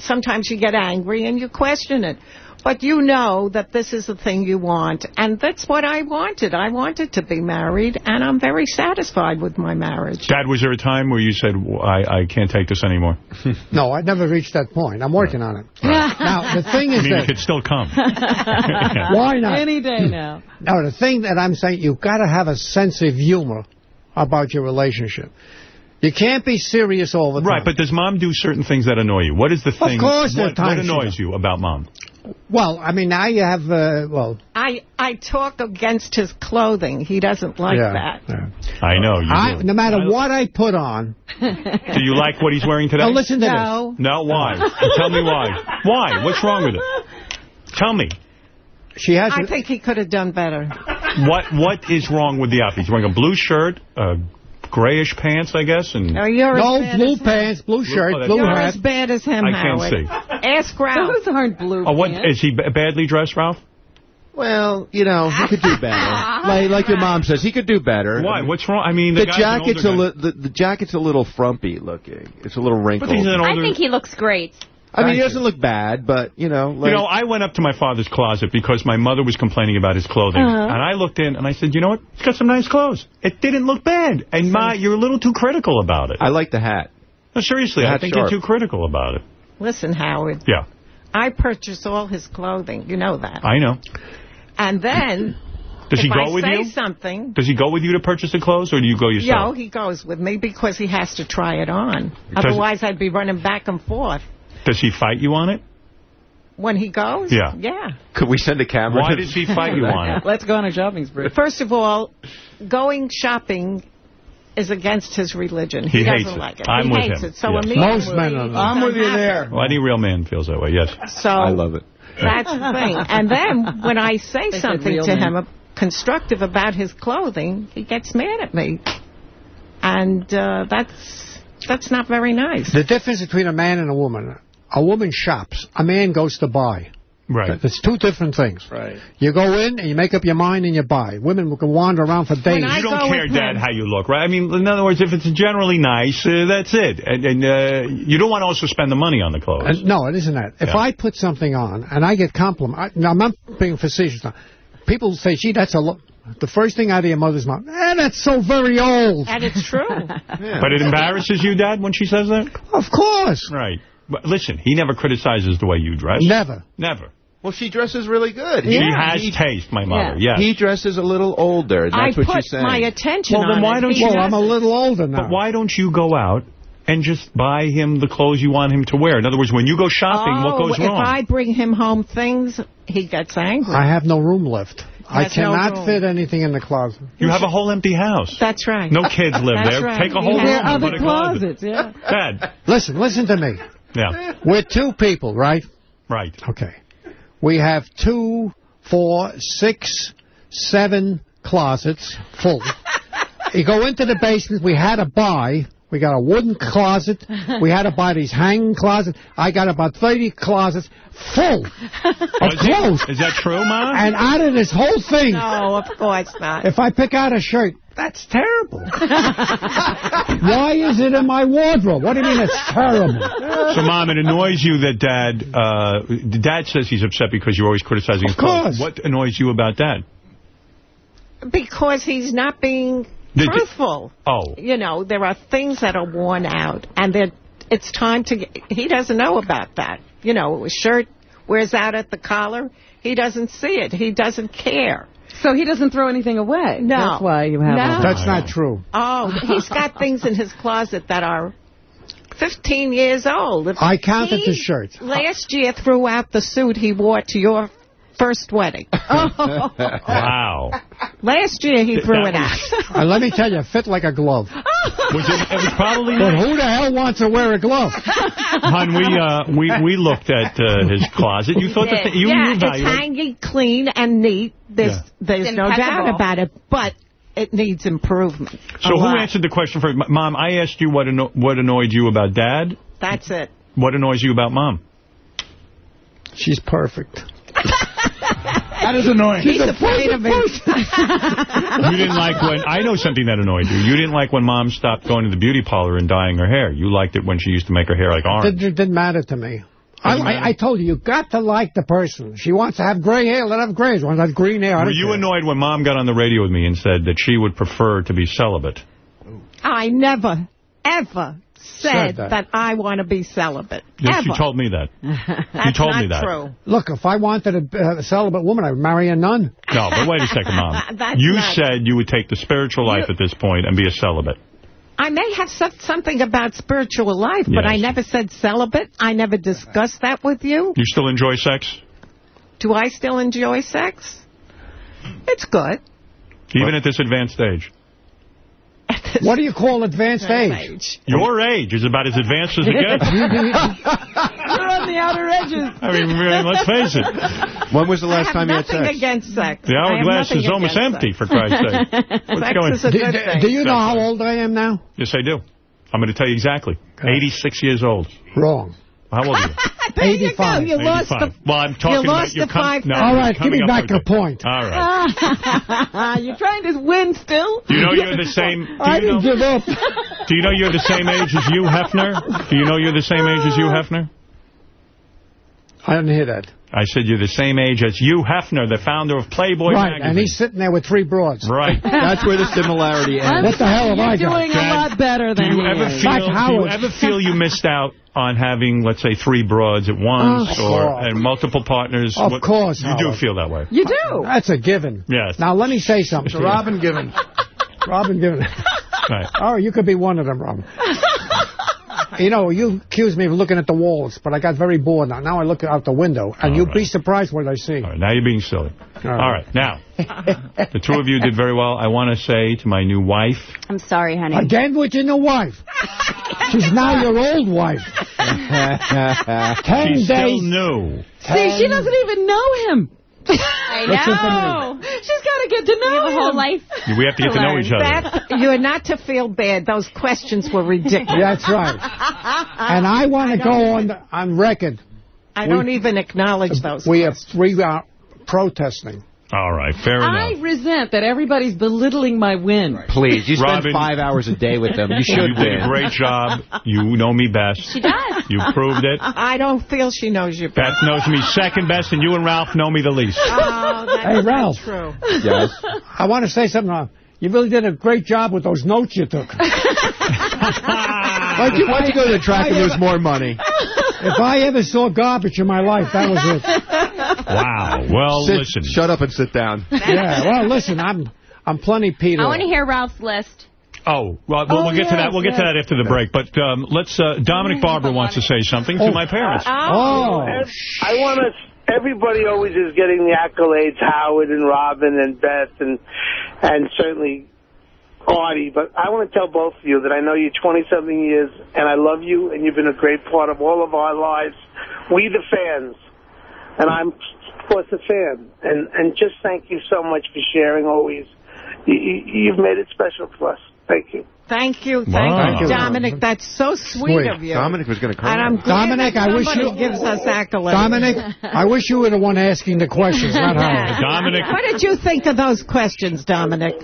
Sometimes you get angry and you question it. But you know that this is the thing you want. And that's what I wanted. I wanted to be married, and I'm very satisfied with my marriage. Dad, was there a time where you said, "I, I can't take this anymore"? <laughs> No, I never reached that point. I'm working on it. <laughs> Now, the thing I is mean, that... it could still come. <laughs> Why not? Any day now. Now, the thing that I'm saying, you've got to have a sense of humor about your relationship. You can't be serious all the time. Right, but does mom do certain things that annoy you? What is the thing? course there are what, times what annoys you about mom? Well, I mean, now you have, uh, well... I, I talk against his clothing. He doesn't like yeah, that. yeah. I know. You I, no matter what I put on... <laughs> Do you like what he's wearing today? Now, listen to No. No, why? Tell me why. Why? What's wrong with it? Tell me. She has... I think he could have done better. What What is wrong with the outfit? He's wearing a blue shirt, uh, grayish pants, I guess, and Oh, you're no, as blue as him. pants, blue shirt, oh, that's- blue You're hat. as bad as him, I can't see. Ask Ralph. Those aren't blue Oh, what pants. is he b- badly dressed, Ralph? Well, you know, he could do better. <laughs> like, like your mom says, he could do better. Why? What's wrong? I mean, the, The jacket's a older li- the, the jacket's a little frumpy looking. It's a little wrinkled. But he's an I think he looks great. I mean, Thank he doesn't look bad, but you know, like, You know, I went up to my father's closet because my mother was complaining about his clothing. Uh-huh. And I looked in and I said, you know what? He's got some nice clothes. It didn't look bad. And, Ma, you're a little too critical about it. I like the hat. No, seriously, I think sharp. you're too critical about it. Listen, Howard. Yeah, I purchase all his clothing. You know that. I know. And then, Does if he go I with say you? something, Does he go with you to purchase the clothes, or do you go yourself? yourself? he goes with me because he has to try it on. Does- Otherwise, I'd be running back and forth. Does he fight you on it? When he goes? Yeah. Yeah. Could we send a camera? Why to- does he fight you on it? <laughs> Let's go on a shopping spree. First of all, going shopping is against his religion. He doesn't hates it. like it. I'm he with hates him. it. So Yes. immediately, Most men are- I'm with you unhappy. there. Well, any real man feels that way, yes. So I love it. That's the thing. <laughs> And then when I say They something to men. him constructive about his clothing, he gets mad at me. And uh, that's that's not very nice. The difference between a man and a woman, a woman shops, a man goes to buy. Right. It's two different things. Right. You go in and you make up your mind and you buy. Women can wander around for days. I You don't care, Dad, how you look, right? I mean, in other words, if it's generally nice, uh, that's it. And, and uh, you don't want to also spend the money on the clothes. And no, it isn't that. If Yeah. I put something on and I get compliment, I, now I'm not being facetious now. People say, gee, that's a lo-. The first thing out of your mother's mouth, eh, that's so very old. And it's true. <laughs> But it embarrasses you, Dad, when she says that? Of course. Right. But listen, he never criticizes the way you dress. Never. Never. Well, she dresses really good. She Yeah. has taste, my mother, yes. He dresses a little older. That's I what put she's saying. my attention Well, then why it. don't He you- Well, I'm a little older now. But why don't you go out and just buy him the clothes you want him to wear? In other words, when you go shopping, oh, what goes if wrong? I bring him home things, he gets angry. I have no room left. I Has no cannot fit anything in the closet. You have a whole empty house. That's right. No kids live That's there. right. Take a whole You room have and other put a closet. closets, yeah. Dad. Listen, listen to me. Yeah. We're two people, right? Right. Okay. We have two, four, six, seven closets full. <laughs> you go into the basement, we had to buy, we got a wooden closet, we had to buy these hanging closets. I got about 30 closets full oh, of is, clothes. it, is that true, Mom? And out of this whole thing, No, of course not. if I pick out a shirt, that's terrible. <laughs> Why is it in my wardrobe? What do you mean it's terrible? So, Mom, it annoys you that Dad, uh, Dad says he's upset because you're always criticizing his clothes. course. What annoys you about Dad? Because he's not being Did- truthful. Oh. You know, there are things that are worn out, and that it's time to get, he doesn't know about that. You know, a shirt wears out at the collar, he doesn't see it. He doesn't care. So he doesn't throw anything away. No. That's why you have No. all That's not true. Oh, he's got things in his closet that are 15 years old. If I counted the shirts. Last year threw out the suit he wore to your first wedding. <laughs> Wow. Last year he threw it out. Uh, let me tell you, fit like a glove. <laughs> Was it, it was probably But who the hell wants to wear a glove? Hon, we, uh, we, we looked at uh, his closet. You thought that you, yeah, you it's evaluated. hanging clean and neat. There's, Yeah. there's It's no doubt about it, but it needs improvement. So who lot. answered the question for Mom, I asked you what anno what annoyed you about Dad. That's it. What annoys you about Mom? She's perfect. That is annoying. He's afraid of it. <laughs> You didn't like when... I know something that annoyed you. You didn't like when Mom stopped going to the beauty parlor and dyeing her hair. You liked it when she used to make her hair like orange. it didn't matter to me. I, I, I told you, you got to like the person. She wants to have gray hair, let her have gray. She wants to have green hair. Were you care. annoyed when Mom got on the radio with me and said that she would prefer to be celibate? I never, ever said, Said that. that. I want to be celibate. Yes, ever. you told me that. <laughs> That's you told not me that. true. Look, if I wanted a, uh, celibate woman, I'd marry a nun. No, but wait a <laughs> second, Mom. That's you said you would take the spiritual life at this point and be a celibate. I may have said something about spiritual life, but I never said celibate. I never discussed that with you. You still enjoy sex? Do I still enjoy sex? It's good. Even at this advanced age? What do you call advanced age? Your age is about as advanced as it gets. <laughs> You're <laughs> on the outer edges. I mean, really, let's face it. When was the last time you had nothing sex? against sex. The hourglass is almost against empty, sex. for Christ's sake. <laughs> What's Sex going is a Do, good do- thing. do you know how old I am now? Yes, I do. I'm going to tell you exactly. 86 years old. Wrong. How old are you? <laughs> There you go. 85. You lost the 85. Well, I'm talking you lost you're the five. no, All right, give me back with your point. All right. <laughs> You're trying to win still? Do you know you're the <laughs> same? Do I you know, didn't give up. do you know you're the same age as Hugh Hefner? Do you know you're the same age as Hugh Hefner? I didn't hear that. I said you're the same age as Hugh Hefner, the founder of Playboy right, magazine. and he's sitting there with three broads. Right. <laughs> That's where the similarity <laughs> ends. What the hell have I You're got? doing a lot better Do than you ever is. feel? Do you ever feel you missed out on having, let's say, three broads at once, Of or course. and multiple partners? Of What- course, you do feel that way. You do. That's a given. Yes. Now, let me say something It's a. Robin Givens. Robin Givens. <laughs> Right. Oh, you could be one of them, Robin. You know, you accused me of looking at the walls, but I got very bored now. Now I look out the window, and All you'd right. be surprised what I see. All right, now you're being silly. All All right. right, now, the two of you did very well. I want to say to my new wife, I'm sorry, honey. Again with your new wife. She's now your old wife. <laughs> Ten she's still days. new. See, she doesn't even know him. I Listen to know. She's got to get to know You have a him. whole life. We have to get to know each other. That, you're not to feel bad. Those questions were ridiculous. <laughs> That's right. And I want to go on on record. I don't even acknowledge those. We have we are uh, protesting. All right, fair enough. I resent that everybody's belittling my win. Please, you spend Robin- five hours a day with them. You <laughs> You should did win. a great job. You know me best. She does. You proved it. I don't feel she knows you best. Beth knows me second best, and you and Ralph know me the least. Oh, that's Hey, Ralph. true. Yes. <laughs> I want to say something. You really did a great job with those notes you took. <laughs> Why'd you, why'd you go to the track and lose more money? If I ever saw garbage in my life, that was it. Wow. Well, Sit- listen. Shut up and sit down. <laughs> Yeah, well, listen, I'm I'm plenty Peter. I want to hear Ralph's list. Oh, well, we'll, Oh, we'll get to that. We'll get to that after the break. But um, let's. Uh, Dominic Barbara wants to say something to my parents. Oh. I want to. Everybody always is getting the accolades, Howard and Robin and Beth and and certainly Artie. But I want to tell both of you that I know you 20-something years, and I love you, and you've been a great part of all of our lives. We the fans, and I'm of course a fan, and and just thank you so much for sharing always. You, you, you've made it special for us. Thank you. Thank you. Thank Wow. you, Dominic. That's so sweet, Sweet. of you. Dominic was going to cry. And I'm Dominic, I wish somebody you- gives us accolades. Dominic, I wish you were the one asking the questions, not Howard. <laughs> Dominic. What did you think of those questions, Dominic?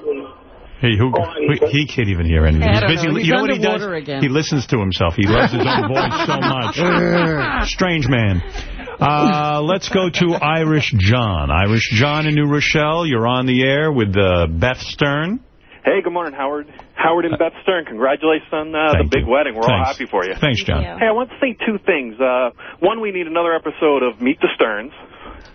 Hey, who, who- he can't even hear anything. He's don't busy. know. He's you know what he does? underwater again. He listens to himself. He loves his own voice so much. <laughs> Strange man. Uh, let's go to Irish John. Irish John in New Rochelle, you're on the air with uh, Beth Stern. Hey, good morning, Howard. Howard and Beth Stern, congratulations on uh, the big you. wedding. We're all happy for you. Thanks, John. Hey, I want to say two things. Uh, one, we need another episode of Meet the Sterns.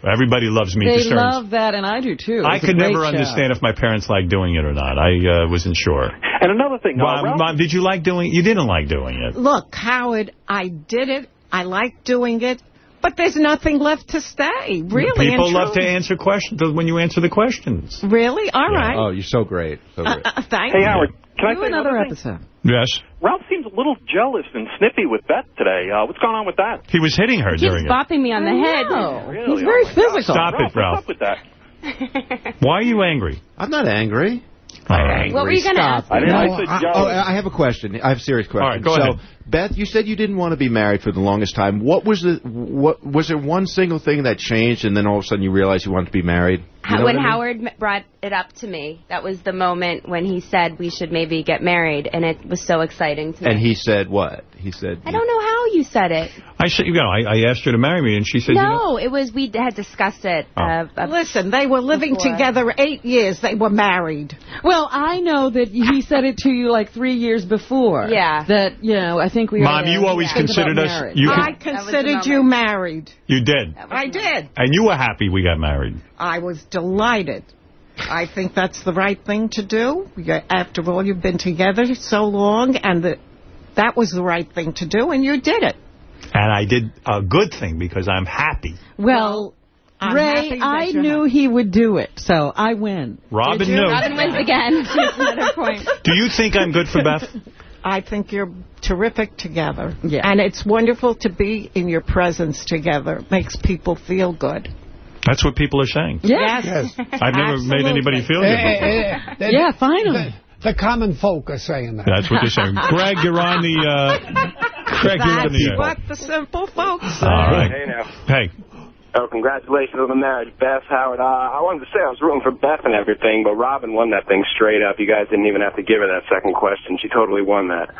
Everybody loves Meet they the Sterns. love that, and I do too. I It's a could never show. understand if my parents liked doing it or not. I uh, wasn't sure. And another thing, uh, Mom, Ralph- Mom, did you like doing You didn't like doing it. Look, Howard, I did it. I like doing it. But there's nothing left to say, really. People and love to answer questions when you answer the questions. Really? All right. Oh, you're so great. So great. Uh, <laughs> thank Hey, you. Howard, can I Do say another another thing? episode. Yes. Ralph seems a little jealous and snippy with Beth today. Uh, what's going on with that? He was hitting her Keeps during it. bopping me on the head. Really? He's very Oh, my God. physical. Stop Ralph, it, Ralph. What's up with that? <laughs> Why are you angry? I'm not angry. All right. What were you going to ask? I didn't. I said I, oh, I have a question. I have a serious question. All right, go so, ahead. Beth, you said you didn't want to be married for the longest time. What was the what was there one single thing that changed, and then all of a sudden you realized you wanted to be married? You know when what I mean? Howard brought it up to me, that was the moment when he said we should maybe get married, and it was so exciting to me. And he said what? He said. I don't know how you said it. I said, you know, I, I asked her to marry me, and she said, you know, no, it was we had discussed it. Oh. Uh, Listen, they were living Before. together eight years. They were married. Well, I know that he said it to you like three years before. Yeah. That, you know, I think we Mom, ought to you always think considered us- you I can- considered you married. you did. I did. And you were happy we got married. I was delighted. I think that's the right thing to do. After all, you've been together so long, and the, that was the right thing to do, and you did it. And I did a good thing because I'm happy. Well, I'm Ray, happy I you're knew he would do it, so I win. Robin knew. Robin wins again. <laughs> Another point. Do you think I'm good for Beth? I think you're terrific together. Yeah. And it's wonderful to be in your presence together. Makes people feel good. That's what people are saying. Yes. Yes. <laughs> I've never made anybody feel Eh, good. before. eh, eh, Yeah, finally. The, the common folk are saying that. That's what they're saying. <laughs> Greg, you're on the. Uh, Greg, you're on That's the. what the simple folks say. All right. Hey now. Hey, Oh, congratulations on the marriage, Beth, Howard. Uh, I wanted to say I was rooting for Beth and everything, but Robin won that thing straight up. You guys didn't even have to give her that second question. She totally won that.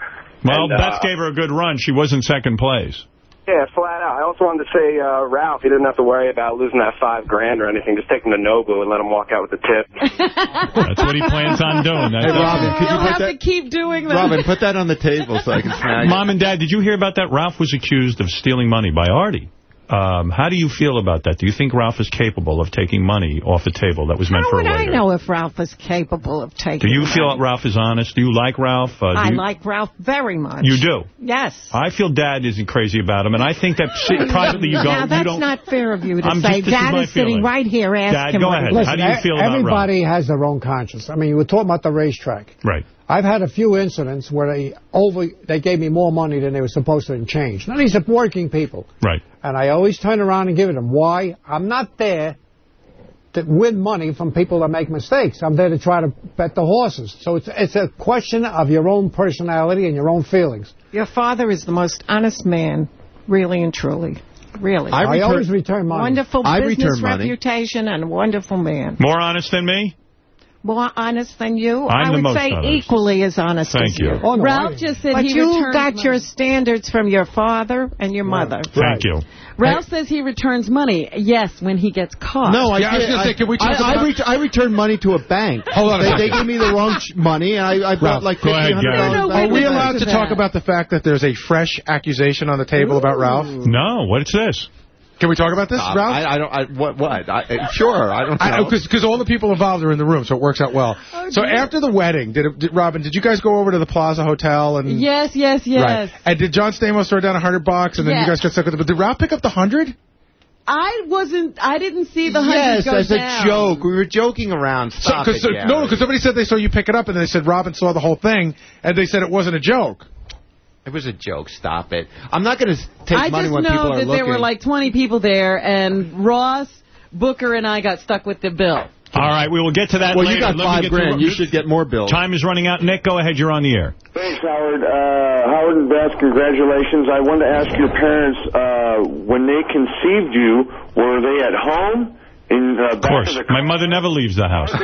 well, And, uh, Beth gave her a good run. She was in second place. Yeah, flat out. I also wanted to say, uh, Ralph, you didn't have to worry about losing that five grand or anything. Just take him to Nobu and let him walk out with the tip. <laughs> That's what he plans on doing. That's Hey, Robin, could you You'll put have that? to keep doing that. Robin, put that on the table so I can snag <laughs> it. Mom and Dad, did you hear about that? Ralph was accused of stealing money by Artie. Um, how do you feel about that? Do you think Ralph is capable of taking money off the table that was meant How for a would I know if Ralph is capable of taking Do you money? feel Ralph is honest? Do you like Ralph? Uh, I you- like Ralph very much. You do? Yes. I feel Dad isn't crazy about him, and I think that <laughs> si- privately you go, now, that's you don't... not fair of you to I'm say. just- this is Dad is sitting right here. asking... Dad, go what ahead. he- How do you feel about Ralph? Everybody has their own conscience. I mean, you were talking about the racetrack. Right. I've had a few incidents where they over they gave me more money than they were supposed to in change. Now these are working people, Right. and I always turn around and give it them. Why? I'm not there to win money from people that make mistakes. I'm there to try to bet the horses. So it's it's a question of your own personality and your own feelings. Your father is the most honest man, really and truly. Really. I I return- always return money. Wonderful I business return money. reputation and wonderful man. More honest than me? More honest than you? I'm I the would most say honest. equally as honest Thank as you. you. Oh, no, Ralph just said but he you returns got money. your standards from your father and your mother. Thank you. Ralph says he returns money. Yes, when he gets caught. No, I did. I, I, I, ret- I returned money to a bank. Hold on a they, they gave me the wrong money, and I, I brought Ralph, like go fifty, ahead, hundred Gary. dollars. Are we allowed to talk about the fact that there's a fresh accusation on the table about Ralph? No, what's this? Can we talk about this, Stop. Ralph? I, I don't. I, what? What? I, sure. I don't know. Because all the people involved are in the room, so it works out well. Oh, so dear. after the wedding, did, it, did Robin? Did you guys go over to the Plaza Hotel and? Yes, yes, yes. Right. And did John Stamos throw down a hundred bucks, and then Yes. you guys got stuck with it? But did Ralph pick up the hundred? I wasn't, I didn't see the hundred yes, go as down. a joke. We were joking around. Stop Cause, it, so- Gary. no, because somebody said they saw you pick it up, and then they said Robin saw the whole thing, and they said it wasn't a joke. It was a joke. Stop it. I'm not going to take I money just when people are looking. I just know that there were like 20 people there, and Ross, Booker, and I got stuck with the bill. All right, we will get to that well, later. you got Let five grand. You should get more bills. Time is running out. Nick, go ahead. You're on the air. Thanks, Howard. Uh, Howard and Beth, congratulations. I wanted to ask your parents, uh, when they conceived you, were they at home? In uh, Of course. My mother never leaves the house. <laughs>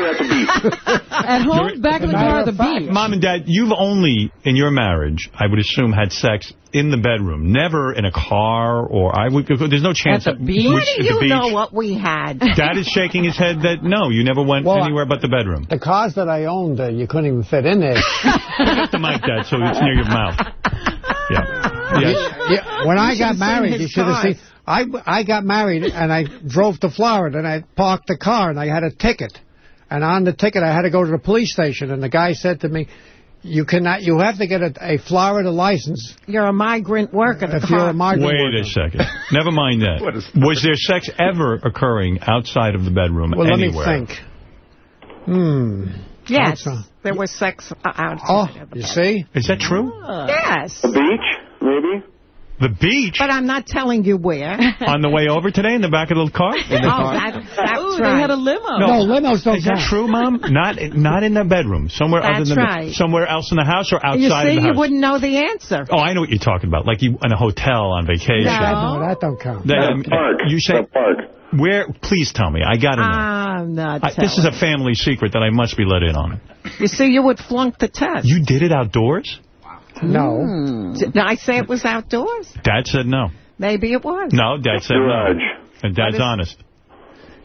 At home, back in the car, the beach. Mom and Dad, you've only, in your marriage, I would assume, had sex in the bedroom, never in a car or I would. There's no chance At the that- beach? Which- How do you beach. know what we had? Dad is shaking his head that no, you never went Well, anywhere but the bedroom. The cars that I owned, uh, you couldn't even fit in there. <laughs> Pick up the mic, Dad, so it's near your mouth. Yeah. Yes. Yeah, when I got married, you should have seen. I, I got married and I drove to Florida and I parked the car and I had a ticket. And on the ticket, I had to go to the police station. And the guy said to me, you cannot, you have to get a, a Florida license. You're a migrant worker. If you're a migrant Wait a second. <laughs> Never mind that. Was there sex ever occurring outside of the bedroom Well, let anywhere? me think. Hmm. Yes, there was sex outside. Oh, you see? Is that true? Yes. The beach, maybe? The beach? But I'm not telling you where. <laughs> On the way over today in the back of the car? <laughs> oh, that, that's Ooh, right. they had a limo. No, limos don't Is that count. true, Mom? <laughs> Not not in the bedroom. Somewhere other than right. the, somewhere else in the house or outside you see, the you house. wouldn't know the answer. Oh, I know what you're talking about. Like you in a hotel on vacation. No, that don't count. That- um, You say where? Please tell me. I got to know. I'm not I, this is a family secret that I must be let in on. You see, you would flunk the test. You did it outdoors? No. Hmm. Did I say it was outdoors? Dad said no. Maybe it was. No, Dad said no. And Dad's honest.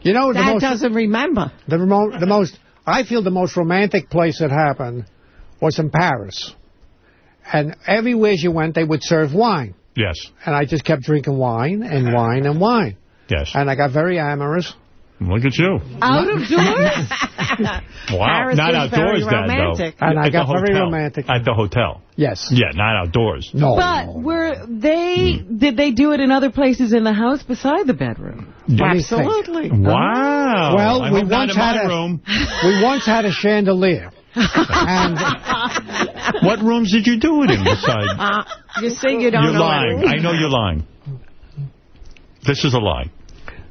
You know, the most, doesn't remember. the, remo- the most, I feel the most romantic place that happened was in Paris. And everywhere you went, they would serve wine. Yes. And I just kept drinking wine and wine and wine. Yes. And I got very amorous. Look at you. Out of <laughs> doors? Wow. Paris not outdoors, very Dad, romantic. though. And I At the got very hotel. romantic. At the hotel. Yes. Yeah, not outdoors. No. But were they, did they do it in other places in the house beside the bedroom? Let. Absolutely. Wow. Well, I we once had a room. we once had a chandelier. and <laughs> What rooms did you do it in besides? <laughs> Uh, you're saying you don't You're know. lying. I know you're lying. This is a lie.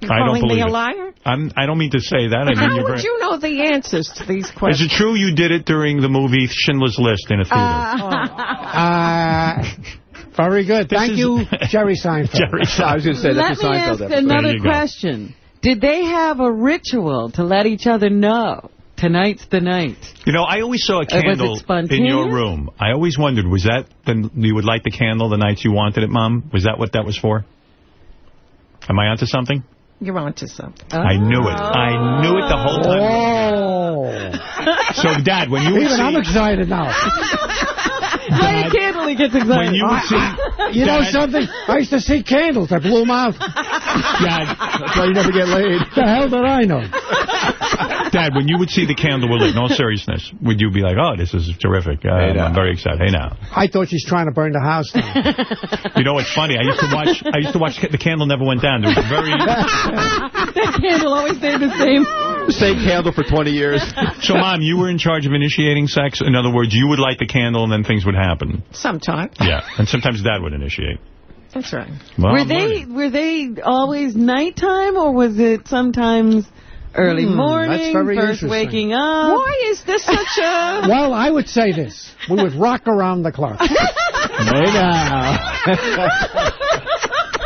You're I don't calling believe me a it. liar? I'm, I don't mean to say that. I mean, How you're would you know the answers to these questions? Is it true you did it during the movie Schindler's List in a theater? uh, <laughs> very good. This Thank you, <laughs> Jerry Seinfeld. Jerry <laughs> Seinfeld. Let me ask another question. Did they have a ritual to let each other know tonight's the night? You know, I always saw a Uh, was it candle in your room. I always wondered, was that the, you would light the candle the nights you wanted it, Mom? Was that what that was for? Am I onto something? You're onto something. I knew it. I knew it the whole time. Oh. So, Dad, when you would Even I'm excited now. <laughs> Light a candle, he gets excited. When you would see... You know something? I used to see candles. I blew them out. Dad, That's why you never get laid. <laughs> the hell did I know? Dad, when you would see the candle were lit, in all seriousness, would you be like, oh, this is terrific. Uh, I'm very excited. Hey, now. I thought she's trying to burn the house down. <laughs> You know what's funny? I used to watch. I used to watch. The candle never went down. There was a very. <laughs> that candle always stayed the same. Same candle for 20 years. <laughs> So, Mom, you were in charge of initiating sex. In other words, you would light the candle and then things would happen. Sometimes. Yeah, and sometimes Dad would initiate. That's right. Well, were they learning. were they always nighttime or was it sometimes early Hmm, morning, first waking up? Why is this such a... <laughs> Well, I would say this. We would rock around the clock. <laughs>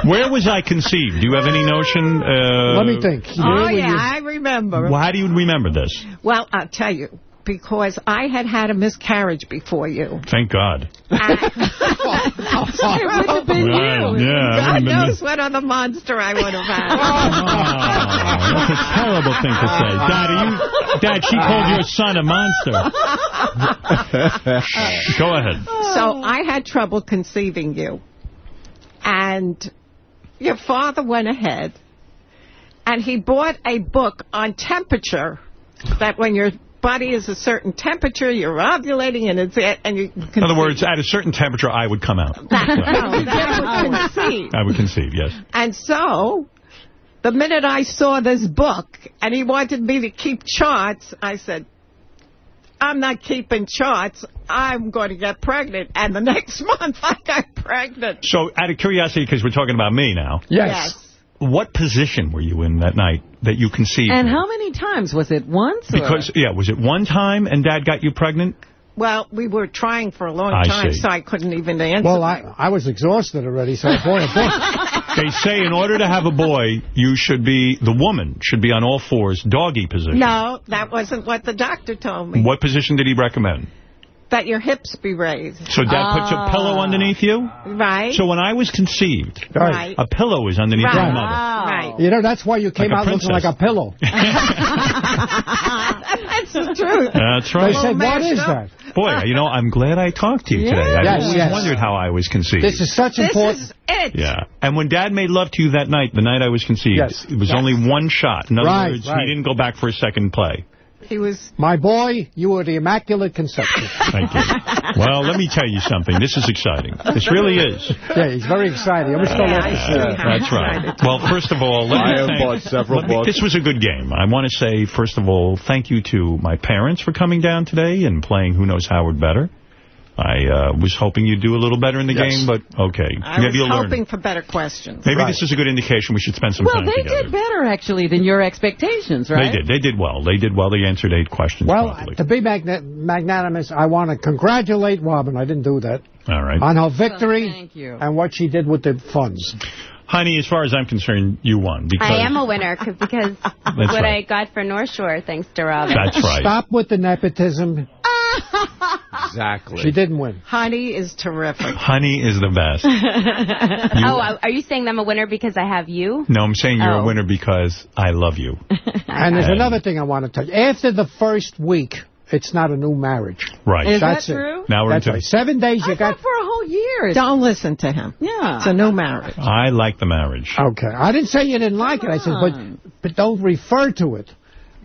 Where was I conceived? Do you have any notion? Uh, Let me think. Oh, yeah, I remember. Well, how do you remember this? Well, I'll tell you. Because I had had a miscarriage before you. Thank God. <laughs> it would have been Right, you. yeah, God been knows what other monster I would have had. <laughs> Oh, that's a terrible thing to say. Dad, you, Dad, she called your son a monster. <laughs> Go ahead. So I had trouble conceiving you. And your father went ahead and he bought a book on temperature that when your body is a certain temperature, you're ovulating and it's and you In other words, at a certain temperature, I would come out. no, <laughs> that would oh. conceive. I would conceive, yes. And so, the minute I saw this book and he wanted me to keep charts, I said, I'm not keeping charts. I'm going to get pregnant. And the <laughs> next month, I got pregnant. So, out of curiosity, because we're talking about me now. Yes. What position were you in that night that you conceived? And how many times? Was it once? Or? Because, yeah, was it one time and Dad got you pregnant? Well, we were trying for a long I time, see. so I couldn't even answer. Well, I, I was exhausted already, so boy, boy. <laughs> They say in order to have a boy, you should be, the woman should be on all fours, doggy position. No, that wasn't what the doctor told me. What position did he recommend? That your hips be raised. So Dad puts a ah. pillow underneath you? Right. So when I was conceived, Right. a pillow was underneath Right. my mother. Ah. Right. You know, that's why you came Like out looking like a pillow. <laughs> That's the truth. That's right. They said, what is that? Boy, you know, I'm glad I talked to you today. I've Yes, always yes. wondered how I was conceived. This is such This important. is it. Yeah. And when Dad made love to you that night, the night I was conceived, Yes. it was Yes. only one shot. In other Right, words, right. he didn't go back for a second play. He was. My boy, you were the immaculate conception. <laughs> Thank you. well, let me tell you something. This is exciting. This really is. Yeah, he's very excited. I'm still Yeah, up to I see see. it. That's right. Well, first of all, let I me have thank- bought several let me- books. This was a good game. I want to say, first of all, thank you to my parents for coming down today and playing Who Knows Howard better. I uh, was hoping you'd do a little better in the Yes. game, but okay. I Maybe was you'll learn. hoping for better questions. Maybe Right. this is a good indication we should spend some Well, time together. Well, they did better, actually, than your expectations, right? They did. They did well. They did well. They answered eight questions Well, properly. to be magna magnanimous, I want to congratulate Robin. I didn't do that. All right. On her victory thank you. and what she did with the funds. Honey, as far as I'm concerned, you won. Because I am a winner because <laughs> what I got for North Shore, thanks to Robin. That's right. Stop with the nepotism. Exactly. She didn't win. Honey is terrific. Honey is the best. <laughs> oh, are you saying I'm a winner because I have you? No, I'm saying you're Oh. a winner because I love you. <laughs> And there's And- another thing I want to tell you. After the first week, it's not a new marriage. Right. Is That's that it. true? Now we're That's into. right. Seven days you I got... for a whole year. Don't listen to him. Yeah. It's a new marriage. I like the marriage. Okay. I didn't say you didn't like it. I said, but, but don't refer to it.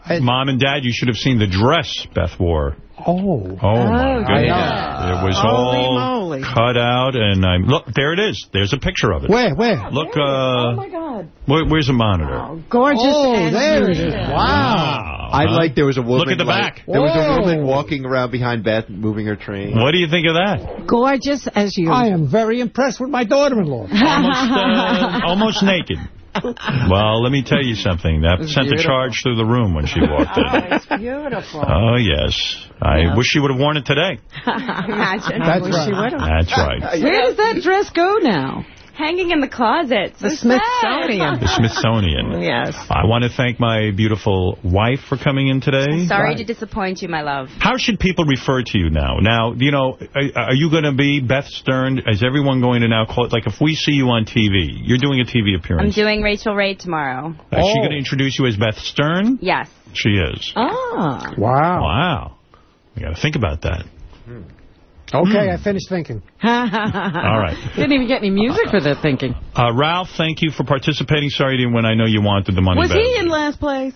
I- Mom and Dad, you should have seen the dress Beth wore. Oh. Oh, my Oh, goodness. yeah. It was Holy all moly. cut out, and I'm look. There it is. There's a picture of it. Where, where? Look, oh, uh, my God. where, where's the monitor? Gorgeous Oh, there it usual. is. Wow. Wow. I Huh? like there was a woman. Look at the like- back. There was a woman walking around behind Beth, moving her train. What do you think of that? Gorgeous as you. I am very impressed with my daughter-in-law. Almost, uh, almost naked. Well, let me tell you something. That sent a charge through the room when she <laughs> walked in. Oh, it's beautiful. Oh, yes. I wish she would have worn it today. <laughs> Imagine. That's wish right. you would have. That's right. Where does that dress go now? Hanging in the closet. The So Smithsonian. The Smithsonian. <laughs> Yes. I want to thank my beautiful wife for coming in today. sad. Sorry to disappoint you, my love. How should people refer to you now? Now, you know, are, are you going to be Beth Stern? Is everyone going to now call it? Like, if we see you on TV, you're doing a TV appearance. I'm doing Rachael Ray tomorrow. Is she Oh. going to introduce you as Beth Stern? Yes. She is. Ah. Wow. Wow. You got to think about that. Okay, I finished thinking. <laughs> All right. Didn't even get any music for that thinking. Uh, Ralph, thank you for participating. Sorry you didn't win. I know you wanted the money Was back. he in last place?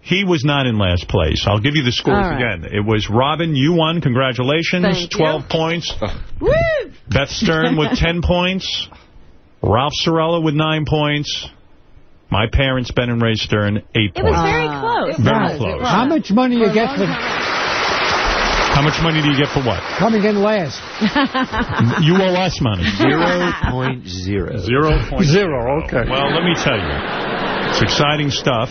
He was not in last place. I'll give you the scores All right. again. It was Robin, you won. Congratulations. Thank you. 12 points. Woo! <laughs> Beth Stern with 10 <laughs> points. Ralph Cirella with 9 points. My parents, Ben and Ray Stern, 8 It was points. very close. Very was, close. was. How much money you get for How much money do you get for what? coming in last? <laughs> You owe us money. Zero point zero. Zero point Zero, okay. Well, let me tell you. It's exciting stuff.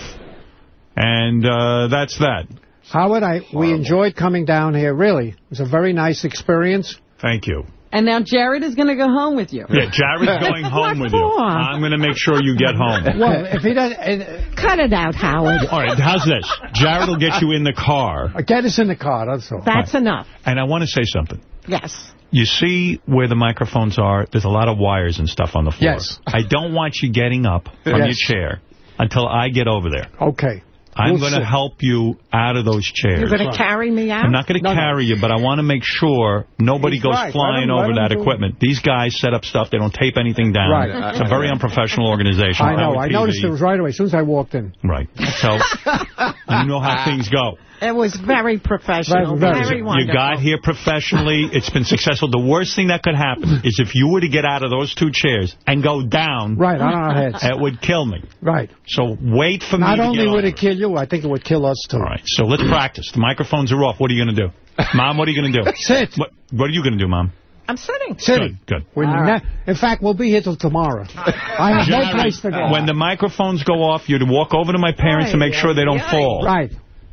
And uh, that's that. Howard, I, we enjoyed coming down here, really. It was a very nice experience. Thank you. And now Jared is going to go home with you. Yeah, Jared's <laughs> going home with you. I'm going to make sure you get home. <laughs> Well, if he doesn't... Uh, Cut it out, Howard. All right, how's this? Jared will get you in the car. get us in the car, that's all. That's enough. And I want to say something. Yes. You see where the microphones are? There's a lot of wires and stuff on the floor. Yes. I don't want you getting up from Yes. your chair until I get over there. Okay. I'm We'll going to help you out of those chairs. You're going to carry me out? I'm not going to carry you, but I want to make sure nobody He's goes right. flying over that do it. equipment. These guys set up stuff. They don't tape anything down. Right. It's a very unprofessional organization. I know. I noticed it was right away as soon as I walked in. Right. So you know how things go. It was very professional. Very, Very, very. You got here professionally. It's been successful. The worst thing that could happen is if you were to get out of those two chairs and go down. Right, on our heads. It would kill me. Right. So wait for Not me to only would over. it kill you, I think it would kill us, too. All right. So let's practice. The microphones are off. What are you going to do? Mom, what are you going to do? <laughs> Sit. What, what are you going to do, Mom? I'm sitting. Sitting. Good. We're All not- In fact, we'll be here till tomorrow. <laughs> I have no place to go. When the microphones go off, you're to walk over to my parents to make sure they don't fall. Right.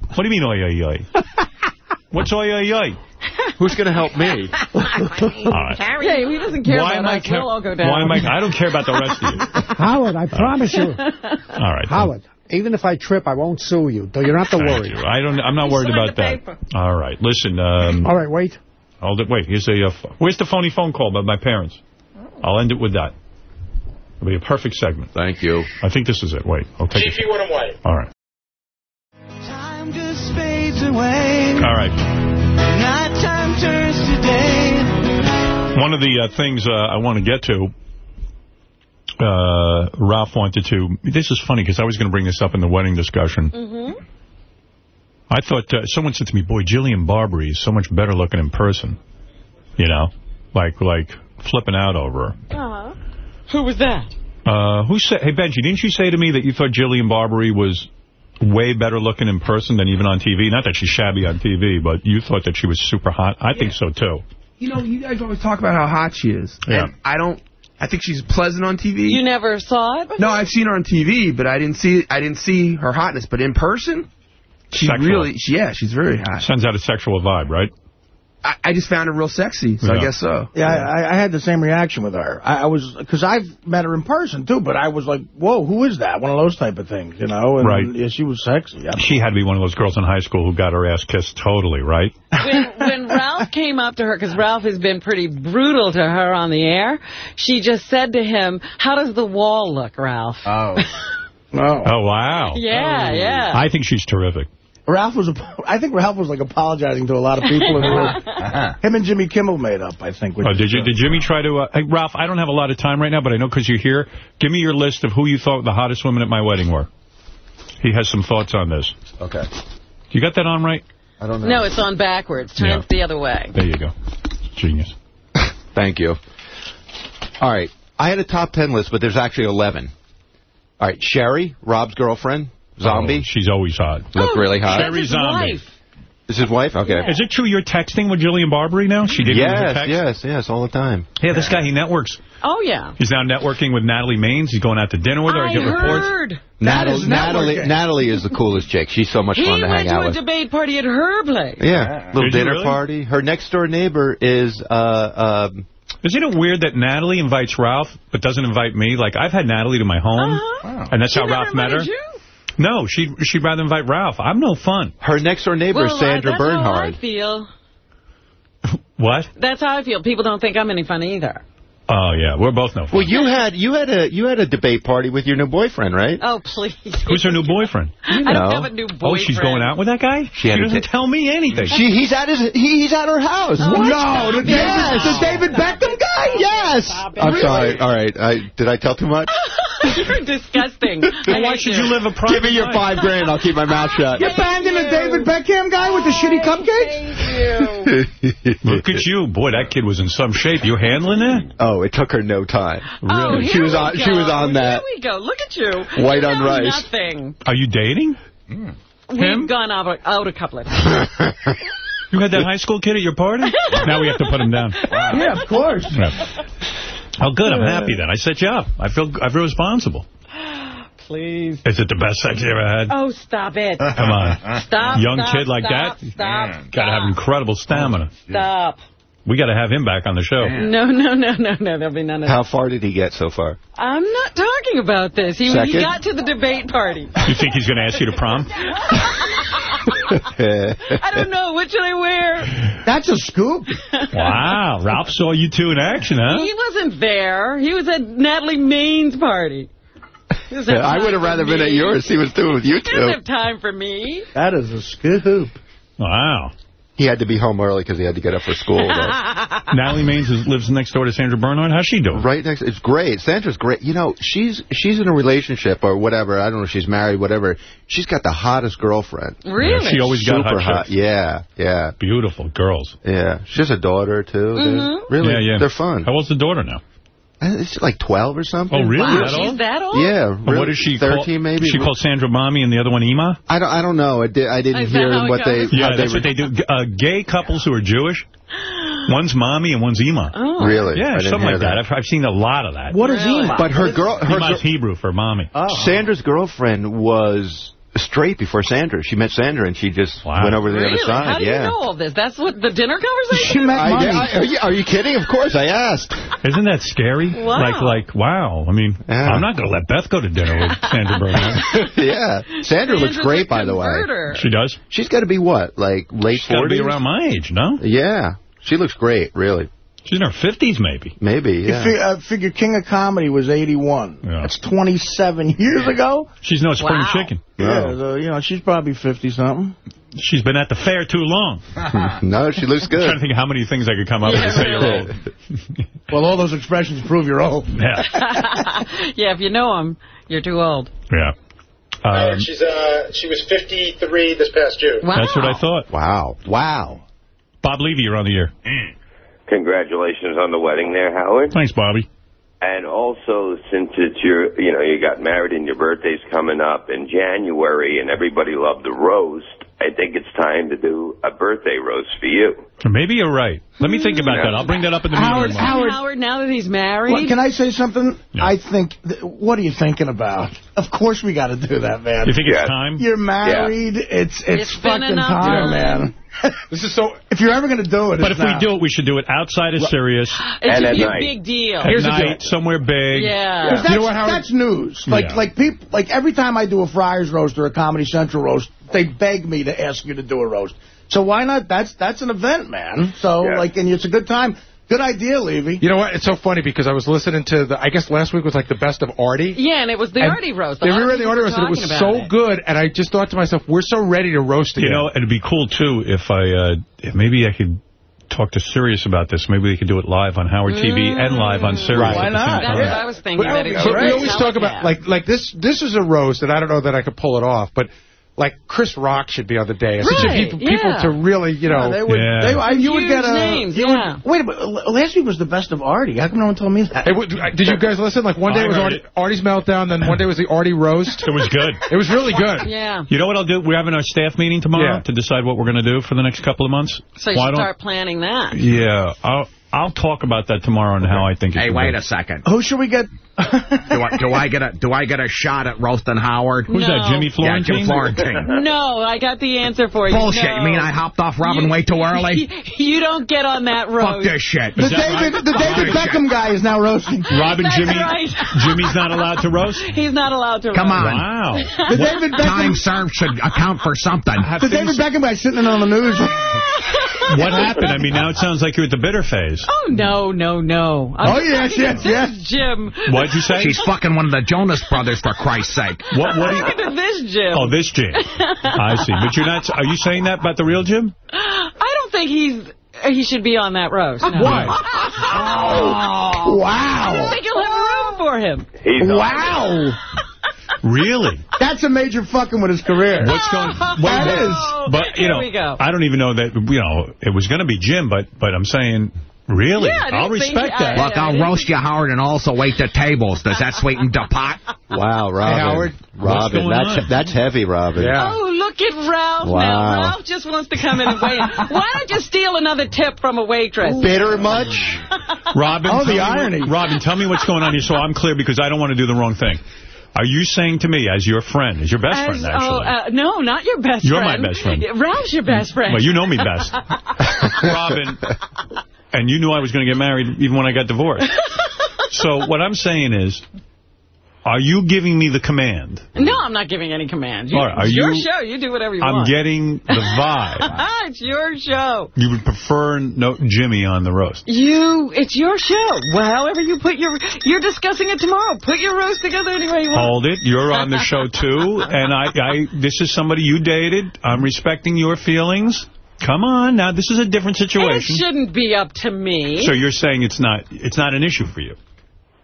What do you mean, oi, oi, oi? What's oi, oi, oi? Who's going to help me? <laughs> All right. Yeah, he doesn't care Why about am I us. We'll all go down. Why am I? I don't care about the rest of you. Howard, I promise you. All right. Howard, even if I trip, I won't sue you. Though you don't have to worry. you. I don't. I'm not worried about that. paper. All right. Listen. Um, All right, wait. hold it. Wait. Here's a. Uh, where's the phony phone call by my parents? I'll end it with that. It'll be a perfect segment. Thank you. I think this is it. Wait. I'll take it. went away. All right. Time just fades away. All right. Night time turns to day. One of the uh, things uh, I want to get to, uh, Ralph wanted to. This is funny because I was going to bring this up in the wedding discussion. Mm-hmm. I thought uh, someone said to me, "Boy, Jillian Barberie is so much better looking in person." You know, like like flipping out over her. Uh-huh. Who was that? Uh, who said? Hey Benji, didn't you say to me that you thought Jillian Barberie was way better looking in person than even on TV? Not that she's shabby on TV, but you thought that she was super hot. I think so too. You know, you guys always talk about how hot she is. Yeah. And I don't. I think she's pleasant on TV. You never saw it? No, I've seen her on TV, but I didn't see. I didn't see her hotness. But in person, she Sexual. really. She, yeah, she's very hot. Sends out a sexual vibe, right? I, I just found her real sexy, so I guess so. Yeah, I, I had the same reaction with her. I, I was because I've met her in person too, but I was like, "Whoa, who is that?" One of those type of things, you know. And, Right. Yeah, she was sexy. She had to be one of those girls in high school who got her ass kissed totally, right? when, when Ralph came up to her, because Ralph has been pretty brutal to her on the air, she just said to him, how does the wall look, Ralph? Oh. <laughs> Oh. oh, wow. Yeah, yeah. I think she's terrific. Ralph was. <laughs> I think Ralph was like apologizing to a lot of people in the room. <laughs> Him and Jimmy Kimmel made up. I think. which Oh, did you? Did Jimmy try to? Uh, hey, Ralph, I don't have a lot of time right now, but I know because you're here. Give me your list of who you thought the hottest women at my wedding were. He has some thoughts on this. Okay. You got that on right? I don't know. No, it's on backwards. Turn Yeah. it the other way. There you go. Genius. <laughs> Thank you. All right. I had a top 10 list, but there's actually 11. All right. Sherry, Rob's girlfriend, zombie. Oh, she's always hot. Look really hot. Sheri Zombie. wife. Is his wife? Okay. Is it true you're texting with Jillian Barberie now? She did Yes, text? yes, yes, all the time. Yeah, this guy, he networks. Oh, yeah. He's now networking with Natalie Maines. He's going out to dinner with her. I, I get reports. heard. Natalie, is Natalie. Natalie is the coolest chick. She's so much He fun to went hang to out a debate party at her place. Yeah, little Did dinner really? party. Her next door neighbor is uh um Isn't it weird that Natalie invites Ralph but doesn't invite me? Like, I've had Natalie to my home, Uh-huh. and that's She how Ralph met her. you? No, she'd, she'd rather invite Ralph. I'm no fun. her next door neighbor Well, is Sandra that's how I feel. <laughs> What? That's how I feel. People don't think I'm any fun either. Oh, yeah, we're both no fun. Well, you had you had a you had a debate party with your new boyfriend, right? Oh, please. Who's her new boyfriend? <laughs> I know. don't have a new boyfriend. Oh, she's going out with that guy? She had a doesn't tell me anything. She he's at his he, he's at her house. Oh, What? No, the. David Yes. the David Beckham guy. Yes. I'm Really? sorry. All right. I did I tell too much? <laughs> <laughs> You're disgusting. Well, why should you live a private Give me your five grand. I'll keep my mouth <laughs> shut. You're banging the David Beckham guy with the shitty cupcakes? <laughs> Look at you. Boy, that kid was in some shape. You handling it? oh, it took her no time. Oh, She was we on- Go. she was on that. Here we go. Look at you. White you on rice. Nothing. Are you dating? We've gone out, out a couple of times. You had that high school kid at your party? now we have to put him down. yeah, of course. Yeah. Oh, good. I'm happy then. I set you up. I feel I feel responsible. <gasps> Please. Is it the best sex you ever had? Oh, stop it. Come on. Stop. Young stop, kid like stop, that? Stop. Got to have incredible stamina. Stop. We got to have him back on the show. No, no, no, no, no. There'll be none of How that. How far did he get so far? I'm not talking about this. He, he got to the debate party. You think he's going to ask you to prom? <laughs> <laughs> I don't know. What should I wear? That's a scoop. Wow. Ralph saw you two in action, huh? He wasn't there. He was at Natalie Maines' party. Doesn't I would have for rather been at me. yours. He was doing with you He doesn't two. have time for me. That is a scoop. Wow. He had to be home early because he had to get up for school. though. <laughs> Natalie Maines is, lives next door to Sandra Bernhard. How's she doing? Right next, it's great. Sandra's great. You know, she's she's in a relationship or whatever. I don't know if she's married, whatever. She's got the hottest girlfriend. Really? Yeah, she always got Super hot chicks. Yeah, yeah, Beautiful girls. yeah. She has a daughter too. They're- Mhm. Really, Yeah, yeah. they're fun. How old's the daughter now? Uh, It's like twelve or something. Oh, really? Wow, That she's old? that old? Yeah. Really. What is she? Thirteen, call, maybe. She called Sandra Mommy and the other one Ema. I don't. I don't know. I, did, I didn't Is hear how it what they. Yeah, how that's they what they do. Uh, gay couples who are Jewish, one's Mommy and one's Ema. Oh. Really? Yeah, I something like that. I've, I've seen a lot of that. What is Really? Ema? But her girl, her Ema's gir- Hebrew for Mommy. Oh. Sandra's girlfriend was straight before Sandra. She met Sandra and she just Wow. went over to the Really? other side. How do yeah. you know all this? That's what the dinner conversation? She met I, money. I, are, you, are you kidding? Of course, I asked. <laughs> Isn't that scary? Wow. Like, like, wow. I mean, Yeah. I'm not going to let Beth go to dinner with <laughs> Sandra Bernhard. <laughs> yeah. Sandra looks great, by the way. She does. She's got to be what, like late She's got to be around my age, no? Yeah. She looks great, really. She's in her 50s, maybe. Maybe, You yeah. fi- uh, figure King of Comedy was 81. Yeah. That's 27 years ago. She's no spring Wow. chicken. Yeah, No. so, you know, she's probably 50-something. She's been at the fair too long. <laughs> no, she looks good. <laughs> I'm trying to think of how many things I could come up with to say you're old. <laughs> Well, all those expressions prove you're old. Yeah, yeah, if you know them, you're too old. yeah. Um, she's uh, she was 53 this past June. Wow. that's what I thought. Wow. Wow. Bob Levy, you're on the air. Congratulations on the wedding there, Howard. Thanks, Bobby. And also, since it's your, you know, you got married and your birthday's coming up in January and everybody loved the roast, I think it's time to do a birthday roast for you. Maybe you're right. Let me think about that. I'll bring that up in the Howard, meeting. Howard, Howard, now that he's married, Well, can I say something? Yeah. I think, th- what are you thinking about? Of course we got to do that, man. You think Yeah. it's time? You're married. It's it's, It's fucking time, time. man. <laughs> This is so. <laughs> If you're ever going to do it, But it's if we do it, we should do it outside of Sirius, It's And should at be a night. big deal. at Here's the night, deal. somewhere big. Yeah, that's, You know what, Howard? that's news. Like Yeah. like people like every time I do a Friars roast or a Comedy Central roast, they beg me to ask you to do a roast. So why not? That's that's an event, man. So Yeah. like, and it's a good time. Good idea, Levy. You know what? It's so funny because I was listening to the. I guess last week was like the best of Artie. Yeah, and it was the And Artie roast. A They lot of the Artie roast, and it was so it. good. And I just thought to myself, we're so ready to roast again. You know, it'd be cool, too, if I, uh, if maybe I could talk to Sirius about this. Maybe we could do it live on Howard TV and live on Sirius Why at the same not? time. That's what I was thinking. But, that but we always talk about like like this. This is a roast, and I don't know that I could pull it off, but. Like Chris Rock should be on the day. Such Right, people, people yeah. to really, you know. they would, Yeah. they, I- you would Huge get a. names, you yeah. would, wait a minute. Last week was the best of Artie. How come no one told me that? Hey, what- did you guys listen? Like one I day was Artie, it. Artie's meltdown, then one day was the Artie roast. It was good. It was really good. <laughs> Yeah. You know what I'll do? We're having our staff meeting tomorrow Yeah. to decide what we're going to do for the next couple of months. So you Why should start planning that. Yeah, I'll I'll talk about that tomorrow and how I think. It Hey, should wait be. a second. Who should we get? Do I, do I get a do I get a shot at roasting Howard? Who's that? No. Jimmy Yeah, Florentine? Jim Florentine. <laughs> No, I got the answer for you. Bullshit. No. You mean I hopped off Robin way too early? <laughs> You don't get on that road. Fuck this shit. The David, right? the David Fuck this Beckham guy is now roasting. <laughs> Robin That's Jimmy. right. Jimmy's not allowed to roast. He's not allowed to Come roast. on. Wow. The David Beckham Time Beckham, served should account for something. the David Beckham guy sitting in on the news. What happened? I mean, now it sounds like you're at the bitter phase. Oh, no, no, no. Oh, yes, yes, yes. is Jim. What'd you say? She's fucking one of the Jonas brothers, for Christ's sake. What? What? do you- Look at this Jim. oh, this Jim. I see. But you're not. Are you saying that about the real Jim? I don't think he's he should be on that roast. No. Why? Oh. Oh. I don't think you'll have room for him. He's Wow. Really? That's a major fucking with his career. What's going? That Wait, is. But you Here know, we go. I don't even know that. You know, it was going to be Jim, but but I'm saying, really, Yeah, I didn't I'll respect I- that. Look, I'll roast you, Howard, and also wait the tables. Does that sweeten the pot? <laughs> Wow, Robin. Howard. What's Robin, going that's on? that's heavy, Robin. Yeah. Oh, look at Ralph Wow. now. Ralph just wants to come in and weigh <laughs> in. Why don't you steal another tip from a waitress? Bitter much? <laughs> Robin, Oh, tell the me irony. What, Robin, tell me what's going on here so I'm clear because I don't want to do the wrong thing. Are you saying to me, as your friend, as your best As- friend, actually? oh, uh, no, not your best friend. You're my best friend. Ralph's your best friend. Well, you know me best. Robin, and you knew I was going to get married even when I got divorced. <laughs> So what I'm saying is, Are you giving me the command? No, I'm not giving any commands. You, right, are it's your you- show. You do whatever you want. I'm getting the <laughs> vibe. it's your show. You would prefer no Jimmy on the roast. You, it's your show. Well, however you put your, you're discussing it tomorrow. Put your roast together any way you want. Hold it. You're on the show, too. <laughs> And I, I, this is somebody you dated. I'm respecting your feelings. Come on. Now, this is a different situation. It situation. shouldn't be up to me. So you're saying it's not it's not an issue for you?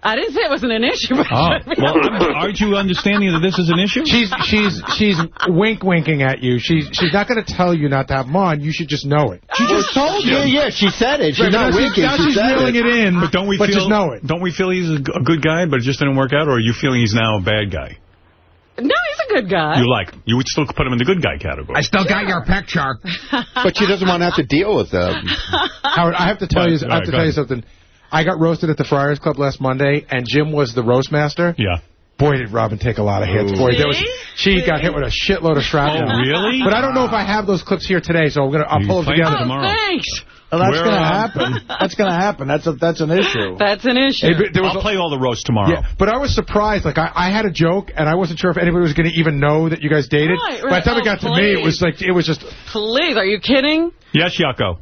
I didn't say it wasn't an issue. But Oh, it should be well, up to me. aren't you understanding that this is an issue? She's she's she's wink winking at you. She's she's not going to tell you not to have them on. You should just know it. She just told you. Yeah, yeah, she said it. She's Right, not now winking. Now She she's said reeling it. it in, But don't we but feel just know it. Don't we feel he's a good guy, but it just didn't work out, or are you feeling he's now a bad guy? No, he's a good guy. You like you would still put him in the good guy category. I still got your peck chart. <laughs> But she doesn't want to have to deal with them. Howard, I have to tell Right, you, I right, have to go tell you something. I got roasted at the Friars Club last Monday, and Jim was the roast master. Yeah. Boy, did Robin take a lot of hits. Boy, there was she got hit with a shitload of shrapnel. Oh, really? But I don't know if I have those clips here today, so I'm gonna I'll You pull them play them together. tomorrow. Oh, thanks. Well, that's going to happen. That's going to happen. That's a, that's an issue. <laughs> That's an issue. Hey, but there was I'll a- play all the roast tomorrow. Yeah, but I was surprised. Like, I, I had a joke, and I wasn't sure if anybody was going to even know that you guys dated. Right, By the time it Oh, got to oh, me, it was like, it was just, Please, are you kidding? Yes, Yucko.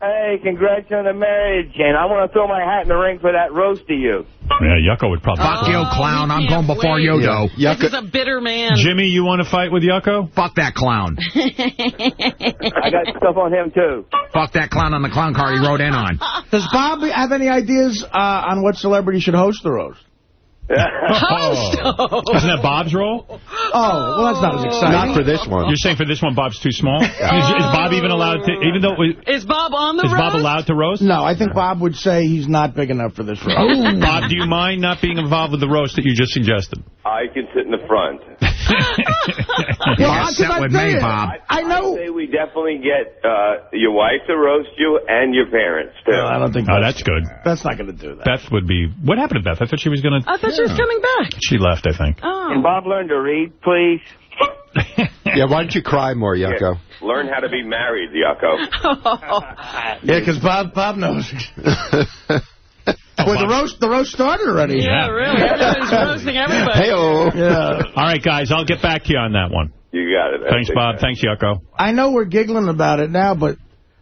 Hey, congrats on the marriage, and I want to throw my hat in the ring for that roast to you. Yeah, Yucko would probably. Fuck you, Oh, clown. I'm going before wait. you do. This is a bitter man. Jimmy, you want to fight with Yucko? Fuck that clown. <laughs> I got stuff on him, too. Fuck that clown on the clown car he rode in on. Does Bob have any ideas uh, on what celebrity should host the roast? Host. Isn't that Bob's role? Oh, well, that's not as exciting. Not for this one. You're saying for this one, Bob's too small? Is, is Bob even allowed to? Even though it- Is Bob on the is Bob allowed to roast? No, I think Bob would say he's not big enough for this roast. Bob, do you mind not being involved with the roast that you just suggested? I can sit in the front. <laughs> Well, get I- set I with me, Bob. I know. say we definitely get uh, your wife to roast you and your parents, too. No, I don't think Oh, that's, that's good. that's not going to do that. Beth would be... What happened to Beth? I thought she was going to... I thought she was coming back. She left, I think. Oh. Can Oh. Bob learn to read, please? <laughs> Yeah, why don't you cry more, Yucko? Learn how to be married, Yucko. <laughs> Yeah, because Bob Bob knows. <laughs> well, the roast the roast started already. yeah, really. Everybody's roasting everybody. Hey-oh. Yeah. All right, guys, I'll get back to you on that one. You got it. Thanks, Bob. Thanks, Yucko. I know we're giggling about it now, but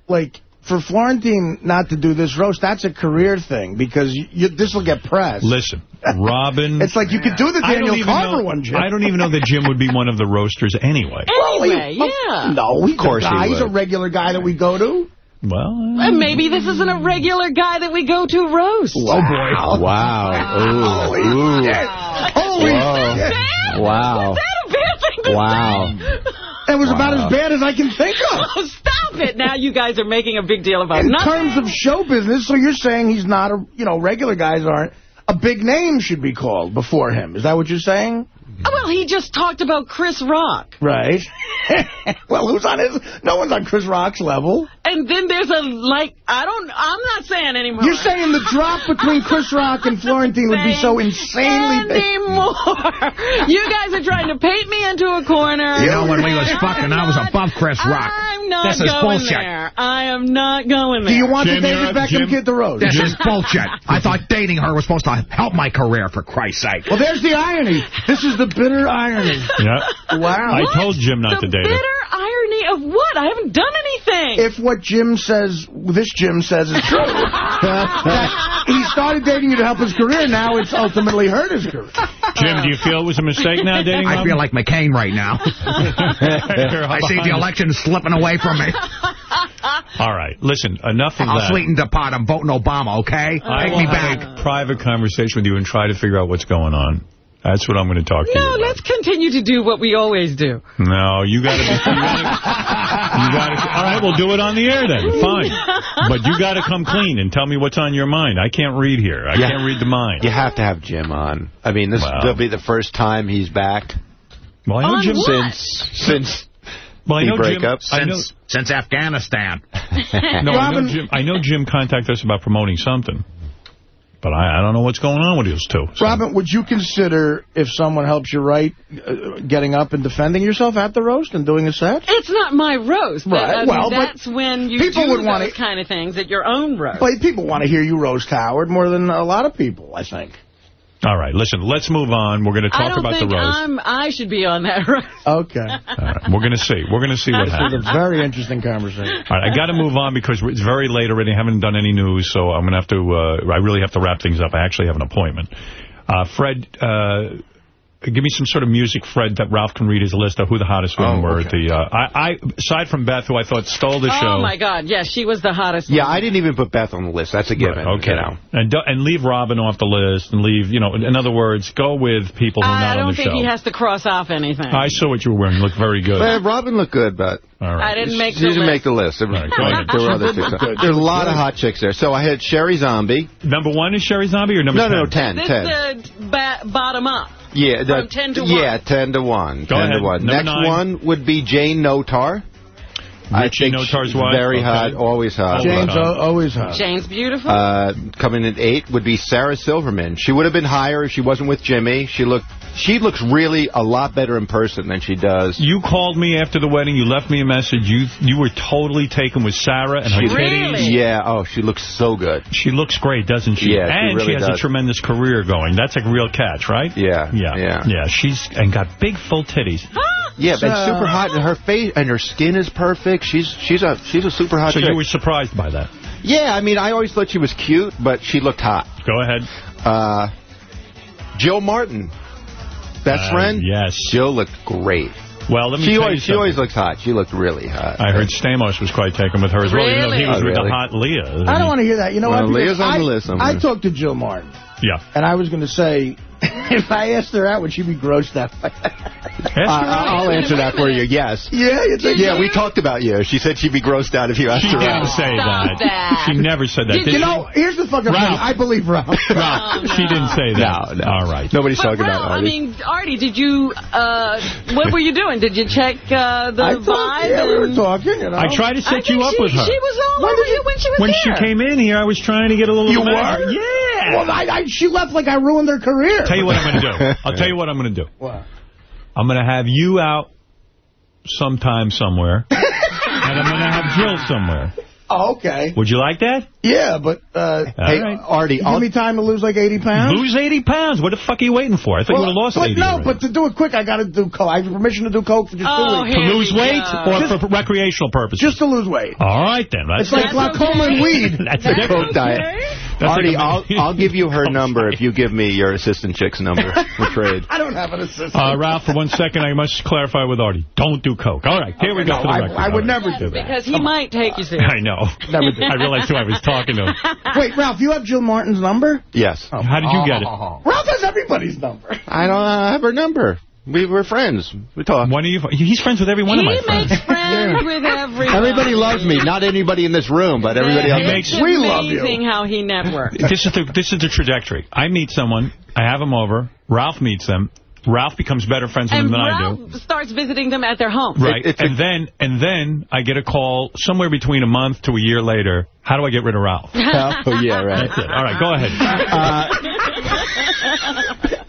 like for Florentine not to do this roast, that's a career thing because you, you, this will get press. Listen, Robin... <laughs> It's like you could do the Daniel even Carver know, one, Jim. I don't even know that Jim would be one of the roasters anyway. <laughs> Anyway, oh, Well, yeah. Oh, no, Of course a he guy. He's a regular guy that we go to. Well, uh, And maybe this isn't a regular guy that we go to roast. Oh, boy. Wow. Ooh. Ooh. Holy Whoa. shit. Wow. Is that a bad thing to Wow. say? <laughs> It was about as bad as I can think of. <laughs> Oh, stop it. Now you guys are making a big deal about In nothing. terms of show business, so you're saying he's not a, you know, regular guys aren't. A big name should be called before him. Is that what you're saying? Oh, well, he just talked about Chris Rock. Right. <laughs> well, who's on his... No one's on Chris Rock's level. And then there's a, like, I don't, I'm not saying anymore. You're saying the drop between Chris Rock and <laughs> Florentine would be so insanely big. anymore. you guys are trying to paint me into a corner. You know, when we was fucking, I was above Chris Rock. I'm not This is going bullshit. there. I am not going there. Do you want Jim, the you're David up, Beckham Jim? kid to roast? This is <laughs> bullshit. I thought dating her was supposed to help my career, for Christ's sake. Well, there's the irony. This is the bitter irony. <laughs> Yeah. Wow. I told Jim not the to date her. bitter irony of what? I haven't done anything. If what Jim says, this Jim says is true, <laughs> he started dating you to help his career, now it's ultimately hurt his career. Jim, do you feel it was a mistake now dating I Robin? feel like McCain right now. <laughs> I see the election slipping away from me. All right, listen, enough of I'll that. sweeten the pot. I'm voting Obama, okay? I Take will me have back. a private conversation with you and try to figure out what's going on. That's what I'm going to talk to you no, let's continue to do what we always do. No, you got to be. <laughs> You gotta, all right, we'll do it on the air then. Fine, but you got to come clean and tell me what's on your mind. I can't read here. I Yeah. can't read the mind. You have to have Jim on. I mean, this Wow. will be the first time he's back Well, I know On Jim. what? since since Well, I the know Jim. breakups. I know, Since, since Afghanistan. <laughs> no, I know Jim. I know Jim contacted us about promoting something, but I, I don't know what's going on with those two. So- Robin, would you consider, if someone helps you write, uh, getting up and defending yourself at the roast and doing a set? It's not my roast. But, Right, I mean, well, but that's when you people do would those wanna- kind of things at your own roast. But people want to hear you roast Howard more than a lot of people, I think. All right, listen, let's move on. We're going to talk about the think roast. I'm, I should be on that <laughs> roast. Okay. All right, we're going to see. We're going to see what This happens. was a very interesting conversation. All right, I got to move on because it's very late already. I haven't done any news, so I'm going to have to, uh, I really have to wrap things up. I actually have an appointment. Uh, Fred, uh, give me some sort of music, Fred, that Ralph can read his list of who the hottest women Oh, were. okay. At the, uh, I, I, aside from Beth, who I thought stole the show. Oh, my God. yeah, she was the hottest Yeah, one. I didn't even put Beth on the list. That's a given. Right, okay. You know. And, and leave Robin off the list and leave, you know, in other words, go with people who are I not on the show. I don't think he has to cross off anything. I saw what you were wearing. You look very good. Well, Robin looked good, but All right. I didn't make she the didn't list. make the list. There, Right, there were other chicks. There's a lot of hot chicks there. So I had Sheri Zombie. Number one is Sheri Zombie or number No, 10? no, no, 10. This 10. is the bottom up. Yeah, the, From 10 to Yeah, 10 to 1. Go 10 ahead. to 1. Number Next nine. one would be Jane Notar. I Richie think Notar's she's wife? Very Okay. hot, always hot. Jane's hot. always hot. Jane's beautiful. Uh, coming in eight would be Sarah Silverman. She would have been higher if she wasn't with Jimmy. She looked, she looks really a lot better in person than she does. You called me after the wedding. You left me a message. You you were totally taken with Sarah and her She- titties. Yeah. Oh, she looks so good. She looks great, doesn't she? Yeah, she and really she has does. a tremendous career going. That's a real catch, right? Yeah. Yeah. Yeah. Yeah. She's and got big full titties. Yeah, So- and super hot, and her face and her skin is perfect. She's she's a she's a super hot So chick. you were surprised by that. Yeah, I mean, I always thought she was cute, but she looked hot. Go ahead. Uh, Jill Martin, best Uh, friend. Yes. Jill looked great. Well, let me She tell always you she always looks hot. She looked really hot. I heard Stamos was quite taken with her as well, even though he was Oh, with the hot Leah. I don't want to hear that. You know Well, what? Because Leah's on I, the list I somewhere. talked to Jill Martin, Yeah. and I was going to say, <laughs> if I asked her out, would she be grossed out? <laughs> Uh, out. I'll answer that for you. Yes. yeah, you think Yeah, we talked about you. She said she'd be grossed out if you asked She her out. She didn't say Stop that. that. She never said that. Did did You she? know, here's the fucking thing. I believe Ralph. Ralph, no. she didn't say that. No, no. All right. Nobody's But talking Ralph, about I mean, Artie, did you, uh, what were you doing? Did you check uh, the I vibe? thought, yeah, we were talking, you know. I tried to set you up she, with her. She was all When over you you- when she was when here. she came in here, I was trying to get a little You were? Yeah. Well, I, I, she left like I ruined her career. Tell you what I'm going to do. I'll tell you what I'm going to do. What? I'm going to have you out sometime somewhere, <laughs> and I'm going to have Jill somewhere. Oh, okay. Would you like that? Yeah, but uh, Hey, right. Artie, you I'll, give me time to lose like 80 pounds? Lose 80 pounds. What the fuck are you waiting for? I thought you would have lost but 80 No, already. but to do it quick, I got to do coke. I have permission to do coke for just Oh, two weeks. To lose weight go. or for recreational purposes? Just to lose weight. All right, then. That's It's like That's glaucoma okay. and weed. <laughs> That's the different. Coke diet. That's Artie, like a- I'll I'll give you her number if you give me your assistant chick's number <laughs> for trade. I don't have an assistant. Uh, Ralph, for one second, I must clarify with Artie. Don't do coke. All right, here we go No, for the I, record. I would All right. never do that. Because he might take you serious. I know. <laughs> Never do. I realized who I was talking to. <laughs> Wait, Ralph, you have Jill Martin's number? Yes. How did you get it? Ralph has everybody's number. I don't uh, have her number. We were friends. We talk. One of you, he's friends with every one he of my friends. He makes friends <laughs> with everybody. Everybody loves me. Not anybody in this room, but everybody else. He makes- We love you. amazing how he networks. This is the this is the trajectory. I meet someone, I have them over. Ralph meets them. Ralph becomes better friends with And them than Ralph I do. starts visiting them at their home. Right, it's a- and then and then I get a call somewhere between a month to a year later. How do I get rid of Ralph? <laughs> Oh, yeah, right. That's it. All right, go ahead. Uh, <laughs>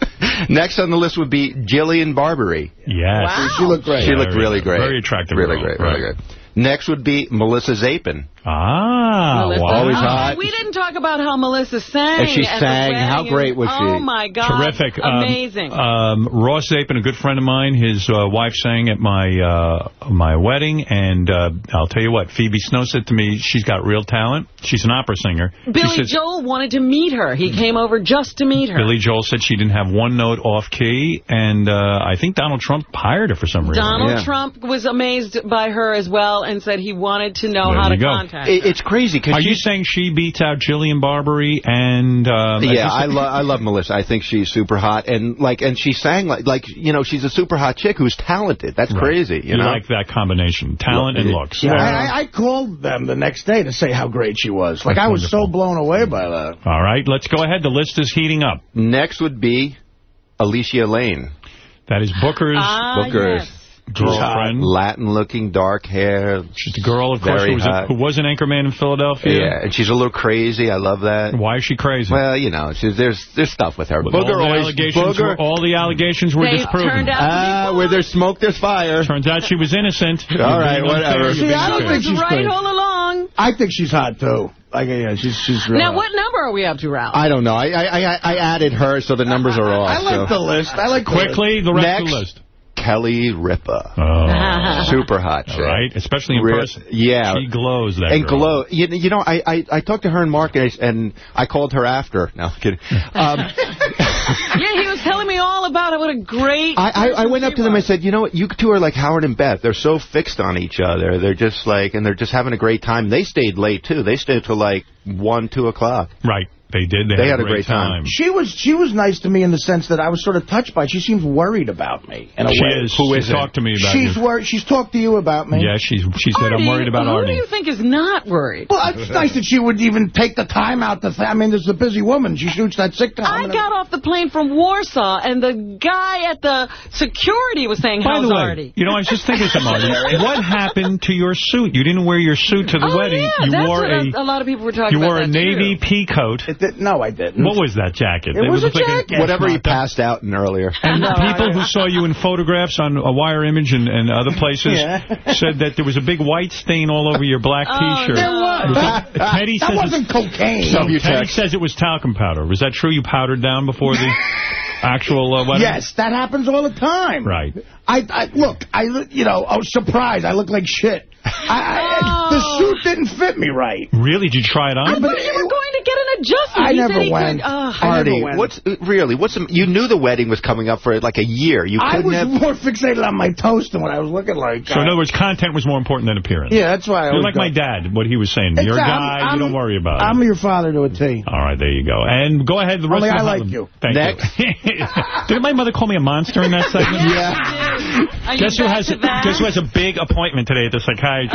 Next on the list would be Jillian Barberie. Yes. She looked great. She looked really great. Very attractive Really girl. great. Really Right. good. Next would be Melissa Zapin. Ah, Melissa. wow. Always Oh, hot. We didn't talk about how Melissa sang. And she sang. How great was she? Oh, my God. Terrific. Um, Amazing. Um, Ross Zapin, a good friend of mine, his uh, wife sang at my uh, my wedding, and uh, I'll tell you what, Phoebe Snow said to me, she's got real talent. She's an opera singer. Billy says- Joel wanted to meet her. He came over just to meet her. Billy Joel said she didn't have one note off key, and uh, I think Donald Trump hired her for some reason. Donald Yeah. Trump was amazed by her as well and said he wanted to know There how to go. contact It, it's crazy because Are you saying she beats out Jillian Barberie and... Um, Yeah, I love I love Melissa. I think she's super hot, and like, and she sang like, like you know, she's a super hot chick who's talented. That's Right. crazy. You, You know, like that combination, talent and looks. Yeah, I, I- I called them the next day to say how great she was. Like, I was so blown away by that. All right, let's go ahead. The list is heating up. Next would be Alycia Lane. That is Booker's Ah, Booker's yes. Girlfriend. Latin-looking, dark hair. She's the girl, of course, who was, a, hot. who was an anchorman in Philadelphia. Yeah, and she's a little crazy. I love that. Why is she crazy? Well, you know, she's, there's there's stuff with her. With Booger all, the always allegations Booger. were, all the allegations were They disproven. turned out to be Ah, where there's smoke, there's fire. Turns out she was innocent. <laughs> All right, whatever. See, I don't think she's right all along. I think she's hot, too. Like, yeah, she's she's real. Now, what number are we up to, Ralph? I don't know. I, I I I added her, so the numbers are off. I like so. the list. I like the Quickly, the rest of the Next. list. Kelly Ripa. Oh. <laughs> Super hot chick. Right? Especially in Real- person. Yeah. She glows, that and girl. glow. You, you know, I, I I talked to her in Mark, and I called her after. No, I'm kidding. <laughs> Um, <laughs> yeah, he was telling me all about it. What a great. I, I, I went up to them. I was. said, you know what? You two are like Howard and Beth. They're so fixed on each other. They're just like, and they're just having a great time. They stayed late too. They stayed till like one, two o'clock. Right. They did. They, They had, had a great time. She was she was nice to me in the sense that I was sort of touched by. it. She seems worried about me in a She way. is. Who is Talk to me about she's you. worried. She's talked to you about me. Yeah, she's, she said, I'm worried about who Artie. do you think is not worried? Well, it's nice that she would even take the time out to. Th I mean, this is a busy woman. She shoots that sick time. I and- got off the plane from Warsaw, and the guy at the security was saying, By the way, Artie? you know, I was just thinking something, Artie. What happened to your suit? You didn't wear your suit to the oh, wedding. yeah, you that's wore what a, a, a lot of people were talking you about wore a navy too. pea coat. It did, no, I didn't. What was that jacket? It was a looked like jacket. Whatever he passed out in earlier. <laughs> And No, people I- who saw you in photographs on a wire image and, and other places <laughs> Yeah. said that there was a big white stain all over your black Oh, T-shirt. There was. Petty <laughs> that says wasn't cocaine. No, Petty says it was talcum powder. Was that true? You powdered down before the actual uh, wedding? Yes, that happens all the time. Right. I, I look, I you know, I was surprised. I look like shit. I, I, the suit didn't fit me right. Really? Did you try it on? I on? thought you were going to get an adjustment. I He never said he went. Could, uh, I never went. what's really? What's the, you knew the wedding was coming up for like a year. You I couldn't was have. more fixated on my toast than what I was looking like. So in other words, content was more important than appearance. yeah, that's why I You're was like my dad, what he was saying. You're a It's- guy, I'm- you don't worry about it. I'm your father to a T. All right, there you go. And go ahead, the rest Only of the I like Harlem- you. Thank Next. you. <laughs> Didn't my mother call me a monster in that <laughs> segment? yeah. you Guess who has guess who has a big appointment today at the psychiatrist?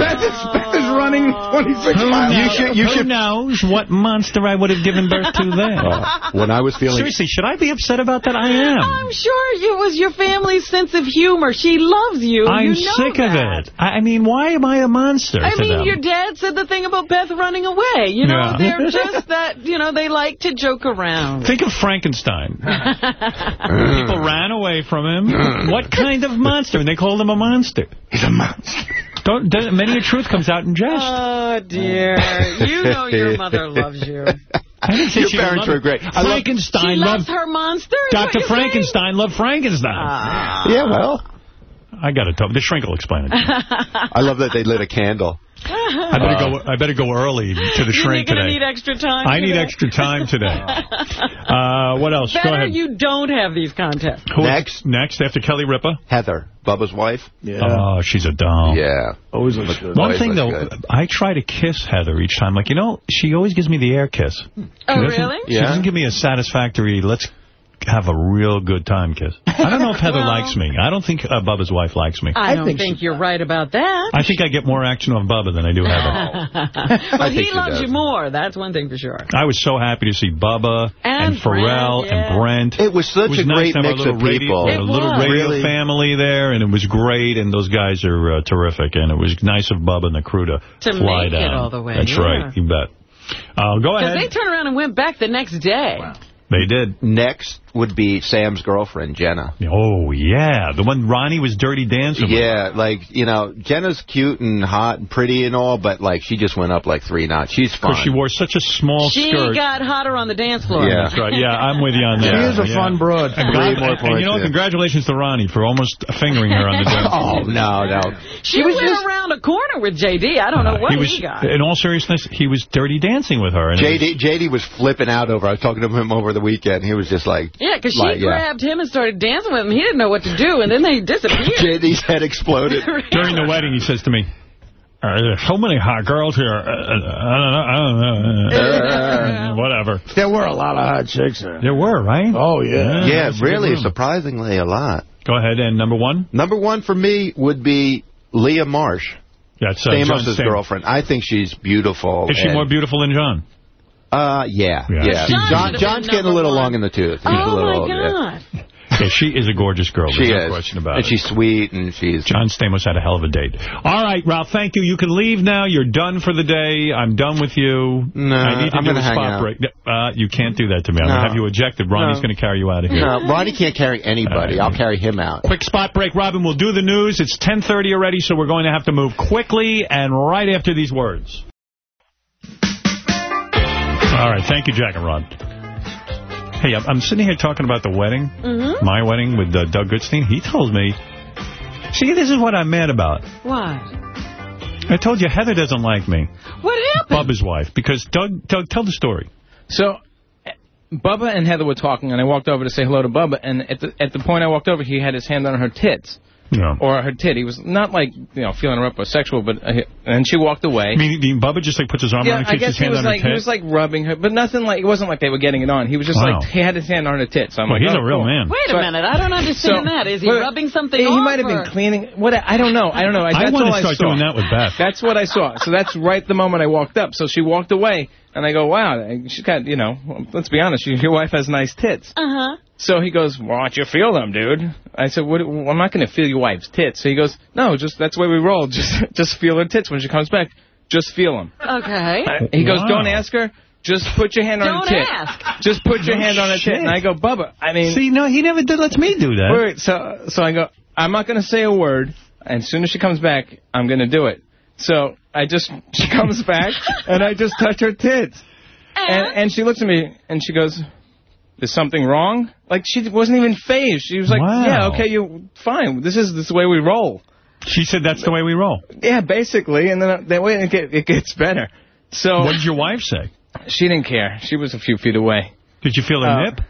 Beth is, running 26 miles. you should, you who knows what monster I would have given birth to <laughs> then? Oh, when I was feeling. Seriously, should I be upset about that? I am. I'm sure it was your family's sense of humor. She loves you. I'm you know sick of it. I I mean, why am I a monster I to mean, them? your dad said the thing about Beth running away. You know, Yeah. they're <laughs> just that, you know, they like to joke around. Think of Frankenstein. <laughs> People ran away from him. what kind of monster? And they called him a monster. He's a monster. Don't, doesn't- many a truth comes out in jest. Oh, dear. <laughs> You know your mother loves you. <laughs> I didn't say Your she parents were great. I love- Frankenstein She loved... loves her monster? Dr. Frankenstein loved Frankenstein. Ah. Yeah, well, I got to talk. The shrink will explain it. to <laughs> you. I love that they lit a candle. I better go. I better go early to the <laughs> You're shrink going to today. need extra time I need extra time today. <laughs> Uh, what else? Go ahead. you don't have these contests. Who- Next. Next, after Kelly Ripa. Heather, Bubba's wife. Yeah. Oh, she's a doll. Yeah. Always looks good. One Always thing, though, good. I try to kiss Heather each time. Like, you know, she always gives me the air kiss. She Oh, doesn't- really? She doesn't give me a satisfactory, let's have a real good time kiss. I don't know if Heather <laughs> Well- likes me. I don't think uh, Bubba's wife likes me. I, I don't think think, you're right about that. I think I get more action on Bubba than I do Heather. <laughs> <laughs> well, he loves does. you more. That's one thing for sure. I was so happy to see Bubba and, And Pharrell Brent, yeah. and Brent. It was such It was a nice great mix a little of radio, people. a little was. radio Really? family there, and it was great, and those guys are uh, terrific, and it was nice of Bubba and the crew to, To fly make it down. all the way, That's yeah. right, you bet. Uh, go ahead. Because they turned around and went back the next day. They did. Next would be Sam's girlfriend, Jenna. Oh, yeah. The one Ronnie was dirty dancing with. Yeah, like, you know, Jenna's cute and hot and pretty and all, but, like, she just went up, like, three notches. She's fun. Because she wore such a small She skirt. got hotter on the dance floor. Yeah. That's right. Yeah, I'm with you on She that. is a Yeah. fun broad. And, Three God- more and, and you know, yeah. congratulations to Ronnie for almost fingering her on the <laughs> dance floor. Oh, no, no. She, was went just- around a corner with JD. I don't know uh, what he was, got. in all seriousness, he was dirty dancing with her. And it was- JD, JD was flipping out over. I was talking to him over the weekend. He was just like, Yeah, because she like, yeah. grabbed him and started dancing with him. He didn't know what to do, and then they disappeared. <laughs> JD's head exploded. <laughs> During the wedding, he says to me, uh, there's so many hot girls here. Uh, uh, I don't know. I don't know. Uh, whatever. There were a lot of hot chicks there. There were, right? Oh, yeah. yeah, that's a good really, room. surprisingly, a lot. Go ahead. And number one? Number one for me would be Leah Marsh, That's uh, John Stamos' Stamos. girlfriend. I think she's beautiful. Is she more beautiful than John? Uh, yeah, Yeah. yeah. John John, should have John's getting a little number long in the tooth. He's a oh, little my old, yeah. God. <laughs> Yeah, she is a gorgeous girl. She There's no is. question about and it. she's sweet, and she's... John Stamos had a hell of a date. All right, Ralph, thank you. You can leave now. You're done for the day. I'm done with you. No, I need to I'm do a hang spot out. break. Uh, you can't do that to me. I'm No. going to have you ejected. Ronnie's No. going to carry you out of here. No, Ronnie can't carry anybody. Uh, I'll carry him out. Quick spot break, Robin. We'll do the news. It's 10.30 already, so we're going to have to move quickly and right after these words. All right, thank you, Jack and Ron. Hey, I'm, I'm sitting here talking about the wedding, Mm-hmm. my wedding with uh, Doug Goodstein. He told me, see, this is what I'm mad about. Why? I told you Heather doesn't like me, What happened? Bubba's wife, because Doug, Doug, tell the story. So, Bubba and Heather were talking, and I walked over to say hello to Bubba, and at the at the point I walked over, he had his hand on her tits. Yeah. Or her tit. He was not like, you know, feeling her up or sexual, but, uh, and she walked away. I mean, you mean Bubba just like puts his arm yeah, around her I tits, guess his he hand was on her like he was like rubbing her, but nothing like it wasn't like they were getting it on. He was just Wow. like he had his hand on her tit. So I'm Well, like, he's oh, a real cool. man. Wait So a I- minute. I don't understand so- that. Is he wait, rubbing something He might have been cleaning. What I don't know. I don't know. I That's want to start I saw. doing that with Beth. That's what I saw. So that's right the moment I walked up. So she walked away, and I go, wow, she's got, you know, let's be honest, your your wife has nice tits. Uh-huh. So he goes, why don't you feel them, dude? I said, what, well, I'm not going to feel your wife's tits. So he goes, no, just that's the way we roll. <laughs> Just just feel her tits when she comes back. Just feel them. Okay. He goes, don't ask her. Just put your hand on Don't her tit. ask. Just put your No hand on her tit. And I go, Bubba, I mean... See, no, he never did, lets me do that. Wait, so so I go, I'm not going to say a word, and as soon as she comes back, I'm going to do it. So I just, <laughs> she comes back, and I just touch her tits. And, and she looks at me, and she goes, is something wrong? Like, she wasn't even fazed. She was like, Wow. yeah, okay, you fine. This is, this is the way we roll. She said that's the way we roll. Yeah, basically, and then that way it, get, it gets better. So What did your wife say? She didn't care. She was a few feet away. Did you feel her Uh, nip?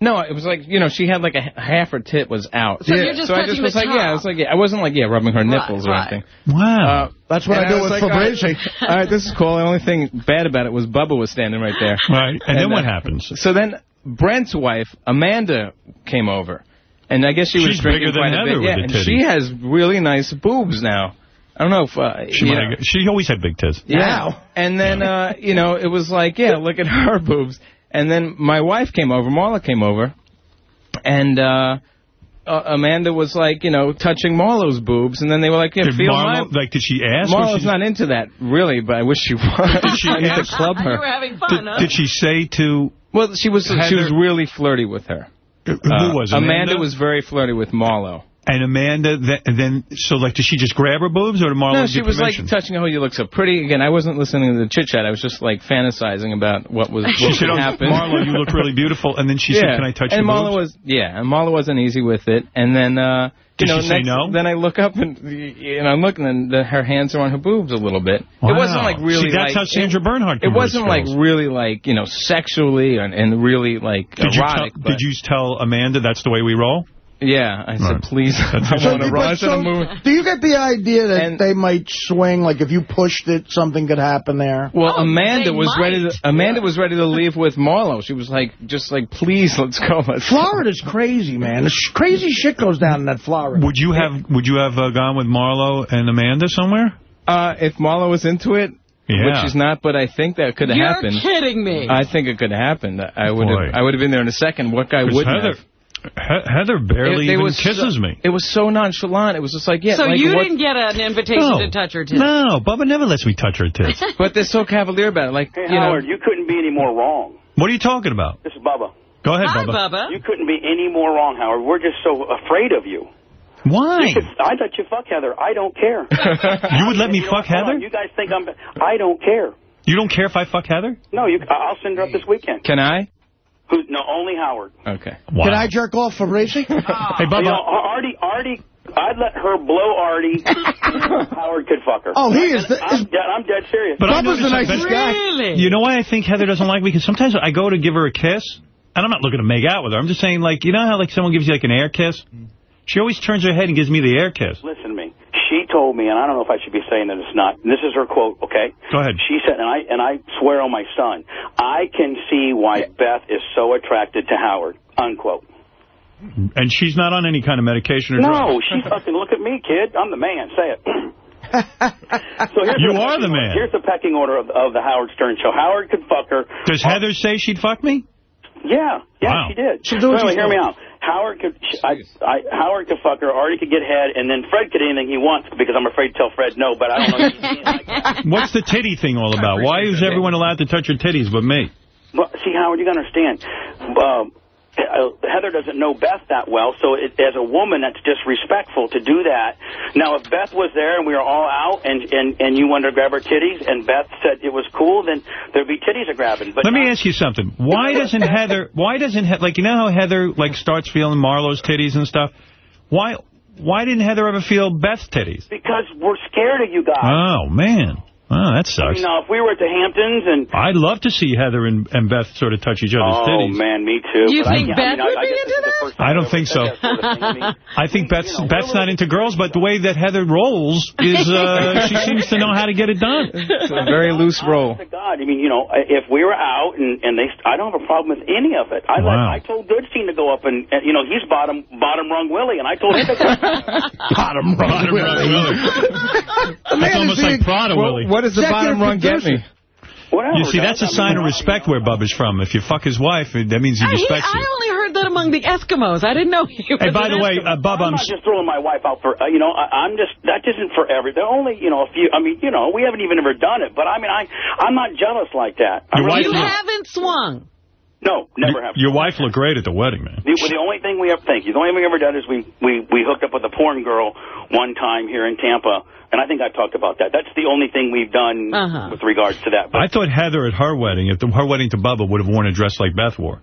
No, it was like, you know, she had like a half her tit was out. So you're just so I touching just was the like, yeah, I was like, yeah, I wasn't like, yeah, rubbing her nipples or right. anything. Wow. Uh, That's what and I do was with like, all right, Fabrizi. All right, this is cool. The only thing bad about it was Bubba was standing right there. <laughs> Right. And, then uh, what happens? So then Brent's wife, Amanda, came over. And I guess she was drinking bigger than quite a Heather bit. Yeah, with and the she has really nice boobs now. I don't know if... Uh, She, might know. have- she always had big tits. Yeah. And then, uh, you know, it was like, yeah, look at her <laughs> boobs. And then my wife came over, Marla came over, and uh, uh, Amanda was like, you know, touching Marlo's boobs, and then they were like, yeah, Did feel Marlo, my... like, did she ask? or Marlo's she- not into that, really, but I wish she was. Did she <laughs> I need to ask? club her. You were having fun, Did, huh? did she say to... Well, she was she was really flirty with her. Who Uh, was it? Amanda? was very flirty with Marlo. And Amanda, then, then, so like, did she just grab her boobs, or did no, she was like touching, oh, you look so pretty. Again, I wasn't listening to the chit-chat. I was just like fantasizing about what was She what said, oh, happen. Marlo, you look really beautiful. And then she said, can I touch and your Marla boobs? was yeah, and Marla wasn't easy with it. And then uh, you Did know, she say next, no? Then I look up and and I'm looking, and the, her hands are on her boobs a little bit. Wow. It wasn't like really. See, that's like, how Sandra it, Bernhard It wasn't like really like you know sexually and, and really like Did you, tell, but did you tell Amanda that's the way we roll? Yeah, I said Right. please, <laughs> I That's So, want to rush so and move. do you get the idea that And- they might swing? Like if you pushed it, something could happen there. Well, Oh, Amanda was might. ready. To, Amanda was ready to leave with Marlo. She was like, just like, please, let's go. Let's Florida's crazy, man. This crazy shit goes down in that Florida. Would you have Would you have uh, gone with Marlo and Amanda somewhere? Uh, if Marlo was into it, Yeah. which she's not, but I think that could have You're happened. kidding me. I think it could have happened. I would have. I would have been there in a second. What guy 'Cause wouldn't Heather, have? He- Heather barely It- it even kisses so, me. It was so nonchalant. It was just like, yeah. so like, you what- didn't get an invitation No. to touch her tits? No, Bubba never lets me touch her tits. <laughs> But they're so cavalier about it. Like, Hey, you know, Howard, you couldn't be any more wrong. what are you talking about? This is Bubba. Go ahead, Hi, Bubba. Bubba. You couldn't be any more wrong, Howard. We're just so afraid of you. Why? Could, I let you fuck Heather. I don't care. <laughs> You would let me fuck what? On. Heather? You guys think I'm... I don't care. You don't care if I fuck Heather? No, you. I'll send her up this weekend. can I? Who, no, only Howard. Okay. Wow. Can I jerk off for Racy? <laughs> Hey, You Bubba. know, Artie, Artie, I'd let her blow Artie. <laughs> Howard could fuck her. Oh, he is the- I'm, dead, I'm dead serious. But Bubba's the noticed nicest that- guy. Really? You know why I think Heather doesn't like me? Because sometimes I go to give her a kiss, and I'm not looking to make out with her. I'm just saying, like, you know how like someone gives you like an air kiss? She always turns her head and gives me the air kiss. Listen to me. She told me, and I don't know if I should be saying that it's not. And this is her quote, okay? Go ahead. She said, and I and I swear on my son, I can see why Beth is so attracted to Howard. Unquote. And she's not on any kind of medication or No, drugs. she's <laughs> fucking. Look at me, kid. I'm the man. Say it. <laughs> so here's You the are the pecking- man. Here's the pecking order of, of the Howard Stern show. Howard could fuck her. Does uh, Heather say she'd fuck me? Yeah, yeah, Wow. she did. She'll do what Wait, she hear me out. Howard could, I, I, Howard could fuck her. Artie could get head, and then Fred could anything he wants because I'm afraid to tell Fred no. But I don't know. Like. <laughs> What's the titty thing all about? Why is everyone allowed to touch her titties but me? Well, see, Howard, you got to understand. Um, uh, Heather doesn't know Beth that well, so it, as a woman, that's disrespectful to do that. Now, if Beth was there and we were all out and, and, and you wanted to grab her titties and Beth said it was cool, then there'd be titties a grabbing. But Let me ask you something. Why doesn't <laughs> Heather, why doesn't, He- like, you know how Heather, like, starts feeling Marlo's titties and stuff? Why, why didn't Heather ever feel Beth's titties? because we're scared of you guys. Oh, man. Oh, that I sucks. mean, now, if we were at the Hamptons and I'd love to see Heather and, and Beth sort of touch each other's Oh titties. man, me too. You But I think Beth I mean, would I be guess into this is the that? I don't think so. sort of. I mean, I think Beth's Beth's not into girls, but the way that Heather rolls <laughs> is uh, she seems to know how to get it done. <laughs> It's a very loose roll. honest God, I mean, you know, if we were out and and they, I don't have a problem with any of it. I Wow. like, I told Goodstein to go up and, and you know, he's bottom bottom rung Willie, and I told him to go. <laughs> Bottom rung Bottom rung Willie. That's almost like Prader-Willi. What does the bottom rung get me? Whatever. You see, that's a sign of respect where Bubba's from. If you fuck his wife, that means he I, he, respects I only heard that among the Eskimos. I didn't know he was Hey, by an the way, uh, Bubba, I'm I'm... not just throwing my wife out for, uh, you know, I, I'm just, that isn't for every, there are only, you know, a few, I mean, you know, we haven't even ever done it, but I mean, I, I'm not jealous like that. I Your wife- you am. haven't swung. No, never have. Your wife looked great at the wedding, man. The, the only thing we ever, thank you, the only thing we ever done is we, we, we hooked up with a porn girl one time here in Tampa, and I think I talked about that. That's the only thing we've done Uh-huh. with regards to that. But, I thought Heather at her wedding, at the, her wedding to Bubba, would have worn a dress like Beth wore.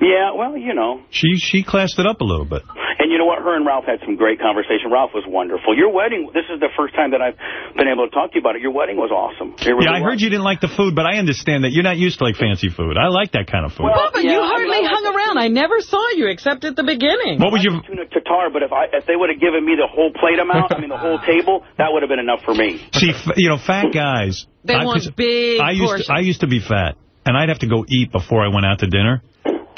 Yeah, well, you know. She she classed it up a little bit. And you know what? Her and Ralph had some great conversation. Ralph was wonderful. Your wedding, this is the first time that I've been able to talk to you about it. Your wedding was awesome. It really Yeah, I was. heard you didn't like the food, but I understand that you're not used to like fancy food. I like that kind of food. Well, Bubba, yeah, you hardly I like hung around. I never saw you except at the beginning. what would you? tuna tartar, but if I if they would have given me the whole plate amount, I mean the whole table, that would have been enough for me. See, f- you know, fat guys. They I, want 'cause big I used portions. to, I used to be fat, and I'd have to go eat before I went out to dinner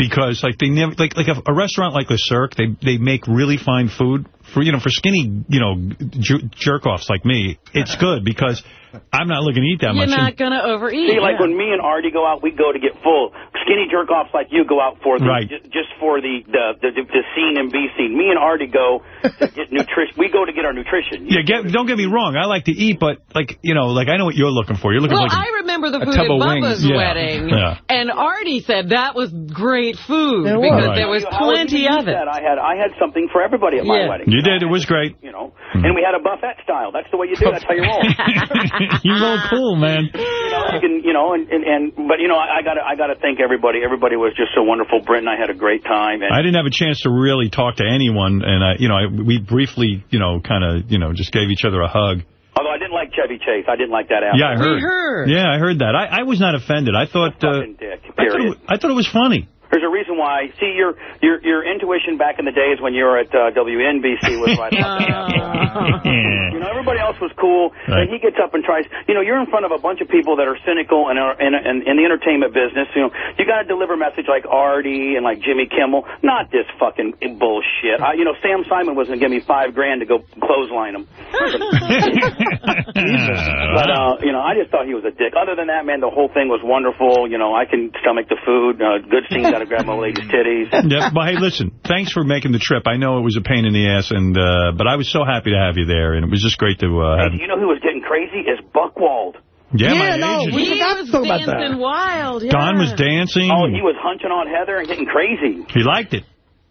because like they never like like a, a restaurant like Le Cirque, they they make really fine food for you know for skinny you know jer- jerk offs like me. It's good because I'm not looking to eat that much. You're not going to overeat. See, like yeah. when me and Artie go out, we go to get full. Skinny jerk offs like you go out for the Right. ju- just for the the, the the scene and be seen. Me and Artie go to get <laughs> nutrition. We go to get our nutrition. yeah, get, don't get me wrong. I like to eat, but like you know, like I know what you're looking for. You're looking Well, for like a- I remember the food at tub of Bubba's wings. Yeah. wedding, Yeah. and Artie said that was great food was. because Right. there was plenty you of it. That? I had I had something for everybody at my wedding. You did. It was great. You know, and we had a buffet style. That's the way you do. That's how you roll. <laughs> <laughs> you roll cool, man. you know, you can, you know, and, and, and but you know, I, I gotta, I gotta thank everybody. Everybody was just so wonderful. Brent and I had a great time. And I didn't have a chance to really talk to anyone, and I, you know, I, we briefly, you know, kind of, you know, just gave each other a hug. although I didn't like Chevy Chase, I didn't like that. Yeah, I heard. We heard. Yeah, I heard that. I, I was not offended. I thought, uh, Fucking dick. I thought, it, I thought it was funny. There's a reason why. See, your your your intuition back in the days when you were at uh, WNBC was right. about that. You know, everybody else was cool, Right. and he gets up and tries. You know, you're in front of a bunch of people that are cynical and are in, in, in the entertainment business. You know, you got to deliver a message like Artie and like Jimmy Kimmel, not this fucking bullshit. I, you know, Sam Simon was going to give me five grand to go clothesline him. <laughs> But uh, you know, I just thought he was a dick. Other than that, man, the whole thing was wonderful. You know, I can stomach the food. Uh, good scene, <laughs> got to grab my lady's titties. <laughs> yeah, but hey, listen, thanks for making the trip. I know it was a pain in the ass, and uh, but I was so happy to have you there, and it was just great to uh, have. Hey, you know who was getting crazy? Is Buchwald. Yeah, Yeah, my no, agent. we He forgot to talk about dancing that. wild. Yeah. Don was dancing. Oh, he was hunching on Heather and getting crazy. He liked it.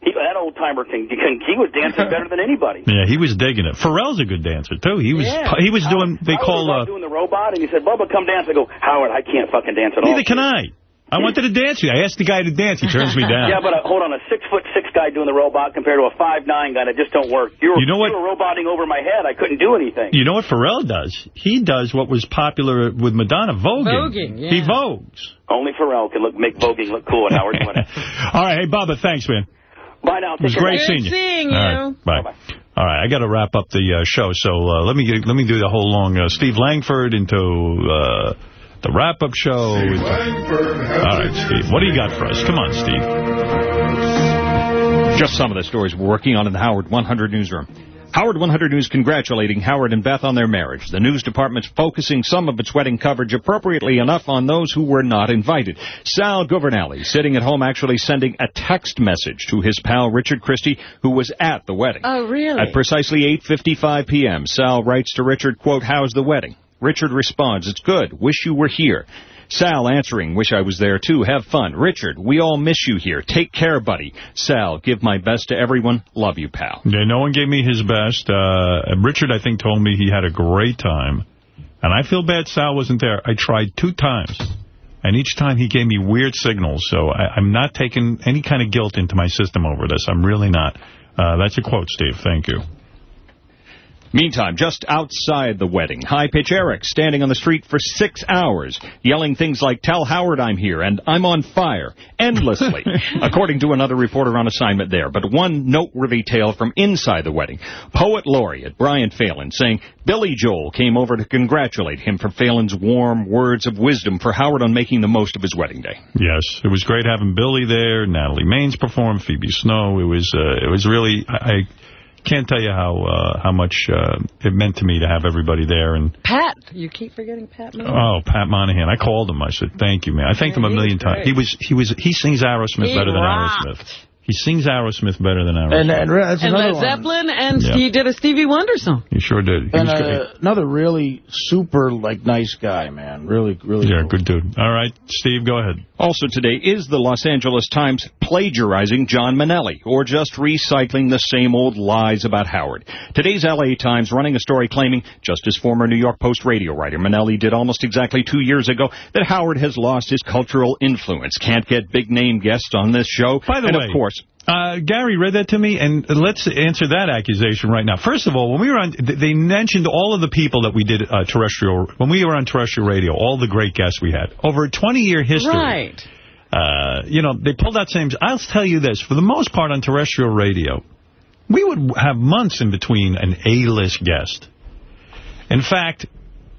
He, that old timer can, can he was dancing better than anybody. <laughs> Yeah, he was digging it. Pharrell's a good dancer too. He was Yeah. he was doing. They I call. was Uh, doing the robot, and he said, "Bubba, come dance." I go, Howard, I can't fucking dance at all. neither can I. I wanted to dance with you. I asked the guy to dance. He turns me down. <laughs> Yeah, but uh, hold on, a six foot six guy doing the robot compared to a five nine guy that just don't work. You were, You know what? You were roboting over my head. I couldn't do anything. You know what Pharrell does? He does what was popular with Madonna, voguing. Voguing, yeah. He vogues. Only Pharrell can look make voguing look cool at Howard wedding. <laughs> All right, hey, Bubba, thanks, man. Bye now. It was Take care. great seeing you. All right, bye. All right, I got to wrap up the uh, show, so uh, let me get, let me do the whole long uh, Steve Langford into uh, the wrap-up show. All right, Steve, what do you got for us? Come on, Steve. Just some of the stories we're working on in the Howard 100 newsroom. Howard 100 News congratulating Howard and Beth on their marriage. The news department's focusing some of its wedding coverage appropriately enough on those who were not invited. Sal Governale, sitting at home, actually sending a text message to his pal Richard Christie, who was at the wedding. Oh, really? At precisely 8.55 p.m., Sal writes to Richard, quote, how's the wedding? Richard responds, it's good. Wish you were here. Sal answering, wish I was there too. Have fun. Richard, we all miss you here. Take care, buddy. Sal, give my best to everyone. Love you, pal. Yeah, no one gave me his best. Uh, Richard, I think, told me he had a great time. And I feel bad Sal wasn't there. I tried two times. And each time he gave me weird signals. So I, I'm not taking any kind of guilt into my system over this. I'm really not. Uh, that's a quote, Steve. Thank you. Meantime, just outside the wedding, high-pitch Eric standing on the street for six hours, yelling things like, tell Howard I'm here and I'm on fire, endlessly, <laughs> according to another reporter on assignment there. But one noteworthy tale from inside the wedding. Poet laureate Brian Phelan saying Billy Joel came over to congratulate him for Phelan's warm words of wisdom for Howard on making the most of his wedding day. Yes, it was great having Billy there. Natalie Maines performed, Phoebe Snow. It was uh, it was really... I, I can't tell you how uh, how much uh, it meant to me to have everybody there. And Pat. You keep forgetting Pat Monahan. Oh, Pat Monahan. I called him. I said, thank you, man. I thanked Yeah, him a million times. He was he was he sings Aerosmith He better than rocked. Aerosmith. He sings Aerosmith better than Aerosmith. And, and that's And Led one. Zeppelin, and Yeah. he did a Stevie Wonder song. He sure did. He And uh, another really super, like, nice guy, man. Really, really Yeah, cool. good dude. All right, Steve, go ahead. Also today is the Los Angeles Times plagiarizing John Manelli, or just recycling the same old lies about Howard. Today's L.A. Times running a story claiming, just as former New York Post radio writer Manelli did almost exactly two years ago, that Howard has lost his cultural influence, can't get big-name guests on this show, By the and way, of course... Uh, Gary read that to me, and let's answer that accusation right now. First of all, when we were on, they mentioned all of the people that we did uh, terrestrial, when we were on terrestrial radio, all the great guests we had. Over a 20-year history. Right. Uh, you know, they pulled out names. I'll tell you this, for the most part on terrestrial radio, we would have months in between an A-list guest. In fact,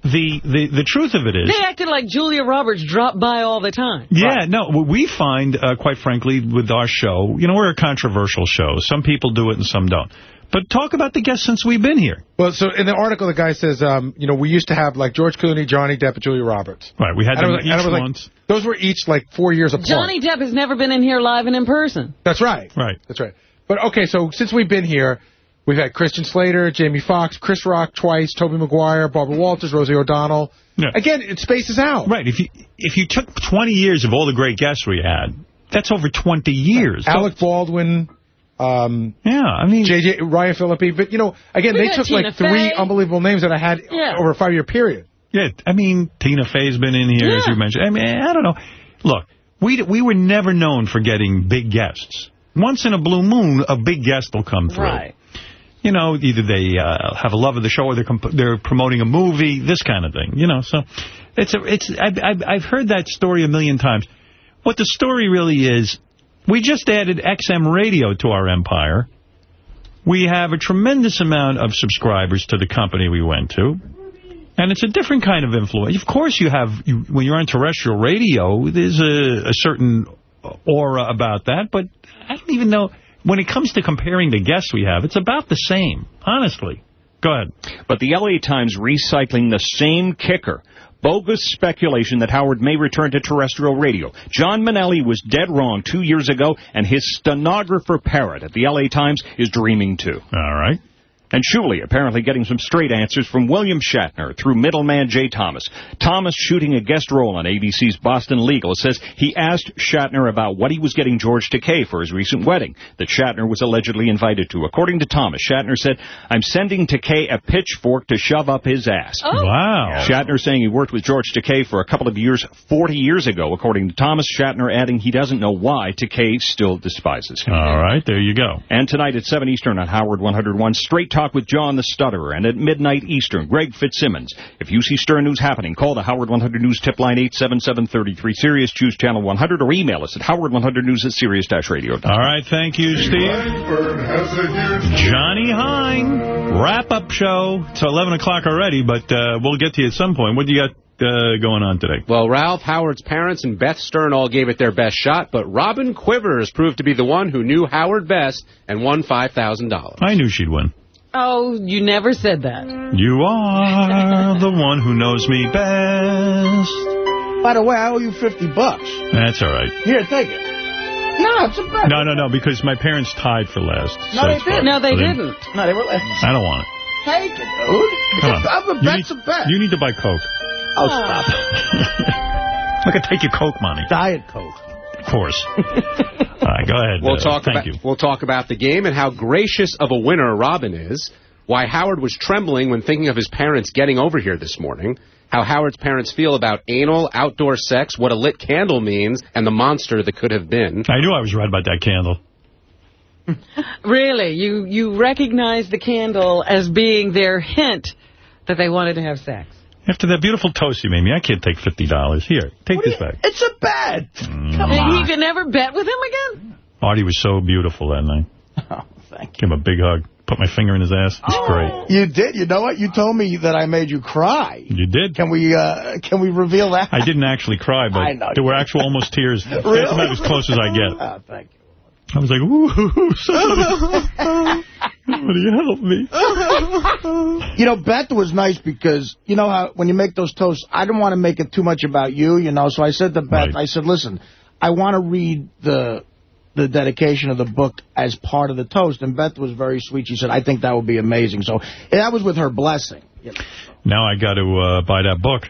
the, the, the truth of it is... They acted like Julia Roberts dropped by all the time. Yeah, no, what we find, uh, quite frankly, with our show, you know, we're a controversial show. Some people do it and some don't. But talk about the guests since we've been here. Well, so in the article, the guy says, um, you know, we used to have, like, George Clooney, Johnny Depp, and Julia Roberts. Right, we had And them was like- and I each was like, once. Those were each, like, four years apart. Johnny Depp has never been in here live and in person. That's right. Right. That's right. But, okay, so since we've been here, we've had Christian Slater, Jamie Foxx, Chris Rock twice, Tobey Maguire, Barbara Walters, Rosie O'Donnell. Yeah. Again, it spaces out. Right, if you if you took 20 years of all the great guests we had, that's over 20 years. Alec Baldwin, um, yeah, I mean... J.J. Ryan Phillippe. But, you know, again, they took, Tina like, three unbelievable names that I had Yeah. over a five-year period. Yeah, I mean, Tina Fey's been in here, as you mentioned. I mean, I don't know. Look, we we were never known for getting big guests. Once in a blue moon, a big guest will come through. Right. You know, either they uh, have a love of the show or they're they're promoting a movie, this kind of thing. You know, so it's a, it's I've, I've I've heard that story a million times. What the story really is, we just added XM radio to our empire. We have a tremendous amount of subscribers to the company we went to. And it's a different kind of influence. Of course, you have, you, when you're on terrestrial radio, there's a, a certain aura about that, but I don't even know, when it comes to comparing the guests we have, it's about the same, honestly. Go ahead. But the L.A. Times recycling the same kicker. Bogus speculation that Howard may return to terrestrial radio. John Manelli was dead wrong two years ago, and his stenographer parrot at the L.A. Times is dreaming too. All right. And Shuli apparently getting some straight answers from William Shatner through middleman Jay Thomas. Thomas shooting a guest role on ABC's Boston Legal says he asked Shatner about what he was getting George Takei for his recent wedding that Shatner was allegedly invited to. According to Thomas, Shatner said, I'm sending Takei a pitchfork to shove up his ass. Oh. Wow. Shatner saying he worked with George Takei for a couple of years 40 years ago, according to Thomas. Shatner adding he doesn't know why Takei still despises him. All right, there you go. And tonight at 7 Eastern on Howard 101, Straight Talk with John the Stutterer. And at midnight Eastern, Greg Fitzsimmons. If you see Stern News happening, call the Howard 100 News tip line 877-33 Sirius. Choose channel 100 or email us at howard100news at sirius-radio.com. All right, thank you, Steve. Johnny Hein, wrap-up show. It's 11 o'clock already, but uh, we'll get to you at some point. What do you got uh, going on today? Well, Ralph, Howard's parents, and Beth Stern all gave it their best shot, but Robin Quivers proved to be the one who knew Howard best and won $5,000. I knew she'd win. Oh, you never said that. You are the one who knows me best. By the way, I owe you 50 bucks. That's all right. Here, take it. No, it's a bet. No, no, no, because my parents tied for last. No, so they didn't. No, they So didn't. No, they were left. I don't want it. Take it, dude. Come on. I'm a You bet's need, a bet. you need to buy Coke. Oh, stop. Look, <laughs> I could take your Coke money. Diet Coke. Of course. <laughs> All right, go ahead. We'll uh, talk thank about you. we'll talk about the game and how gracious of a winner Robin is. Why Howard was trembling when thinking of his parents getting over here this morning. How Howard's parents feel about anal, outdoor sex, what a lit candle means, and the monster that could have been. I knew I was right about that candle. <laughs> Really? You, you recognize the candle as being their hint that they wanted to have sex? After that beautiful toast you made me, I can't take $50. Here, take this back. It's a bet. Come And you can never bet with him again? Artie was so beautiful that night. <laughs> Oh, thank Give him a big hug. Put my finger in his ass. It's Oh. great. You did. You know what? You told me that I made you cry. You did. Can we uh, can we reveal that? I didn't actually cry, but <laughs> I know. there were actual almost tears. <laughs> That's Really? about as close as I get. Oh, thank you. I was like, ooh, somebody, <laughs> somebody help me. <laughs> You know, Beth was nice because, you know how when you make those toasts, I didn't want to make it too much about you, you know, so I said to Beth, I said, listen, I want to read the the dedication of the book as part of the toast. And Beth was very sweet. She said, I think that would be amazing. So that was with her blessing. Now I got to uh, buy that book.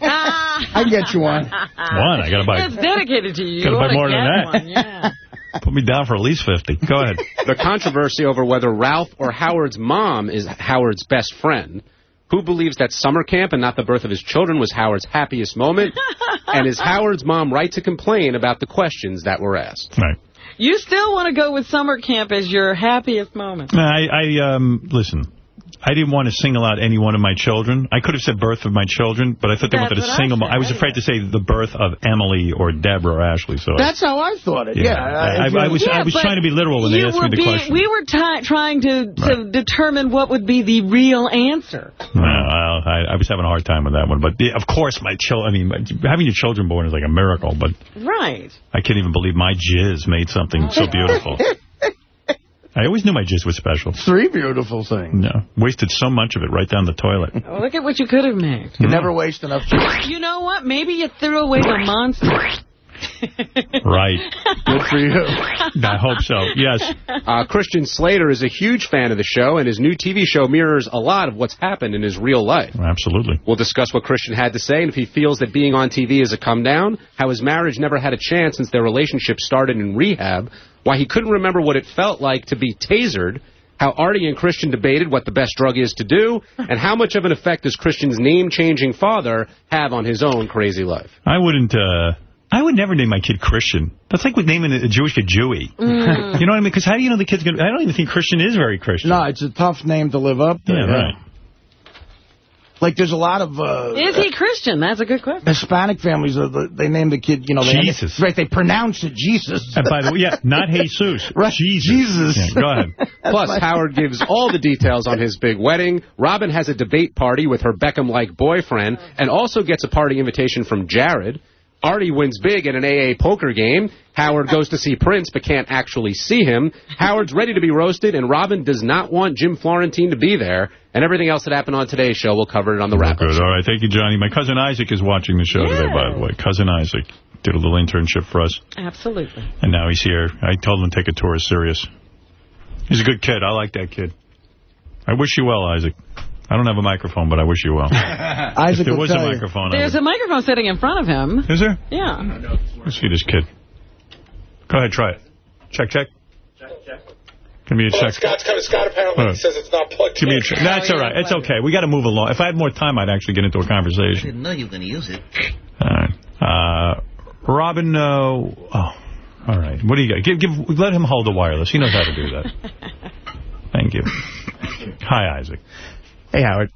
I can get you one. One, I got to buy. It's dedicated to you. Gotta buy more than that. one, yeah. Put me down for at least 50. Go ahead. The controversy over whether Ralph or Howard's mom is Howard's best friend. Who believes that summer camp and not the birth of his children was Howard's happiest moment? and is Howard's mom right to complain about the questions that were asked? Right. You still want to go with summer camp as your happiest moment. I, I um, listen. I didn't want to single out any one of my children. I could have said birth of my children, but I thought they That's wanted to what I single. said, I was afraid to say the birth of Emily or Deborah or Ashley. So That's how I thought it. Yeah. I, if I was I was trying to be literal when they asked me the being, question. we were trying to, to determine what would be the real answer. No, I, I was having a hard time with that one. But yeah, of course, my children. I mean, having your children born is like a miracle. But Right. I can't even believe my jizz made something so beautiful. <laughs> I always knew my jizz was special. Three beautiful things. No, wasted so much of it right down the toilet. <laughs> Look at what you could have made. You never waste enough. You know what? Maybe you threw away the monster. <laughs> Right. Good for you. I hope so. Yes. <laughs> Uh, Christian Slater is a huge fan of the show, and his new TV show mirrors a lot of what's happened in his real life. Absolutely. We'll discuss what Christian had to say and if he feels that being on TV is a come down, how his marriage never had a chance since their relationship started in rehab, why he couldn't remember what it felt like to be tasered, how Artie and Christian debated what the best drug is to do, <laughs> and how much of an effect does Christian's name-changing father have on his own crazy life. I wouldn't. uh I would never name my kid Christian. That's like with naming a Jewish kid Jewy. Mm. <laughs> You know what I mean? Because how do you know the kid's going to... I don't even think Christian is very Christian. No, it's a tough name to live up to. Yeah, right. Like, there's a lot of uh, Is he Christian? That's a good question. Hispanic families, uh, the- they name the kid, you know, they Jesus. right, they pronounce it Jesus. And by the way, yeah, not Jesus. <laughs> Right, Jesus. Jesus. Yeah, go ahead. <laughs> Plus, Howard gives all the details on his big wedding. Robin has a debate party with her Beckham-like boyfriend and also gets a party invitation from Jared. Artie wins big in an AA poker game. Howard goes to see Prince but can't actually see him. Howard's ready to be roasted, and Robin does not want Jim Florentine to be there. And everything else that happened on today's show, we'll cover it on the wrap-up. Good. All right. Thank you, Johnny. My cousin Isaac is watching the show today, by the way. Cousin Isaac did a little internship for us, Absolutely. and now he's here. I told him to take a tour of Sirius. He's a good kid. I like that kid. I wish you well, Isaac. I don't have a microphone, but I wish you well. <laughs> Isaac if there was a tell you. microphone, There's would. a microphone sitting in front of him. Is there? Yeah. Let's see this kid. Go ahead, try it. Check, check. Give me a check. Scott's coming. Scott apparently All right. says it's not plugged Give me in. a check. That's all right. It's okay. We got to move along. If I had more time, I'd actually get into a conversation. I didn't know you were going to use it. All right. Uh, Robin, uh, oh, all right. What do you got? Give, give, let him hold the wireless. He knows how to do that. <laughs> Thank you. Hi, Isaac. Hey, Howard.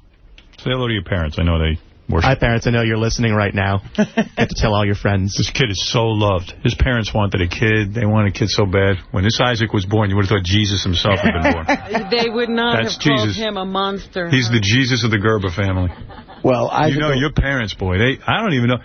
Say hello to your parents. I know they worship. Hi, parents. I know you're listening right now. <laughs> Get to tell all your friends. This kid is so loved. His parents wanted a kid. They wanted a kid so bad. When this Isaac was born, you would have thought Jesus himself had been born. <laughs> They would not That's have called Jesus. him a monster. He's the Jesus of the Gerber family. Well, I You know, your parents, boy, they, I don't even know.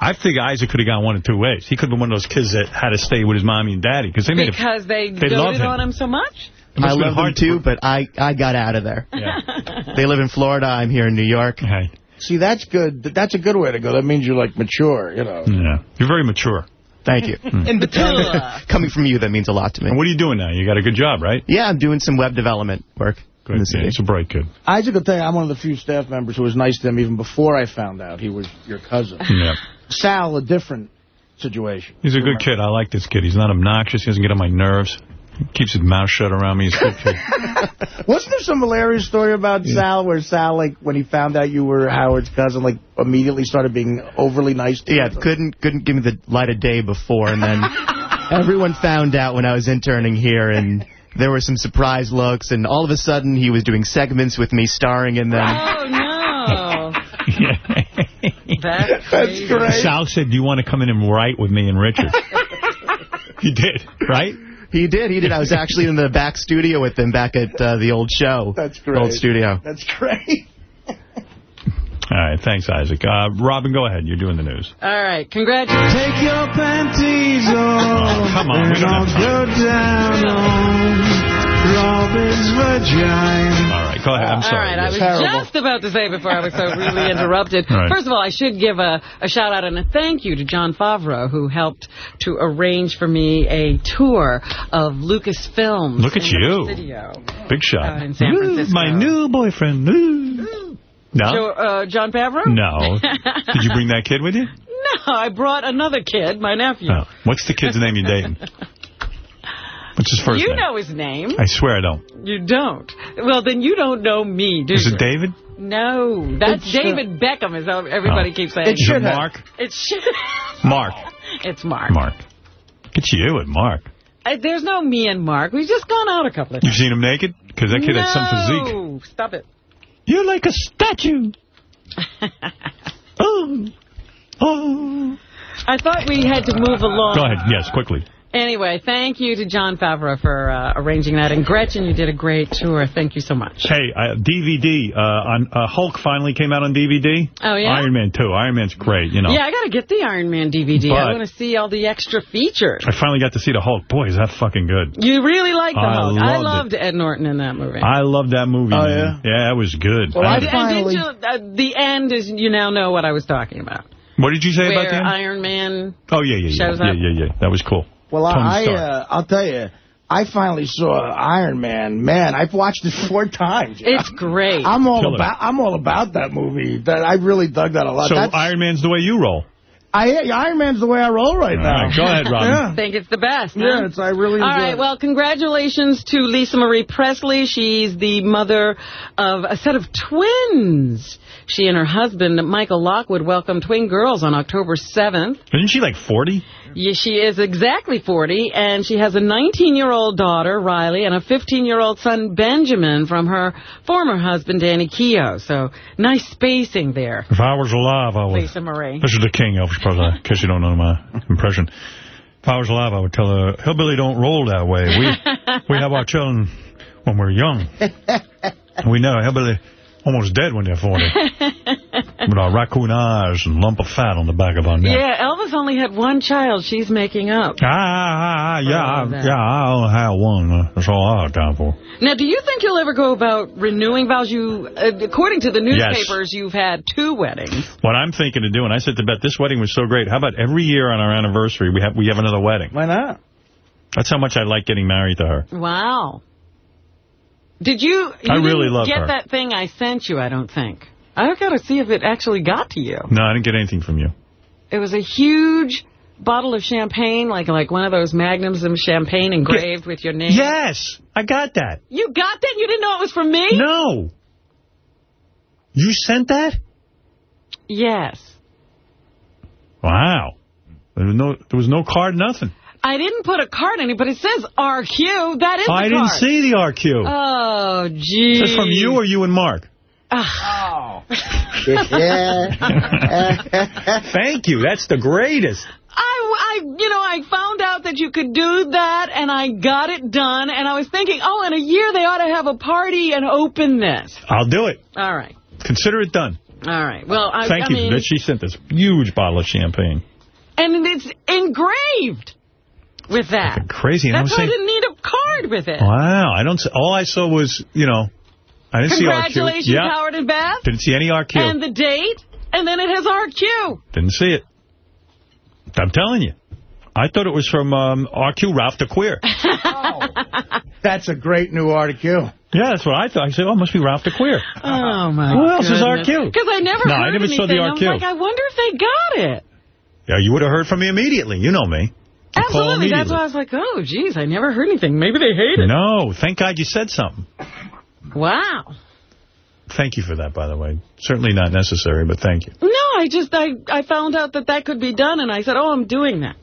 I think Isaac could have gone one of two ways. He could have been one of those kids that had to stay with his mommy and daddy because they made a, Because they, They doted on him so much? It must I have been love them hard too, but I, I got out of there. Yeah. <laughs> They live in Florida. I'm here in New York. Hey. See, that's good. That's a good way to go. That means you're, like, mature, you know. Yeah. You're very mature. Thank you. <laughs> Hmm. In the <laughs> Coming from you, that means a lot to me. And what are you doing now? You got a good job, right? Yeah, I'm doing some web development work in Good. the Yeah, city. he's a bright kid. Isaac will tell you, I'm one of the few staff members who was nice to him even before I found out he was your cousin. Yeah. Sal a different situation. He's a good kid. I like this kid. He's not obnoxious. He doesn't get on my nerves. He keeps his mouth shut around me. He's a good kid. Wasn't there some hilarious story about Sal where Sal, like, when he found out you were Howard's cousin, like, immediately started being overly nice to Yeah, you? couldn't couldn't give me the light of day before, and then <laughs> everyone found out when I was interning here, and there were some surprise looks, and all of a sudden he was doing segments with me, starring in them. Oh, no. <laughs> That's, That's great. Sal said, do you want to come in and write with me and Richard? <laughs> he did, right? He did, he did. I was actually in the back studio with him back at uh, the old show. That's great. Old studio. That's great. <laughs> All right, thanks, Isaac. Uh, Robin, go ahead. You're doing the news. All right, congratulations. Take your panties off. <laughs> Oh, come on, we don't I'll have time. Go down on Robin's vagina. All right, go ahead. I'm sorry. right, I was Terrible. just about to say before I was so <laughs> rudely interrupted. Right. First of all, I should give a, a shout out and a thank you to Jon Favreau, who helped to arrange for me a tour of Lucasfilm. Look at you. Studio. Big shot. Out in San Ooh, Francisco. my new boyfriend. Ooh. No? Jo- uh, Jon Favreau? No. <laughs> Did you bring that kid with you? No, I brought another kid, my nephew. No. What's the kid's name you're dating? <laughs> What's his first you name? know his name. I swear I don't. You don't. Well, then you don't know me, do you? Is you? it David? No, that's It's, uh, David Beckham, is how everybody Oh. keeps saying. It Is should it have. Mark? It's <laughs> Mark. It's Mark. Mark. Look at you and Mark. Uh, there's no me and Mark. We've just gone out a couple of times. You've seen him naked? Because that kid no, had some physique. stop it. You're like a statue. <laughs> oh. Oh. I thought we had to move along. Go ahead. Yes, quickly. Anyway, thank you to Jon Favreau for uh, arranging that. And Gretchen, you did a great tour. Thank you so much. Hey, uh, DVD. Uh, on uh, Hulk finally came out on DVD. Oh, yeah? Iron Man 2. Iron Man's great, you know. Yeah, I got to get the Iron Man DVD. I want to see all the extra features. I finally got to see the Hulk. Boy, is that fucking good. You really like the I Hulk. I loved loved Ed Norton in that movie. I loved that movie, Oh, man. Yeah, it was good. Well, I- I and, finally- didn't you, uh, the end is, you now know what I was talking about. what did you say Where about that? Iron Man Oh, yeah, yeah, yeah. shows Yeah, up? yeah, yeah. That was cool. Well, Tony I, uh, I'll tell you, I finally saw Iron Man. Man, I've watched it four times. It's great. I'm all Killer. about. I'm all about that movie. That I really dug that a lot. So That's, Iron Man's the way you roll. I, Iron Man's the way I roll right All now. right, go ahead, <laughs> Robin. Yeah. think it's the best. huh? Yeah, it's, I really All enjoy right, it. well, congratulations to Lisa Marie Presley. She's the mother of a set of twins. She and her husband, Michael Lockwood, welcomed twin girls on October 7th. Isn't she like 40? Yeah, she is exactly 40, and she has a 19-year-old daughter, Riley, and a 15-year-old son, Benjamin, from her former husband, Danny Keough. So, nice spacing there, If I was alive, I would. Lisa Marie. This is the King Elvis Presley, uh, in case you don't know my impression. If I was alive, I would tell her, Hillbilly don't roll that way. We we have our children when we're young. <laughs> We know Hillbilly almost dead when they're 40. <laughs> With our raccoon eyes and lump of fat on the back of our neck. Yeah, Elvis only had one child. She's making up. Ah, ah, ah, yeah, Oh, I- yeah, I only have one. That's all I have time for. Now, do you think you'll ever go about renewing vows? You, uh, according to the newspapers, you've had two weddings. What I'm thinking of doing, I said to Beth, this wedding was so great. How about every year on our anniversary, we have we have another wedding? Why not? That's how much I like getting married to her. Wow. Did you? you I really love get her. that thing I sent you. I don't think. I've got to see if it actually got to you. No, I didn't get anything from you. It was a huge bottle of champagne, like like one of those magnums of champagne engraved with your name. Yes, I got that. You got that? You didn't know it was from me? No. You sent that? Yes. Wow. There was no, there was no card, nothing. I didn't put a card in it, but it says RQ. That is I didn't see the RQ. Oh, gee. Is from you or you and Mark? Oh. <laughs> Thank you. That's the greatest. I, I, you know, I found out that you could do that, and I got it done, and I was thinking, oh, in a year they ought to have a party and open this. I'll do it. All right. Consider it done. All right. Well, I, Thank I you. mean, that she sent this huge bottle of champagne. and it's engraved with that. Crazy. And I That's was why I didn't need a card with it. wow. I don't. All I saw was, you know, I didn't see RQ. Congratulations, Yeah. Howard and Beth. Didn't see any RQ. And the date, and then it has RQ. Didn't see it. I'm telling you. I thought it was from um, RQ Ralph the Queer. <laughs> <laughs> That's a great new RQ. Yeah, that's what I thought. I said, oh, it must be Ralph the Queer. Oh, my Who else is. RQ? Because I never No, I heard never saw the anything. RQ. I'm like, I wonder if they got it. Yeah, you would have heard from me immediately. You know me. Absolutely. That's why I was like, oh, geez, I never heard anything. Maybe they hate it. No, thank God you said something. Wow. Thank you for that, by the way. Certainly not necessary, but thank you. No, I just, I, I found out that that could be done, and I said, oh, I'm doing that.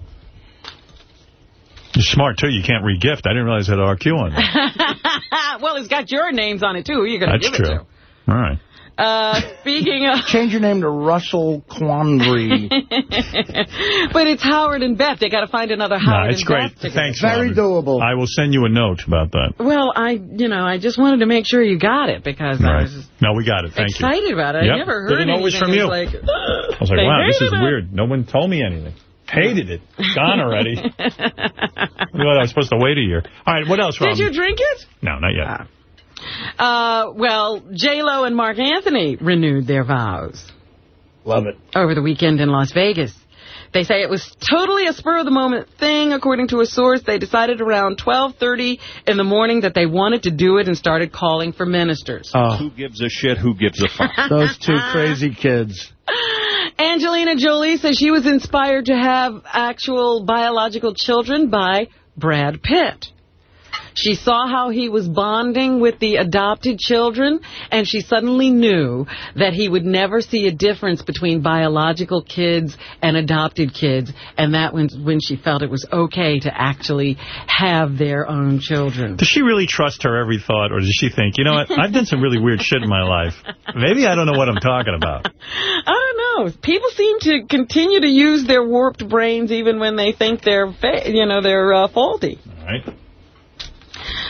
You're smart, too. You can't re-gift. I didn't realize it had RQ on it. <laughs> well, it's got your names on it, too. Who are you going to That's give true. it All right. To? Uh, speaking of... Change your name to Russell Quandary. <laughs> but it's Howard and Beth. They got to find another Howard no, it's and great. Beth. together. Thanks, Robin. doable. I will send you a note about that. Well, I, you know, I just wanted to make sure you got it because I was just No, we got it. Thank you. excited about it. Yep. I never heard Didn't know it was anything. from you. It was like, I was like, wow, this is hated it. weird. No one told me anything. Hated it. Gone already. <laughs> well, I was supposed to wait a year. All right, what else, Robin? Did you drink it? No, not yet. Uh, well, J-Lo and Marc Anthony renewed their vows. Love it. Over the weekend in Las Vegas. They say it was totally a spur-of-the-moment thing. According to a source, they decided around 12.30 in the morning that they wanted to do it and started calling for ministers. Who gives a shit? Who gives a fuck? <laughs> Those two crazy kids. <laughs> Angelina Jolie says she was inspired to have actual biological children by Brad Pitt. She saw how he was bonding with the adopted children, and she suddenly knew that he would never see a difference between biological kids and adopted kids, and that when, when she felt it was okay to actually have their own children. Does she really trust her every thought, or does she think, you know what, I've done some really weird shit in my life. Maybe I don't know what I'm talking about. <laughs> I don't know. People seem to continue to use their warped brains even when they think they're, fa- you know, they're uh, faulty. All right.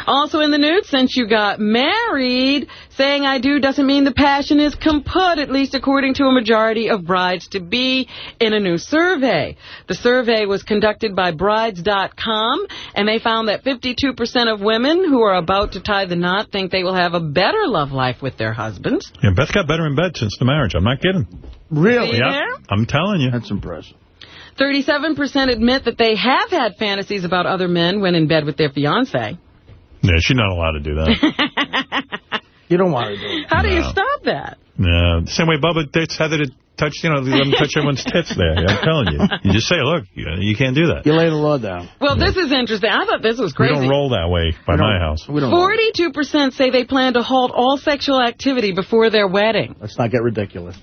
Also in the news, since you got married, saying I do doesn't mean the passion is kaput, at least according to a majority of brides-to-be in a new survey. The survey was conducted by Brides.com, and they found that 52% of women who are about to tie the knot think they will have a better love life with their husbands. Yeah, Beth got better in bed since the marriage. I'm not kidding. Really? Yeah, there? I'm telling you. That's impressive. 37% admit that they have had fantasies about other men when in bed with their fiancé. Yeah, she's not allowed to do that. <laughs> You don't want to do it. How do you stop that? Yeah, the same way Bubba dates Heather to touch, you know, let them touch everyone's tits there. I'm telling you. You just say, look, you, you can't do that. You lay the law down. Well, this is interesting. I thought this was We crazy. don't roll that way by my house. We don't. 42% say they plan to halt all sexual activity before their wedding. Let's not get ridiculous.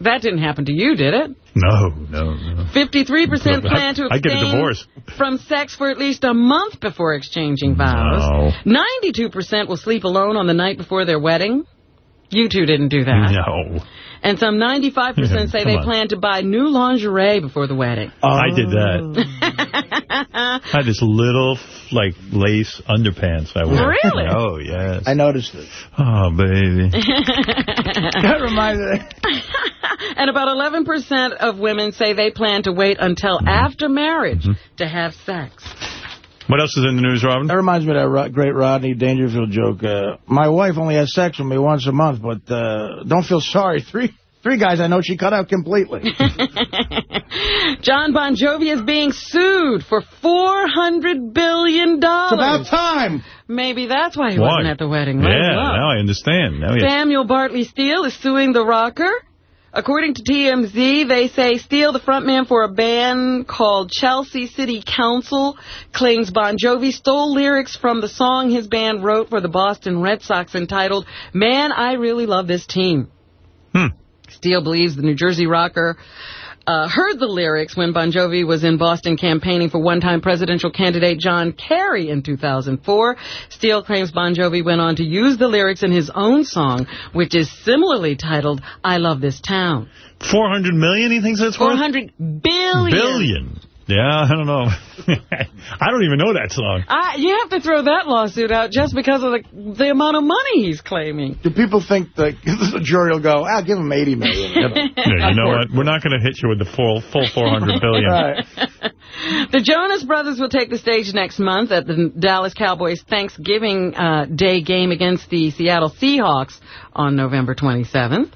That didn't happen to you, did it? No, no, no. 53% <laughs> plan to I'd get a abstain from sex for at least a month before exchanging vows. No. 92% will sleep alone on the night before their wedding. You two didn't do that. No. And some 95% <laughs> say they on. plan to buy new lingerie before the wedding. Oh. I did that. <laughs> I had this little, like, lace underpants I wore. Really? Oh, yes. I noticed it. Oh, baby. <laughs> That reminds me. and about 11% of women say they plan to wait until after marriage mm-hmm. to have sex. What else is in the news, Robin? That reminds me of that Ro- great Rodney Dangerfield joke. Uh, my wife only has sex with me once a month, but uh, don't feel sorry. Three three guys I know she cut out completely. <laughs> Jon Bon Jovi is being sued for $400 billion. It's about time. Maybe that's why he Why? wasn't at the wedding. Yeah, Let him up. now I understand. Now Samuel Bartley Steele is suing the rocker. According to TMZ, they say Steele, the frontman for a band called Chelsea City Council, claims Bon Jovi stole lyrics from the song his band wrote for the Boston Red Sox entitled, Man, I Really Love This Team. Hmm. Steele believes the New Jersey rocker uh, heard the lyrics when Bon Jovi was in Boston campaigning for one-time presidential candidate John Kerry in 2004. Steele claims Bon Jovi went on to use the lyrics in his own song, which is similarly titled I Love This Town. 400 million he thinks that's worth? 400 billion. Billion. Yeah, I don't know. <laughs> I don't even know that song. I, you have to throw that lawsuit out just because of the, the amount of money he's claiming. Do people think that <laughs> the jury will go, I'll give him $80 million. <laughs> You know. Yeah, you know what? We're not going to hit you with the full full 400 billion. Right. The Jonas Brothers will take the stage next month at the Dallas Cowboys Thanksgiving uh, Day game against the Seattle Seahawks on November 27th.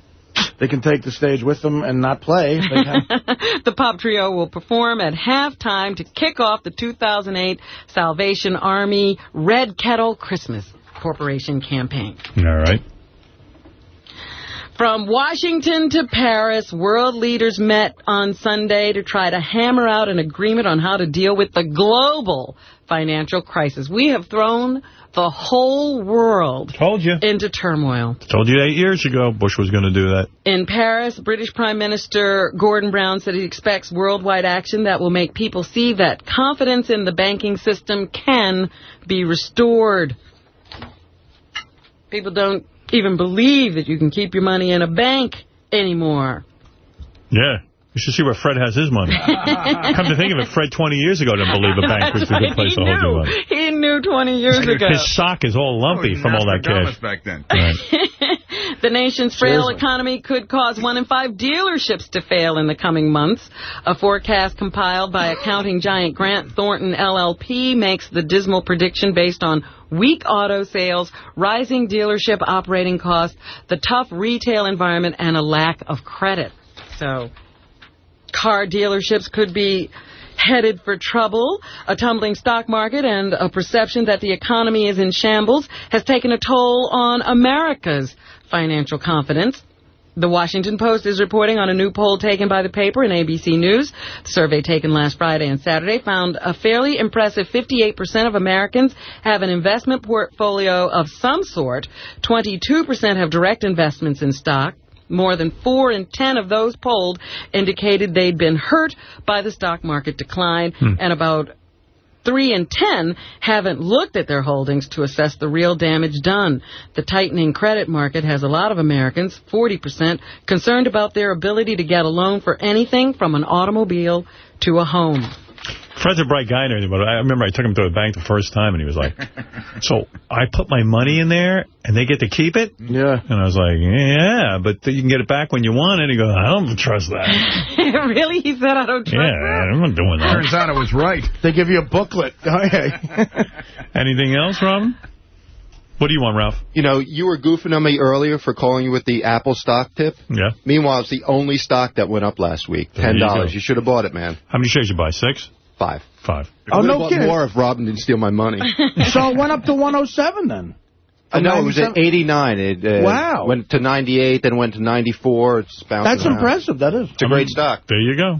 They can take the stage with them and not play. <laughs> The pop trio will perform at halftime to kick off the 2008 Salvation Army Red Kettle Christmas Corporation campaign. All right. From Washington to Paris, world leaders met on Sunday to try to hammer out an agreement on how to deal with the global financial crisis. We have thrown the whole world Told you. into turmoil. Told you eight years ago Bush was going to do that. In Paris, British Prime Minister Gordon Brown said he expects worldwide action that will make people see that confidence in the banking system can be restored. People don't even believe that you can keep your money in a bank anymore. Yeah. You should see where Fred has his money. <laughs> Come to think of it, Fred 20 years ago didn't believe a bank was a good place to he hold your knew. money. He knew 20 years ago. His sock is all lumpy from all that cash. back then. <laughs> The nation's frail Seriously. economy could cause one in five dealerships to fail in the coming months. A forecast compiled by accounting giant Grant Thornton LLP makes the dismal prediction based on weak auto sales, rising dealership operating costs, the tough retail environment, and a lack of credit. So, car dealerships could be headed for trouble. A tumbling stock market and a perception that the economy is in shambles has taken a toll on America's financial confidence. The Washington Post is reporting on a new poll taken by the paper and ABC News. The survey taken last Friday and Saturday found a fairly impressive 58% of Americans have an investment portfolio of some sort. 22% have direct investments in stock. More than 4 in 10 of those polled indicated they'd been hurt by the stock market decline, hmm. and about 3 in 10 haven't looked at their holdings to assess the real damage done. The tightening credit market has a lot of Americans, 40%, concerned about their ability to get a loan for anything from an automobile to a home. Fred's a bright guy and everything, but I remember I took him to a bank the first time, and he was like, <laughs> so I put my money in there, and they get to keep it? Mm-hmm. Yeah. And I was like, yeah, but you can get it back when you want it. He goes, I don't trust that. <laughs> really? He said, I don't trust Yeah, I'm not doing that. Turns out it was right. They give you a booklet. <laughs> Oh, okay. Anything else, Robin? What do you want, Ralph? You know, you were goofing on me earlier for calling you with the Apple stock tip. Yeah. Meanwhile, it's the only stock that went up last week. There Ten you go. dollars. You should have bought it, man. How many shares you buy? Six? Five. Five. I Oh, would've no bought kidding. more if Robin didn't steal my money. <laughs> so it went up to 107 then. I know, it was at 89. It uh, Wow. went to 98, then went to 94. It's bouncing That's around. impressive. That is. It's a great stock. There you go.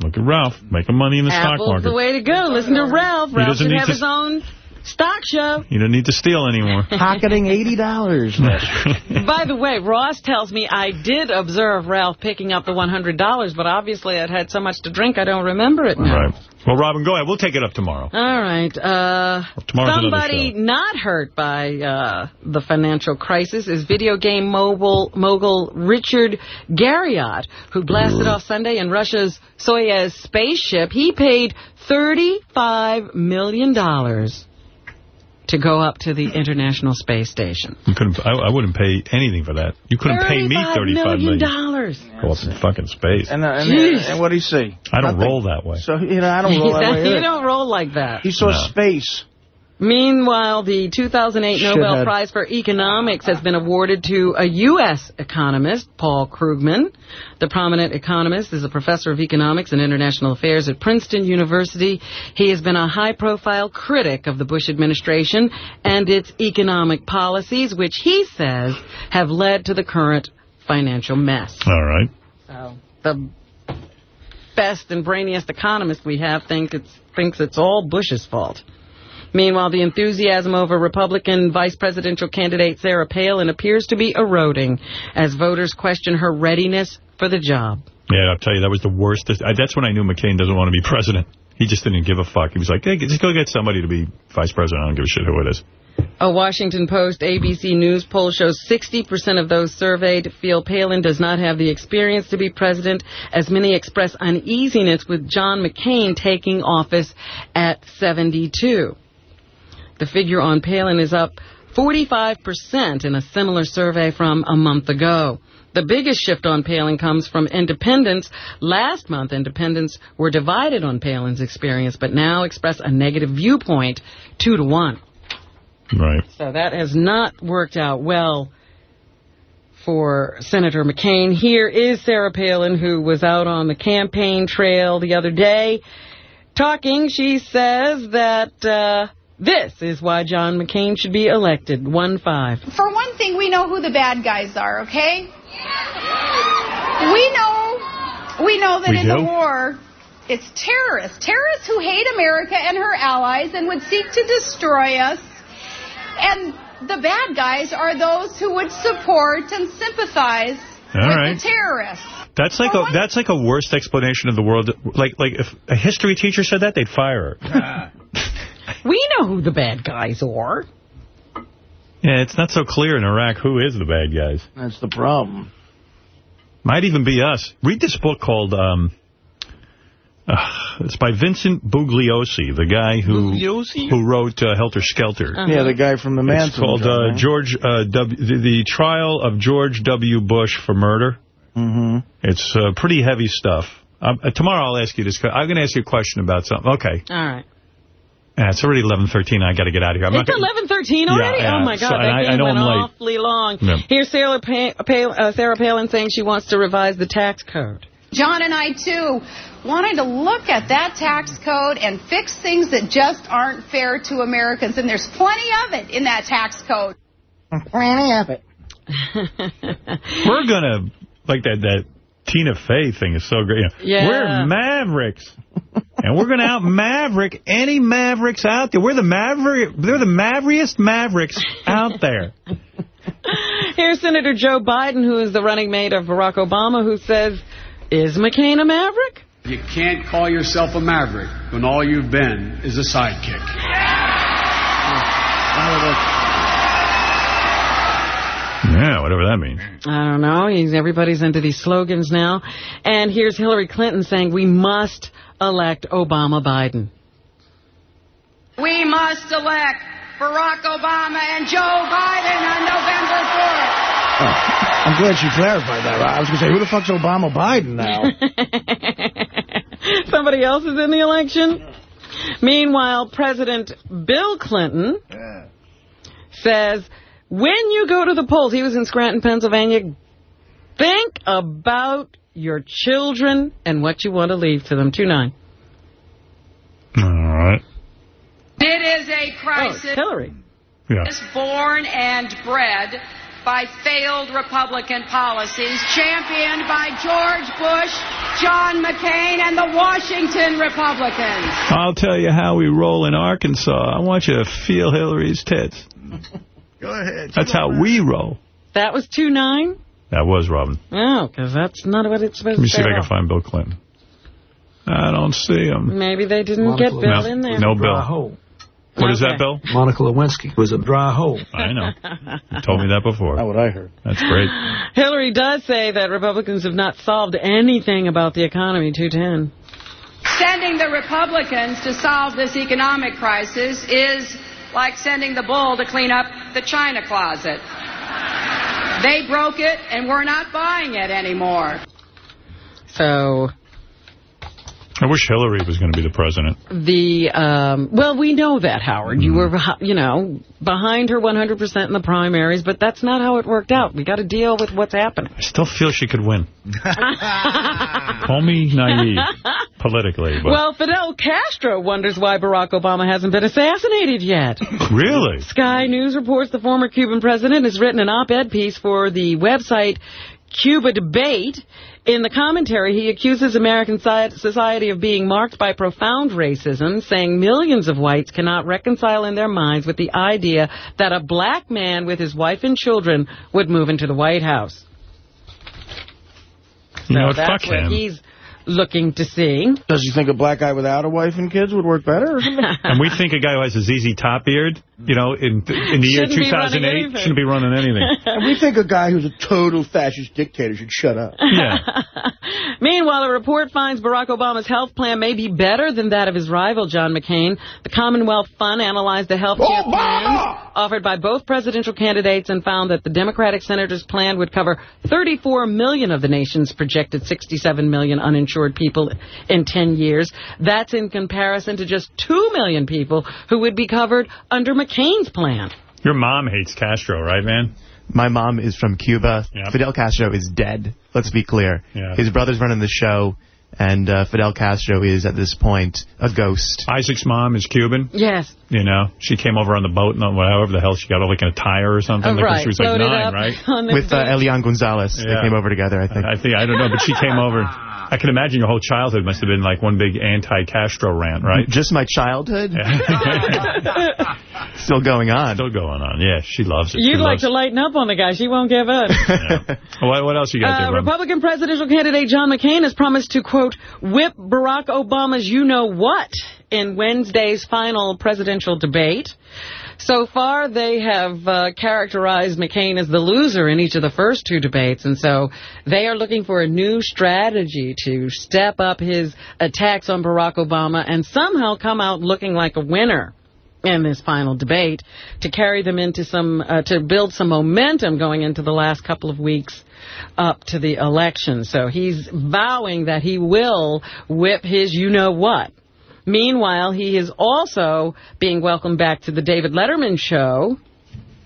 Look at Ralph making money in the stock market. Apple's market. the way to go. Listen to Ralph. Ralph doesn't should need have to- his own stock show. You don't need to steal anymore. <laughs> Pocketing $80. By the way, Ross tells me I did observe Ralph picking up the $100, but obviously I'd had so much to drink I don't remember it now. Right. Well, Robin, go ahead. We'll take it up tomorrow. All right. Uh, tomorrow's another somebody not hurt by uh, the financial crisis is video game mogul, mogul Richard Garriott, who blasted off Sunday in Russia's Soyuz spaceship. He paid $35 million to go up to the International Space Station. You couldn't. I, I wouldn't pay anything for that. You couldn't pay me $35 thirty-five million. million. Go up in fucking space. And, uh, and, Jeez. and what do you see? I don't Nothing. roll that way. So, you know, I don't roll that <laughs> way you don't roll like that. He saw No. space. Meanwhile, the 2008 Nobel. Prize for Economics has been awarded to a U.S. economist, Paul Krugman. The prominent economist is a professor of economics and international affairs at Princeton University. He has been a high-profile critic of the Bush administration and its economic policies, which he says have led to the current financial mess. All right. So the best and brainiest economist we have think it's, thinks it's all Bush's fault. Meanwhile, the enthusiasm over Republican vice presidential candidate Sarah Palin appears to be eroding as voters question her readiness for the job. Yeah, I'll tell you, that was the worst. That's when I knew McCain doesn't want to be <laughs> president. He just didn't give a fuck. He was like, hey, just go get somebody to be vice president. I don't give a shit who it is. A Washington Post ABC News poll shows 60% of those surveyed feel Palin does not have the experience to be president, as many express uneasiness with John McCain taking office at 72. The figure on Palin is up 45% in a similar survey from a month ago. The biggest shift on Palin comes from independents. Last month, independents were divided on Palin's experience, but now express a negative viewpoint, two to one. Right. So that has not worked out well for Senator McCain. Here is Sarah Palin, who was out on the campaign trail the other day talking. She says that uh, this is why John McCain should be elected. One five. For one thing, we know who the bad guys are, okay? We know, we know that We in do? the war, it's terrorists, terrorists who hate America and her allies and would seek to destroy us. And the bad guys are those who would support and sympathize All with right. the terrorists. That's like a that's like a worst explanation of the world. Like like if a history teacher said that, they'd fire her. Ah. <laughs> We know who the bad guys are. Yeah, it's not so clear in Iraq who is the bad guys. That's the problem. Might even be us. Read this book called, um, uh, it's by Vincent Bugliosi, the guy who who wrote uh, Helter Skelter. Yeah, the guy from the Manson. It's called joint, uh, right? George uh, w, the, the Trial of George W. Bush for Murder. Mm-hmm. It's uh, pretty heavy stuff. Um, uh, tomorrow I'll ask you this. I'm going to ask you a question about something. Okay. All right. Yeah, it's already 11:13. I got to get out of here. I'm It's 11:13 already. Yeah, yeah. Oh my God, So- that and I- game I know went I'm late. awfully long. Yeah. Here's Sarah, pa Pal uh, Sarah Palin saying she wants to revise the tax code. John and I, too, wanted to look at that tax code and fix things that just aren't fair to Americans. And there's plenty of it in that tax code. Plenty of it. We're going to, like that, that Tina Fey thing is so great. You know, Yeah. We're Mavericks. and we're going to out Maverick any Mavericks out there. We're the Maverick. They're the maveriest Mavericks out there. <laughs> Here's Senator Joe Biden, who is the running mate of Barack Obama, who says, is McCain a maverick? You can't call yourself a maverick when all you've been is a sidekick. Yeah, whatever that means. I don't know. He's Everybody's into these slogans now. And here's Hillary Clinton saying we must elect Obama Biden. We must elect Barack Obama and Joe Biden on November 4th. I'm glad she clarified that. I was going to say, who the fuck's Obama Biden now? <laughs> Somebody else is in the election. Meanwhile, President Bill Clinton says, when you go to the polls, he was in Scranton, Pennsylvania, think about your children and what you want to leave to them. 2-9. All right. It is a oh, crisis Oh, Hillary. Yeah. born and bred by failed Republican policies championed by George Bush, John McCain, and the Washington Republicans. I'll tell you how we roll in Arkansas. I want you to feel Hillary's tits. <laughs> Go ahead. That's how we roll. That was 2-9? That was Robin. Oh, because that's not what it's supposed Let me see if I can find Bill Clinton. I don't see him. Maybe they didn't get Bill no, in there. No Bill. What is that, Bill? Monica Lewinsky was a dry hole. I know. You told me that before. That's what I heard. That's great. <laughs> Hillary does say that Republicans have not solved anything about the economy. 210. Sending the Republicans to solve this economic crisis is like sending the bull to clean up the china closet. They broke it, and we're not buying it anymore. So I wish Hillary was going to be the president. the um, well, we know that Howard. You were Mm-hmm. you know behind her 100% in the primaries, but that's not how it worked out. We got to deal with what's happening. I still feel she could win. <laughs> Call me naive politically, but Well, Fidel Castro wonders why Barack Obama hasn't been assassinated yet. really? Sky News reports the former Cuban president has written an op-ed piece for the website Cuba Debate. In the commentary, he accuses American society of being marked by profound racism, saying millions of whites cannot reconcile in their minds with the idea that a black man with his wife and children would move into the White House. You know that's Fuck him. he's looking to see. Does he think a black guy without a wife and kids would work better? <laughs> And we think a guy who has a ZZ Top beard, you know, in in the year Shouldn't be 2008, anything. shouldn't be running anything. <laughs> and we think a guy who's a total fascist dictator should shut up. Yeah. <laughs> Meanwhile, a report finds Barack Obama's health plan may be better than that of his rival, John McCain. The Commonwealth Fund analyzed the health care plans offered by both presidential candidates and found that the Democratic senator's plan would cover 34 million of the nation's projected 67 million uninsured people in 10 years. That's in comparison to just 2 million people who would be covered under McCain's plan. Your mom hates Castro, right, man? My mom is from Cuba. Yep. Fidel Castro is dead. Let's be clear. Yeah. His brother's running the show. and uh, Fidel Castro is, at this point, a ghost. Isaac's mom is Cuban. Yes. You know, she came over on the boat, and however the hell she got like in a tire or something. Oh, like, right. She was like Floated nine, up right? <laughs> on With uh. Elian Gonzalez. Yeah. They came over together, I think. I think I don't know, but she came over. I can imagine your whole childhood must have been like one big anti-Castro rant, right? Just my childhood? <laughs> <laughs> Still going on. Still going on. Yeah, she loves it. You'd she like to lighten up on the guy. She won't give up. <laughs> it. What, what else you got Uh, there, Republican presidential candidate John McCain has promised to, quote, whip Barack Obama's you-know-what in Wednesday's final presidential debate. So far, they have uh, characterized McCain as the loser in each of the first two debates, and so they are looking for a new strategy to step up his attacks on Barack Obama and somehow come out looking like a winner in this final debate to carry them into some, uh, to build some momentum going into the last couple of weeks up to the election. So he's vowing that he will whip his you-know-what. Meanwhile, he is also being welcomed back to the David Letterman show.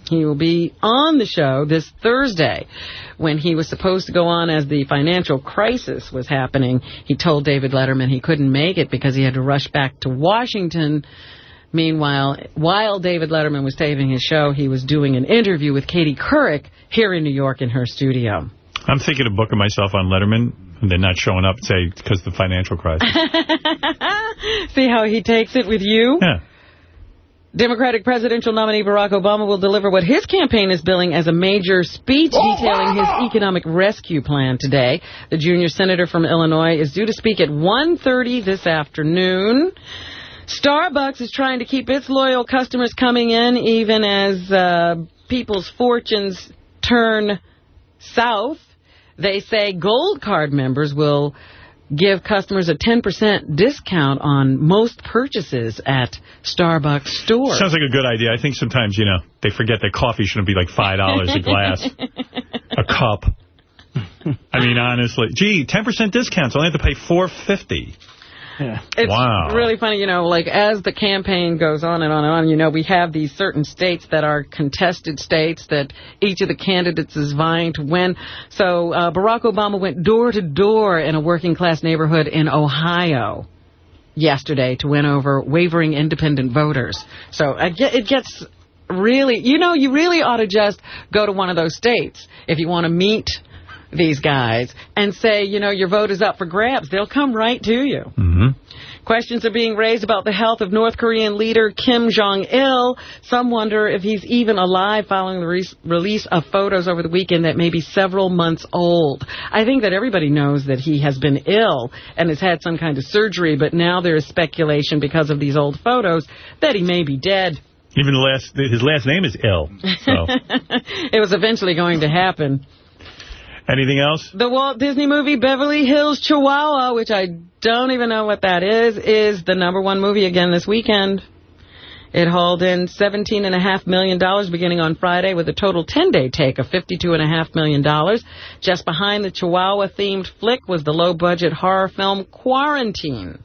He will be on the show this Thursday. When he was supposed to go on as the financial crisis was happening, he told David Letterman he couldn't make it because he had to rush back to Washington. Meanwhile, while David Letterman was taping his show, he was doing an interview with Katie Couric here in New York in her studio. I'm thinking of booking myself on Letterman and then not showing up, say, because of the financial crisis. <laughs> See how he takes it with you? Yeah. Democratic presidential nominee Barack Obama will deliver what his campaign is billing as a major speech detailing his economic rescue plan today. The junior senator from Illinois is due to speak at 1.30 this afternoon. Starbucks is trying to keep its loyal customers coming in even as uh, people's fortunes turn south. They say Gold Card members will give customers a 10% discount on most purchases at Starbucks stores. Sounds like a good idea. I think sometimes, you know, they forget that coffee shouldn't be like $5 a glass, a cup. <laughs> I mean, honestly. Gee, 10% discounts. I only have to pay $4.50. <laughs> It's Wow. really funny, you know, like as the campaign goes on and on and on, you know, we have these certain states that are contested states that each of the candidates is vying to win. So uh, Barack Obama went door to door in a working class neighborhood in Ohio yesterday to win over wavering independent voters. So I get, it gets really, you know, you really ought to just go to one of those states if you want to meet these guys and say, you know, your vote is up for grabs. They'll come right to you. Mm-hmm. Questions are being raised about the health of North Korean leader Kim Jong-il. Some wonder if he's even alive following the re release of photos over the weekend that may be several months old. I think that everybody knows that he has been ill and has had some kind of surgery, but now there is speculation because of these old photos that he may be dead. Even the last, his last name is Ill. So, <laughs> it was eventually going to happen. Anything else? The Walt Disney movie Beverly Hills Chihuahua, which I don't even know what that is, is the number one movie again this weekend. It hauled in $17.5 million beginning on Friday with a total 10-day take of 52.5 million. dollars. Just behind the Chihuahua-themed flick was the low-budget horror film Quarantine.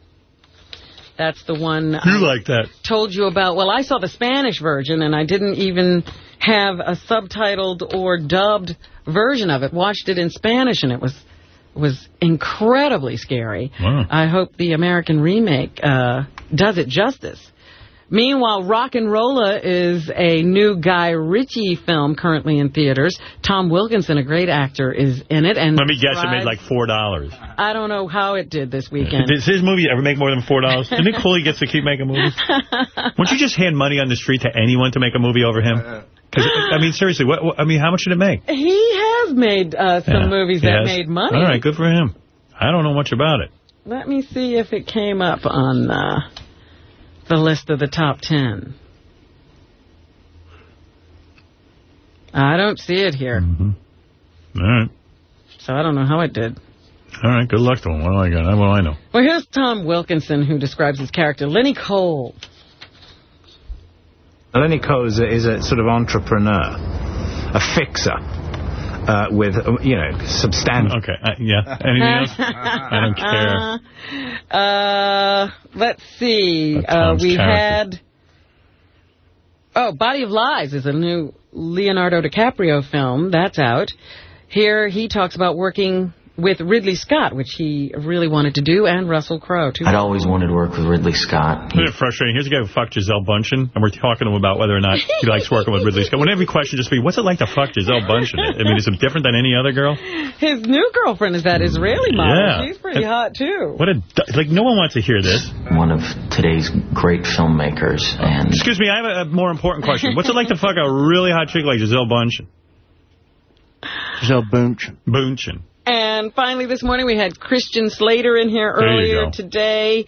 That's the one You I like that. told you about. Well, I saw the Spanish version, and I didn't even have a subtitled or dubbed version of it. Watched it in Spanish, and it was was incredibly scary. Wow. I hope the American remake uh, does it justice. Meanwhile, RocknRolla is a new Guy Ritchie film currently in theaters. Tom Wilkinson, a great actor, is in it. And Let me guess, it made like $4. I don't know how it did this weekend. Does his movie ever make more than $4? Isn't it cool he gets to keep making movies? <laughs> Won't you just hand money on the street to anyone to make a movie over him? 'Cause, I mean, seriously, what, what- I mean, how much did it make? He has made uh, some Yeah. movies that Yes. made money. All right, good for him. I don't know much about it. Let me see if it came up on uh, the list of the top ten. I don't see it here, Mm-hmm. All right. so I don't know how it did. All right, good luck to him. What do I got? What do I know? Well, here's Tom Wilkinson, who describes his character, Lenny Cole. Lenny Cole is a, is a sort of entrepreneur, a fixer, uh, with, uh, you know, substantial... Okay, uh, yeah. Anything else? <laughs> I don't care. Uh, let's see. Uh, we character. had. Oh, Body of Lies is a new Leonardo DiCaprio film. That's out. Here he talks about working with Ridley Scott, which he really wanted to do, and Russell Crowe, too. I'd always wanted to work with Ridley Scott. Isn't it frustrating? Here's a guy who fucked Gisele Bundchen, and we're talking to him about whether or not he likes working with Ridley Scott. Wouldn't every question just be, what's it like to fuck Gisele Bundchen? I mean, is it different than any other girl? His new girlfriend is that Israeli model. Yeah. She's pretty hot, too. What a... Like, no one wants to hear this. One of today's great filmmakers. And Excuse me, I have a more important question. What's it like to fuck a really hot chick like Gisele Bundchen? Gisele Bundchen. Bundchen. And finally, this morning, we had Christian Slater in here earlier today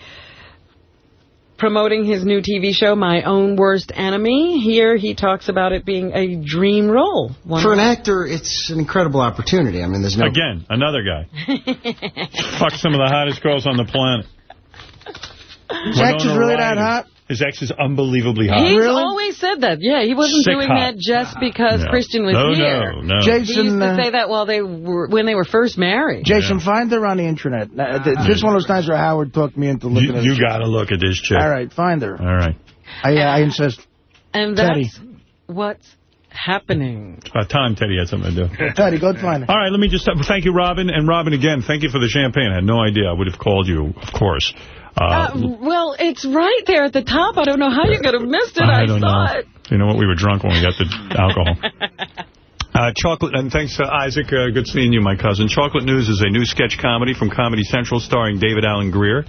promoting his new TV show, My Own Worst Enemy. Here, he talks about it being a dream role. One For an actor, it's an incredible opportunity. I mean, there's no... Again, another guy. <laughs> Fuck some of the hottest girls on the planet. His ex is Winona really that hot? His ex is unbelievably hot. He's always said that. Yeah, he wasn't Sick doing hot. that just because No. Christian was No, no, here. no. he used to uh, say that while they were when they were first married. Jason, find her on the internet. Uh, th- This is one of those times where Howard talked me into looking You, at you got to look at this chick. All right, find her. All right. I, uh, I insist. And Teddy. that's what's happening. It's about time Teddy had something to do. <laughs> Teddy, go find her. All right, let me just thank you, Robin. And Robin, again, thank you for the champagne. I had no idea. I would have called you, of course. Uh, Uh, well, it's right there at the top. I don't know how you could have missed it. I, I don't saw know. it. You know what? We were drunk when we got the <laughs> alcohol. Uh, Chocolate, and thanks to Isaac. Uh, good seeing you, my cousin. Chocolate News is a new sketch comedy from Comedy Central starring David Alan Grier.